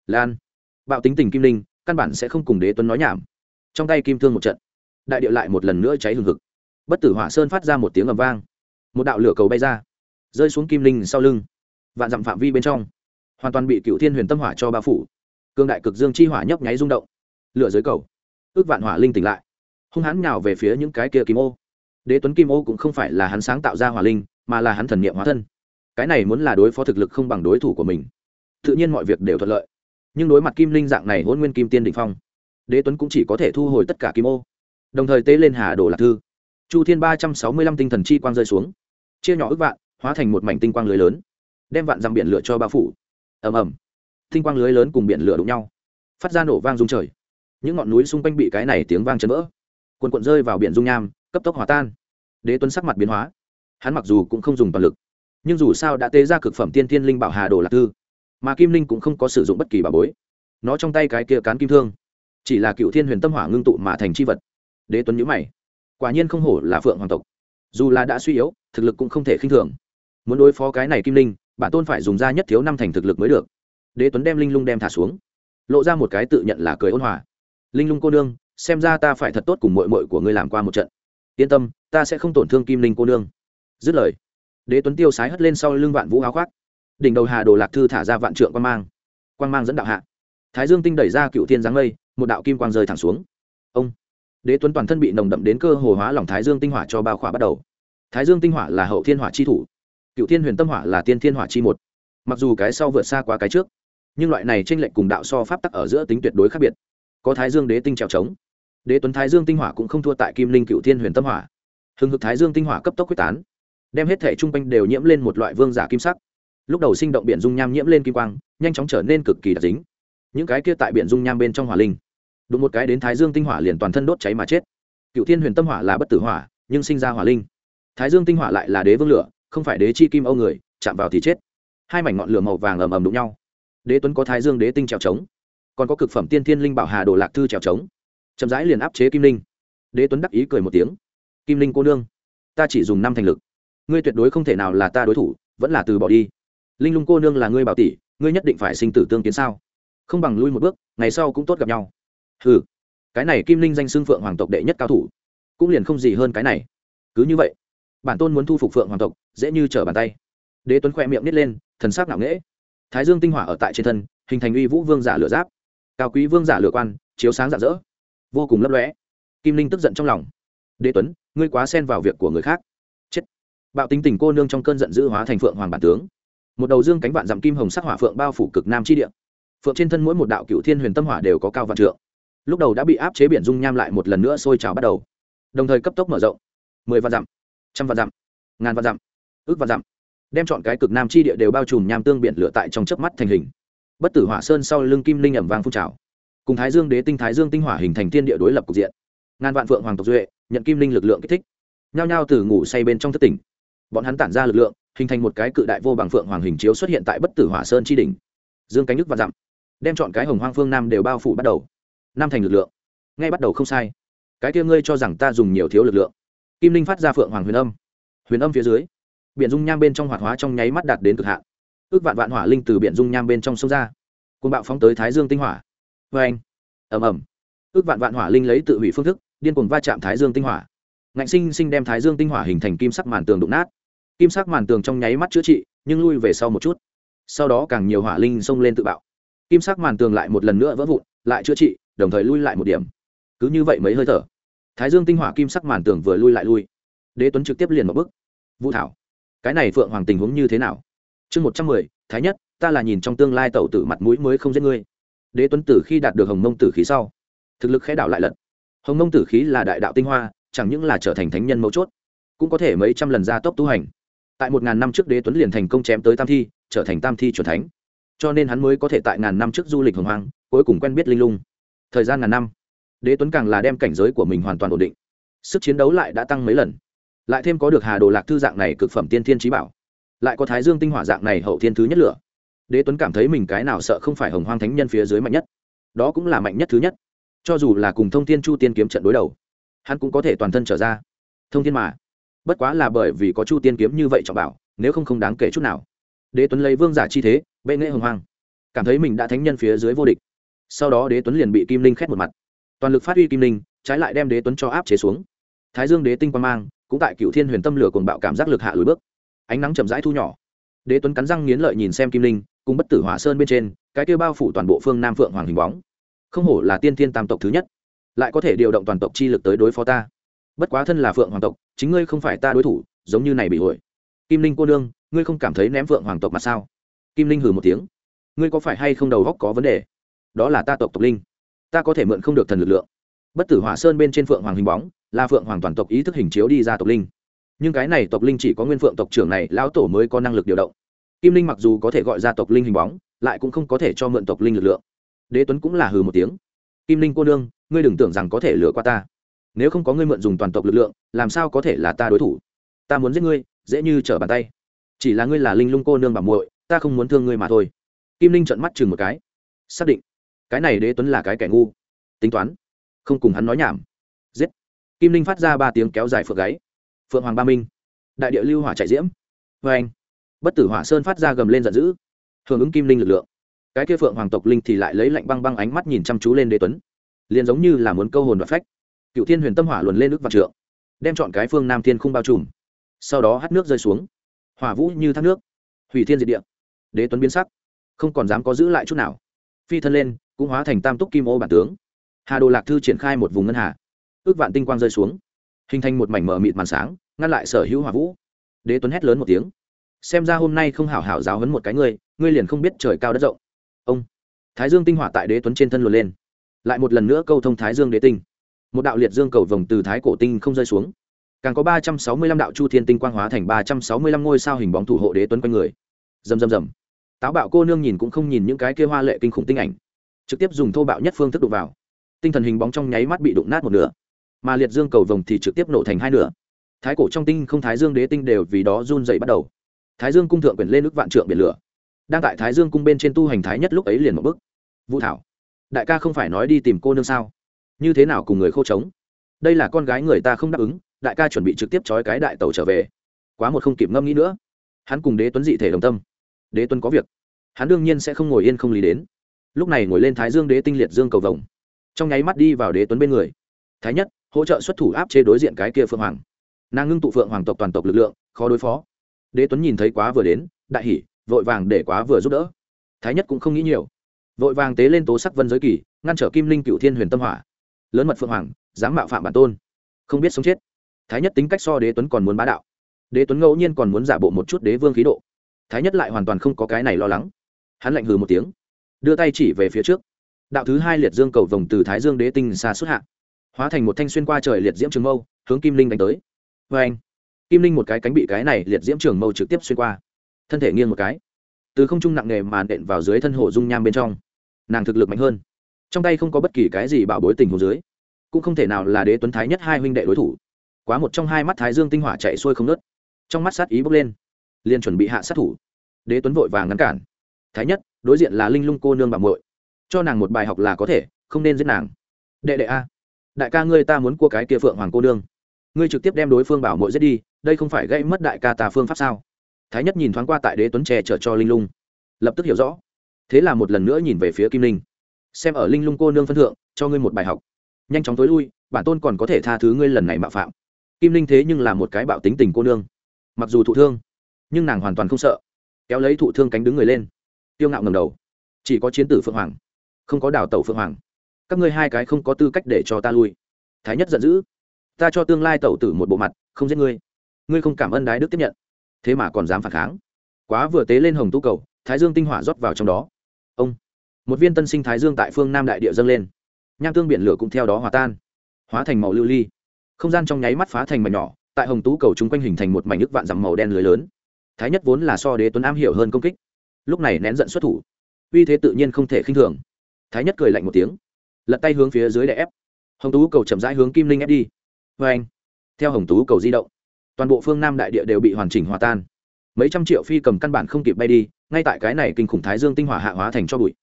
Lan, bạo tính tình kim linh, căn bản sẽ không cùng đế tuấn nói nhảm. Trong tay kim thương một trận, đại điệu lại một lần nữa cháy hừng hực. Bất tử hỏa sơn phát ra một tiếng ầm vang. Một đạo lửa cầu bay ra, rơi xuống kim linh sau lưng. Vạn dặm phạm vi bên trong, hoàn toàn bị cựu thiên huyền tâm hỏa cho bao phủ. Cương đại cực dương chi hỏa nhấp nháy rung động. Lửa dưới cầu, ước vạn hỏa linh tỉnh lại. Hung hãn nhào về phía những cái kia kim ô. Đế tuấn kim ô cũng không phải là hắn sáng tạo ra hỏa linh, mà là hắn thần niệm hóa thân cái này muốn là đối phó thực lực không bằng đối thủ của mình. Tự nhiên mọi việc đều thuận lợi. Nhưng đối mặt kim linh dạng này hôn nguyên kim tiên định phong, đế tuấn cũng chỉ có thể thu hồi tất cả kim ô. Đồng thời tế lên hà đồ lạc thư. Chu thiên ba trăm sáu mươi lăm tinh thần chi quang rơi xuống. Chia nhỏ ước vạn, hóa thành một mảnh tinh quang lưới lớn, đem vạn dằm biển lửa cho bao phủ. Ầm ầm. Tinh quang lưới lớn cùng biển lửa đụng nhau, phát ra nổ vang rung trời. Những ngọn núi xung quanh bị cái này tiếng vang chấn vỡ. Quần quận rơi vào biển dung nham, cấp tốc hòa tan. Đế tuấn sắc mặt biến hóa. Hắn mặc dù cũng không dùng toàn lực nhưng dù sao đã tế ra cực phẩm tiên thiên linh bảo hà đồ lạc thư, mà kim linh cũng không có sử dụng bất kỳ bảo bối. Nó trong tay cái kia cán kim thương, chỉ là cựu thiên huyền tâm hỏa ngưng tụ mà thành c h i vật. Đế tuấn nhữ mày. Quả nhiên không hổ là phượng hoàng tộc. Dù là đã suy yếu, thực lực cũng không thể khinh thường. Muốn đối phó cái này kim linh, bản tôn phải dùng ra nhất thiếu năm thành thực lực mới được. Đế tuấn đem linh lung đem thả xuống, lộ ra một cái tự nhận là cười ôn hòa. Linh lung cô nương, xem ra ta phải thật tốt cùng mội mội của ngươi làm qua một trận. Yên tâm, ta sẽ không tổn thương kim linh cô nương. Dứt lời đế tuấn tiêu sái hất lên sau lưng vạn vũ áo khoác. Đỉnh đầu hà đồ lạc thư thả ra vạn trượng quan mang. Quan mang dẫn đạo hạ. Thái dương tinh đẩy ra cựu thiên giáng mây, một đạo kim quang rơi thẳng xuống. Ông! Đế tuấn toàn thân bị nồng đậm đến cơ hồ hóa lỏng thái dương tinh hỏa cho bao khỏa bắt đầu. Thái dương tinh hỏa là hậu thiên hỏa chi thủ. Cựu thiên huyền tâm hỏa là tiên thiên hỏa chi một. Mặc dù cái sau vượt xa quá cái trước, nhưng loại này tranh lệch cùng đạo so pháp tắc ở giữa tính tuyệt đối khác biệt. Có thái dương đế tinh trèo trống, đế tuấn thái dương tinh hỏa cũng không thua tại kim linh cựu thiên huyền tâm hỏa. Hừng hực thái dương tinh hỏa cấp tốc quyết tán đem hết thể trung quanh đều nhiễm lên một loại vương giả kim sắc. Lúc đầu sinh động biển dung nham nhiễm lên kim quang, nhanh chóng trở nên cực kỳ đặc dính. Những cái kia tại biển dung nham bên trong hỏa linh, đụng một cái đến thái dương tinh hỏa liền toàn thân đốt cháy mà chết. Cựu thiên huyền tâm hỏa là bất tử hỏa, nhưng sinh ra hỏa linh. Thái dương tinh hỏa lại là đế vương lửa, không phải đế chi kim âu người, chạm vào thì chết. Hai mảnh ngọn lửa màu vàng ầm ầm đụng nhau. Đế tuấn có thái dương đế tinh trèo trống, còn có cực phẩm tiên thiên linh bảo hà đồ lạc thư trèo trống. Chậm rãi liền áp chế kim linh. Đế tuấn đắc ý cười một tiếng. Kim linh cô nương, ta chỉ dùng năm thành lực ngươi tuyệt đối không thể nào là ta đối thủ, vẫn là từ bỏ đi. Linh lung cô nương là ngươi bảo tỷ, ngươi nhất định phải sinh tử tương kiến sao? Không bằng lui một bước, ngày sau cũng tốt gặp nhau. Ừ cái này kim linh danh xưng phượng hoàng tộc đệ nhất cao thủ, cũng liền không gì hơn cái này. Cứ như vậy, bản tôn muốn thu phục phượng hoàng tộc, dễ như trở bàn tay. Đế tuấn khoe miệng nít lên, thần sắc nặng nễ thái dương tinh hỏa ở tại trên thân, hình thành uy vũ vương giả lửa giáp. Cao quý vương giả lửa quan, chiếu sáng rạng rỡ. Vô cùng lấp lóe. Kim linh tức giận trong lòng. Đế tuấn, ngươi quá xen vào việc của người khác bạo tính tình cô nương trong cơn giận dữ hóa thành phượng hoàng bản tướng. Một đầu dương cánh vạn dặm kim hồng sắc hỏa phượng bao phủ cực nam chi địa. Phượng trên thân mỗi một đạo cựu thiên huyền tâm hỏa đều có cao vạn trượng. Lúc đầu đã bị áp chế biển dung nham lại một lần nữa sôi trào bắt đầu. Đồng thời cấp tốc mở rộng. Mười vạn dặm, trăm vạn dặm, ngàn vạn dặm, ước vạn dặm. Đem chọn cái cực nam chi địa đều bao trùm nham tương biển lửa tại trong chớp mắt thành hình. Bất tử hỏa sơn sau lưng kim linh ẩm vàng phun trào. Cùng thái dương đế tinh thái dương tinh hỏa hình thành thiên địa đối lập cục diện. Ngàn vạn phượng hoàng tộc duệ, nhận kim linh lực lượng kích thích. Nhao nhao từ ngủ say bên trong thất tỉnh bọn hắn tản ra lực lượng, hình thành một cái cự đại vô bằng phượng hoàng hình chiếu xuất hiện tại bất tử hỏa sơn chi đỉnh. Dương cánh nước và dặm, đem chọn cái hồng hoang phương nam đều bao phủ bắt đầu. Nam thành lực lượng, ngay bắt đầu không sai. Cái kia ngươi cho rằng ta dùng nhiều thiếu lực lượng? Kim linh phát ra phượng hoàng huyền âm. Huyền âm phía dưới, biển dung nham bên trong hoạt hóa trong nháy mắt đạt đến cực hạn. Ước vạn vạn hỏa linh từ biển dung nham bên trong sông ra côn bạo phóng tới thái dương tinh hỏa. Vê anh ẩm ẩm ước vạn vạn hỏa linh lấy tự hủy phương thức, điên cuồng va chạm thái dương tinh hỏa. Ngạnh sinh sinh đem thái dương tinh hỏa hình thành kim sắc màn tường đụng nát kim sắc màn tường trong nháy mắt chữa trị, nhưng lui về sau một chút. Sau đó càng nhiều hỏa linh xông lên tự bạo. Kim sắc màn tường lại một lần nữa vỡ vụn, lại chữa trị, đồng thời lui lại một điểm. Cứ như vậy mấy hơi thở, thái dương tinh hỏa kim sắc màn tường vừa lui lại lui. Đế tuấn trực tiếp liền một bức vũ thảo, cái này phượng hoàng tình huống như thế nào? Chương một trăm mười, thái nhất, ta là nhìn trong tương lai tẩu tử mặt mũi mới không giết ngươi. Đế tuấn tử khi đạt được hồng mông tử khí sau, thực lực khẽ đảo lại lận. Hồng mông tử khí là đại đạo tinh hoa, chẳng những là trở thành thánh nhân mấu chốt, cũng có thể mấy trăm lần gia tốc tu hành tại một ngàn năm trước đế tuấn liền thành công chém tới tam thi, trở thành tam thi c thánh. Cho nên hắn mới có thể tại ngàn năm trước du lịch hồng hoang, cuối cùng quen biết linh lung. Thời gian ngàn năm, đế tuấn càng là đem cảnh giới của mình hoàn toàn ổn định. Sức chiến đấu lại đã tăng mấy lần. Lại thêm có được hà đồ lạc thư dạng này cực phẩm tiên thiên trí bảo. Lại có thái dương tinh hỏa dạng này hậu thiên thứ nhất lửa. Đế tuấn cảm thấy mình cái nào sợ không phải hồng hoang thánh nhân phía dưới mạnh nhất. Đó cũng là mạnh nhất thứ nhất. Cho dù là cùng thông thiên chu tiên kiếm trận đối đầu, hắn cũng có thể toàn thân trở ra. Thông thiên mà bất quá là bởi vì có chu tiên kiếm như vậy trọng bảo, nếu không không đáng kể chút nào. Đế tuấn lấy vương giả chi thế, bệ nghệ hồng hoang. Cảm thấy mình đã thánh nhân phía dưới vô địch. Sau đó đế tuấn liền bị kim linh khét một mặt. Toàn lực phát huy kim linh, trái lại đem đế tuấn cho áp chế xuống. Thái dương đế tinh quan mang, cũng tại cựu thiên huyền tâm lửa cuồng bạo cảm giác lực hạ lùi bước. Ánh nắng chậm rãi thu nhỏ. Đế tuấn cắn răng nghiến lợi nhìn xem kim linh, cùng bất tử hỏa sơn bên trên, cái kêu bao phủ toàn bộ phương nam phượng hoàng hình bóng. Không hổ là tiên thiên tam tộc thứ nhất. Lại có thể điều động toàn tộc chi lực tới đối phó ta bất quá thân là phượng hoàng tộc, chính ngươi không phải ta đối thủ, giống như này bị hội kim linh cô nương, ngươi không cảm thấy ném phượng hoàng tộc mà sao? Kim linh hừ một tiếng. Ngươi có phải hay không đầu góc có vấn đề? Đó là ta tộc tộc linh. Ta có thể mượn không được thần lực lượng. Bất tử hỏa sơn bên trên phượng hoàng hình bóng, là phượng hoàng toàn tộc ý thức hình chiếu đi ra tộc linh. Nhưng cái này tộc linh chỉ có nguyên phượng tộc trưởng này, lão tổ mới có năng lực điều động. Kim linh mặc dù có thể gọi ra tộc linh hình bóng, lại cũng không có thể cho mượn tộc linh lực lượng. Đế tuấn cũng là hừ một tiếng. Kim linh cô nương, ngươi đừng tưởng rằng có thể lừa qua ta nếu không có ngươi mượn dùng toàn tộc lực lượng, làm sao có thể là ta đối thủ? Ta muốn giết ngươi, dễ như trở bàn tay. Chỉ là ngươi là linh lung cô nương bà muội, ta không muốn thương ngươi mà thôi. Kim linh trợn mắt chừng một cái. Xác định, cái này đế tuấn là cái kẻ ngu. Tính toán, không cùng hắn nói nhảm. Giết. Kim linh phát ra ba tiếng kéo dài phượng gáy. Phượng hoàng ba minh. Đại địa lưu hỏa chạy diễm. Vê anh, bất tử hỏa sơn phát ra gầm lên giận dữ. Hưởng ứng kim linh lực lượng. Cái kia phượng hoàng tộc linh thì lại lấy lạnh băng băng ánh mắt nhìn chăm chú lên đế tuấn. Liền giống như là muốn câu hồn và phách cựu thiên huyền tâm hỏa luồn lên nước vạn trượng, đem chọn cái phương nam thiên không bao trùm, sau đó hắt nước rơi xuống. Hỏa vũ như thác nước, hủy thiên diệt địa, đế tuấn biến sắc, không còn dám có giữ lại chút nào. Phi thân lên, cũng hóa thành tam túc kim ô bản tướng. Hà đồ lạc thư triển khai một vùng ngân hà, ước vạn tinh quang rơi xuống, hình thành một mảnh mờ mịt màn sáng, ngăn lại sở hữu hỏa vũ. Đế tuấn hét lớn một tiếng, xem ra hôm nay không hảo hảo giáo hấn một cái ngươi ngươi liền không biết trời cao đất rộng. Ông, thái dương tinh hỏa tại đế tuấn trên thân luồn lên, lại một lần nữa câu thông thái dương đế tinh một đạo liệt dương cầu vồng từ thái cổ tinh không rơi xuống. Càng có ba trăm sáu mươi lăm đạo chu thiên tinh quang hóa thành ba trăm sáu mươi lăm ngôi sao hình bóng thủ hộ đế tuấn quanh người. Rầm rầm rầm. Táo bạo cô nương nhìn cũng không nhìn những cái kia hoa lệ kinh khủng tinh ảnh. Trực tiếp dùng thô bạo nhất phương thức đụng vào. Tinh thần hình bóng trong nháy mắt bị đụng nát một nửa. Mà liệt dương cầu vồng thì trực tiếp nổ thành hai nửa. Thái cổ trong tinh không thái dương đế tinh đều vì đó run dậy bắt đầu. Thái dương cung thượng quyền lên nước vạn trượng biển lửa. Đang tại thái dương cung bên trên tu hành thái nhất lúc ấy liền một bức vũ thảo, đại ca không phải nói đi tìm cô nương sao? Như thế nào cùng người khô trống? Đây là con gái người ta không đáp ứng, đại ca chuẩn bị trực tiếp trói cái đại tàu trở về. Quá một không kịp ngâm nghĩ nữa. Hắn cùng đế tuấn dị thể đồng tâm. Đế tuấn có việc. Hắn đương nhiên sẽ không ngồi yên không lý đến. Lúc này ngồi lên thái dương đế tinh liệt dương cầu vồng. Trong nháy mắt đi vào đế tuấn bên người. Thái nhất, hỗ trợ xuất thủ áp chế đối diện cái kia phượng hoàng. Nàng ngưng tụ phượng hoàng tộc toàn tộc lực lượng, khó đối phó. Đế tuấn nhìn thấy quá vừa đến, đại hỉ, vội vàng để quá vừa giúp đỡ. Thái nhất cũng không nghĩ nhiều. Vội vàng tế lên tố sắc vân giới kỳ, ngăn trở kim linh cựu thiên huyền tâm hỏa lớn mật phượng hoàng, dám mạo phạm bản tôn. Không biết sống chết. Thái nhất tính cách so đế tuấn còn muốn bá đạo. Đế tuấn ngẫu nhiên còn muốn giả bộ một chút đế vương khí độ. Thái nhất lại hoàn toàn không có cái này lo lắng. Hắn lạnh hừ một tiếng, đưa tay chỉ về phía trước. Đạo thứ hai liệt dương cầu vồng từ thái dương đế tinh xa xuất hạ. Hóa thành một thanh xuyên qua trời liệt diễm trường mâu, hướng kim linh đánh tới. Vê anh, kim linh một cái cánh bị cái này liệt diễm trường mâu trực tiếp xuyên qua. Thân thể nghiêng một cái. Từ không trung nặng nề mà nện vào dưới thân hồ dung nham bên trong. Nàng thực lực mạnh hơn trong tay không có bất kỳ cái gì bảo bối tình hồ dưới, cũng không thể nào là đế tuấn thái nhất hai huynh đệ đối thủ. Quá một trong hai mắt thái dương tinh hỏa chạy xuôi không nớt trong mắt sát ý bốc lên, liền chuẩn bị hạ sát thủ. Đế tuấn vội vàng ngăn cản. Thái nhất, đối diện là linh lung cô nương bà muội. Cho nàng một bài học là có thể, không nên giết nàng. Đệ đệ a, đại ca ngươi ta muốn cua cái kia phượng hoàng cô nương. Ngươi trực tiếp đem đối phương bảo muội giết đi, đây không phải gây mất đại ca tà phương pháp sao? Thái nhất nhìn thoáng qua tại đế tuấn trẻ chở cho linh lung, lập tức hiểu rõ. Thế là một lần nữa nhìn về phía kim linh xem ở linh lung cô nương phân thượng, cho ngươi một bài học. Nhanh chóng tối lui, bản tôn còn có thể tha thứ ngươi lần này mạo phạm. Kim linh thế nhưng là một cái bạo tính tình cô nương. Mặc dù thụ thương, nhưng nàng hoàn toàn không sợ. Kéo lấy thụ thương cánh đứng người lên. Tiêu ngạo ngầm đầu. Chỉ có chiến tử phượng hoàng, không có đào tẩu phượng hoàng. Các ngươi hai cái không có tư cách để cho ta lui. Thái nhất giận dữ. Ta cho tương lai tẩu tử một bộ mặt, không giết ngươi. Ngươi không cảm ơn đái đức tiếp nhận. Thế mà còn dám phản kháng. Quá vừa tế lên hồng tú cầu, thái dương tinh hỏa rót vào trong đó. Ông một viên tân sinh thái dương tại phương nam đại địa dâng lên. Nham tương biển lửa cũng theo đó hòa tan, hóa thành màu lưu ly. Không gian trong nháy mắt phá thành mảnh nhỏ, tại hồng tú cầu chúng quanh hình thành một mảnh nước vạn dặm màu đen lưới lớn. Thái nhất vốn là so đế tuấn am hiểu hơn công kích, lúc này nén giận xuất thủ, uy thế tự nhiên không thể khinh thường. Thái nhất cười lạnh một tiếng, lật tay hướng phía dưới đè ép. Hồng tú cầu chậm rãi hướng kim linh ép đi. Vê anh, theo hồng tú cầu di động, toàn bộ phương nam đại địa đều bị hoàn chỉnh hòa tan. Mấy trăm triệu phi cầm căn bản không kịp bay đi, ngay tại cái này kinh khủng thái dương tinh hỏa hạ hóa thành cho bụi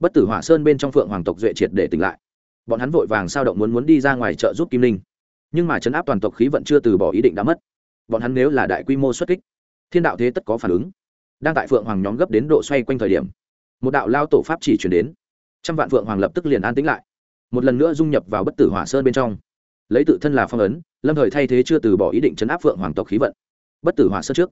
bất tử hỏa sơn bên trong phượng hoàng tộc duệ triệt để tỉnh lại. Bọn hắn vội vàng sao động muốn muốn đi ra ngoài chợ giúp kim linh. Nhưng mà chấn áp toàn tộc khí vận chưa từ bỏ ý định đã mất. Bọn hắn nếu là đại quy mô xuất kích, thiên đạo thế tất có phản ứng. Đang tại phượng hoàng nhóm gấp đến độ xoay quanh thời điểm, một đạo lao tổ pháp chỉ chuyển đến. Trăm vạn phượng hoàng lập tức liền an tĩnh lại. Một lần nữa dung nhập vào bất tử hỏa sơn bên trong. Lấy tự thân là phong ấn, lâm thời thay thế chưa từ bỏ ý định chấn áp phượng hoàng tộc khí vận. Bất tử hỏa sơn trước,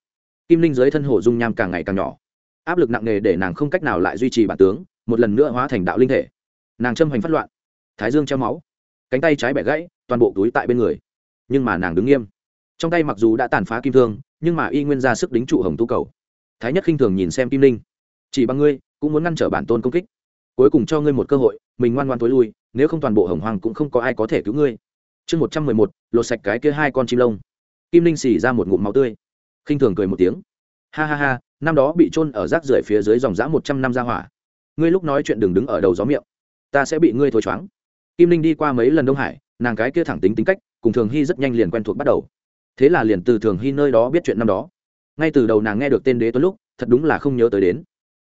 kim linh dưới thân hồ dung nham càng ngày càng nhỏ. Áp lực nặng nề để nàng không cách nào lại duy trì bản tướng một lần nữa hóa thành đạo linh thể. Nàng châm hành phát loạn, thái dương treo máu, cánh tay trái bẻ gãy, toàn bộ túi tại bên người. Nhưng mà nàng đứng nghiêm. Trong tay mặc dù đã tàn phá kim thương, nhưng mà y nguyên ra sức đính trụ hồng tu cầu. Thái nhất khinh thường nhìn xem kim linh. Chỉ bằng ngươi, cũng muốn ngăn trở bản tôn công kích. Cuối cùng cho ngươi một cơ hội, mình ngoan ngoan tối lui, nếu không toàn bộ hồng hoàng cũng không có ai có thể cứu ngươi. Chương một trăm mười một, lột sạch cái kia hai con chim lông. Kim linh xì ra một ngụm máu tươi. Khinh thường cười một tiếng. Ha ha ha, năm đó bị trôn ở rác rưởi phía dưới dòng dã một trăm năm ra hỏa ngươi lúc nói chuyện đừng đứng ở đầu gió miệng, ta sẽ bị ngươi thối choáng. Kim linh đi qua mấy lần đông hải, nàng cái kia thẳng tính tính cách, cùng thường hy rất nhanh liền quen thuộc bắt đầu. Thế là liền từ thường hy nơi đó biết chuyện năm đó. Ngay từ đầu nàng nghe được tên đế tuấn lúc, thật đúng là không nhớ tới đến.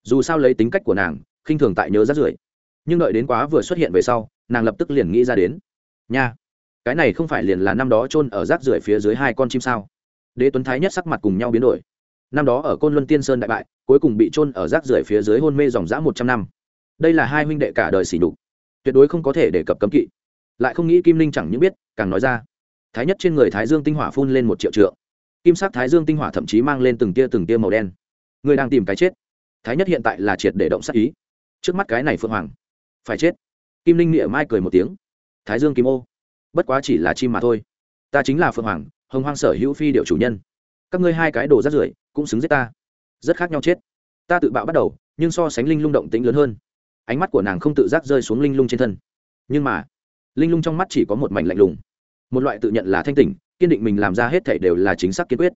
Dù sao lấy tính cách của nàng, khinh thường tại nhớ rát rưởi. Nhưng đợi đến quá vừa xuất hiện về sau, nàng lập tức liền nghĩ ra đến. Nha, cái này không phải liền là năm đó chôn ở rác rưởi phía dưới hai con chim sao? Đế tuấn thái nhất sắc mặt cùng nhau biến đổi năm đó ở côn luân tiên sơn đại bại, cuối cùng bị trôn ở rác rưởi phía dưới hôn mê dòng dã một trăm năm. Đây là hai huynh đệ cả đời xỉ đục tuyệt đối không có thể đề cập cấm kỵ. Lại không nghĩ kim linh chẳng những biết, càng nói ra, thái nhất trên người thái dương tinh hỏa phun lên một triệu trượng. Kim sắc thái dương tinh hỏa thậm chí mang lên từng tia từng tia màu đen. Người đang tìm cái chết. Thái nhất hiện tại là triệt để động sát ý. Trước mắt cái này phượng hoàng, phải chết. Kim linh nghĩa mai cười một tiếng. Thái dương kim ô. Bất quá chỉ là chim mà thôi. Ta chính là phượng hoàng, hồng hoang sở hữu phi điệu chủ nhân các ngươi hai cái đồ rác rưởi cũng xứng giết ta. Rất khác nhau chết. Ta tự bạo bắt đầu, nhưng so sánh linh lung động tính lớn hơn. Ánh mắt của nàng không tự giác rơi xuống linh lung trên thân. Nhưng mà, linh lung trong mắt chỉ có một mảnh lạnh lùng. Một loại tự nhận là thanh tỉnh, kiên định mình làm ra hết thảy đều là chính xác kiên quyết.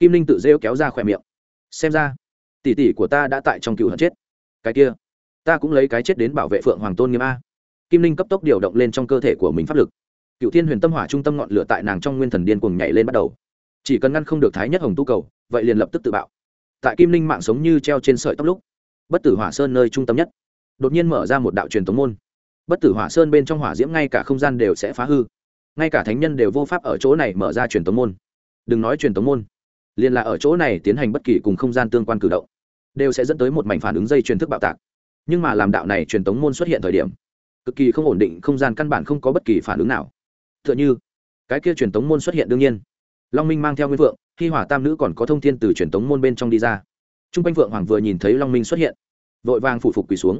Kim linh tự rêu kéo ra khỏe miệng. Xem ra, tỷ tỷ của ta đã tại trong cựu hận chết. Cái kia, ta cũng lấy cái chết đến bảo vệ phượng hoàng tôn nghiêm a. Kim linh cấp tốc điều động lên trong cơ thể của mình pháp lực. Cựu thiên huyền tâm hỏa trung tâm ngọn lửa tại nàng trong nguyên thần điên cuồng nhảy lên bắt đầu chỉ cần ngăn không được thái nhất hồng tu cầu, vậy liền lập tức tự bạo. Tại kim linh mạng sống như treo trên sợi tóc lúc, bất tử hỏa sơn nơi trung tâm nhất, đột nhiên mở ra một đạo truyền tống môn. Bất tử hỏa sơn bên trong hỏa diễm ngay cả không gian đều sẽ phá hư. Ngay cả thánh nhân đều vô pháp ở chỗ này mở ra truyền tống môn. Đừng nói truyền tống môn, liền là ở chỗ này tiến hành bất kỳ cùng không gian tương quan cử động, đều sẽ dẫn tới một mảnh phản ứng dây truyền thức bạo tạc. Nhưng mà làm đạo này truyền tống môn xuất hiện thời điểm, cực kỳ không ổn định, không gian căn bản không có bất kỳ phản ứng nào. T h ư ợ n h ư cái kia truyền tống môn xuất hiện đương nhiên long minh mang theo nguyên vượng khi hỏa tam nữ còn có thông tin từ truyền tống môn bên trong đi ra. T r u n g quanh phượng hoàng vừa nhìn thấy long minh xuất hiện, vội vàng phụ phục quỳ xuống.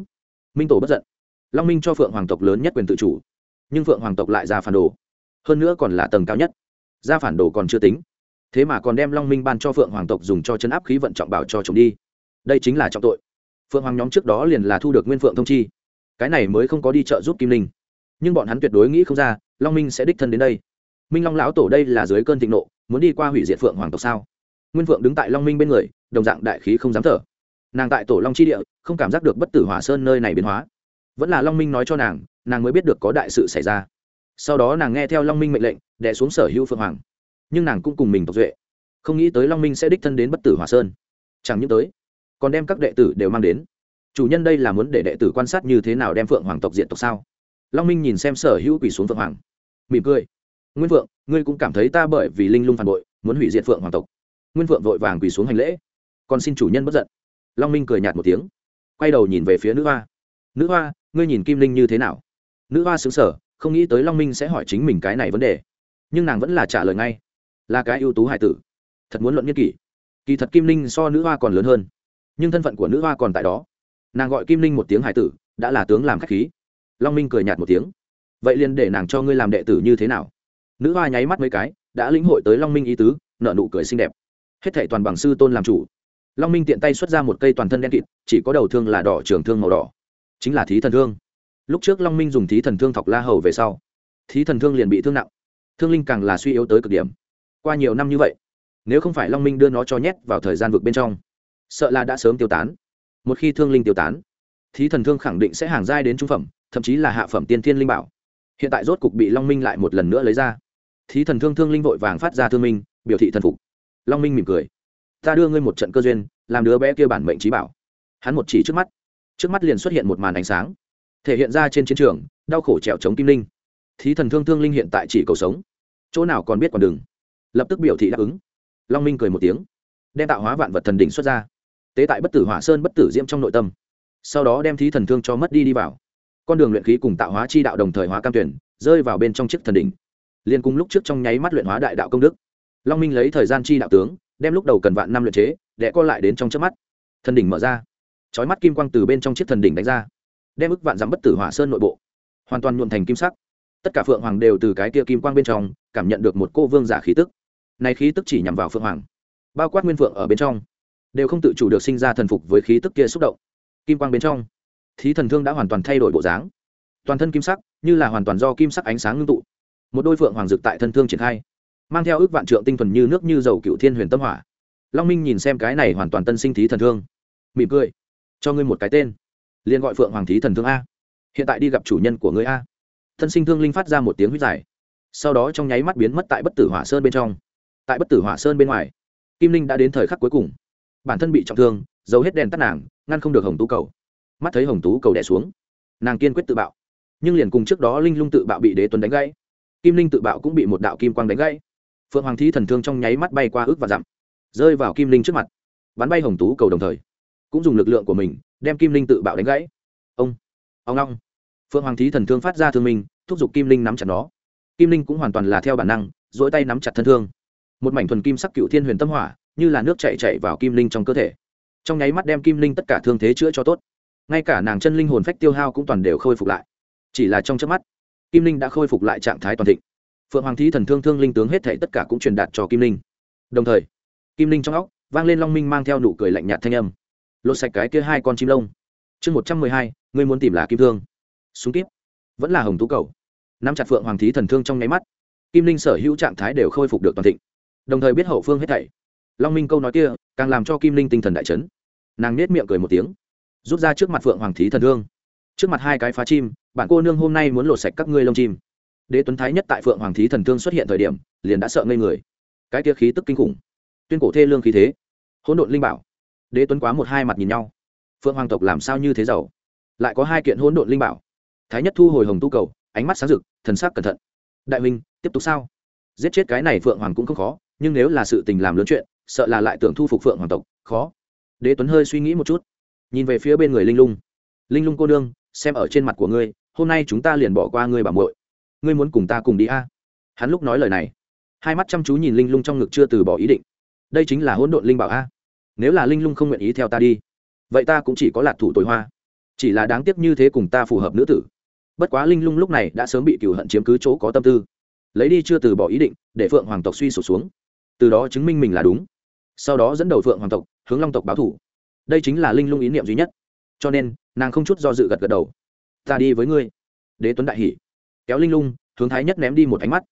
Minh tổ bất giận. Long minh cho phượng hoàng tộc lớn nhất quyền tự chủ, nhưng phượng hoàng tộc lại ra phản đồ. Hơn nữa còn là tầng cao nhất. Ra phản đồ còn chưa tính. Thế mà còn đem long minh ban cho phượng hoàng tộc dùng cho chấn áp khí vận trọng bảo cho chồng đi. Đây chính là trọng tội. Phượng hoàng nhóm trước đó liền là thu được nguyên phượng thông chi. Cái này mới không có đi trợ giúp kim linh. Nhưng bọn hắn tuyệt đối nghĩ không ra, long minh sẽ đích thân đến đây. Minh long lão tổ đây là dưới cơn thịnh nộ muốn đi qua hủy diệt phượng hoàng tộc sao? Nguyên phượng đứng tại long minh bên người, đồng dạng đại khí không dám thở. Nàng tại tổ long chi địa, không cảm giác được bất tử hỏa sơn nơi này biến hóa. Vẫn là long minh nói cho nàng nàng mới biết được có đại sự xảy ra. Sau đó nàng nghe theo long minh mệnh lệnh đẻ xuống sở hữu phượng hoàng. Nhưng nàng cũng cùng mình tộc duệ. Không nghĩ tới long minh sẽ đích thân đến bất tử hỏa sơn. Chẳng những tới, còn đem các đệ tử đều mang đến. Chủ nhân đây là muốn để đệ tử quan sát như thế nào đem phượng hoàng tộc diện tộc sao? Long minh nhìn xem sở hữu quỷ xuống phượng hoàng, mỉm cười nguyên Vượng, ngươi cũng cảm thấy ta bởi vì linh lung phản bội muốn hủy diệt phượng hoàng tộc. Nguyên Vượng vội vàng quỳ xuống hành lễ. Còn xin chủ nhân bất giận. Long minh cười nhạt một tiếng quay đầu nhìn về phía nữ hoa. Nữ hoa ngươi nhìn kim linh như thế nào? Nữ hoa xứng sở không nghĩ tới long minh sẽ hỏi chính mình cái này vấn đề. Nhưng nàng vẫn là trả lời ngay. Là cái ưu tú hải tử. Thật muốn luận nghiên kỷ. Kỳ thật kim linh so nữ hoa còn lớn hơn. Nhưng thân phận của nữ hoa còn tại đó. Nàng gọi kim linh một tiếng hải tử đã là tướng làm k h á c h khí. Long minh cười nhạt một tiếng. Vậy liền để nàng cho ngươi làm đệ tử như thế nào? Nữ hoa nháy mắt mấy cái, đã lĩnh hội tới long minh ý tứ nợ nụ cười xinh đẹp. Hết thệ toàn bằng sư tôn làm chủ. Long minh tiện tay xuất ra một cây toàn thân đen kịt, chỉ có đầu thương là đỏ, trường thương màu đỏ. Chính là thí thần thương. Lúc trước long minh dùng thí thần thương thọc la hầu về sau, thí thần thương liền bị thương nặng. Thương linh càng là suy yếu tới cực điểm. Qua nhiều năm như vậy, nếu không phải long minh đưa nó cho nhét vào thời gian vực bên trong, sợ là đã sớm tiêu tán. Một khi thương linh tiêu tán, thí thần thương khẳng định sẽ hàng giai đến trung phẩm, thậm chí là hạ phẩm tiên thiên linh bảo. Hiện tại rốt cục bị long minh lại một lần nữa lấy ra thí thần thương thương linh vội vàng phát ra thương minh, biểu thị thần phục. Long minh mỉm cười. Ta đưa ngươi một trận cơ duyên, làm đứa bé kia bản mệnh trí bảo. Hắn một chỉ trước mắt. Trước mắt liền xuất hiện một màn ánh sáng. Thể hiện ra trên chiến trường, đau khổ trèo chống kim linh. Thí thần thương thương linh hiện tại chỉ cầu sống. Chỗ nào còn biết còn đừng. Lập tức biểu thị đáp ứng. Long minh cười một tiếng. Đem tạo hóa vạn vật thần đỉnh xuất ra. Tế tại bất tử hỏa sơn bất tử diễm trong nội tâm. Sau đó đem thí thần thương cho mất đi đi vào. Con đường luyện khí cùng tạo hóa chi đạo đồng thời hóa cam tuyển, rơi vào bên trong chiếc thần đỉnh liên cùng lúc trước trong nháy mắt luyện hóa đại đạo công đức. Long minh lấy thời gian chi đạo tướng, đem lúc đầu cần vạn năm luyện chế, để co lại đến trong trước mắt. Thần đỉnh mở ra. Trói mắt kim quang từ bên trong chiếc thần đỉnh đánh ra, đem ức vạn dám bất tử hỏa sơn nội bộ, hoàn toàn nhuộn thành kim sắc. Tất cả phượng hoàng đều từ cái kia kim quang bên trong, cảm nhận được một cô vương giả khí tức. Này khí tức chỉ nhằm vào phượng hoàng, bao quát nguyên phượng ở bên trong, đều không tự chủ được sinh ra thần phục với khí tức kia xúc động. Kim quang bên trong, thí thần thương đã hoàn toàn thay đổi bộ dáng. Toàn thân kim sắc, như là hoàn toàn do kim sắc ánh sáng ngưng tụ một đôi phượng hoàng dực tại thân thương triển khai, mang theo ước vạn trượng tinh thuần như nước như dầu cựu thiên huyền tâm hỏa. Long minh nhìn xem cái này hoàn toàn tân sinh thí thần thương, mỉm cười. Cho ngươi một cái tên. Liền gọi phượng hoàng thí thần thương a. Hiện tại đi gặp chủ nhân của ngươi a. Thân sinh thương linh phát ra một tiếng huyết dài. Sau đó trong nháy mắt biến mất tại bất tử hỏa sơn bên trong. Tại bất tử hỏa sơn bên ngoài, kim linh đã đến thời khắc cuối cùng. Bản thân bị trọng thương giấu hết đèn tắt nàng, ngăn không được hồng tú cầu. Mắt thấy hồng tú cầu đẻ xuống, nàng kiên quyết tự bạo. Nhưng liền cùng trước đó linh lung tự bạo bị đế tuấn đánh gãy kim linh tự bạo cũng bị một đạo kim quang đánh gãy. Phượng hoàng thi thần thương trong nháy mắt bay qua ước và dặm, rơi vào kim linh trước mặt. Bắn bay hồng tú cầu đồng thời, cũng dùng lực lượng của mình đem kim linh tự bạo đánh gãy. Ông ông long phượng hoàng thí thần thương phát ra thương minh, thúc giục kim linh nắm chặt nó. Kim linh cũng hoàn toàn là theo bản năng dỗi tay nắm chặt thân thương. Một mảnh thuần kim sắc cựu thiên huyền tâm hỏa, như là nước chạy chạy vào kim linh trong cơ thể. Trong nháy mắt đem kim linh tất cả thương thế chữa cho tốt. Ngay cả nàng chân linh hồn phách tiêu hao cũng toàn đều khôi phục lại. Chỉ là trong chớp mắt kim linh đã khôi phục lại trạng thái toàn thịnh. Phượng hoàng thí thần thương thương linh tướng hết thể tất cả cũng truyền đạt cho kim linh. Đồng thời, kim linh trong óc vang lên long minh mang theo nụ cười lạnh nhạt thanh âm. Lột sạch cái kia hai con chim lông. Chương một trăm mười hai, ngươi muốn tìm là kim thương. Súng kíp. Vẫn là hồng tú cầu. Nắm chặt phượng hoàng thí thần thương trong nháy mắt, kim linh sở hữu trạng thái đều khôi phục được toàn thịnh. Đồng thời biết hậu phương hết thảy. Long minh câu nói kia càng làm cho kim linh tinh thần đại chấn. Nàng nết miệng cười một tiếng, rút ra trước mặt phượng hoàng thí thần thương trước mặt hai cái phá chim, bạn cô nương hôm nay muốn lột sạch các ngươi lông chim. Đế tuấn thái nhất tại phượng hoàng thí thần thương xuất hiện thời điểm, liền đã sợ ngây người. Cái kia khí tức kinh khủng, tuyên cổ thê lương khí thế, hỗn độn linh bảo. Đế tuấn quá một hai mặt nhìn nhau. Phượng hoàng tộc làm sao như thế giàu? Lại có hai kiện hỗn độn linh bảo. Thái nhất thu hồi hồng tu cầu, ánh mắt sáng rực, thần sắc cẩn thận. Đại minh tiếp tục sao? Giết chết cái này phượng hoàng cũng không khó, nhưng nếu là sự tình làm lớn chuyện, sợ là lại tưởng thu phục phượng hoàng tộc, khó. Đế tuấn hơi suy nghĩ một chút, nhìn về phía bên người linh lung. Linh lung cô nương xem ở trên mặt của ngươi, hôm nay chúng ta liền bỏ qua ngươi bà muội. Ngươi muốn cùng ta cùng đi a? Hắn lúc nói lời này, hai mắt chăm chú nhìn linh lung trong ngực chưa từ bỏ ý định. Đây chính là hỗn độn linh bảo a. Nếu là linh lung không nguyện ý theo ta đi, vậy ta cũng chỉ có lạc thủ tối hoa. Chỉ là đáng tiếc như thế cùng ta phù hợp nữ tử. Bất quá linh lung lúc này đã sớm bị cựu hận chiếm cứ chỗ có tâm tư. Lấy đi chưa từ bỏ ý định, để phượng hoàng tộc suy sụp xuống. Từ đó chứng minh mình là đúng. Sau đó dẫn đầu phượng hoàng tộc, hướng long tộc báo thủ. Đây chính là linh lung ý niệm duy nhất. Cho nên nàng không chút do dự gật gật đầu. Ta đi với ngươi. Đế tuấn đại hỉ, kéo linh lung hướng thái nhất ném đi một ánh mắt.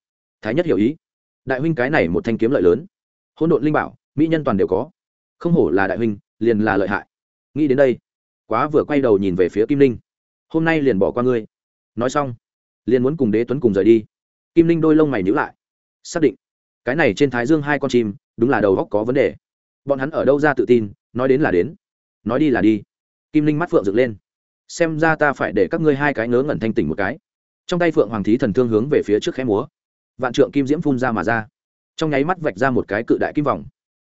Thái nhất hiểu ý. Đại huynh cái này một thanh kiếm lợi lớn. Hỗn độn linh bảo mỹ nhân toàn đều có. Không hổ là đại huynh liền là lợi hại. Nghĩ đến đây quá vừa quay đầu nhìn về phía kim linh. Hôm nay liền bỏ qua ngươi. Nói xong liền muốn cùng đế tuấn cùng rời đi. Kim linh đôi lông mày nhữ lại. Xác định cái này trên thái dương hai con chim đúng là đầu góc có vấn đề. Bọn hắn ở đâu ra tự tin nói đến là đến. Nói đi là đi kim linh mắt phượng dựng lên. Xem ra ta phải để các ngươi hai cái ngớ ngẩn thanh tỉnh một cái. Trong tay phượng hoàng thí thần thương hướng về phía trước khẽ múa. Vạn trượng kim diễm phun ra mà ra. Trong nháy mắt vạch ra một cái cự đại kim vòng.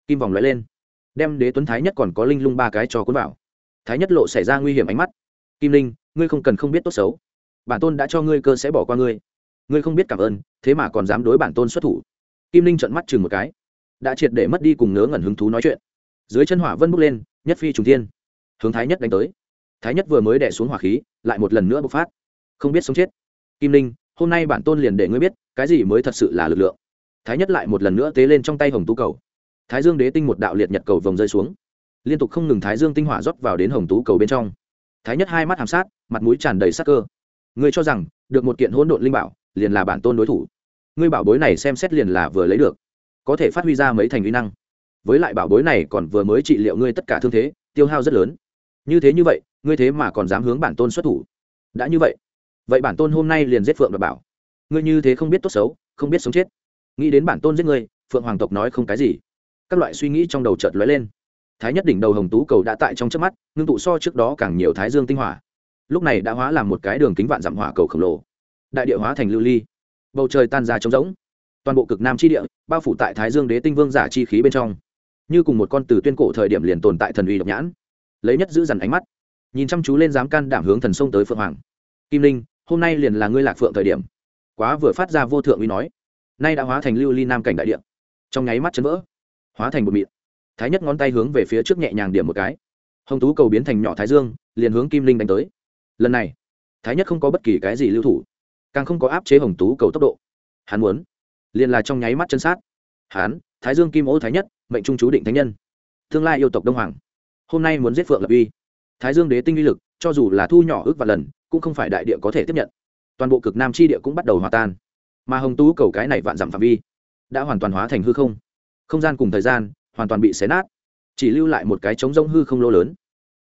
Kim vòng lóe lên. Đem đế tuấn thái nhất còn có linh lung ba cái cho cuốn vào. Thái nhất lộ xảy ra nguy hiểm ánh mắt. Kim linh, ngươi không cần không biết tốt xấu. Bản tôn đã cho ngươi cơ sẽ bỏ qua ngươi. Ngươi không biết cảm ơn, thế mà còn dám đối bản tôn xuất thủ. Kim linh trợn mắt chừng một cái. Đã triệt để mất đi cùng ngớ ngẩn hứng thú nói chuyện. Dưới chân hỏa vân bước lên, nhất phi trùng thiên hướng thái nhất đánh tới. Thái nhất vừa mới đẻ xuống hỏa khí, lại một lần nữa bộc phát. Không biết sống chết. Kim linh, hôm nay bản tôn liền để ngươi biết, cái gì mới thật sự là lực lượng. Thái nhất lại một lần nữa tế lên trong tay hồng tú cầu. Thái dương đế tinh một đạo liệt nhật cầu vồng rơi xuống. Liên tục không ngừng thái dương tinh hỏa rót vào đến hồng tú cầu bên trong. Thái nhất hai mắt hàm sát, mặt mũi tràn đầy sắc cơ. Ngươi cho rằng, được một kiện hỗn độn linh bảo, liền là bản tôn đối thủ. Ngươi bảo bối này xem xét liền là vừa lấy được. Có thể phát huy ra mấy thành uy năng. Với lại bảo bối này còn vừa mới trị liệu ngươi tất cả thương thế, tiêu hao rất lớn như thế như vậy, ngươi thế mà còn dám hướng bản tôn xuất thủ. Đã như vậy vậy bản tôn hôm nay liền giết phượng và bảo. Ngươi như thế không biết tốt xấu, không biết sống chết. Nghĩ đến bản tôn giết ngươi, phượng hoàng tộc nói không cái gì. Các loại suy nghĩ trong đầu chợt lóe lên. Thái nhất đỉnh đầu hồng tú cầu đã tại trong trước mắt, ngưng tụ so trước đó càng nhiều thái dương tinh hỏa. Lúc này đã hóa làm một cái đường kính vạn dặm hỏa cầu khổng lồ. Đại địa hóa thành lưu ly. Bầu trời tan ra trống rỗng. Toàn bộ cực nam chi địa, bao phủ tại thái dương đế tinh vương giả chi khí bên trong. Như cùng một con từ tuyên cổ thời điểm liền tồn tại thần uy độc nhãn lấy nhất giữ dằn ánh mắt. Nhìn chăm chú lên dám can đảm hướng thần sông tới phượng hoàng. Kim linh, hôm nay liền là ngươi lạc phượng thời điểm. Quá vừa phát ra vô thượng uy nói. Nay đã hóa thành lưu ly nam cảnh đại địa. Trong nháy mắt chấn vỡ. Hóa thành một mịn. Thái nhất ngón tay hướng về phía trước nhẹ nhàng điểm một cái. Hồng tú cầu biến thành nhỏ thái dương, liền hướng kim linh đánh tới. Lần này, thái nhất không có bất kỳ cái gì lưu thủ. Càng không có áp chế hồng tú cầu tốc độ. Hắn muốn, liền là trong nháy mắt chân sát. Hắn, thái dương kim ô thái nhất, mệnh trung chú định thánh nhân. Tương lai yêu tộc đông hoàng hôm nay muốn giết phượng lập uy. Thái dương đế tinh uy lực, cho dù là thu nhỏ ước và lần, cũng không phải đại địa có thể tiếp nhận. Toàn bộ cực nam chi địa cũng bắt đầu hòa tan. Mà hồng tú cầu cái này vạn dặm phạm vi, đã hoàn toàn hóa thành hư không. Không gian cùng thời gian, hoàn toàn bị xé nát. Chỉ lưu lại một cái trống rông hư không lỗ lớn.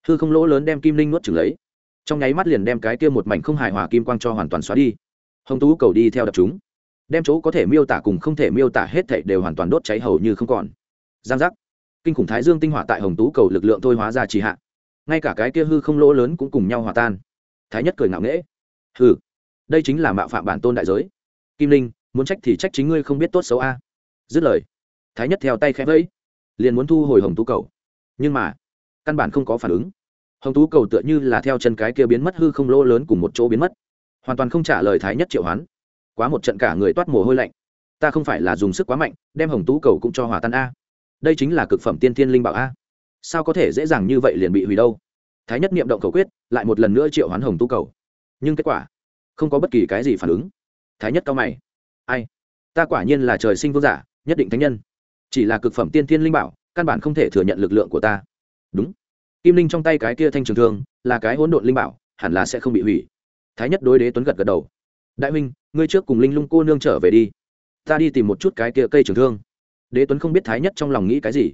Hư không lỗ lớn đem kim linh nuốt trừng lấy. Trong nháy mắt liền đem cái kia một mảnh không hài hòa kim quang cho hoàn toàn xóa đi. Hồng tú cầu đi theo đập chúng. Đem chỗ có thể miêu tả cùng không thể miêu tả hết thảy đều hoàn toàn đốt cháy hầu như không còn. Giang giác kinh khủng thái dương tinh hỏa tại hồng tú cầu lực lượng thôi hóa ra trì hạ. Ngay cả cái kia hư không lỗ lớn cũng cùng nhau hòa tan. Thái nhất cười ngạo nghễ. Hừ, đây chính là mạo phạm bản tôn đại giới. Kim linh, muốn trách thì trách chính ngươi không biết tốt xấu a. Dứt lời, thái nhất theo tay khẽ vẫy, liền muốn thu hồi hồng tú cầu. Nhưng mà, căn bản không có phản ứng. Hồng tú cầu tựa như là theo chân cái kia biến mất hư không lỗ lớn cùng một chỗ biến mất. Hoàn toàn không trả lời thái nhất triệu hoán. Quá một trận cả người toát mồ hôi lạnh. Ta không phải là dùng sức quá mạnh, đem hồng tú cầu cũng cho hòa tan a đây chính là cực phẩm tiên thiên linh bảo a. Sao có thể dễ dàng như vậy liền bị hủy đâu? Thái nhất niệm động cầu quyết, lại một lần nữa triệu hoán hồng tu cầu. Nhưng kết quả, không có bất kỳ cái gì phản ứng. Thái nhất cao mày. Ai? Ta quả nhiên là trời sinh vô giả, nhất định thánh nhân. Chỉ là cực phẩm tiên thiên linh bảo, căn bản không thể thừa nhận lực lượng của ta. Đúng. Kim linh trong tay cái kia thanh trường thương, là cái hỗn độn linh bảo, hẳn là sẽ không bị hủy. Thái nhất đối đế tuấn gật gật đầu. Đại huynh, ngươi trước cùng linh lung cô nương trở về đi. Ta đi tìm một chút cái kia cây trường thương đế tuấn không biết thái nhất trong lòng nghĩ cái gì,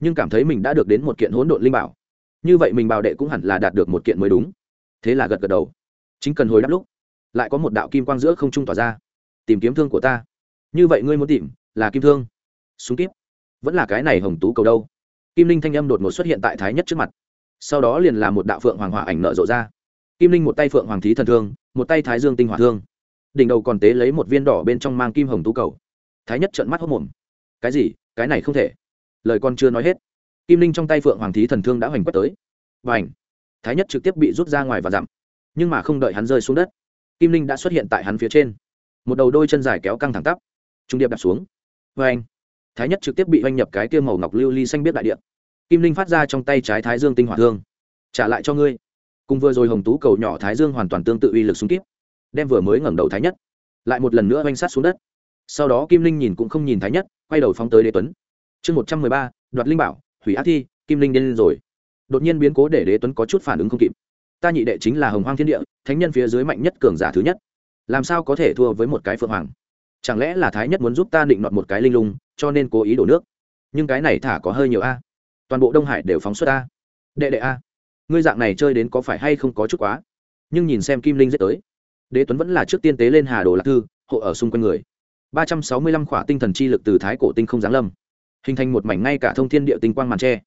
nhưng cảm thấy mình đã được đến một kiện hỗn độn linh bảo. Như vậy mình bảo đệ cũng hẳn là đạt được một kiện mới đúng. Thế là gật gật đầu. Chính cần hồi đáp lúc, lại có một đạo kim quang giữa không trung tỏa ra. Tìm kiếm thương của ta. Như vậy ngươi muốn tìm là kim thương. Súng kíp. Vẫn là cái này hồng tú cầu đâu. Kim linh thanh âm đột ngột xuất hiện tại thái nhất trước mặt. Sau đó liền là một đạo phượng hoàng hỏa ảnh nợ rộ ra. Kim linh một tay phượng hoàng thí thần thương, một tay thái dương tinh hỏa thương. Đỉnh đầu còn tế lấy một viên đỏ bên trong mang kim hồng tú cầu. Thái nhất trợn mắt hốc mồm cái gì? Cái này không thể. Lời con chưa nói hết. Kim linh trong tay phượng hoàng thí thần thương đã hoành quất tới. Và ảnh thái nhất trực tiếp bị rút ra ngoài và dặm. Nhưng mà không đợi hắn rơi xuống đất, kim linh đã xuất hiện tại hắn phía trên. Một đầu đôi chân dài kéo căng thẳng tắp. Trung điệp đặt xuống. Và anh thái nhất trực tiếp bị oanh nhập cái kia màu ngọc lưu ly xanh biết đại điện kim linh phát ra trong tay trái thái dương tinh hỏa thương. Trả lại cho ngươi. Cùng vừa rồi hồng tú cầu nhỏ thái dương hoàn toàn tương tự uy lực xuống kíp đem vừa mới ngẩng đầu thái nhất, lại một lần nữa oanh sát xuống đất sau đó kim linh nhìn cũng không nhìn thái nhất, quay đầu phóng tới đế tuấn. Chương một trăm mười ba, đoạt linh bảo, hủy ác thi, kim linh điên rồi. Đột nhiên biến cố để đế tuấn có chút phản ứng không kịp. Ta nhị đệ chính là hồng hoang thiên địa, thánh nhân phía dưới mạnh nhất cường giả thứ nhất. Làm sao có thể thua với một cái phượng hoàng? Chẳng lẽ là thái nhất muốn giúp ta định đoạt một cái linh lung, cho nên cố ý đổ nước? Nhưng cái này thả có hơi nhiều a. Toàn bộ đông hải đều phóng xuất a. Đệ đệ a, ngươi dạng này chơi đến có phải hay không có chút quá? Nhưng nhìn xem kim linh giết tới, đế tuấn vẫn là trước tiên tế lên hà đồ lạc thư, hộ ở xung quanh người ba trăm sáu mươi lăm khỏa tinh thần chi lực từ thái cổ tinh không giáng lâm, hình thành một mảnh ngay cả thông thiên địa tinh quang màn tre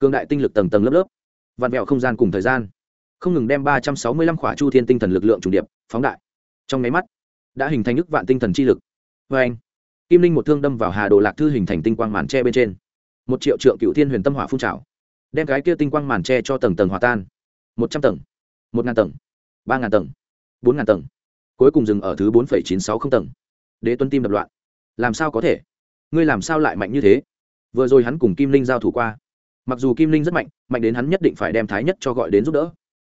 cương đại tinh lực tầng tầng lớp lớp vạn vẹo không gian cùng thời gian. Không ngừng đem ba trăm sáu mươi lăm khỏa chu thiên tinh thần lực lượng trùng điệp, phóng đại. Trong nháy mắt, đã hình thành ức vạn tinh thần chi lực. Vê anh, kim linh một thương đâm vào hà đồ lạc thư hình thành tinh quang màn tre bên trên. Một triệu trượng cựu thiên huyền tâm hỏa phun trào, đem cái kia tinh quang màn tre cho tầng tầng hòa tan. Một trăm tầng, một ngàn tầng, ba ngàn tầng, bốn ngàn tầng, cuối cùng dừng ở thứ bốn phẩy chín sáu không tầng đế Tuấn tim đập loạn. Làm sao có thể? Ngươi làm sao lại mạnh như thế? Vừa rồi hắn cùng kim linh giao thủ qua. Mặc dù kim linh rất mạnh mạnh đến hắn nhất định phải đem thái nhất cho gọi đến giúp đỡ.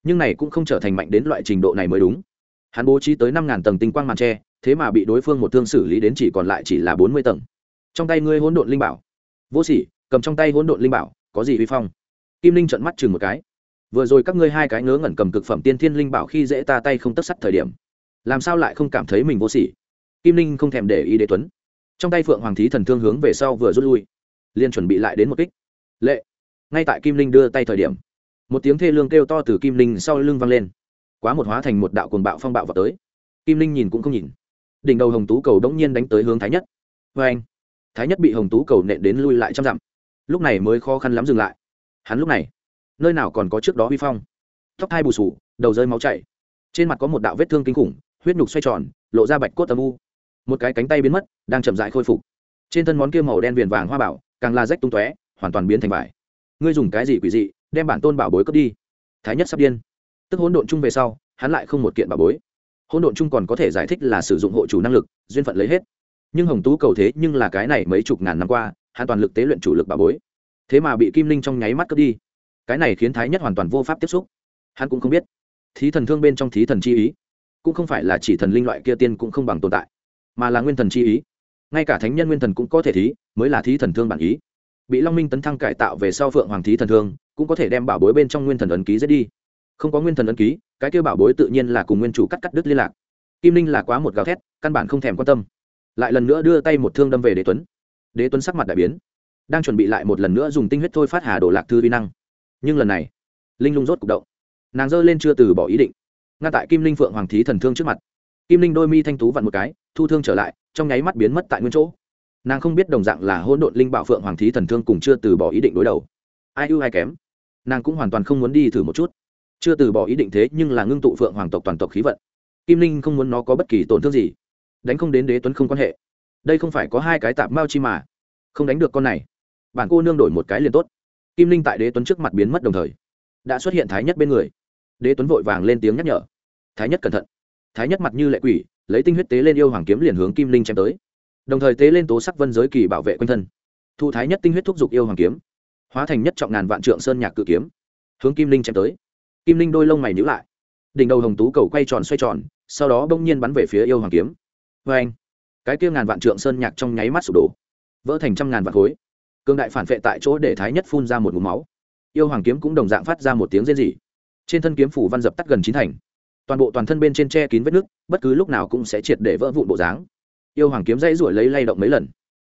Nhưng này cũng không trở thành mạnh đến loại trình độ này mới đúng. Hắn bố trí tới năm ngàn tầng tinh quang màn tre, thế mà bị đối phương một thương xử lý đến chỉ còn lại chỉ là bốn mươi tầng. Trong tay ngươi hỗn độn linh bảo. Vô sỉ, cầm trong tay hỗn độn linh bảo, có gì vi phong? Kim linh trợn mắt chừng một cái. Vừa rồi các ngươi hai cái ngớ ngẩn cầm cực phẩm tiên thiên linh bảo khi dễ ta tay không tất sắt thời điểm. Làm sao lại không cảm thấy mình vô sỉ? Kim linh không thèm để ý đế tuấn. Trong tay phượng hoàng thí thần thương hướng về sau vừa rút lui liên chuẩn bị lại đến một kích. Lệ! Ngay tại kim linh đưa tay thời điểm, một tiếng thê lương kêu to từ kim linh sau lưng vang lên. Quá một hóa thành một đạo cuồng bạo phong bạo vào tới. Kim linh nhìn cũng không nhìn. Đỉnh đầu hồng tú cầu đống nhiên đánh tới hướng thái nhất. Vê anh, thái nhất bị hồng tú cầu nện đến lui lại trăm dặm. Lúc này mới khó khăn lắm dừng lại. Hắn lúc này, nơi nào còn có trước đó vi phong. Tóc hai bù sù, đầu rơi máu chảy. Trên mặt có một đạo vết thương kinh khủng, huyết nhục xoay tròn, lộ ra bạch cốt âm u một cái cánh tay biến mất, đang chậm dại khôi phục. Trên thân món kia màu đen viền vàng hoa bảo, càng la rách tung tóe, hoàn toàn biến thành vải. Ngươi dùng cái gì quỷ dị, đem bản tôn bảo bối cướp đi. Thái nhất sắp điên. Tức hỗn độn chung về sau, hắn lại không một kiện bảo bối. Hỗn độn chung còn có thể giải thích là sử dụng hộ chủ năng lực, duyên phận lấy hết. Nhưng hồng tú cầu thế nhưng là cái này mấy chục ngàn năm qua, hắn toàn lực tế luyện chủ lực bảo bối. Thế mà bị kim linh trong nháy mắt cướp đi. Cái này khiến thái nhất hoàn toàn vô pháp tiếp xúc. Hắn cũng không biết. Thí thần thương bên trong thí thần chi ý. Cũng không phải là chỉ thần linh loại kia tiên cũng không bằng tồn tại mà là nguyên thần chi ý. Ngay cả thánh nhân nguyên thần cũng có thể thí, mới là thí thần thương bản ý. Bị long minh tấn thăng cải tạo về sau phượng hoàng thí thần thương, cũng có thể đem bảo bối bên trong nguyên thần ấn ký giết đi. Không có nguyên thần ấn ký, cái kêu bảo bối tự nhiên là cùng nguyên chủ cắt cắt đứt liên lạc. Kim linh là quá một gào thét, căn bản không thèm quan tâm. Lại lần nữa đưa tay một thương đâm về đế tuấn. Đế tuấn sắc mặt đại biến, đang chuẩn bị lại một lần nữa dùng tinh huyết thôi phát hà đổ lạc thư vi năng. Nhưng lần này, linh lung rốt c ụ c động. Nàng giơ lên chưa từ bỏ ý định. Ngay tại kim linh phượng hoàng thí thần thương trước mặt. Kim linh đôi mi thanh tú vặn một cái thu thương trở lại, trong nháy mắt biến mất tại nguyên chỗ. Nàng không biết đồng dạng là hôn độn linh bảo phượng hoàng thí thần thương cùng chưa từ bỏ ý định đối đầu. Ai ưu ai kém? Nàng cũng hoàn toàn không muốn đi thử một chút. Chưa từ bỏ ý định thế nhưng là ngưng tụ phượng hoàng tộc toàn tộc khí vận. Kim linh không muốn nó có bất kỳ tổn thương gì. Đánh không đến đế tuấn không quan hệ. Đây không phải có hai cái tạp mao chi mà. Không đánh được con này. Bản cô nương đổi một cái liền tốt. Kim linh tại đế tuấn trước mặt biến mất đồng thời, đã xuất hiện thái nhất bên người. Đế tuấn vội vàng lên tiếng nhắc nhở. Thái nhất cẩn thận. Thái nhất mặt như lệ quỷ lấy tinh huyết tế lên yêu hoàng kiếm liền hướng kim linh chém tới. Đồng thời tế lên tố sắc vân giới kỳ bảo vệ quanh thân. Thu thái nhất tinh huyết thúc giục yêu hoàng kiếm, hóa thành nhất trọng ngàn vạn trượng sơn nhạc cự kiếm, hướng kim linh chém tới. Kim linh đôi lông mày nhữ lại. Đỉnh đầu hồng tú cầu quay tròn xoay tròn, sau đó bỗng nhiên bắn về phía yêu hoàng kiếm. Vê anh cái kia ngàn vạn trượng sơn nhạc trong nháy mắt sụp đổ, vỡ thành trăm ngàn vạn khối. Cương đại phản vệ tại chỗ để thái nhất phun ra một mũ máu. Yêu hoàng kiếm cũng đồng dạng phát ra một tiếng rên rỉ. Trên thân kiếm phủ văn dập tắt gần chín thành toàn bộ toàn thân bên trên che kín vết nước, bất cứ lúc nào cũng sẽ triệt để vỡ vụn bộ dáng. Yêu hoàng kiếm dãy ruổi lấy lay động mấy lần.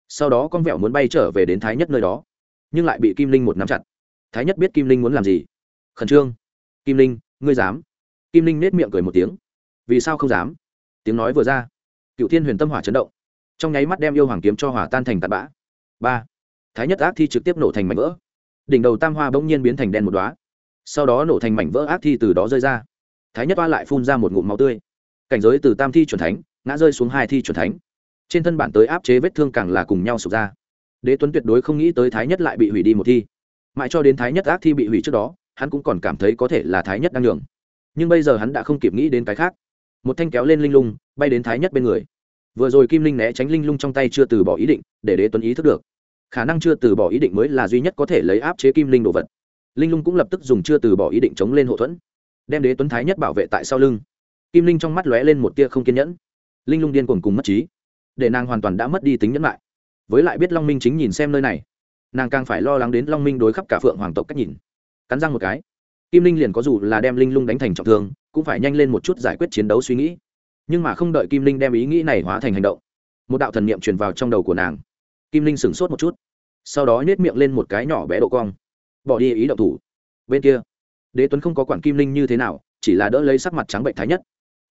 Sau đó con vẹo muốn bay trở về đến thái nhất nơi đó, nhưng lại bị kim linh một nắm chặt. Thái nhất biết kim linh muốn làm gì. Khẩn trương. Kim linh, ngươi dám? Kim linh nết miệng cười một tiếng. Vì sao không dám? Tiếng nói vừa ra cựu thiên huyền tâm hỏa chấn động. Trong nháy mắt đem yêu hoàng kiếm cho hỏa tan thành tạt bã. Ba. Thái nhất ác thi trực tiếp nổ thành mảnh vỡ. Đỉnh đầu tam hoa bỗng nhiên biến thành đen một đoá sau đó nổ thành mảnh vỡ ác thi từ đó rơi ra thái nhất oa lại phun ra một ngụm máu tươi. Cảnh giới từ tam thi c thánh, ngã rơi xuống hai thi c thánh. Trên thân bản tới áp chế vết thương càng là cùng nhau sụp ra. Đế tuấn tuyệt đối không nghĩ tới thái nhất lại bị hủy đi một thi. Mãi cho đến thái nhất ác thi bị hủy trước đó, hắn cũng còn cảm thấy có thể là thái nhất đang nhường. Nhưng bây giờ hắn đã không kịp nghĩ đến cái khác. Một thanh kéo lên linh lung, bay đến thái nhất bên người. Vừa rồi kim linh né tránh linh lung trong tay chưa từ bỏ ý định, để đế tuấn ý thức được. Khả năng chưa từ bỏ ý định mới là duy nhất có thể lấy áp chế kim linh đồ vật. Linh lung cũng lập tức dùng chưa từ bỏ ý định chống lên hậu thuẫn đem đế tuấn thái nhất bảo vệ tại sau lưng. Kim linh trong mắt lóe lên một tia không kiên nhẫn. Linh lung điên cuồng cùng mất trí. Để nàng hoàn toàn đã mất đi tính nhẫn lại. Với lại biết long minh chính nhìn xem nơi này, nàng càng phải lo lắng đến long minh đối khắp cả phượng hoàng tộc cách nhìn. Cắn răng một cái, kim linh liền có dù là đem linh lung đánh thành trọng thương, cũng phải nhanh lên một chút giải quyết chiến đấu suy nghĩ. Nhưng mà không đợi kim linh đem ý nghĩ này hóa thành hành động, một đạo thần niệm truyền vào trong đầu của nàng. Kim linh sửng sốt một chút, sau đó nhét miệng lên một cái nhỏ bé độ cong. Bỏ đi ý động thủ. Bên kia đế tuấn không có quản kim linh như thế nào, chỉ là đỡ lấy sắc mặt trắng bệnh thái nhất.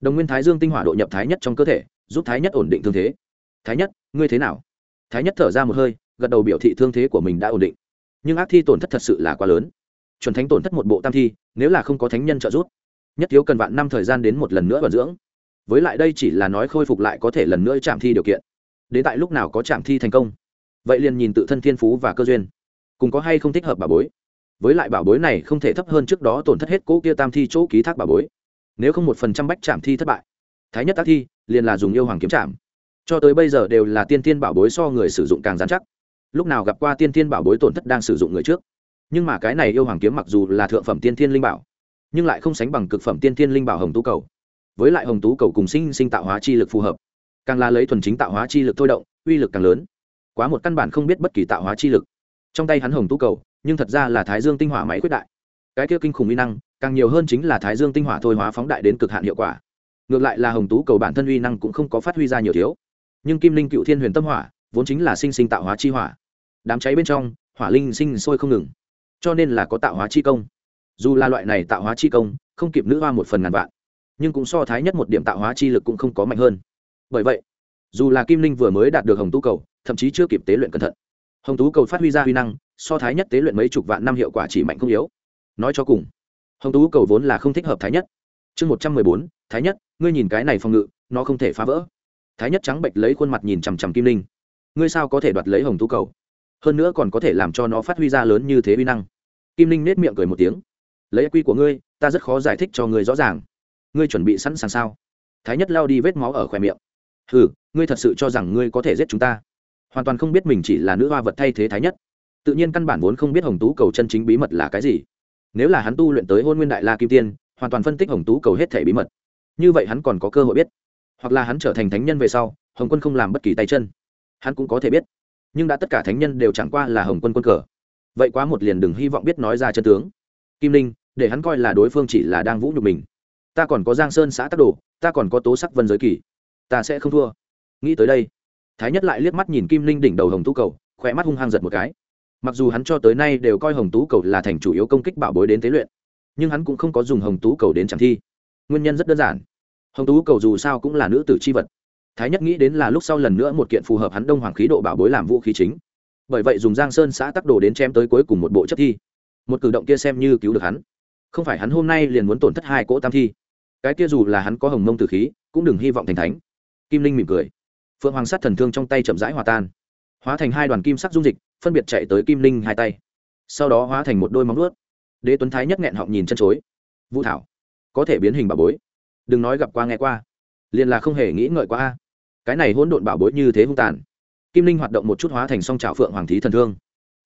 Đồng nguyên thái dương tinh hỏa độ nhập thái nhất trong cơ thể, giúp thái nhất ổn định thương thế. Thái nhất, ngươi thế nào? Thái nhất thở ra một hơi, gật đầu biểu thị thương thế của mình đã ổn định. Nhưng ác thi tổn thất thật sự là quá lớn. Chuẩn thánh tổn thất một bộ tam thi, nếu là không có thánh nhân trợ giúp, nhất thiếu cần vạn năm thời gian đến một lần nữa vận dưỡng. Với lại đây chỉ là nói khôi phục lại có thể lần nữa chạm thi điều kiện. Đến tại lúc nào có chạm thi thành công? Vậy liền nhìn tự thân thiên phú và cơ duyên. Cùng có hay không thích hợp bà bối? Với lại bảo bối này không thể thấp hơn trước đó tổn thất hết cỗ kia tam thi chỗ ký thác bảo bối. Nếu không một phần trăm bách chạm thi thất bại, thái nhất tác thi liền là dùng yêu hoàng kiếm chạm. Cho tới bây giờ đều là tiên tiên bảo bối so người sử dụng càng dán chắc. Lúc nào gặp qua tiên tiên bảo bối tổn thất đang sử dụng người trước. Nhưng mà cái này yêu hoàng kiếm mặc dù là thượng phẩm tiên tiên linh bảo, nhưng lại không sánh bằng cực phẩm tiên tiên linh bảo hồng tú cầu. Với lại hồng tú cầu cùng sinh sinh tạo hóa chi lực phù hợp, càng là lấy thuần chính tạo hóa chi lực thôi động, uy lực càng lớn. Quá một căn bản không biết bất kỳ tạo hóa chi lực. Trong tay hắn hồng tú cầu nhưng thật ra là thái dương tinh hỏa máy quyết đại. Cái kia kinh khủng uy năng, càng nhiều hơn chính là thái dương tinh hỏa thôi hóa phóng đại đến cực hạn hiệu quả. Ngược lại là hồng tú cầu bản thân uy năng cũng không có phát huy ra nhiều thiếu. Nhưng kim linh cựu thiên huyền tâm hỏa, vốn chính là sinh sinh tạo hóa chi hỏa. Đám cháy bên trong, hỏa linh sinh sôi không ngừng. Cho nên là có tạo hóa chi công. Dù là loại này tạo hóa chi công, không kịp nữ hoa một phần ngàn vạn. Nhưng cũng so thái nhất một điểm tạo hóa chi lực cũng không có mạnh hơn. Bởi vậy, dù là kim linh vừa mới đạt được hồng tú cầu, thậm chí chưa kịp tế luyện cẩn thận. Hồng tú cầu phát huy ra huy năng so thái nhất tế luyện mấy chục vạn năm hiệu quả chỉ mạnh không yếu. Nói cho cùng, hồng tú cầu vốn là không thích hợp thái nhất. Chương một trăm mười bốn, thái nhất, ngươi nhìn cái này phòng ngự, nó không thể phá vỡ. Thái nhất trắng bệnh lấy khuôn mặt nhìn chằm chằm kim linh. Ngươi sao có thể đoạt lấy hồng tú cầu? Hơn nữa còn có thể làm cho nó phát huy ra lớn như thế uy năng. Kim linh nết miệng cười một tiếng. Lấy quy của ngươi, ta rất khó giải thích cho ngươi rõ ràng. Ngươi chuẩn bị sẵn sàng sao? Thái nhất lao đi vết máu ở khoe miệng. Ừ ngươi thật sự cho rằng ngươi có thể giết chúng ta? Hoàn toàn không biết mình chỉ là nữ hoa vật thay thế thái nhất tự nhiên căn bản vốn không biết hồng tú cầu chân chính bí mật là cái gì. Nếu là hắn tu luyện tới hôn nguyên đại la kim tiên, hoàn toàn phân tích hồng tú cầu hết thể bí mật. Như vậy hắn còn có cơ hội biết. Hoặc là hắn trở thành thánh nhân về sau, hồng quân không làm bất kỳ tay chân. Hắn cũng có thể biết. Nhưng đã tất cả thánh nhân đều chẳng qua là hồng quân quân cờ. Vậy quá một liền đừng hy vọng biết nói ra chân tướng. Kim linh, để hắn coi là đối phương chỉ là đang vũ nhục mình. Ta còn có giang sơn xã tắc đồ, ta còn có tố sắc vân giới kỳ. Ta sẽ không thua. Nghĩ tới đây, thái nhất lại liếc mắt nhìn kim linh đỉnh đầu hồng tú cầu khỏe mắt hung hăng giật một cái mặc dù hắn cho tới nay đều coi hồng tú cầu là thành chủ yếu công kích bảo bối đến tế luyện, nhưng hắn cũng không có dùng hồng tú cầu đến chẳng thi. Nguyên nhân rất đơn giản. Hồng tú cầu dù sao cũng là nữ tử c h i vật. Thái nhất nghĩ đến là lúc sau lần nữa một kiện phù hợp hắn đông hoàng khí độ bảo bối làm vũ khí chính. Bởi vậy dùng giang sơn xã tắc đồ đến chém tới cuối cùng một bộ chất thi. Một cử động kia xem như cứu được hắn. Không phải hắn hôm nay liền muốn tổn thất hai cỗ tam thi. Cái kia dù là hắn có hồng mông tử khí, cũng đừng hy vọng thành thánh. Kim linh mỉm cười. Phượng hoàng sắt thần thương trong tay chậm rãi hòa tan hóa thành hai đoàn kim sắc dung dịch, phân biệt chạy tới kim linh hai tay. Sau đó hóa thành một đôi móng ướt đế tuấn thái nhất nghẹn họng nhìn chân chối. Vũ thảo, có thể biến hình bảo bối. Đừng nói gặp qua nghe qua. Liền là không hề nghĩ ngợi qua a. Cái này hỗn độn bảo bối như thế hung tàn. Kim linh hoạt động một chút hóa thành song trào phượng hoàng thí thần thương.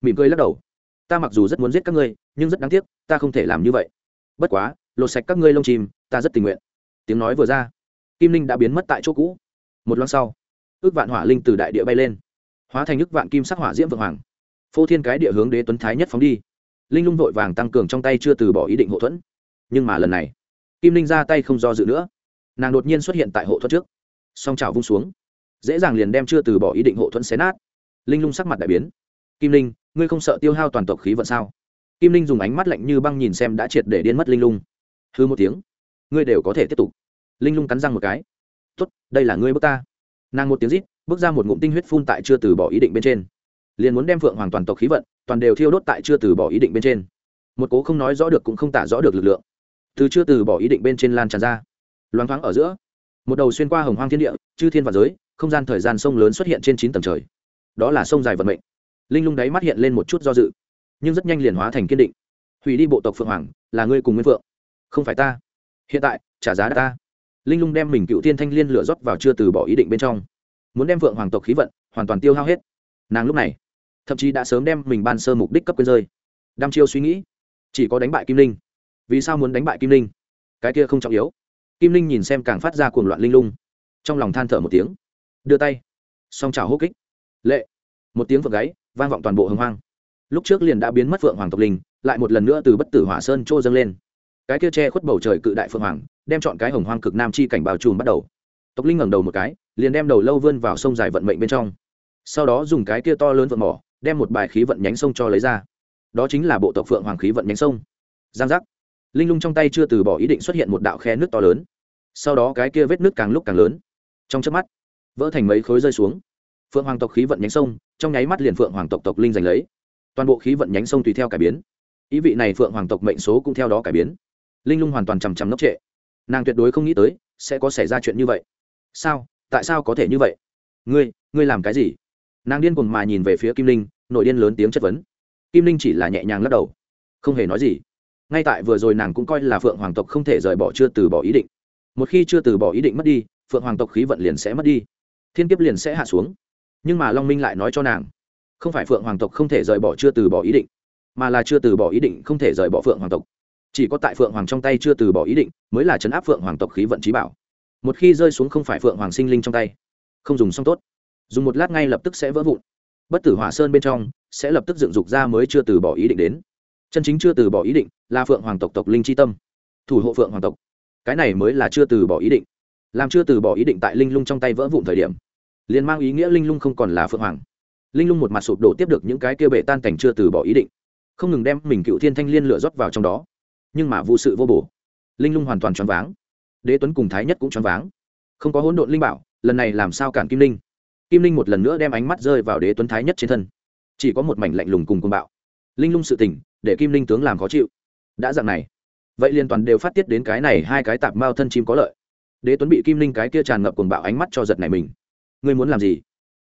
Mỉm cười lắc đầu. Ta mặc dù rất muốn giết các ngươi, nhưng rất đáng tiếc, ta không thể làm như vậy. Bất quá, lột sạch các ngươi lông chim, ta rất tình nguyện. Tiếng nói vừa ra, kim linh đã biến mất tại chỗ cũ. Một loan sau, ước vạn hỏa linh từ đại địa bay lên hóa thành nhức vạn kim sắc hỏa diễm vượng hoàng. Phô thiên cái địa hướng đế tuấn thái nhất phóng đi. Linh lung vội vàng tăng cường trong tay chưa từ bỏ ý định hộ thuẫn. Nhưng mà lần này, kim linh ra tay không do dự nữa. Nàng đột nhiên xuất hiện tại hộ thuẫn trước. Song trào vung xuống. Dễ dàng liền đem chưa từ bỏ ý định hộ thuẫn xé nát. Linh lung sắc mặt đại biến. Kim linh, ngươi không sợ tiêu hao toàn tộc khí vận sao? Kim linh dùng ánh mắt lạnh như băng nhìn xem đã triệt để điên mất linh lung. Hư một tiếng. Ngươi đều có thể tiếp tục. Linh lung cắn răng một cái. Tốt, đây là ngươi bước ta. Nàng một tiếng rít bước ra một ngụm tinh huyết phun tại chưa từ bỏ ý định bên trên. Liền muốn đem phượng hoàng toàn tộc khí vận, toàn đều thiêu đốt tại chưa từ bỏ ý định bên trên. Một cố không nói rõ được cũng không tả rõ được lực lượng, từ chưa từ bỏ ý định bên trên lan tràn ra. Loáng thoáng ở giữa, một đầu xuyên qua hồng hoang thiên địa, chư thiên và giới, không gian thời gian sông lớn xuất hiện trên chín tầng trời. Đó là sông dài vận mệnh. Linh lung đáy mắt hiện lên một chút do dự, nhưng rất nhanh liền hóa thành kiên định. Hủy đi bộ tộc phượng hoàng, là ngươi cùng nguyên phượng, không phải ta. Hiện tại, trả giá đã ta. Linh lung đem mình cựu thiên thanh liên lửa rót vào chưa từ bỏ ý định bên trong muốn đem phượng hoàng tộc khí vận hoàn toàn tiêu hao hết. Nàng lúc này, thậm chí đã sớm đem mình ban sơ mục đích cấp quyền rơi. Đăm chiêu suy nghĩ, chỉ có đánh bại kim linh. Vì sao muốn đánh bại kim linh? Cái kia không trọng yếu. Kim linh nhìn xem càng phát ra cuồng loạn linh lung, trong lòng than thở một tiếng. Đưa tay, song trào hô kích. Lệ, một tiếng vượt gáy, vang vọng toàn bộ hồng hoang. Lúc trước liền đã biến mất phượng hoàng tộc linh, lại một lần nữa từ bất tử hỏa sơn trô dâng lên. Cái kia che khuất bầu trời cự đại phượng hoàng, đem chọn cái hồng hoang cực nam chi cảnh bào trùm bắt đầu tộc linh ngẩng đầu một cái, liền đem đầu lâu vươn vào sông dài vận mệnh bên trong. Sau đó dùng cái kia to lớn vận mỏ, đem một bài khí vận nhánh sông cho lấy ra. Đó chính là bộ tộc phượng hoàng khí vận nhánh sông. Giang giác. Linh lung trong tay chưa từ bỏ ý định xuất hiện một đạo khe nước to lớn. Sau đó cái kia vết nước càng lúc càng lớn. Trong chớp mắt, vỡ thành mấy khối rơi xuống. Phượng hoàng tộc khí vận nhánh sông, trong nháy mắt liền phượng hoàng tộc tộc linh giành lấy. Toàn bộ khí vận nhánh sông tùy theo cải biến. Ý vị này phượng hoàng tộc mệnh số cũng theo đó cải biến. Linh lung hoàn toàn chằm chằm ngốc trệ. Nàng tuyệt đối không nghĩ tới sẽ có xảy ra chuyện như vậy sao? Tại sao có thể như vậy? Ngươi ngươi làm cái gì? Nàng điên cuồng mà nhìn về phía kim linh, nội điên lớn tiếng chất vấn. Kim linh chỉ là nhẹ nhàng lắc đầu. Không hề nói gì. Ngay tại vừa rồi nàng cũng coi là phượng hoàng tộc không thể rời bỏ chưa từ bỏ ý định. Một khi chưa từ bỏ ý định mất đi, phượng hoàng tộc khí vận liền sẽ mất đi. Thiên kiếp liền sẽ hạ xuống. Nhưng mà long minh lại nói cho nàng, không phải phượng hoàng tộc không thể rời bỏ chưa từ bỏ ý định, mà là chưa từ bỏ ý định không thể rời bỏ phượng hoàng tộc. Chỉ có tại phượng hoàng trong tay chưa từ bỏ ý định mới là chấn áp phượng hoàng tộc khí vận trí bảo một khi rơi xuống không phải phượng hoàng sinh linh trong tay, không dùng xong tốt. Dùng một lát ngay lập tức sẽ vỡ vụn. Bất tử hỏa sơn bên trong sẽ lập tức dựng dục ra mới chưa từ bỏ ý định đến. Chân chính chưa từ bỏ ý định là phượng hoàng tộc tộc linh c tâm, thủ hộ phượng hoàng tộc. Cái này mới là chưa từ bỏ ý định. Làm chưa từ bỏ ý định tại linh lung trong tay vỡ vụn thời điểm, liền mang ý nghĩa linh lung không còn là phượng hoàng. Linh lung một mặt sụp đổ tiếp được những cái kia bể tan cảnh chưa từ bỏ ý định, không ngừng đem mình cựu thiên thanh liên lửa rót vào trong đó. Nhưng mà vụ sự vô bổ, linh lung hoàn toàn choáng váng đế tuấn cùng thái nhất cũng choáng váng. Không có hỗn độn linh bảo, lần này làm sao cản kim linh? Kim linh một lần nữa đem ánh mắt rơi vào đế tuấn thái nhất trên thân. Chỉ có một mảnh lạnh lùng cùng côn bạo. Linh lung sự tình, để kim linh tướng làm khó chịu. Đã dạng này, vậy liên toàn đều phát tiết đến cái này hai cái tạp mao thân chim có lợi. Đế tuấn bị kim linh cái kia tràn ngập cuồng bạo ánh mắt cho giật này mình. Ngươi muốn làm gì?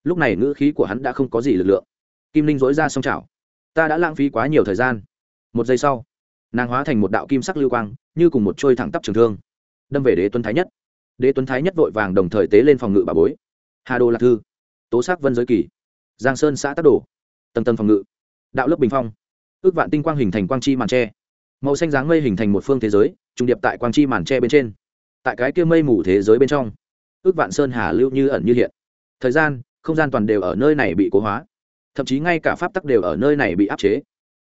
Lúc này ngữ khí của hắn đã không có gì lực lượng. Kim linh dối ra xong chảo. Ta đã lãng phí quá nhiều thời gian. Một giây sau, nàng hóa thành một đạo kim sắc lưu quang, như cùng một trôi thẳng tắp trường thương đâm về đế tuấn thái nhất. Đế tuấn thái nhất vội vàng đồng thời tế lên phòng ngự bà bối. Hà đô lạc thư, tố sắc vân giới kỳ, giang sơn xã tắc đổ tầng tầng phòng ngự, đạo lớp bình phong, ước vạn tinh quang hình thành quang chi màn tre. Màu xanh dáng mây hình thành một phương thế giới trung điệp tại quang chi màn tre bên trên. Tại cái kia mây mù thế giới bên trong, ước vạn sơn hà lưu như ẩn như hiện. Thời gian, không gian toàn đều ở nơi này bị cố hóa. Thậm chí ngay cả pháp tắc đều ở nơi này bị áp chế.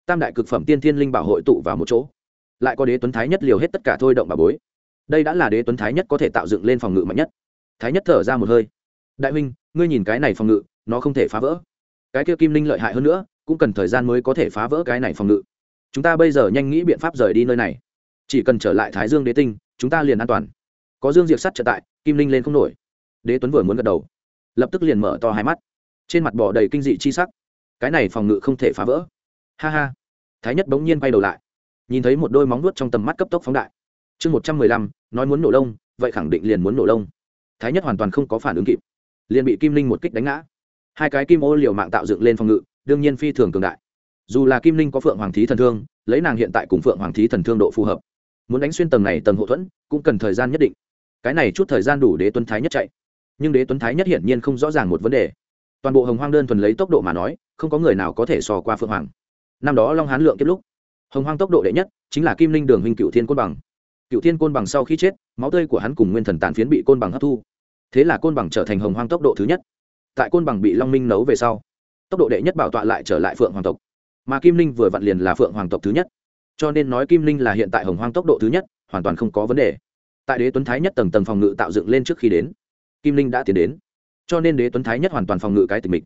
Tam đại cực phẩm tiên thiên linh bảo hội tụ vào một chỗ. Lại có đế tuấn thái nhất liều hết tất cả thôi động bà bối đây đã là đế tuấn thái nhất có thể tạo dựng lên phòng ngự mạnh nhất. Thái nhất thở ra một hơi. Đại huynh, ngươi nhìn cái này phòng ngự, nó không thể phá vỡ. Cái kia kim linh lợi hại hơn nữa, cũng cần thời gian mới có thể phá vỡ cái này phòng ngự. Chúng ta bây giờ nhanh nghĩ biện pháp rời đi nơi này. Chỉ cần trở lại thái dương đế tinh, chúng ta liền an toàn. Có dương diệt sắt trở tại, kim linh lên không nổi. Đế tuấn vừa muốn gật đầu, lập tức liền mở to hai mắt. Trên mặt bỏ đầy kinh dị chi sắc. Cái này phòng ngự không thể phá vỡ. Ha ha. Thái nhất bỗng nhiên bay đầu lại, nhìn thấy một đôi móng nuốt trong tầm mắt cấp tốc phóng đại chương một trăm mười lăm, nói muốn nổ lông, vậy khẳng định liền muốn nổ lông. Thái nhất hoàn toàn không có phản ứng kịp. Liền bị kim linh một kích đánh ngã. Hai cái kim ô liều mạng tạo dựng lên phòng ngự, đương nhiên phi thường cường đại. Dù là kim linh có phượng hoàng thí thần thương, lấy nàng hiện tại cùng phượng hoàng thí thần thương độ phù hợp, muốn đánh xuyên tầng này tầng hậu thuẫn, cũng cần thời gian nhất định. Cái này chút thời gian đủ đế tuấn thái nhất chạy. Nhưng đế tuấn thái nhất hiển nhiên không rõ ràng một vấn đề. Toàn bộ hồng hoang đơn thuần lấy tốc độ mà nói, không có người nào có thể so qua phượng hoàng. Năm đó long hán lượng kết lúc, hồng hoang tốc độ đệ nhất chính là kim linh đường huynh cựu thiên côn bằng cựu thiên côn bằng sau khi chết, máu tươi của hắn cùng nguyên thần tàn phiến bị côn bằng hấp thu. Thế là côn bằng trở thành hồng hoang tốc độ thứ nhất. Tại côn bằng bị long minh nấu về sau, tốc độ đệ nhất bảo tọa lại trở lại phượng hoàng tộc. Mà kim linh vừa vặn liền là phượng hoàng tộc thứ nhất. Cho nên nói kim linh là hiện tại hồng hoang tốc độ thứ nhất, hoàn toàn không có vấn đề. Tại đế tuấn thái nhất tầng tầng phòng ngự tạo dựng lên trước khi đến, kim linh đã tiến đến. Cho nên đế tuấn thái nhất hoàn toàn phòng ngự cái tình mình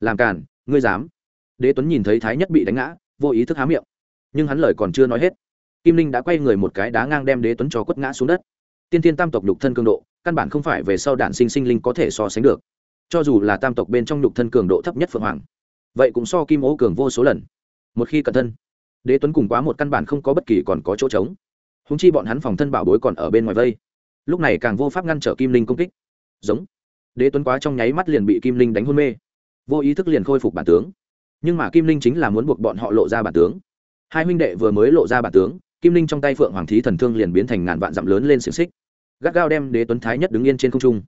làm càn, ngươi dám. Đế tuấn nhìn thấy thái nhất bị đánh ngã, vô ý thức há miệng. Nhưng hắn lời còn chưa nói hết kim linh đã quay người một cái đá ngang đem đế tuấn cho quất ngã xuống đất. Tiên tiên tam tộc nhục thân cường độ, căn bản không phải về sau đạn sinh sinh linh có thể so sánh được. Cho dù là tam tộc bên trong nhục thân cường độ thấp nhất phượng hoàng, vậy cũng so kim ố cường vô số lần. Một khi cẩn thân, đế tuấn cùng quá một căn bản không có bất kỳ còn có chỗ trống. Húng chi bọn hắn phòng thân bảo bối còn ở bên ngoài vây. Lúc này càng vô pháp ngăn trở kim linh công kích. Giống. Đế tuấn quá trong nháy mắt liền bị kim linh đánh hôn mê. Vô ý thức liền khôi phục bản tướng. Nhưng mà kim linh chính là muốn buộc bọn họ lộ ra bản tướng. Hai huynh đệ vừa mới lộ ra bản tướng kim linh trong tay phượng hoàng thí thần thương liền biến thành ngàn vạn dặm lớn lên xiềng xích. Gắt gao đem đế tuấn thái nhất đứng yên trên không trung.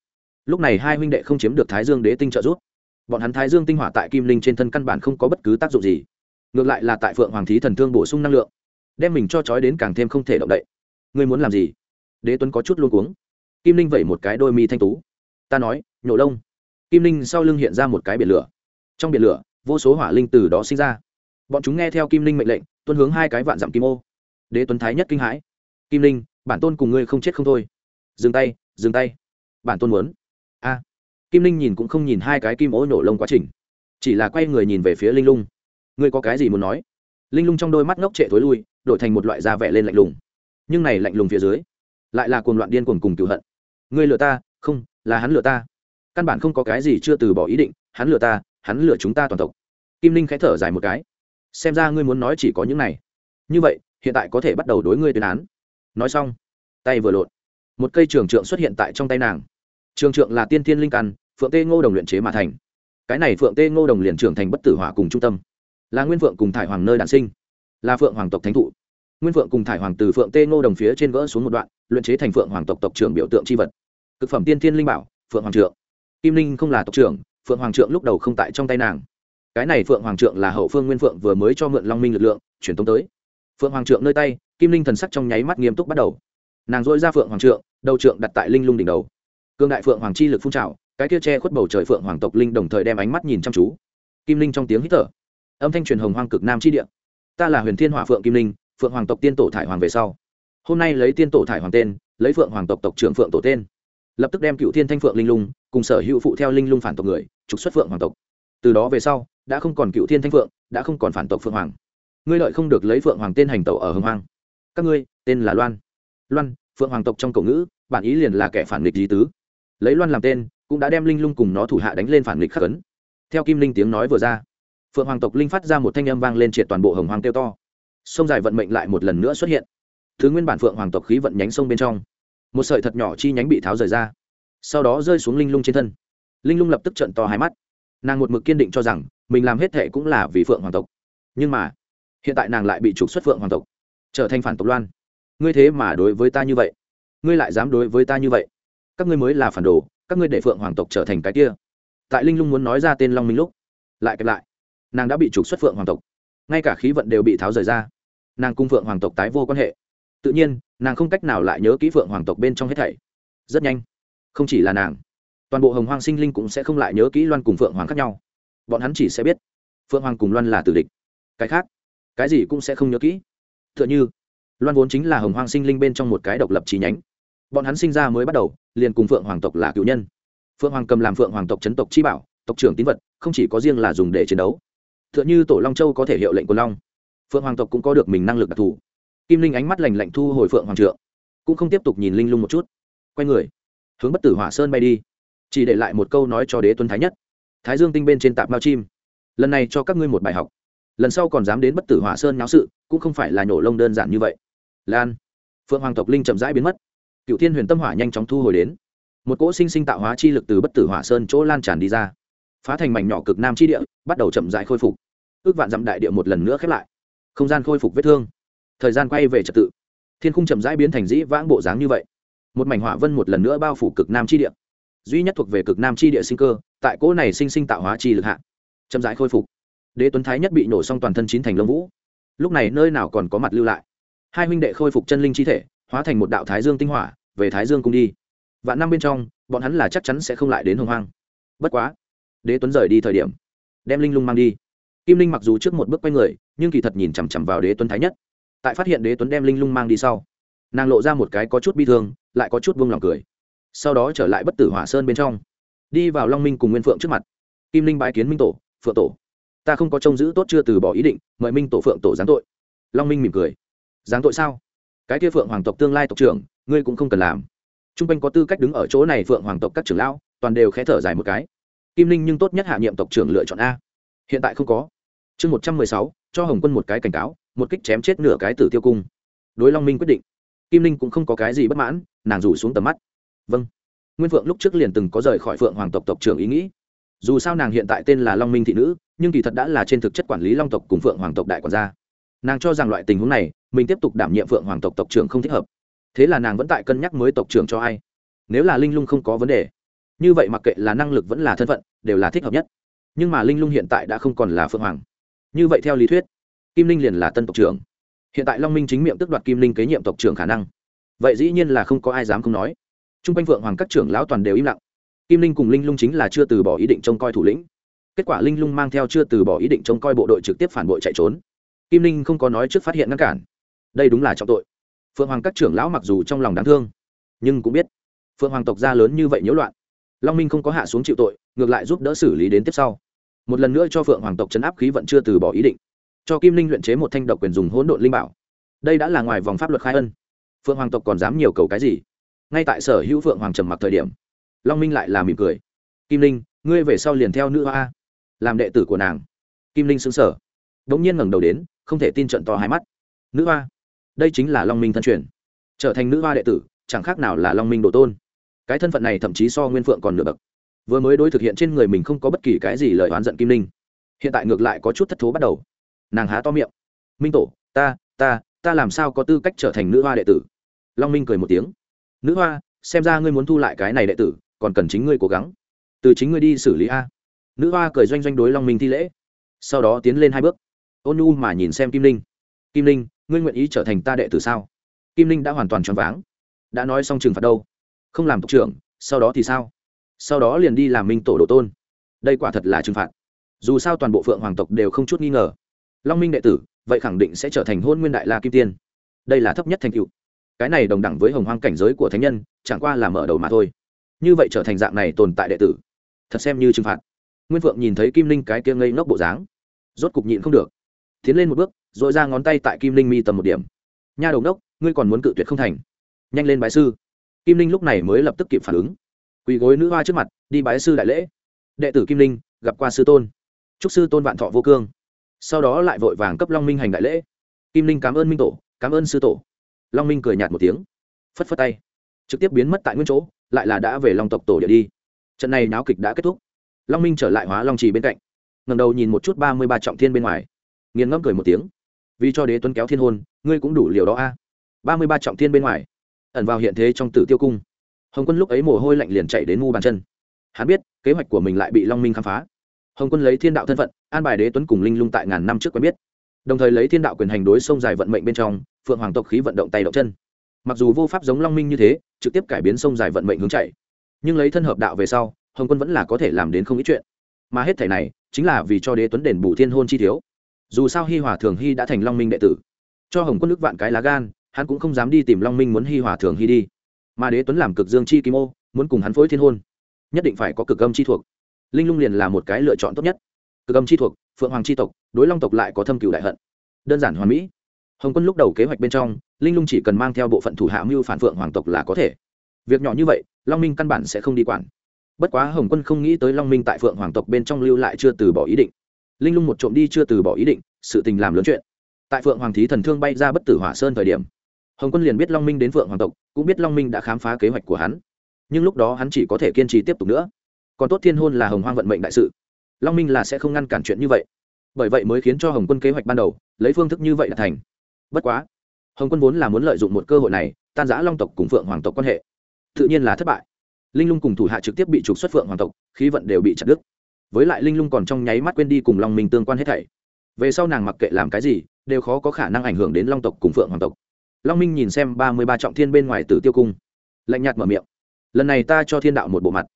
Lúc này hai huynh đệ không chiếm được thái dương đế tinh trợ giúp. Bọn hắn thái dương tinh hỏa tại kim linh trên thân căn bản không có bất cứ tác dụng gì. Ngược lại là tại phượng hoàng thí thần thương bổ sung năng lượng, đem mình cho trói đến càng thêm không thể động đậy. Ngươi muốn làm gì? Đế tuấn có chút luôn cuống. Kim linh vẩy một cái đôi mi thanh tú. Ta nói, nhổ lông. Kim linh sau lưng hiện ra một cái biển lửa. Trong biển lửa, vô số hỏa linh từ đó sinh ra. Bọn chúng nghe theo kim linh mệnh lệnh tuân hướng hai cái vạn dặm kim ô đế tuấn thái nhất kinh hãi. Kim linh, bản tôn cùng ngươi không chết không thôi. Dừng tay dừng tay. Bản tôn muốn. A. Kim linh nhìn cũng không nhìn hai cái kim ố nhổ lông quá trình. Chỉ là quay người nhìn về phía linh lung. Ngươi có cái gì muốn nói? Linh lung trong đôi mắt ngốc trệ thối lui, đổi thành một loại da vẻ lên lạnh lùng. Nhưng này lạnh lùng phía dưới, lại là cuồng loạn điên cuồng cùng cựu hận. Ngươi lừa ta, không, là hắn lừa ta. Căn bản không có cái gì chưa từ bỏ ý định, hắn lừa ta, hắn lừa chúng ta toàn tộc. Kim linh khẽ thở dài một cái. Xem ra ngươi muốn nói chỉ có những này. Như vậy hiện tại có thể bắt đầu đối ngươi tuyên án. Nói xong, tay vừa lộn một cây trường trượng xuất hiện tại trong tay nàng. Trường trượng là tiên thiên linh căn, phượng tê ngô đồng luyện chế mà thành. Cái này phượng tê ngô đồng liền trưởng thành bất tử hỏa cùng trung tâm. Là nguyên phượng cùng thải hoàng nơi đản sinh. Là phượng hoàng tộc thánh thụ. Nguyên phượng cùng thải hoàng từ phượng tê ngô đồng phía trên vỡ xuống một đoạn, luyện chế thành phượng hoàng tộc tộc trưởng biểu tượng c h i vật. Thực phẩm tiên thiên linh bảo, phượng hoàng trượng. Kim linh không là tộc trưởng, phượng hoàng trượng lúc đầu không tại trong tay nàng. Cái này phượng hoàng trượng là hậu phương nguyên phượng vừa mới cho mượn long minh lực lượng truyền tống tới phượng hoàng trượng nơi tay, kim linh thần sắc trong nháy mắt nghiêm túc bắt đầu. Nàng dội ra phượng hoàng trượng, đầu trượng đặt tại linh lung đỉnh đầu. Cương đại phượng hoàng chi lực phun trào, cái kia che khuất bầu trời phượng hoàng tộc linh đồng thời đem ánh mắt nhìn chăm chú. Kim linh trong tiếng hít thở. Âm thanh truyền hồng hoang cực nam chi địa. Ta là huyền thiên hỏa phượng kim linh, phượng hoàng tộc tiên tổ thải hoàng về sau. Hôm nay lấy tiên tổ thải hoàng tên, lấy phượng hoàng tộc tộc trưởng phượng tổ tên. Lập tức đem cựu thiên thanh phượng linh lung cùng sở hữu phụ theo linh lung phản tộc người trục xuất phượng hoàng tộc. Từ đó về sau, đã không còn cựu thiên thanh phượng, đã không còn phản tộc phượng hoàng ngươi lợi không được lấy phượng hoàng tên hành tẩu ở hưng hoang. Các ngươi, tên là loan. Loan, phượng hoàng tộc trong cổ ngữ, bản ý liền là kẻ phản nghịch lý tứ. Lấy loan làm tên, cũng đã đem linh lung cùng nó thủ hạ đánh lên phản nghịch khắc ấn. Theo kim linh tiếng nói vừa ra, phượng hoàng tộc linh phát ra một thanh âm vang lên triệt toàn bộ hồng hoàng tiêu to. Sông dài vận mệnh lại một lần nữa xuất hiện. Thứ nguyên bản phượng hoàng tộc khí vận nhánh sông bên trong, một sợi thật nhỏ chi nhánh bị tháo rời ra. Sau đó rơi xuống linh lung trên thân. Linh lung lập tức trận to hai mắt. Nàng một mực kiên định cho rằng, mình làm hết thệ cũng là vì phượng hoàng tộc. Nhưng mà hiện tại nàng lại bị trục xuất phượng hoàng tộc, trở thành phản tộc loan. Ngươi thế mà đối với ta như vậy? Ngươi lại dám đối với ta như vậy? Các ngươi mới là phản đồ, các ngươi để phượng hoàng tộc trở thành cái kia. Tại linh lung muốn nói ra tên long minh lúc, lại kẹp lại. Nàng đã bị trục xuất phượng hoàng tộc. Ngay cả khí vận đều bị tháo rời ra. Nàng cung phượng hoàng tộc tái vô quan hệ. Tự nhiên, nàng không cách nào lại nhớ kỹ phượng hoàng tộc bên trong hết thảy. Rất nhanh, không chỉ là nàng, toàn bộ hồng hoàng sinh linh cũng sẽ không lại nhớ kỹ loan cùng phượng hoàng khác nhau. Bọn hắn chỉ sẽ biết phượng hoàng cùng loan là tử địch. Cái khác cái gì cũng sẽ không nhớ kỹ. T h ư ợ n h ư loan vốn chính là hồng hoàng sinh linh bên trong một cái độc lập trí nhánh. Bọn hắn sinh ra mới bắt đầu, liền cùng phượng hoàng tộc là cựu nhân. Phượng hoàng cầm làm phượng hoàng tộc chấn tộc chi bảo, tộc trưởng tín vật, không chỉ có riêng là dùng để chiến đấu. T h ư ợ n h ư tổ long châu có thể hiệu lệnh của long. Phượng hoàng tộc cũng có được mình năng lực đặc thù. Kim linh ánh mắt lành lạnh thu hồi phượng hoàng trượng, cũng không tiếp tục nhìn linh lung một chút. Quay người, hướng bất tử hỏa sơn bay đi, chỉ để lại một câu nói cho đế tuấn thái nhất. Thái dương tinh bên trên tạp mao chim, lần này cho các ngươi một bài học lần sau còn dám đến bất tử hỏa sơn nháo sự, cũng không phải là nhổ lông đơn giản như vậy. Lan, phượng hoàng tộc linh chậm rãi biến mất. Cựu thiên huyền tâm hỏa nhanh chóng thu hồi đến. Một cỗ sinh sinh tạo hóa chi lực từ bất tử hỏa sơn chỗ lan tràn đi ra. Phá thành mảnh nhỏ cực nam chi địa, bắt đầu chậm rãi khôi phục. Ước vạn dặm đại địa một lần nữa khép lại. Không gian khôi phục vết thương. Thời gian quay về trật tự. Thiên khung chậm rãi biến thành dĩ vãng bộ dáng như vậy. Một mảnh hỏa vân một lần nữa bao phủ cực nam chi địa. Duy nhất thuộc về cực nam chi địa sinh cơ, tại cỗ này sinh sinh tạo hóa chi lực hạ, chậm rãi khôi phục đế tuấn thái nhất bị nổ xong toàn thân chín thành lông vũ. Lúc này nơi nào còn có mặt lưu lại? Hai huynh đệ khôi phục chân linh chi thể, hóa thành một đạo thái dương tinh hỏa, về thái dương cùng đi. Vạn năm bên trong, bọn hắn là chắc chắn sẽ không lại đến hồng hoang. Bất quá, đế tuấn rời đi thời điểm, đem linh lung mang đi. Kim linh mặc dù trước một bước quay người, nhưng kỳ thật nhìn chằm chằm vào đế tuấn thái nhất. Tại phát hiện đế tuấn đem linh lung mang đi sau, nàng lộ ra một cái có chút bi thương, lại có chút vung lòng cười. Sau đó trở lại bất tử hỏa sơn bên trong, đi vào long minh cùng nguyên phượng trước mặt. Kim linh bái kiến minh tổ, phượng tổ ta không có trông giữ tốt chưa từ bỏ ý định, mời minh tổ phượng tổ giáng tội. Long minh mỉm cười. Giáng tội sao? Cái kia phượng hoàng tộc tương lai tộc trưởng, ngươi cũng không cần làm. T r u n g quanh có tư cách đứng ở chỗ này phượng hoàng tộc các trưởng lão, toàn đều khé thở dài một cái. Kim linh nhưng tốt nhất hạ nhiệm tộc trưởng lựa chọn a. Hiện tại không có. Chương một trăm mười sáu, cho hồng quân một cái cảnh cáo, một kích chém chết nửa cái tử tiêu cung. Đối long minh quyết định. Kim linh cũng không có cái gì bất mãn, nàng rủ xuống tầm mắt. Vâng. Nguyên phượng lúc trước liền từng có rời khỏi phượng hoàng tộc tộc trưởng ý nghĩ. Dù sao nàng hiện tại tên là long minh thị nữ nhưng kỳ thật đã là trên thực chất quản lý long tộc cùng phượng hoàng tộc đại quản gia. Nàng cho rằng loại tình huống này, mình tiếp tục đảm nhiệm phượng hoàng tộc tộc trưởng không thích hợp. Thế là nàng vẫn tại cân nhắc mới tộc trưởng cho ai. Nếu là linh lung không có vấn đề, như vậy mặc kệ là năng lực vẫn là thân phận, đều là thích hợp nhất. Nhưng mà linh lung hiện tại đã không còn là phượng hoàng. Như vậy theo lý thuyết, kim linh liền là tân tộc trưởng. Hiện tại long minh chính miệng tức đoạt kim linh kế nhiệm tộc trưởng khả năng. Vậy dĩ nhiên là không có ai dám không nói. T r u n g quanh phượng hoàng các trưởng lão toàn đều im lặng. Kim linh cùng linh lung chính là chưa từ bỏ ý định trông coi thủ lĩnh kết quả linh lung mang theo chưa từ bỏ ý định trông coi bộ đội trực tiếp phản bội chạy trốn. Kim linh không có nói trước phát hiện ngăn cản. Đây đúng là trọng tội. Phượng hoàng các trưởng lão mặc dù trong lòng đáng thương, nhưng cũng biết phượng hoàng tộc gia lớn như vậy nhiễu loạn. Long minh không có hạ xuống chịu tội, ngược lại giúp đỡ xử lý đến tiếp sau. Một lần nữa cho phượng hoàng tộc chấn áp khí vẫn chưa từ bỏ ý định. Cho kim linh luyện chế một thanh độc quyền dùng hỗn độn linh bảo. Đây đã là ngoài vòng pháp luật khai ân. Phượng hoàng tộc còn dám nhiều cầu cái gì? Ngay tại sở hữu phượng hoàng trầm mặc thời điểm, long minh lại là mỉm cười. Kim linh, ngươi về sau liền theo nữ hoa làm đệ tử của nàng. Kim linh xứng sở đ ỗ n g nhiên ngẩng đầu đến, không thể tin trận to hai mắt. Nữ hoa, đây chính là long minh thân truyền. Trở thành nữ hoa đệ tử, chẳng khác nào là long minh độ tôn. Cái thân phận này thậm chí so nguyên phượng còn nửa bậc. Vừa mới đối thực hiện trên người mình không có bất kỳ cái gì lời oán giận kim linh. Hiện tại ngược lại có chút thất thố bắt đầu. Nàng há to miệng. Minh tổ, ta ta ta làm sao có tư cách trở thành nữ hoa đệ tử? Long minh cười một tiếng. Nữ hoa, xem ra ngươi muốn thu lại cái này đệ tử, còn cần chính ngươi cố gắng. Từ chính ngươi đi xử lý a nữ hoa cười doanh doanh đối long minh thi lễ. Sau đó tiến lên hai bước. Ôn nu mà nhìn xem kim linh. Kim linh, ngươi nguyện ý trở thành ta đệ tử sao? Kim linh đã hoàn toàn choáng váng. Đã nói xong trừng phạt đâu? Không làm tộc trưởng, sau đó thì sao? Sau đó liền đi làm minh tổ đồ tôn. Đây quả thật là trừng phạt. Dù sao toàn bộ phượng hoàng tộc đều không chút nghi ngờ. Long minh đệ tử, vậy khẳng định sẽ trở thành hôn nguyên đại la kim tiên. Đây là thấp nhất thành cựu cái này đồng đẳng với hồng hoang cảnh giới của thánh nhân, chẳng qua là mở đầu mà thôi. Như vậy trở thành dạng này tồn tại đệ tử, thật xem như trừng phạt nguyên phượng nhìn thấy kim linh cái kia ngây ngốc bộ dáng, rốt cục nhịn không được. Tiến lên một bước r ồ i ra ngón tay tại kim linh mi tầm một điểm. Nha đầu ngốc, ngươi còn muốn cự tuyệt không thành. Nhanh lên bái sư. Kim linh lúc này mới lập tức kịp phản ứng. Quỳ gối nữ hoa trước mặt, đi bái sư đại lễ. Đệ tử kim linh, gặp qua sư tôn. Chúc sư tôn vạn thọ vô cương. Sau đó lại vội vàng cấp long minh hành đại lễ. Kim linh cảm ơn minh tổ, cảm ơn sư tổ. Long minh cười nhạt một tiếng, phất phất tay, trực tiếp biến mất tại nguyên chỗ, lại là đã về long tộc tổ địa đi. Trận này náo kịch đã kết thúc long minh trở lại hóa long trì bên cạnh. Ngầm đầu nhìn một chút ba mươi ba trọng thiên bên ngoài. Nghiền ngẫm cười một tiếng. Vì cho đế tuấn kéo thiên hôn, ngươi cũng đủ liều đó a. Ba mươi ba trọng thiên bên ngoài. Ẩn vào hiện thế trong tử tiêu cung. Hồng quân lúc ấy mồ hôi lạnh liền chạy đến mu bàn chân. Hắn biết, kế hoạch của mình lại bị long minh khám phá. Hồng quân lấy thiên đạo thân phận, an bài đế tuấn cùng linh lung tại ngàn năm trước quen biết. Đồng thời lấy thiên đạo quyền hành đối sông dài vận mệnh bên trong, phượng hoàng tộc khí vận động tay động chân. Mặc dù vô pháp giống long minh như thế, trực tiếp cải biến sông dài vận mệnh hướng chạy. Nhưng lấy thân hợp đạo về sau hồng quân vẫn là có thể làm đến không ít chuyện. Mà hết thảy này, chính là vì cho đế tuấn đền bù thiên hôn chi thiếu. Dù sao hi hòa thường hy đã thành long minh đệ tử. Cho hồng quân nước vạn cái lá gan, hắn cũng không dám đi tìm long minh muốn hi hòa thường hy đi. Mà đế tuấn làm cực dương chi kim ô, muốn cùng hắn phối thiên hôn. Nhất định phải có cực âm chi thuộc. Linh lung liền là một cái lựa chọn tốt nhất. Cực âm chi thuộc, phượng hoàng chi tộc, đối long tộc lại có thâm cựu đại hận. Đơn giản hoàn mỹ. Hồng quân lúc đầu kế hoạch bên trong, linh lung chỉ cần mang theo bộ phận thủ hạ mưu phản phượng hoàng tộc là có thể. Việc nhỏ như vậy, long minh căn bản sẽ không đi quản bất quá hồng quân không nghĩ tới long minh tại phượng hoàng tộc bên trong lưu lại chưa từ bỏ ý định. Linh lung một trộm đi chưa từ bỏ ý định, sự tình làm lớn chuyện. Tại phượng hoàng thí thần thương bay ra bất tử hỏa sơn thời điểm, hồng quân liền biết long minh đến phượng hoàng tộc, cũng biết long minh đã khám phá kế hoạch của hắn. Nhưng lúc đó hắn chỉ có thể kiên trì tiếp tục nữa. Còn tốt thiên hôn là hồng hoang vận mệnh đại sự. Long minh là sẽ không ngăn cản chuyện như vậy. Bởi vậy mới khiến cho hồng quân kế hoạch ban đầu, lấy phương thức như vậy là thành. Bất quá, hồng quân vốn là muốn lợi dụng một cơ hội này, tan giã long tộc cùng phượng hoàng tộc quan hệ. Tự nhiên là thất bại linh lung cùng thủ hạ trực tiếp bị trục xuất phượng hoàng tộc, khí vận đều bị chặt đứt. Với lại linh lung còn trong nháy mắt quên đi cùng long minh tương quan hết thảy. Về sau nàng mặc kệ làm cái gì, đều khó có khả năng ảnh hưởng đến long tộc cùng phượng hoàng tộc. Long minh nhìn xem ba mươi ba trọng thiên bên ngoài tử tiêu cung. Lạnh nhạt mở miệng. Lần này ta cho thiên đạo một bộ mặt.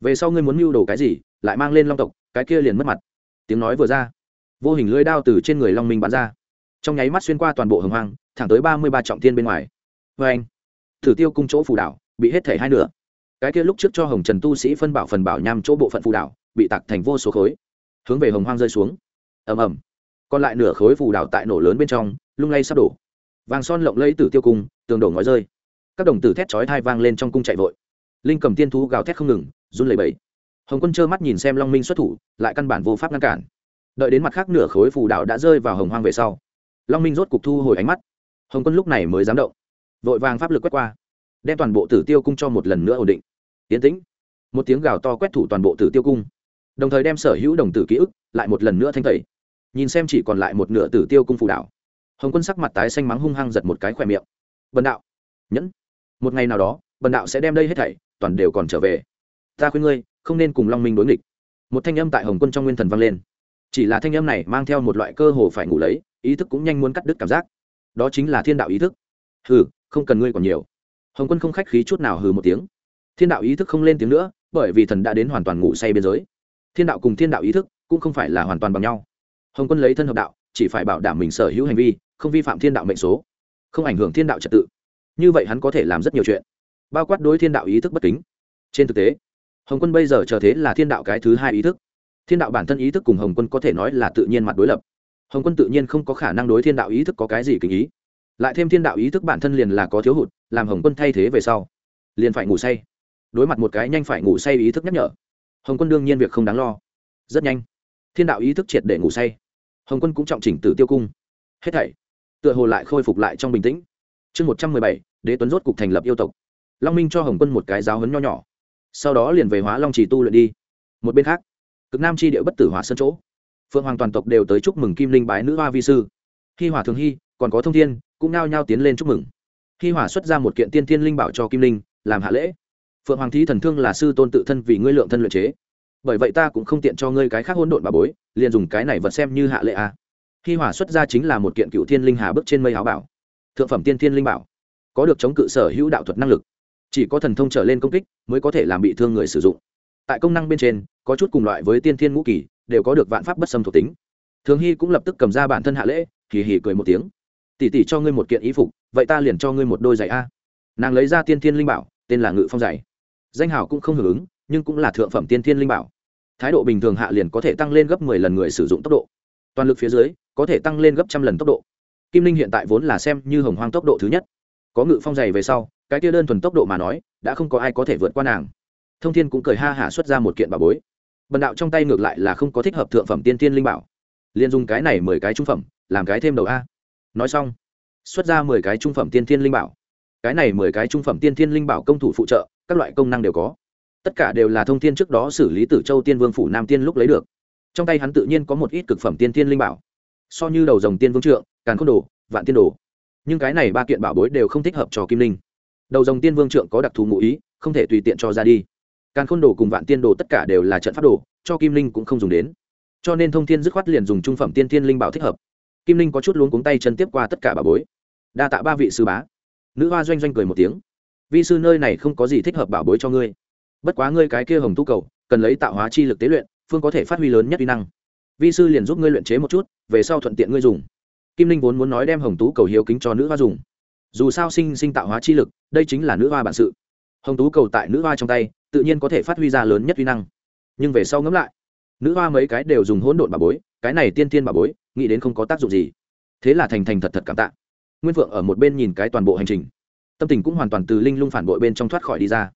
Về sau ngươi muốn mưu đồ cái gì, lại mang lên long tộc, cái kia liền mất mặt. Tiếng nói vừa ra, vô hình lưới đao từ trên người long minh bắn ra. Trong nháy mắt xuyên qua toàn bộ hồng hoang, thẳng tới ba mươi ba trọng thiên bên ngoài. Vê anh thử tiêu cung chỗ phù đảo, bị hết thể hai nửa cái kia lúc trước cho hồng trần tu sĩ phân bảo phần bảo nham chỗ bộ phận phù đảo, bị tặc thành vô số khối, hướng về hồng hoang rơi xuống. Ầm ầm. Còn lại nửa khối phù đảo tại nổ lớn bên trong, lung lay sắp đổ. Vàng son lộng lẫy tử tiêu cung tường đổ ngói rơi. Các đồng tử thét chói thai vang lên trong cung chạy vội. Linh cầm tiên thú gào thét không ngừng, run lẩy bẩy. Hồng quân trơ mắt nhìn xem long minh xuất thủ, lại căn bản vô pháp ngăn cản. Đợi đến mặt khác nửa khối phù đảo đã rơi vào hồng hoang về sau, long minh rốt cục thu hồi ánh mắt. Hồng quân lúc này mới dám động, vội vàng pháp lực quét qua, đem toàn bộ tử tiêu cung cho một lần nữa ổn định yến tĩnh. Một tiếng gào to quét thủ toàn bộ tử tiêu cung. Đồng thời đem sở hữu đồng tử ký ức lại một lần nữa thanh tẩy. Nhìn xem chỉ còn lại một nửa tử tiêu cung phủ đảo hồng quân sắc mặt tái xanh mắng hung hăng giật một cái khỏe miệng. Bần đạo, nhẫn. Một ngày nào đó, bần đạo sẽ đem đây hết thảy, toàn đều còn trở về. Ta khuyên ngươi, không nên cùng long minh đối nghịch. Một thanh âm tại hồng quân trong nguyên thần vang lên. Chỉ là thanh âm này mang theo một loại cơ hồ phải ngủ lấy, ý thức cũng nhanh muốn cắt đứt cảm giác. Đó chính là thiên đạo ý thức. Hừ, không cần ngươi còn nhiều. Hồng quân không khách khí chút nào hừ một tiếng thiên đạo ý thức không lên tiếng nữa, bởi vì thần đã đến hoàn toàn ngủ say biên giới. Thiên đạo cùng thiên đạo ý thức cũng không phải là hoàn toàn bằng nhau. Hồng quân lấy thân hợp đạo, chỉ phải bảo đảm mình sở hữu hành vi, không vi phạm thiên đạo mệnh số, không ảnh hưởng thiên đạo trật tự. Như vậy hắn có thể làm rất nhiều chuyện, bao quát đối thiên đạo ý thức bất kính. Trên thực tế, hồng quân bây giờ chờ thế là thiên đạo cái thứ hai ý thức. Thiên đạo bản thân ý thức cùng hồng quân có thể nói là tự nhiên mặt đối lập. Hồng quân tự nhiên không có khả năng đối thiên đạo ý thức có cái gì kính ý. Lại thêm thiên đạo ý thức bản thân liền là có thiếu hụt, làm hồng quân thay thế về sau, liền phải ngủ say đối mặt một cái nhanh phải ngủ say ý thức nhắc nhở. Hồng quân đương nhiên việc không đáng lo. Rất nhanh. Thiên đạo ý thức triệt để ngủ say. Hồng quân cũng trọng chỉnh tử tiêu cung. Hết thảy tựa hồ lại khôi phục lại trong bình tĩnh. Chương một trăm mười bảy, đế tuấn rốt cục thành lập yêu tộc. Long minh cho hồng quân một cái giáo hấn nho nhỏ. Sau đó liền về hóa long trì tu luyện đi. Một bên khác, cực nam tri địa bất tử hỏa sân chỗ. Phượng hoàng toàn tộc đều tới chúc mừng kim linh bái nữ hoa vi sư. Hi hỏa thường hy còn có thông thiên, cũng nao nhao tiến lên chúc mừng. Hi hỏa xuất ra một kiện tiên thiên linh bảo cho kim linh, làm hạ lễ phượng hoàng thí thần thương là sư tôn tự thân vì ngươi lượng thân luyện chế. Bởi vậy ta cũng không tiện cho ngươi cái khác hỗn độn bà bối, liền dùng cái này vật xem như hạ lệ a à. hi hỏa xuất ra chính là một kiện cựu thiên linh hà bước trên mây áo bảo. Thượng phẩm tiên thiên linh bảo. Có được chống cự sở hữu đạo thuật năng lực. Chỉ có thần thông trở lên công kích mới có thể làm bị thương người sử dụng. Tại công năng bên trên, có chút cùng loại với tiên thiên ngũ kỳ, đều có được vạn pháp bất xâm thuộc tính. Thường hy cũng lập tức cầm ra bản thân hạ lễ kỳ hỉ cười một tiếng. Tỉ tỉ cho ngươi một kiện ý phục, vậy ta liền cho ngươi một đôi giày a. Nàng lấy ra tiên thiên linh bảo, tên là ngự phong giày danh hào cũng không hưởng ứng, nhưng cũng là thượng phẩm tiên thiên linh bảo. Thái độ bình thường hạ liền có thể tăng lên gấp mười lần người sử dụng tốc độ. Toàn lực phía dưới, có thể tăng lên gấp trăm lần tốc độ. Kim linh hiện tại vốn là xem như hồng hoang tốc độ thứ nhất. Có ngự phong dày về sau, cái tia đơn thuần tốc độ mà nói, đã không có ai có thể vượt qua nàng. Thông thiên cũng cười ha hả xuất ra một kiện bà bối. Bần đạo trong tay ngược lại là không có thích hợp thượng phẩm tiên tiên linh bảo. Liền dùng cái này mười cái trung phẩm, làm cái thêm đầu a. Nói xong, xuất ra mười cái trung phẩm tiên tiên linh bảo. Cái này mười cái trung phẩm tiên tiên linh bảo công thủ phụ trợ các loại công năng đều có. Tất cả đều là thông tin trước đó xử lý tử châu tiên vương phủ nam tiên lúc lấy được. Trong tay hắn tự nhiên có một ít cực phẩm tiên tiên linh bảo. So như đầu dòng tiên vương trượng, càn khôn đồ, vạn tiên đồ. Nhưng cái này ba kiện bảo bối đều không thích hợp cho kim linh. Đầu dòng tiên vương trượng có đặc thù ngụ ý, không thể tùy tiện cho ra đi. Càn khôn đồ cùng vạn tiên đồ tất cả đều là trận pháp đồ, cho kim linh cũng không dùng đến. Cho nên thông thiên dứt khoát liền dùng trung phẩm tiên thiên linh bảo thích hợp. Kim linh có chút luống cuống tay chân tiếp qua tất cả bảo bối. Đa tạ ba vị sư bá. Nữ hoa doanh doanh cười một tiếng vi sư nơi này không có gì thích hợp bảo bối cho ngươi. Bất quá ngươi cái kia hồng tu cầu, cần lấy tạo hóa chi lực tế luyện, phương có thể phát huy lớn nhất uy năng. Vi sư liền giúp ngươi luyện chế một chút, về sau thuận tiện ngươi dùng. Kim linh vốn muốn nói đem hồng tú cầu hiếu kính cho nữ hoa dùng. Dù sao sinh sinh tạo hóa chi lực, đây chính là nữ hoa bản sự. Hồng tú cầu tại nữ hoa trong tay, tự nhiên có thể phát huy ra lớn nhất uy năng. Nhưng về sau ngẫm lại, nữ hoa mấy cái đều dùng hỗn độn bà bối, cái này tiên tiên bà bối, nghĩ đến không có tác dụng gì. Thế là thành thành thật thật cảm tạ. Nguyên phượng ở một bên nhìn cái toàn bộ hành trình tâm tình cũng hoàn toàn từ linh lung phản bội bên trong thoát khỏi đi ra.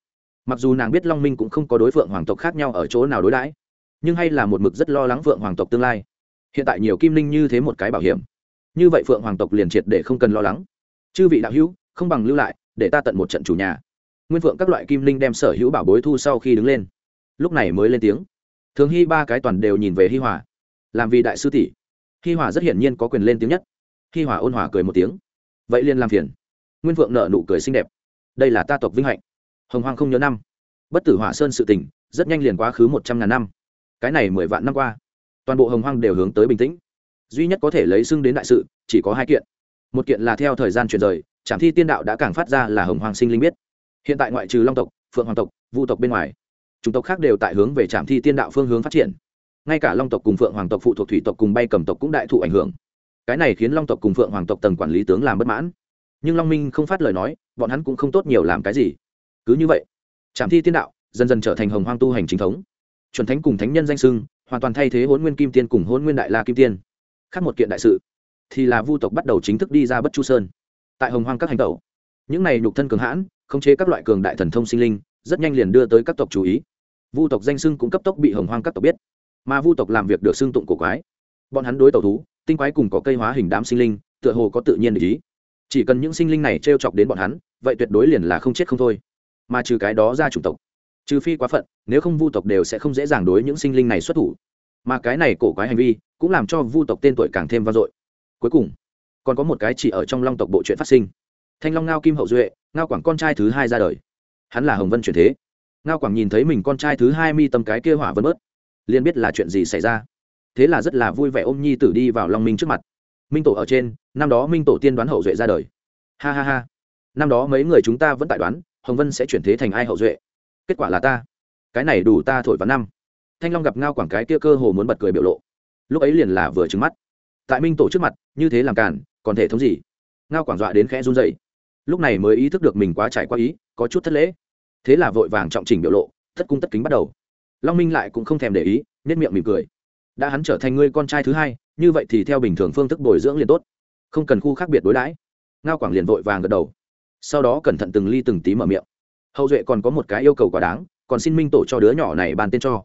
Mặc dù nàng biết long minh cũng không có đối phượng hoàng tộc khác nhau ở chỗ nào đối đãi, nhưng hay là một mực rất lo lắng phượng hoàng tộc tương lai. Hiện tại nhiều kim linh như thế một cái bảo hiểm, như vậy phượng hoàng tộc liền triệt để không cần lo lắng. Chư vị đạo hữu, không bằng lưu lại, để ta tận một trận chủ nhà. Nguyên phượng các loại kim linh đem sở hữu bảo bối thu sau khi đứng lên. Lúc này mới lên tiếng. Thường hy ba cái toàn đều nhìn về hi hòa. Làm vì đại sư tỷ. Hi hòa rất hiển nhiên có quyền lên tiếng nhất. Hi hòa ôn hòa cười một tiếng. Vậy liền làm phiền nguyên vượng nợ nụ cười xinh đẹp. Đây là ta tộc vinh hạnh. Hồng hoang không nhớ năm. Bất tử hỏa sơn sự tỉnh rất nhanh liền quá khứ một trăm ngàn năm. Cái này mười vạn năm qua, toàn bộ hồng hoang đều hướng tới bình tĩnh. Duy nhất có thể lấy xưng đến đại sự, chỉ có hai kiện. Một kiện là theo thời gian chuyển rời trạm thi tiên đạo đã càng phát ra là hồng hoàng sinh linh biết. Hiện tại ngoại trừ long tộc, phượng hoàng tộc, vu tộc bên ngoài, chủng tộc khác đều tại hướng về trạm thi tiên đạo phương hướng phát triển. Ngay cả long tộc cùng phượng hoàng tộc phụ thuộc thủy tộc cùng bay cầm tộc cũng đại thụ ảnh hưởng. Cái này khiến long tộc cùng phượng hoàng tộc tầng quản lý tướng làm bất mãn nhưng long minh không phát lời nói bọn hắn cũng không tốt nhiều làm cái gì cứ như vậy trạm thi tiên đạo dần dần trở thành hồng hoang tu hành chính thống chuẩn thánh cùng thánh nhân danh sưng hoàn toàn thay thế hôn nguyên kim tiên cùng hôn nguyên đại la kim tiên khác một kiện đại sự thì là vu tộc bắt đầu chính thức đi ra bất chu sơn tại hồng hoang các hành tẩu những này nhục thân cường hãn khống chế các loại cường đại thần thông sinh linh rất nhanh liền đưa tới các tộc chú ý vu tộc danh sưng cũng cấp tốc bị hồng hoang các tộc biết mà vu tộc làm việc được xưng tụng cổ quái bọn hắn đối tàu thú tinh quái cùng có cây hóa hình đám sinh linh tựa hồ có tự nhiên để ý chỉ cần những sinh linh này t r e o chọc đến bọn hắn, vậy tuyệt đối liền là không chết không thôi. Mà trừ cái đó ra chủng tộc, trừ phi quá phận, nếu không vu tộc đều sẽ không dễ dàng đối những sinh linh này xuất thủ. Mà cái này cổ quái hành vi, cũng làm cho vu tộc tên tuổi càng thêm vang dội. Cuối cùng, còn có một cái chỉ ở trong long tộc bộ chuyện phát sinh. Thanh long ngao kim hậu duệ, ngao quảng con trai thứ hai ra đời. Hắn là hồng vân truyền thế. Ngao quảng nhìn thấy mình con trai thứ hai mi tâm cái kia hỏa vân bớt, liền biết là chuyện gì xảy ra. Thế là rất là vui vẻ ôm nhi tử đi vào long minh trước mặt minh tổ ở trên, năm đó minh tổ tiên đoán hậu duệ ra đời. Ha ha ha. Năm đó mấy người chúng ta vẫn tại đoán, hồng vân sẽ chuyển thế thành ai hậu duệ? Kết quả là ta. Cái này đủ ta thổi vào năm. Thanh long gặp ngao quảng cái kia cơ hồ muốn bật cười biểu lộ. Lúc ấy liền là vừa trứng mắt. Tại minh tổ trước mặt, như thế làm cản, còn thể thống gì? Ngao quảng dọa đến khẽ run dậy lúc này mới ý thức được mình quá trải qua ý, có chút thất lễ. Thế là vội vàng trọng trình biểu lộ, thất cung tất kính bắt đầu. Long minh lại cũng không thèm để ý nết miệng mỉm cười đã hắn trở thành ngươi con trai thứ hai, như vậy thì theo bình thường phương thức bồi dưỡng liền tốt. Không cần khu khác biệt đối đãi. Ngao quảng liền vội vàng gật đầu. Sau đó cẩn thận từng ly từng tí mở miệng. Hậu duệ còn có một cái yêu cầu quá đáng, còn xin minh tổ cho đứa nhỏ này bàn tên cho.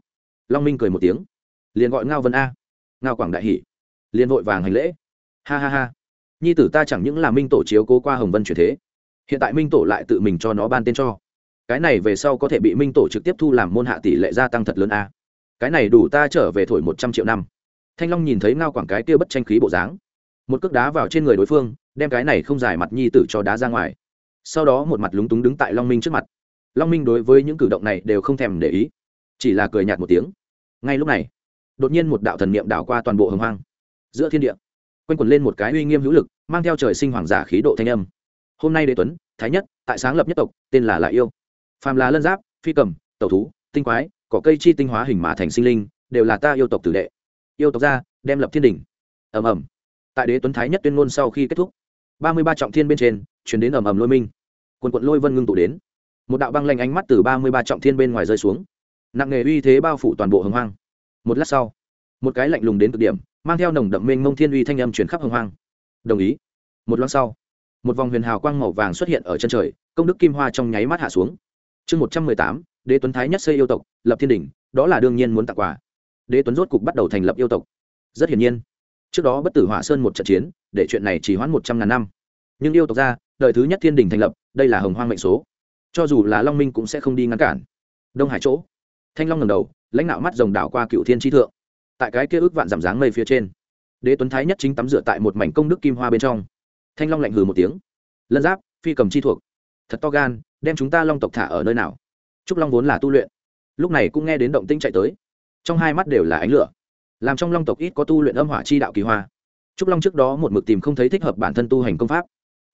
Long minh cười một tiếng. Liền gọi ngao vân a. Ngao quảng đại hỷ liền vội vàng hành lễ. Ha ha ha. Nhi tử ta chẳng những là minh tổ chiếu cố qua hồng vân chuyển thế, hiện tại minh tổ lại tự mình cho nó ban tên cho. Cái này về sau có thể bị minh tổ trực tiếp thu làm môn hạ tỷ lệ gia tăng thật lớn a cái này đủ ta trở về thổi một trăm triệu năm. Thanh long nhìn thấy ngao quảng cái kia bất tranh khí bộ dáng. Một cước đá vào trên người đối phương, đem cái này không dài mặt nhi tử cho đá ra ngoài. Sau đó một mặt lúng túng đứng tại long minh trước mặt. Long minh đối với những cử động này đều không thèm để ý, chỉ là cười nhạt một tiếng. Ngay lúc này, đột nhiên một đạo thần niệm đảo qua toàn bộ hồng hoang. Giữa thiên địa, quanh quẩn lên một cái uy nghiêm hữu lực, mang theo trời sinh hoàng giả khí độ thanh âm. Hôm nay đế tuấn, thái nhất, tại sáng lập nhất tộc, tên là lại yêu. Phàm là lân giáp, phi cầm, tẩu thú, tinh quái cỏ cây chi tinh hóa hình mà thành sinh linh, đều là ta yêu tộc tử đệ. Yêu tộc ra đem lập thiên đình ầm ầm. Tại đế tuấn thái nhất tuyên ngôn sau khi kết thúc, ba mươi ba trọng thiên bên trên chuyển đến ầm ầm lôi minh. Quần quận lôi vân ngưng tụ đến. Một đạo băng lanh ánh mắt từ ba mươi ba trọng thiên bên ngoài rơi xuống. Nặng nề uy thế bao phủ toàn bộ hồng hoang. Một lát sau, một cái lạnh lùng đến cực điểm, mang theo nồng đậm mênh mông thiên uy thanh âm chuyển khắp hồng hoang. Đồng ý. Một lát sau, một vòng huyền hào quang màu vàng xuất hiện ở chân trời, công đức kim hoa trong nháy mắt hạ xuống. Chương một trăm mười tám đế tuấn thái nhất xây yêu tộc, lập thiên đình, đó là đương nhiên muốn tặng quà. Đế tuấn rốt cục bắt đầu thành lập yêu tộc. Rất hiển nhiên, trước đó bất tử hỏa sơn một trận chiến, để chuyện này chỉ hoãn một trăm ngàn năm. Nhưng yêu tộc ra, đời thứ nhất thiên đình thành lập, đây là hồng hoang mệnh số. Cho dù là long minh cũng sẽ không đi ngăn cản. Đông hải chỗ, thanh long ngầm đầu, lãnh đạo mắt rồng đảo qua cựu thiên trí thượng. Tại cái kia ước vạn giảm dáng mây phía trên, đế tuấn thái nhất chính tắm rửa tại một mảnh công đức kim hoa bên trong. Thanh long lạnh hừ một tiếng. Lân giáp, phi cầm chi thuộc. Thật to gan, đem chúng ta long tộc thả ở nơi nào? Trúc long vốn là tu luyện. Lúc này cũng nghe đến động tinh chạy tới. Trong hai mắt đều là ánh lửa. Làm trong long tộc ít có tu luyện âm hỏa chi đạo kỳ hoa. Trúc long trước đó một mực tìm không thấy thích hợp bản thân tu hành công pháp.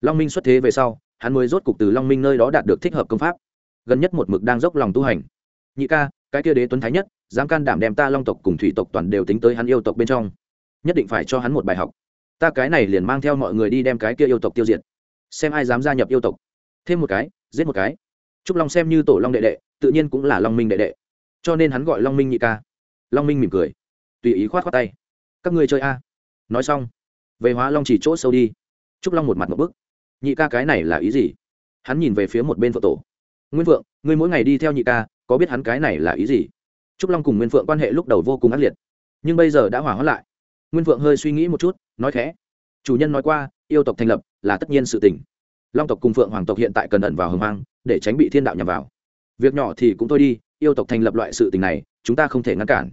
Long minh xuất thế về sau, hắn mới rốt cục từ long minh nơi đó đạt được thích hợp công pháp. Gần nhất một mực đang dốc lòng tu hành. Nhị ca, cái kia đế tuấn thái nhất, dám can đảm đem ta long tộc cùng thủy tộc toàn đều tính tới hắn yêu tộc bên trong. Nhất định phải cho hắn một bài học. Ta cái này liền mang theo mọi người đi đem cái kia yêu tộc tiêu diệt. Xem ai dám gia nhập yêu tộc. Thêm một cái, giết một cái trúc long xem như tổ long đệ đệ, tự nhiên cũng là long minh đệ đệ. Cho nên hắn gọi long minh nhị ca. Long minh mỉm cười. Tùy ý khoát khoát tay. Các ngươi chơi a. Nói xong, về hóa long chỉ chỗ sâu đi. Trúc long một mặt một bức. Nhị ca cái này là ý gì? Hắn nhìn về phía một bên phượng tổ. Nguyên vượng ngươi mỗi ngày đi theo nhị ca, có biết hắn cái này là ý gì? Trúc long cùng nguyên phượng quan hệ lúc đầu vô cùng ác liệt. Nhưng bây giờ đã hỏa hoãn lại. Nguyên phượng hơi suy nghĩ một chút, nói khẽ. Chủ nhân nói qua, yêu tộc thành lập là tất nhiên sự tình. Long tộc cùng phượng hoàng tộc hiện tại cần ẩn vào hồng hoang để tránh bị thiên đạo nhằm vào. Việc nhỏ thì cũng thôi đi, yêu tộc thành lập loại sự tình này, chúng ta không thể ngăn cản.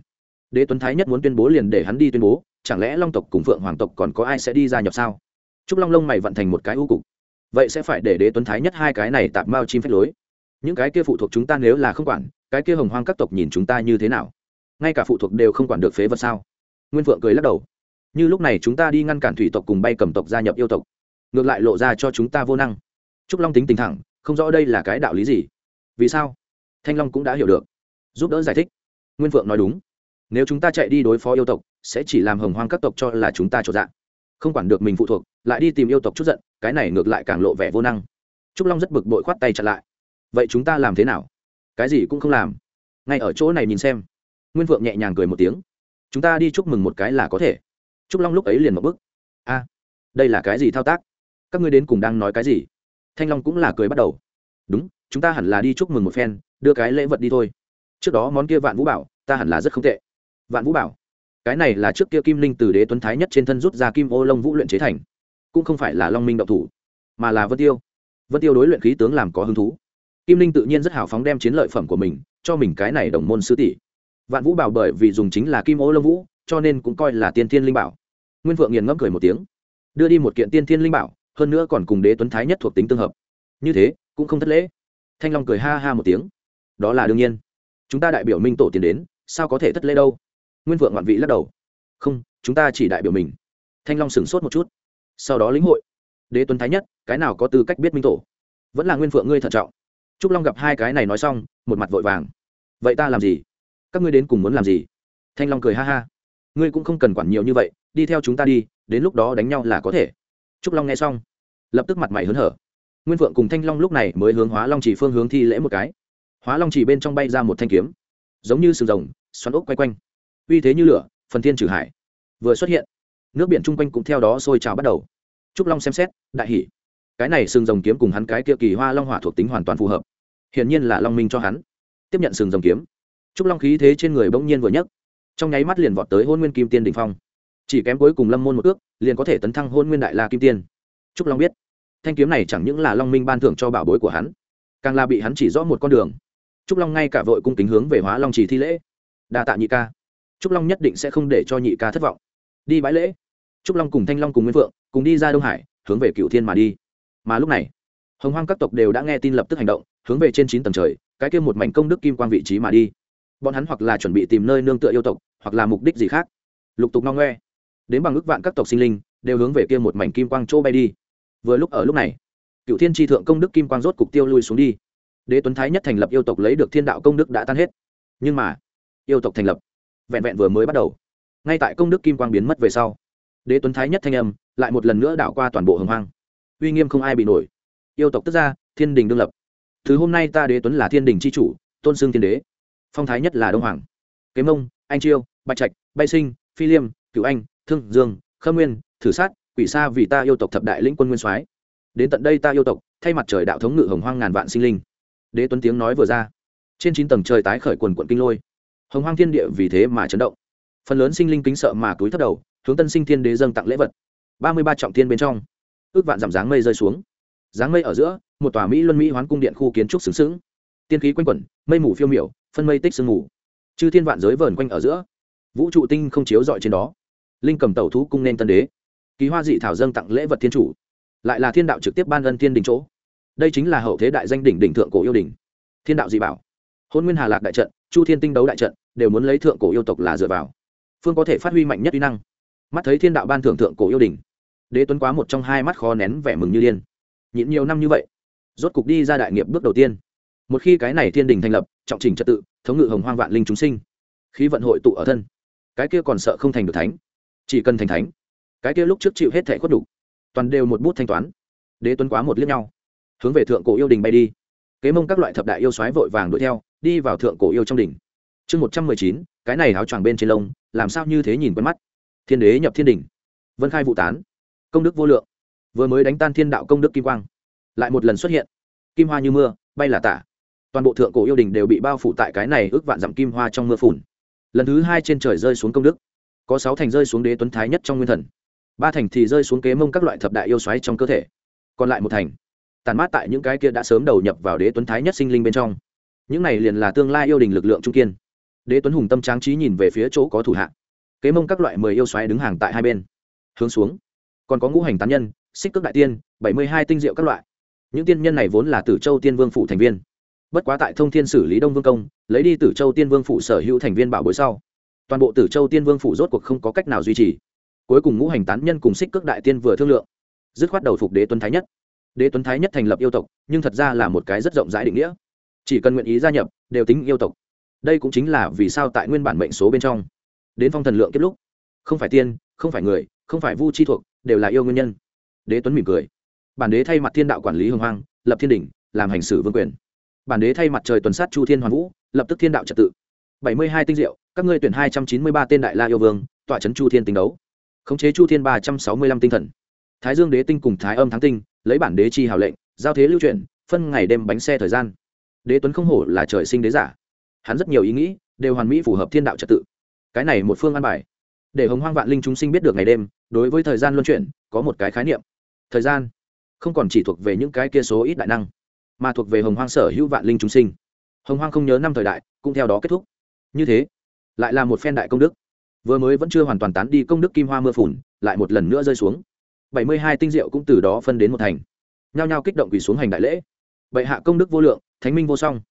Đế tuấn thái nhất muốn tuyên bố liền để hắn đi tuyên bố, chẳng lẽ long tộc cùng phượng hoàng tộc còn có ai sẽ đi gia nhập sao? Trúc long lông mày vận thành một cái ưu cục. Vậy sẽ phải để đế tuấn thái nhất hai cái này tạp mao chim phép lối. Những cái kia phụ thuộc chúng ta nếu là không quản, cái kia hồng hoang các tộc nhìn chúng ta như thế nào? Ngay cả phụ thuộc đều không quản được phế vật sao? Nguyên phượng cười lắc đầu. Như lúc này chúng ta đi ngăn cản thủy tộc cùng bay cầm tộc gia nhập yêu tộc. Ngược lại lộ ra cho chúng ta vô năng. Trúc long tính tình thẳng không rõ đây là cái đạo lý gì. Vì sao? Thanh long cũng đã hiểu được. Giúp đỡ giải thích. Nguyên phượng nói đúng. Nếu chúng ta chạy đi đối phó yêu tộc, sẽ chỉ làm hồng hoang các tộc cho là chúng ta trộn dạng không quản được mình phụ thuộc, lại đi tìm yêu tộc chút giận, cái này ngược lại càng lộ vẻ vô năng. Trúc long rất bực bội khoát tay chặn lại. Vậy chúng ta làm thế nào? Cái gì cũng không làm. Ngay ở chỗ này nhìn xem. Nguyên phượng nhẹ nhàng cười một tiếng. Chúng ta đi chúc mừng một cái là có thể. Trúc long lúc ấy liền một bức a, đây là cái gì thao tác? Các ngươi đến cùng đang nói cái gì? Thanh long cũng là cười bắt đầu. Đúng, chúng ta hẳn là đi chúc mừng một phen, đưa cái lễ vật đi thôi. Trước đó món kia vạn vũ bảo, ta hẳn là rất không tệ. Vạn vũ bảo? Cái này là trước kia kim linh từ đế tuấn thái nhất trên thân rút ra kim ô long vũ luyện chế thành. Cũng không phải là long minh động thủ, mà là vân tiêu. Vân tiêu đối luyện khí tướng làm có hứng thú. Kim linh tự nhiên rất hào phóng đem chiến lợi phẩm của mình cho mình cái này đồng môn sư tỷ. Vạn vũ bảo bởi vì dùng chính là kim ô long vũ, cho nên cũng coi là tiên thiên linh bảo. Nguyên Vượng nghiền ngẫm cười một tiếng. Đưa đi một kiện tiên thiên linh bảo hơn nữa còn cùng đế tuấn thái nhất thuộc tính tương hợp. Như thế, cũng không thất lễ. Thanh long cười ha ha một tiếng. Đó là đương nhiên. Chúng ta đại biểu minh tổ tiến đến, sao có thể thất lễ đâu? Nguyên vượng ngoạn vị lắc đầu. Không, chúng ta chỉ đại biểu mình. Thanh long sửng sốt một chút. Sau đó lĩnh hội. Đế tuấn thái nhất, cái nào có tư cách biết minh tổ? Vẫn là nguyên vượng ngươi thận trọng. Trúc long gặp hai cái này nói xong, một mặt vội vàng. Vậy ta làm gì? Các ngươi đến cùng muốn làm gì? Thanh long cười ha ha. Ngươi cũng không cần quản nhiều như vậy, đi theo chúng ta đi, đến lúc đó đánh nhau là có thể trúc long nghe xong, lập tức mặt mày hớn hở. Nguyên phượng cùng thanh long lúc này mới hướng hóa long chỉ phương hướng thi lễ một cái. Hóa long chỉ bên trong bay ra một thanh kiếm, giống như sừng rồng, xoắn ốc quay quanh. Uy thế như lửa, phần thiên trừ hải. Vừa xuất hiện, nước biển chung quanh cũng theo đó sôi trào bắt đầu. Trúc long xem xét, đại hỷ cái này sừng rồng kiếm cùng hắn cái kia kỳ hoa long hỏa thuộc tính hoàn toàn phù hợp. Hiển nhiên là long minh cho hắn. Tiếp nhận sừng rồng kiếm, trúc long khí thế trên người bỗng nhiên vừa nhấc. Trong nháy mắt liền vọt tới hôn nguyên kim tiên đình phong chỉ kém cuối cùng lâm môn một ước liền có thể tấn thăng hôn nguyên đại la kim tiên. Trúc long biết, thanh kiếm này chẳng những là long minh ban thưởng cho bảo bối của hắn, càng là bị hắn chỉ rõ một con đường. Trúc long ngay cả vội cung kính hướng về hóa long chỉ thi lễ. Đa tạ nhị ca. Trúc long nhất định sẽ không để cho nhị ca thất vọng. Đi bãi lễ. Trúc long cùng thanh long cùng nguyên phượng, cùng đi ra đông hải, hướng về cựu thiên mà đi. Mà lúc này, hồng hoang các tộc đều đã nghe tin lập tức hành động, hướng về trên chín tầng trời, cái kia một mảnh công đức kim quang vị trí mà đi. Bọn hắn hoặc là chuẩn bị tìm nơi nương tựa yêu tộc, hoặc là mục đích gì khác. Lục tục no ngoe đến bằng ước vạn các tộc sinh linh, đều hướng về kia một mảnh kim quang chỗ bay đi. Vừa lúc ở lúc này, cựu thiên tri thượng công đức kim quang rốt cục tiêu lui xuống đi. Đế tuấn thái nhất thành lập yêu tộc lấy được thiên đạo công đức đã tan hết. Nhưng mà, yêu tộc thành lập, vẹn vẹn vừa mới bắt đầu. Ngay tại công đức kim quang biến mất về sau, đế tuấn thái nhất thanh âm lại một lần nữa đảo qua toàn bộ hồng hoang. Uy nghiêm không ai bị nổi. Yêu tộc tức ra, thiên đình đương lập. Thứ hôm nay ta đế tuấn là thiên đình c h i chủ, tôn xương thiên đế. Phong thái nhất là đông hoàng. Kế mông, anh chiêu, bạch trạch, bay sinh, phi liêm cựu anh thương, dương, khâm nguyên, thử sát, quỷ sa vì ta yêu tộc thập đại lĩnh quân nguyên soái. Đến tận đây ta yêu tộc, thay mặt trời đạo thống ngự hồng hoang ngàn vạn sinh linh. Đế tuấn tiếng nói vừa ra. Trên chín tầng trời tái khởi quần quận kinh lôi. Hồng hoang thiên địa vì thế mà chấn động. Phần lớn sinh linh kính sợ mà túi thất đầu, hướng tân sinh thiên đế dâng tặng lễ vật. Ba mươi ba trọng thiên bên trong, ước vạn giảm dáng mây rơi xuống. Dáng mây ở giữa, một tòa mỹ luân mỹ hoán cung điện khu kiến trúc xứng xứng. Tiên khí quanh quẩn, mây mù phiêu miểu, phân mây tích sương mù. Chư thiên vạn giới vờn quanh ở giữa. Vũ trụ tinh không chiếu dọi trên đó linh cầm tẩu thú cung nên tân đế. Ký hoa dị thảo dâng tặng lễ vật thiên chủ. Lại là thiên đạo trực tiếp ban ân thiên đình chỗ. Đây chính là hậu thế đại danh đỉnh đỉnh thượng cổ yêu đình thiên đạo dị bảo. Hôn nguyên hà lạc đại trận, chu thiên tinh đấu đại trận, đều muốn lấy thượng cổ yêu tộc là dựa vào. Phương có thể phát huy mạnh nhất uy năng. Mắt thấy thiên đạo ban thưởng thượng cổ yêu đình đế tuấn quá một trong hai mắt khó nén vẻ mừng như điên. Nhịn nhiều năm như vậy, rốt cục đi ra đại nghiệp bước đầu tiên. Một khi cái này thiên đình thành lập, trọng trình trật tự, thống ngự hồng hoang vạn linh chúng sinh. Khí vận hội tụ ở thân. Cái kia còn sợ không thành được thánh chỉ cần thành thánh, cái kia lúc trước chịu hết thẻ khuất đủ toàn đều một bút thanh toán. Đế tuấn quá một liếc nhau, hướng về thượng cổ yêu đình bay đi. Kế mông các loại thập đại yêu xoáy vội vàng đuổi theo, đi vào thượng cổ yêu trong đỉnh. Chương một trăm mười chín, cái này áo choàng bên trên lông, làm sao như thế nhìn quen mắt? Thiên đế nhập thiên đỉnh, vân khai vụ tán, công đức vô lượng. Vừa mới đánh tan thiên đạo công đức kim quang, lại một lần xuất hiện. Kim hoa như mưa, bay là tả. Toàn bộ thượng cổ yêu đình đều bị bao phủ tại cái này ước vạn dặm kim hoa trong mưa phùn. Lần thứ hai trên trời rơi xuống công đức có sáu thành rơi xuống đế tuấn thái nhất trong nguyên thần. Ba thành thì rơi xuống kế mông các loại thập đại yêu xoáy trong cơ thể. Còn lại một thành, tàn mát tại những cái kia đã sớm đầu nhập vào đế tuấn thái nhất sinh linh bên trong. Những này liền là tương lai yêu đình lực lượng trung kiên. Đế tuấn hùng tâm tráng trí nhìn về phía chỗ có thủ hạ. Kế mông các loại mười yêu xoáy đứng hàng tại hai bên. Hướng xuống. Còn có ngũ hành tán nhân, xích cước đại tiên, bảy mươi hai tinh diệu các loại. Những tiên nhân này vốn là tử châu tiên vương phụ thành viên. Bất quá tại thông thiên xử lý đông vương công, lấy đi tử châu tiên vương phụ sở hữu thành viên bảo bối sau toàn bộ tử châu tiên vương phủ rốt cuộc không có cách nào duy trì. Cuối cùng ngũ hành tán nhân cùng xích cước đại tiên vừa thương lượng, dứt khoát đầu phục đế tuấn thái nhất. Đế tuấn thái nhất thành lập yêu tộc, nhưng thật ra là một cái rất rộng rãi định nghĩa. Chỉ cần nguyện ý gia nhập, đều tính yêu tộc. Đây cũng chính là vì sao tại nguyên bản mệnh số bên trong, đến phong thần lượng kết lúc, không phải tiên, không phải người, không phải vu chi thuộc, đều là yêu nguyên nhân. Đế tuấn mỉm cười. Bản đế thay mặt thiên đạo quản lý hồng hoang, lập thiên đình làm hành xử vương quyền. Bản đế thay mặt trời tuần sát chu thiên hoàn vũ, lập tức thiên đạo trật tự. Bảy mươi hai tinh diệu các ngươi tuyển hai trăm chín mươi ba tên đại la yêu vương, tọa trấn chu thiên tinh đấu. Khống chế chu thiên ba trăm sáu mươi lăm tinh thần. Thái dương đế tinh cùng thái âm thắng tinh, lấy bản đế chi hào lệnh, giao thế lưu chuyển, phân ngày đêm bánh xe thời gian. Đế tuấn không hổ là trời sinh đế giả. Hắn rất nhiều ý nghĩ, đều hoàn mỹ phù hợp thiên đạo trật tự. Cái này một phương an bài. Để hồng hoang vạn linh chúng sinh biết được ngày đêm, đối với thời gian luân chuyển, có một cái khái niệm. Thời gian không còn chỉ thuộc về những cái kia số ít đại năng, mà thuộc về hồng hoang sở hữu vạn linh chúng sinh. Hồng hoang không nhớ năm thời đại, cũng theo đó kết thúc. Như thế lại là một phen đại công đức. Vừa mới vẫn chưa hoàn toàn tán đi công đức kim hoa mưa phùn, lại một lần nữa rơi xuống. Bảy mươi hai tinh diệu cũng từ đó phân đến một thành. Nhao nhao kích động quỳ xuống hành đại lễ. Bệ hạ công đức vô lượng, thánh minh vô song.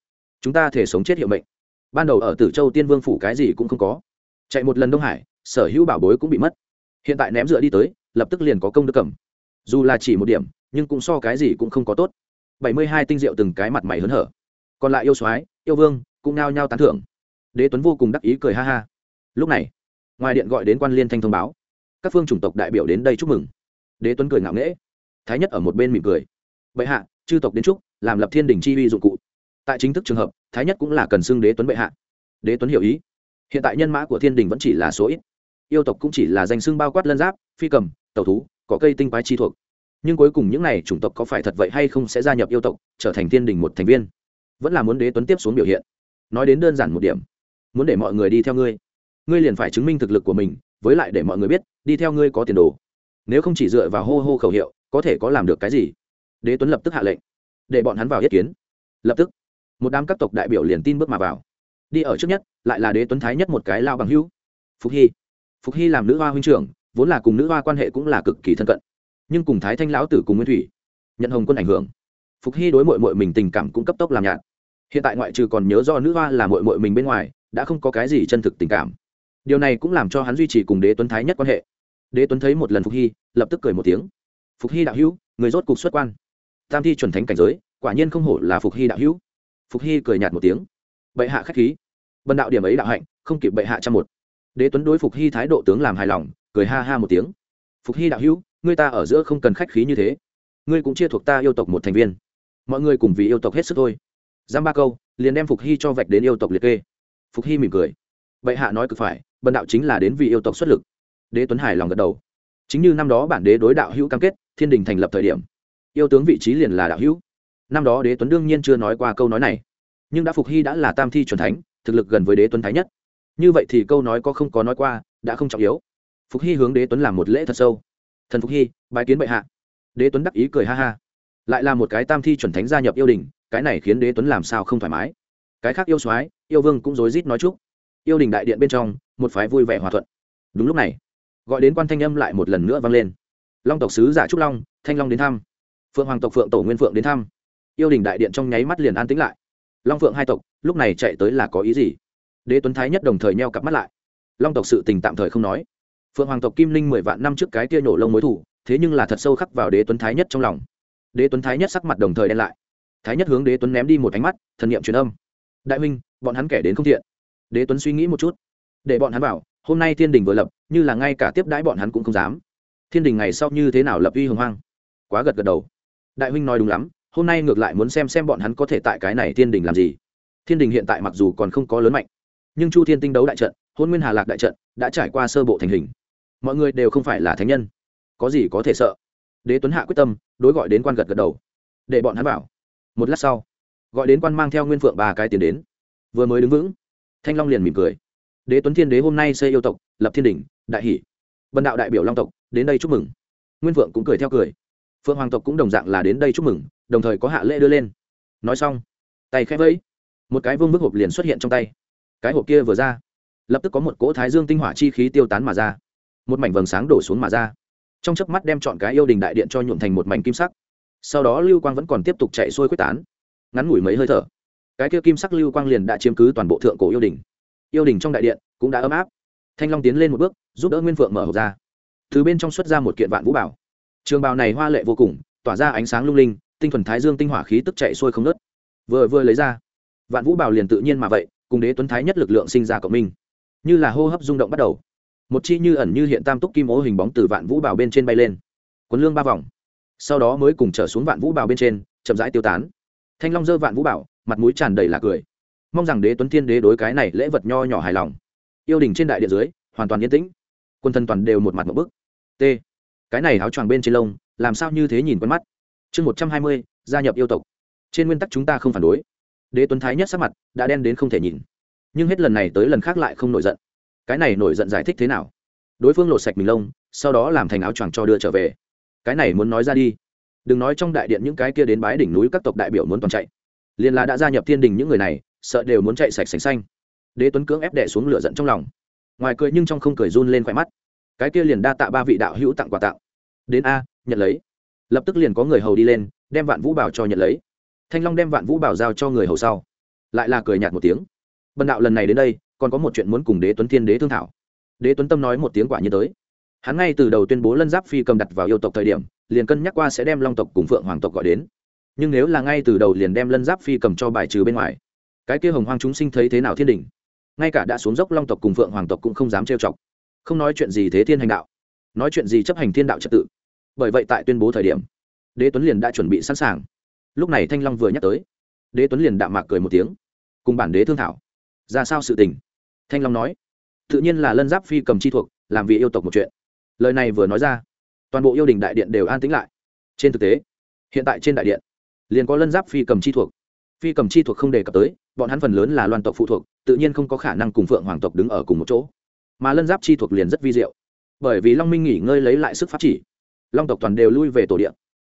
Chúng ta thể sống chết hiệu mệnh. Ban đầu ở tử châu tiên vương phủ cái gì cũng không có. Chạy một lần đông hải, sở hữu bảo bối cũng bị mất. Hiện tại ném dựa đi tới, lập tức liền có công đức cầm. Dù là chỉ một điểm, nhưng cũng so cái gì cũng không có tốt. Bảy mươi hai tinh diệu từng cái mặt mày hớn hở. Còn lại yêu soái, yêu vương, cũng nao nhao tán thưởng đế tuấn vô cùng đắc ý cười ha ha. Lúc này, ngoài điện gọi đến quan liên thanh thông báo. Các phương chủng tộc đại biểu đến đây chúc mừng. Đế tuấn cười ngạo nghễ. Thái nhất ở một bên mỉm cười. Bệ hạ, chư tộc đến chúc, làm lập thiên đình chi uy dụng cụ. Tại chính thức trường hợp, thái nhất cũng là cần xưng đế tuấn bệ hạ. Đế tuấn hiểu ý. Hiện tại nhân mã của thiên đình vẫn chỉ là số ít. Yêu tộc cũng chỉ là danh xưng bao quát lân giáp, phi cầm tàu thú, có cây tinh quái chi thuộc. Nhưng cuối cùng những n à y chủng tộc có phải thật vậy hay không sẽ gia nhập yêu tộc, trở thành thiên đình một thành viên. Vẫn là muốn đế tuấn tiếp xuống biểu hiện. Nói đến đơn giản một điểm muốn để mọi người đi theo ngươi. Ngươi liền phải chứng minh thực lực của mình, với lại để mọi người biết, đi theo ngươi có tiền đồ. Nếu không chỉ dựa vào hô hô khẩu hiệu, có thể có làm được cái gì? Đế tuấn lập tức hạ lệnh, để bọn hắn vào yết kiến. Lập tức, một đám các tộc đại biểu liền tin bước mà vào. Đi ở trước nhất, lại là đế tuấn thái nhất một cái lao bằng hữu, phục hy. Phục hy làm nữ hoa huynh trưởng, vốn là cùng nữ hoa quan hệ cũng là cực kỳ thân cận. Nhưng cùng thái thanh lão tử cùng nguyên thủy, nhận hồng quân ảnh hưởng. Phục hy đối mội mội mình tình cảm cũng cấp tốc làm nhạt. Hiện tại ngoại trừ còn nhớ do nữ hoa là mội mội mình bên ngoài đã không có cái gì chân thực tình cảm. Điều này cũng làm cho hắn duy trì cùng đế tuấn thái nhất quan hệ. Đế tuấn thấy một lần phục hy, lập tức cười một tiếng. Phục hy đạo hữu, người rốt cục xuất quan. Tam thi chuẩn thánh cảnh giới, quả nhiên không hổ là phục hy đạo hữu. Phục hy cười nhạt một tiếng. Bệ hạ khách khí. Bần đạo điểm ấy đạo hạnh, không kịp bệ hạ trăm một. Đế tuấn đối phục hy thái độ tướng làm hài lòng, cười ha ha một tiếng. Phục hy đạo hữu ngươi ta ở giữa không cần khách khí như thế. Ngươi cũng chia thuộc ta yêu tộc một thành viên. Mọi người cùng vì yêu tộc hết sức thôi. Giam ba câu, liền đem phục hy cho vạch đến yêu tộc liệt kê phục hy mỉm cười. Bệ hạ nói cực phải, bần đạo chính là đến vì yêu tộc xuất lực. Đế tuấn Hải lòng gật đầu. Chính như năm đó bản đế đối đạo hữu cam kết, thiên đình thành lập thời điểm, yêu tướng vị trí liền là đạo hữu. Năm đó đế tuấn đương nhiên chưa nói qua câu nói này. Nhưng đã phục hy đã là tam thi c thánh, thực lực gần với đế tuấn thái nhất. Như vậy thì câu nói có không có nói qua, đã không trọng yếu. Phục hy hướng đế tuấn làm một lễ thật sâu. Thần phục hy bài kiến bệ hạ. Đế tuấn đắc ý cười ha ha. Lại là một cái tam thi chuẩn thánh gia nhập yêu đình, cái này khiến đế tuấn làm sao không thoải mái cái khác yêu soái, yêu vương cũng rối rít nói chúc. Yêu đình đại điện bên trong, một phái vui vẻ hòa thuận. Đúng lúc này, gọi đến quan thanh âm lại một lần nữa vang lên. Long tộc sứ giả trúc long, thanh long đến thăm. Phượng hoàng tộc phượng tổ nguyên phượng đến thăm. Yêu đình đại điện trong nháy mắt liền an tĩnh lại. Long phượng hai tộc, lúc này chạy tới là có ý gì? Đế tuấn thái nhất đồng thời neo cặp mắt lại. Long tộc sự tình tạm thời không nói. Phượng hoàng tộc kim linh mười vạn năm trước cái kia nhổ lông mối thủ, thế nhưng là thật sâu khắc vào đế tuấn thái nhất trong lòng. Đế tuấn thái nhất sắc mặt đồng thời đen lại. Thái nhất hướng đế tuấn ném đi một ánh mắt, thần niệm truyền âm đại huynh, bọn hắn kẻ đến không thiện. Đế tuấn suy nghĩ một chút. Để bọn hắn bảo, hôm nay thiên đình vừa lập, như là ngay cả tiếp đãi bọn hắn cũng không dám. Thiên đình ngày sau như thế nào lập uy hồng hoang? Quá gật gật đầu. Đại huynh nói đúng lắm, hôm nay ngược lại muốn xem xem bọn hắn có thể tại cái này thiên đình làm gì. Thiên đình hiện tại mặc dù còn không có lớn mạnh, nhưng chu thiên tinh đấu đại trận, hôn nguyên hà lạc đại trận, đã trải qua sơ bộ thành hình. Mọi người đều không phải là thánh nhân. Có gì có thể sợ? Đế tuấn hạ quyết tâm, đối gọi đến quan gật gật đầu. Để bọn hắn bảo. Một lát sau gọi đến quan mang theo nguyên phượng ba cái tiền đến. Vừa mới đứng vững, thanh long liền mỉm cười. Đế tuấn thiên đế hôm nay xây yêu tộc, lập thiên đình đại hỷ. Bần đạo đại biểu long tộc, đến đây chúc mừng. Nguyên phượng cũng cười theo cười. Phượng hoàng tộc cũng đồng dạng là đến đây chúc mừng, đồng thời có hạ lễ đưa lên. Nói xong, tay khẽ vẫy, một cái vương bức hộp liền xuất hiện trong tay. Cái hộp kia vừa ra, lập tức có một cỗ thái dương tinh hỏa chi khí tiêu tán mà ra. Một mảnh vầng sáng đổ xuống mà ra. Trong chớp mắt đem chọn cái yêu đình đại điện cho nhuộm thành một mảnh kim sắc. Sau đó lưu quang vẫn còn tiếp tục chạy xuôi quyết tán ngắn ngủi mấy hơi thở. Cái kia kim sắc lưu quang liền đã chiếm cứ toàn bộ thượng cổ yêu đình yêu đình trong đại điện cũng đã ấm áp. Thanh long tiến lên một bước, giúp đỡ nguyên phượng mở hộp ra. Từ bên trong xuất ra một kiện vạn vũ bảo. Trường bào này hoa lệ vô cùng, tỏa ra ánh sáng lung linh, tinh thuần thái dương tinh hỏa khí tức chạy xuôi không nớt vừa vừa lấy ra, vạn vũ bảo liền tự nhiên mà vậy, cùng đế tuấn thái nhất lực lượng sinh ra cộng minh. Như là hô hấp rung động bắt đầu. Một chi như ẩn như hiện tam túc kim ố hình bóng từ vạn vũ bảo bên trên bay lên. Quấn lương ba vòng. Sau đó mới cùng trở xuống vạn vũ bảo bên trên, chậm rãi tiêu tán thanh long dơ vạn vũ bảo, mặt mũi tràn đầy là cười. Mong rằng đế tuấn thiên đế đối cái này lễ vật nho nhỏ hài lòng. Yêu đình trên đại điện dưới, hoàn toàn yên tĩnh. Quân thân toàn đều một mặt một bức. T. Cái này áo choàng bên trên lông, làm sao như thế nhìn quen mắt? Chương một trăm hai mươi, gia nhập yêu tộc. Trên nguyên tắc chúng ta không phản đối. Đế tuấn thái nhất sắc mặt đã đen đến không thể nhìn. Nhưng hết lần này tới lần khác lại không nổi giận. Cái này nổi giận giải thích thế nào? Đối phương lột sạch mình lông, sau đó làm thành áo choàng cho đưa trở về. Cái này muốn nói ra đi đừng nói trong đại điện những cái kia đến bái đỉnh núi các tộc đại biểu muốn toàn chạy. Liền là đã gia nhập thiên đình những người này, sợ đều muốn chạy sạch sành xanh. Đế tuấn cưỡng ép đẻ xuống lửa giận trong lòng. Ngoài cười nhưng trong không cười run lên khỏe mắt. Cái kia liền đa tạ ba vị đạo hữu tặng quà tặng. Đến a, nhận lấy. Lập tức liền có người hầu đi lên, đem vạn vũ bảo cho nhận lấy. Thanh long đem vạn vũ bảo giao cho người hầu sau. Lại là cười nhạt một tiếng. Bần đạo lần này đến đây, còn có một chuyện muốn cùng đế tuấn thiên đế thương thảo. Đế tuấn tâm nói một tiếng quả như tới hắn ngay từ đầu tuyên bố lân giáp phi cầm đặt vào yêu tộc thời điểm, liền cân nhắc qua sẽ đem long tộc cùng phượng hoàng tộc gọi đến. Nhưng nếu là ngay từ đầu liền đem lân giáp phi cầm cho bài trừ bên ngoài, cái kia hồng hoang chúng sinh thấy thế nào thiên đình ngay cả đã xuống dốc long tộc cùng phượng hoàng tộc cũng không dám trêu chọc. Không nói chuyện gì thế thiên hành đạo, nói chuyện gì chấp hành thiên đạo trật tự. Bởi vậy tại tuyên bố thời điểm, đế tuấn liền đã chuẩn bị sẵn sàng. Lúc này thanh long vừa nhắc tới, đế tuấn liền đạm mạc cười một tiếng. Cùng bản đế thương thảo, ra sao sự tình? Thanh long nói, tự nhiên là lân giáp phi cầm chi thuộc, làm vì yêu tộc một chuyện lời này vừa nói ra, toàn bộ yêu đình đại điện đều an tĩnh lại. Trên thực tế, hiện tại trên đại điện, liền có lân giáp phi cầm chi thuộc. Phi cầm chi thuộc không đề cập tới, bọn hắn phần lớn là loan tộc phụ thuộc, tự nhiên không có khả năng cùng phượng hoàng tộc đứng ở cùng một chỗ. Mà lân giáp chi thuộc liền rất vi diệu, bởi vì long minh nghỉ ngơi lấy lại sức phát chỉ. Long tộc toàn đều lui về tổ điện.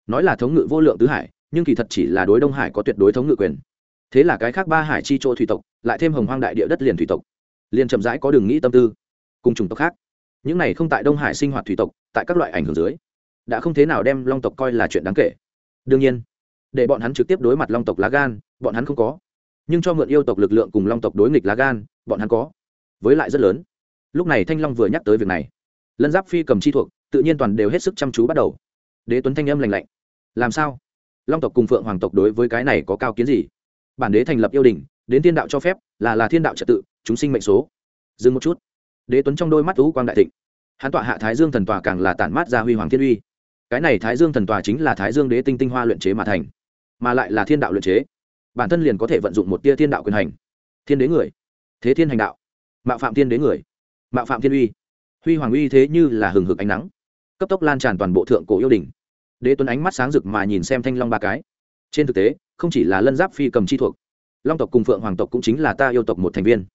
Nói là thống ngự vô lượng tứ hải, nhưng kỳ thật chỉ là đối đông hải có tuyệt đối thống ngự quyền. Thế là cái khác ba hải chi chỗ thủy tộc, lại thêm hồng hoang đại địa đất liền thủy tộc, liền chậm rãi có đường nghĩ tâm tư, cùng chủng tộc khác những này không tại đông hải sinh hoạt thủy tộc, tại các loại ảnh hưởng dưới, đã không thế nào đem long tộc coi là chuyện đáng kể. Đương nhiên, để bọn hắn trực tiếp đối mặt long tộc lá gan, bọn hắn không có. Nhưng cho mượn yêu tộc lực lượng cùng long tộc đối nghịch lá gan, bọn hắn có. Với lại rất lớn. Lúc này thanh long vừa nhắc tới việc này. Lân giáp phi cầm chi thuộc, tự nhiên toàn đều hết sức chăm chú bắt đầu. Đế tuấn thanh âm lành lạnh. Làm sao? Long tộc cùng phượng hoàng tộc đối với cái này có cao kiến gì? Bản đế thành lập yêu đình, đến thiên đạo cho phép, là là thiên đạo trật tự, chúng sinh mệnh số. Dừng một chút đế tuấn trong đôi mắt ú quang đại thịnh. Hắn tọa hạ thái dương thần tòa càng là tản mát ra huy hoàng thiên uy. Cái này thái dương thần tòa chính là thái dương đế tinh tinh hoa luyện chế mà thành, mà lại là thiên đạo luyện chế. Bản thân liền có thể vận dụng một tia thiên đạo quyền hành. Thiên đế người, thế thiên hành đạo. Mạo phạm thiên đế người, mạo phạm thiên uy. Huy hoàng uy thế như là hừng hực ánh nắng, cấp tốc lan tràn toàn bộ thượng cổ yêu đình đế tuấn ánh mắt sáng rực mà nhìn xem thanh long ba cái. Trên thực tế, không chỉ là lân giáp phi cầm chi thuộc, long tộc cùng phượng hoàng tộc cũng chính là ta yêu tộc một thành viên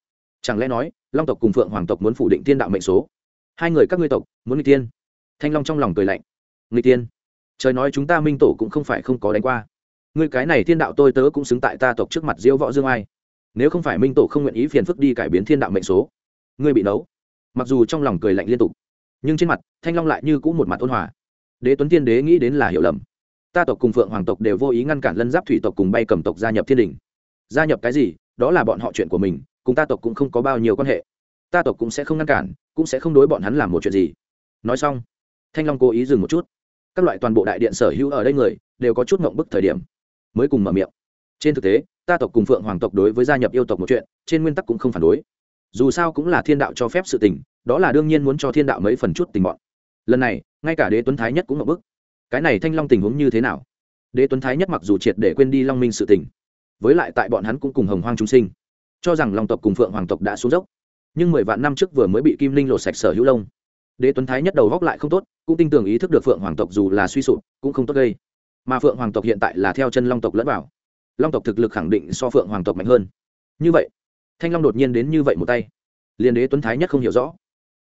chẳng lẽ nói, long tộc cùng phượng hoàng tộc muốn phủ định thiên đạo mệnh số? Hai người các ngươi tộc, muốn người tiên? Thanh long trong lòng cười lạnh. Người tiên? Trời nói chúng ta minh tổ cũng không phải không có đánh qua. Ngươi cái này thiên đạo tôi tớ cũng xứng tại ta tộc trước mặt diễu võ dương ai. Nếu không phải minh tổ không nguyện ý phiền phức đi cải biến thiên đạo mệnh số, ngươi bị nấu. Mặc dù trong lòng cười lạnh liên tục, nhưng trên mặt, thanh long lại như cũng một mặt ôn hòa. Đế tuấn tiên đế nghĩ đến là hiểu lầm. Ta tộc cùng phượng hoàng tộc đều vô ý ngăn cản lân giáp thủy tộc cùng bay cầm tộc gia nhập thiên đình. Gia nhập cái gì? Đó là bọn họ chuyện của mình cùng ta tộc cũng không có bao nhiêu quan hệ. Ta tộc cũng sẽ không ngăn cản, cũng sẽ không đối bọn hắn làm một chuyện gì. Nói xong, thanh long cố ý dừng một chút. Các loại toàn bộ đại điện sở hữu ở đây người, đều có chút mộng bức thời điểm, mới cùng mở miệng. Trên thực tế, ta tộc cùng phượng hoàng tộc đối với gia nhập yêu tộc một chuyện, trên nguyên tắc cũng không phản đối. Dù sao cũng là thiên đạo cho phép sự tình, đó là đương nhiên muốn cho thiên đạo mấy phần chút tình bọn. Lần này, ngay cả đế tuấn thái nhất cũng mộng bức. Cái này thanh long tình huống như thế nào? Đế tuấn thái nhất mặc dù triệt để quên đi long minh sự tình, với lại tại bọn hắn cũng cùng hồng hoang chúng sinh cho rằng long tộc cùng phượng hoàng tộc đã xuống dốc. Nhưng mười vạn năm trước vừa mới bị kim linh lột sạch sở hữu lông. Đế tuấn thái nhất đầu góc lại không tốt, cũng tin tưởng ý thức được phượng hoàng tộc dù là suy sụp, cũng không tốt gây. Mà phượng hoàng tộc hiện tại là theo chân long tộc lẫn vào. Long tộc thực lực khẳng định so phượng hoàng tộc mạnh hơn. Như vậy, thanh long đột nhiên đến như vậy một tay. Liền đế tuấn thái nhất không hiểu rõ.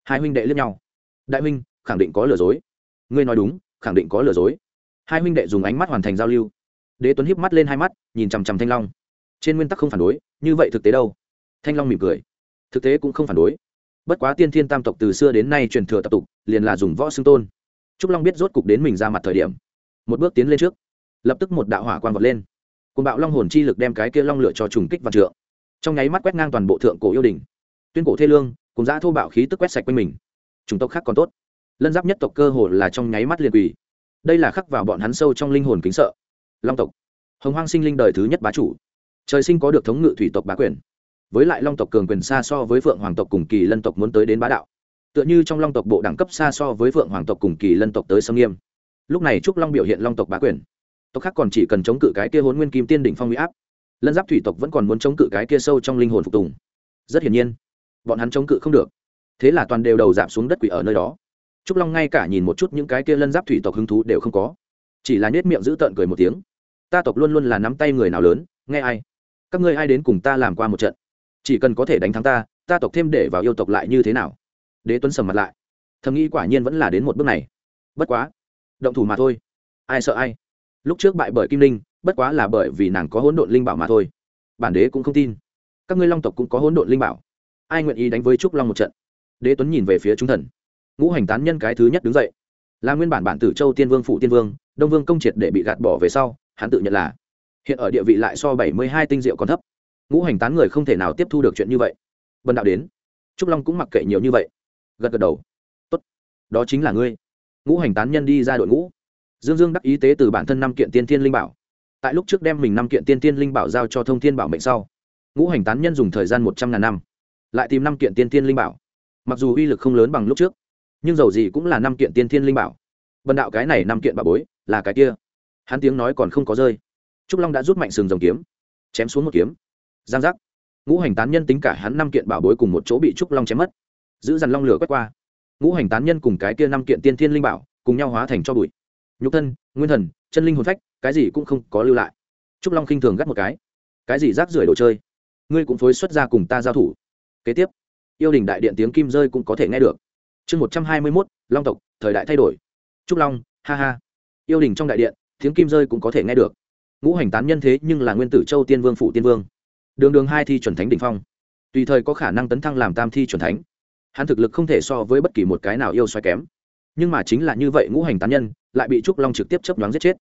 Hai huynh đệ lướt nhau. Đại huynh, khẳng định có lừa dối. Ngươi nói đúng, khẳng định có lừa dối. Hai huynh đệ dùng ánh mắt hoàn thành giao lưu. Đế tuấn hiếp mắt lên hai mắt, nhìn chằm chằm thanh long trên nguyên tắc không phản đối, như vậy thực tế đâu? Thanh long mỉm cười. Thực tế cũng không phản đối. Bất quá tiên thiên tam tộc từ xưa đến nay truyền thừa tập tục, liền là dùng võ xưng tôn. Trúc long biết rốt cục đến mình ra mặt thời điểm. Một bước tiến lên trước. Lập tức một đạo hỏa quang vọt lên. Cùng bạo long hồn chi lực đem cái kia long lửa cho trùng kích vào trượng. Trong nháy mắt quét ngang toàn bộ thượng cổ yêu đình. Tuyên cổ thê lương, cùng giã thô bạo khí tức quét sạch quanh mình. Chủng tộc khác còn tốt. Lân giáp nhất tộc cơ hồ là trong nháy mắt liền quỳ. Đây là khắc vào bọn hắn sâu trong linh hồn kính sợ. Long tộc. Hồng hoang sinh linh đời thứ nhất bá chủ trời sinh có được thống ngự thủy tộc bá quyền. Với lại long tộc cường quyền xa so với phượng hoàng tộc cùng kỳ lân tộc muốn tới đến bá đạo. Tựa như trong long tộc bộ đẳng cấp xa so với phượng hoàng tộc cùng kỳ lân tộc tới sâm nghiêm. Lúc này trúc long biểu hiện long tộc bá quyền. Tộc khác còn chỉ cần chống cự cái kia hôn nguyên kim tiên đỉnh phong huy áp. Lân giáp thủy tộc vẫn còn muốn chống cự cái kia sâu trong linh hồn phục tùng. Rất hiển nhiên, bọn hắn chống cự không được. Thế là toàn đều đầu giảm xuống đất quỷ ở nơi đó. Trúc long ngay cả nhìn một chút những cái kia lân giáp thủy tộc hứng thú đều không có. Chỉ là nhét miệng giữ tợn cười một tiếng. Ta tộc luôn luôn là nắm tay người nào lớn, nghe ai? Các ngươi ai đến cùng ta làm qua một trận? Chỉ cần có thể đánh thắng ta ta tộc thêm để vào yêu tộc lại như thế nào? Đế tuấn sầm mặt lại. Thầm nghĩ quả nhiên vẫn là đến một bước này. Bất quá, động thủ mà thôi. Ai sợ ai? Lúc trước bại bởi kim linh, bất quá là bởi vì nàng có hỗn độn linh bảo mà thôi. Bản đế cũng không tin. Các ngươi long tộc cũng có hỗn độn linh bảo. Ai nguyện ý đánh với trúc long một trận? Đế tuấn nhìn về phía chúng thần. Ngũ hành tán nhân cái thứ nhất đứng dậy. Là nguyên bản bản tử châu tiên vương, phụ tiên vương, đông vương công triệt để bị gạt bỏ về sau, hắn tự nhận là hiện ở địa vị lại so bảy mươi hai tinh diệu còn thấp. Ngũ hành tán người không thể nào tiếp thu được chuyện như vậy. Vần đạo đến. Trúc long cũng mặc kệ nhiều như vậy. Gật gật đầu. Tốt. Đó chính là ngươi. Ngũ hành tán nhân đi ra đội ngũ. Dương dương đắc ý tế từ bản thân năm kiện tiên thiên linh bảo. Tại lúc trước đem mình năm kiện tiên thiên linh bảo giao cho thông thiên bảo mệnh sau, ngũ hành tán nhân dùng thời gian một trăm ngàn năm, lại tìm năm kiện tiên thiên linh bảo. Mặc dù uy lực không lớn bằng lúc trước, nhưng dầu gì cũng là năm kiện tiên thiên linh bảo. Bần đạo cái này năm kiện bà bối là cái kia. Hắn tiếng nói còn không có rơi trúc long đã rút mạnh sừng rồng kiếm, chém xuống một kiếm. Giang giác. Ngũ hành tán nhân tính cả hắn năm kiện bảo bối cùng một chỗ bị trúc long chém mất. Giữ dằn long lửa quét qua. Ngũ hành tán nhân cùng cái kia năm kiện tiên thiên linh bảo cùng nhau hóa thành cho bụi. Nhục thân, nguyên thần, chân linh hồn phách, cái gì cũng không có lưu lại. Trúc long khinh thường gắt một cái. Cái gì rác rưởi đồ chơi? Ngươi cũng phối xuất ra cùng ta giao thủ. Kế tiếp, yêu đình đại điện tiếng kim rơi cũng có thể nghe được. Chương một trăm hai mươi mốt, long tộc, thời đại thay đổi. Trúc long, ha ha. Yêu đình trong đại điện, tiếng kim rơi cũng có thể nghe được ngũ hành tán nhân thế nhưng là nguyên tử châu tiên vương phụ tiên vương. Đường đường hai thi chuẩn thánh đ ỉ n h phong. Tùy thời có khả năng tấn thăng làm tam thi chuẩn thánh. Hắn thực lực không thể so với bất kỳ một cái nào yêu xoay kém. Nhưng mà chính là như vậy ngũ hành tán nhân, lại bị trúc long trực tiếp chấp đoán giết chết.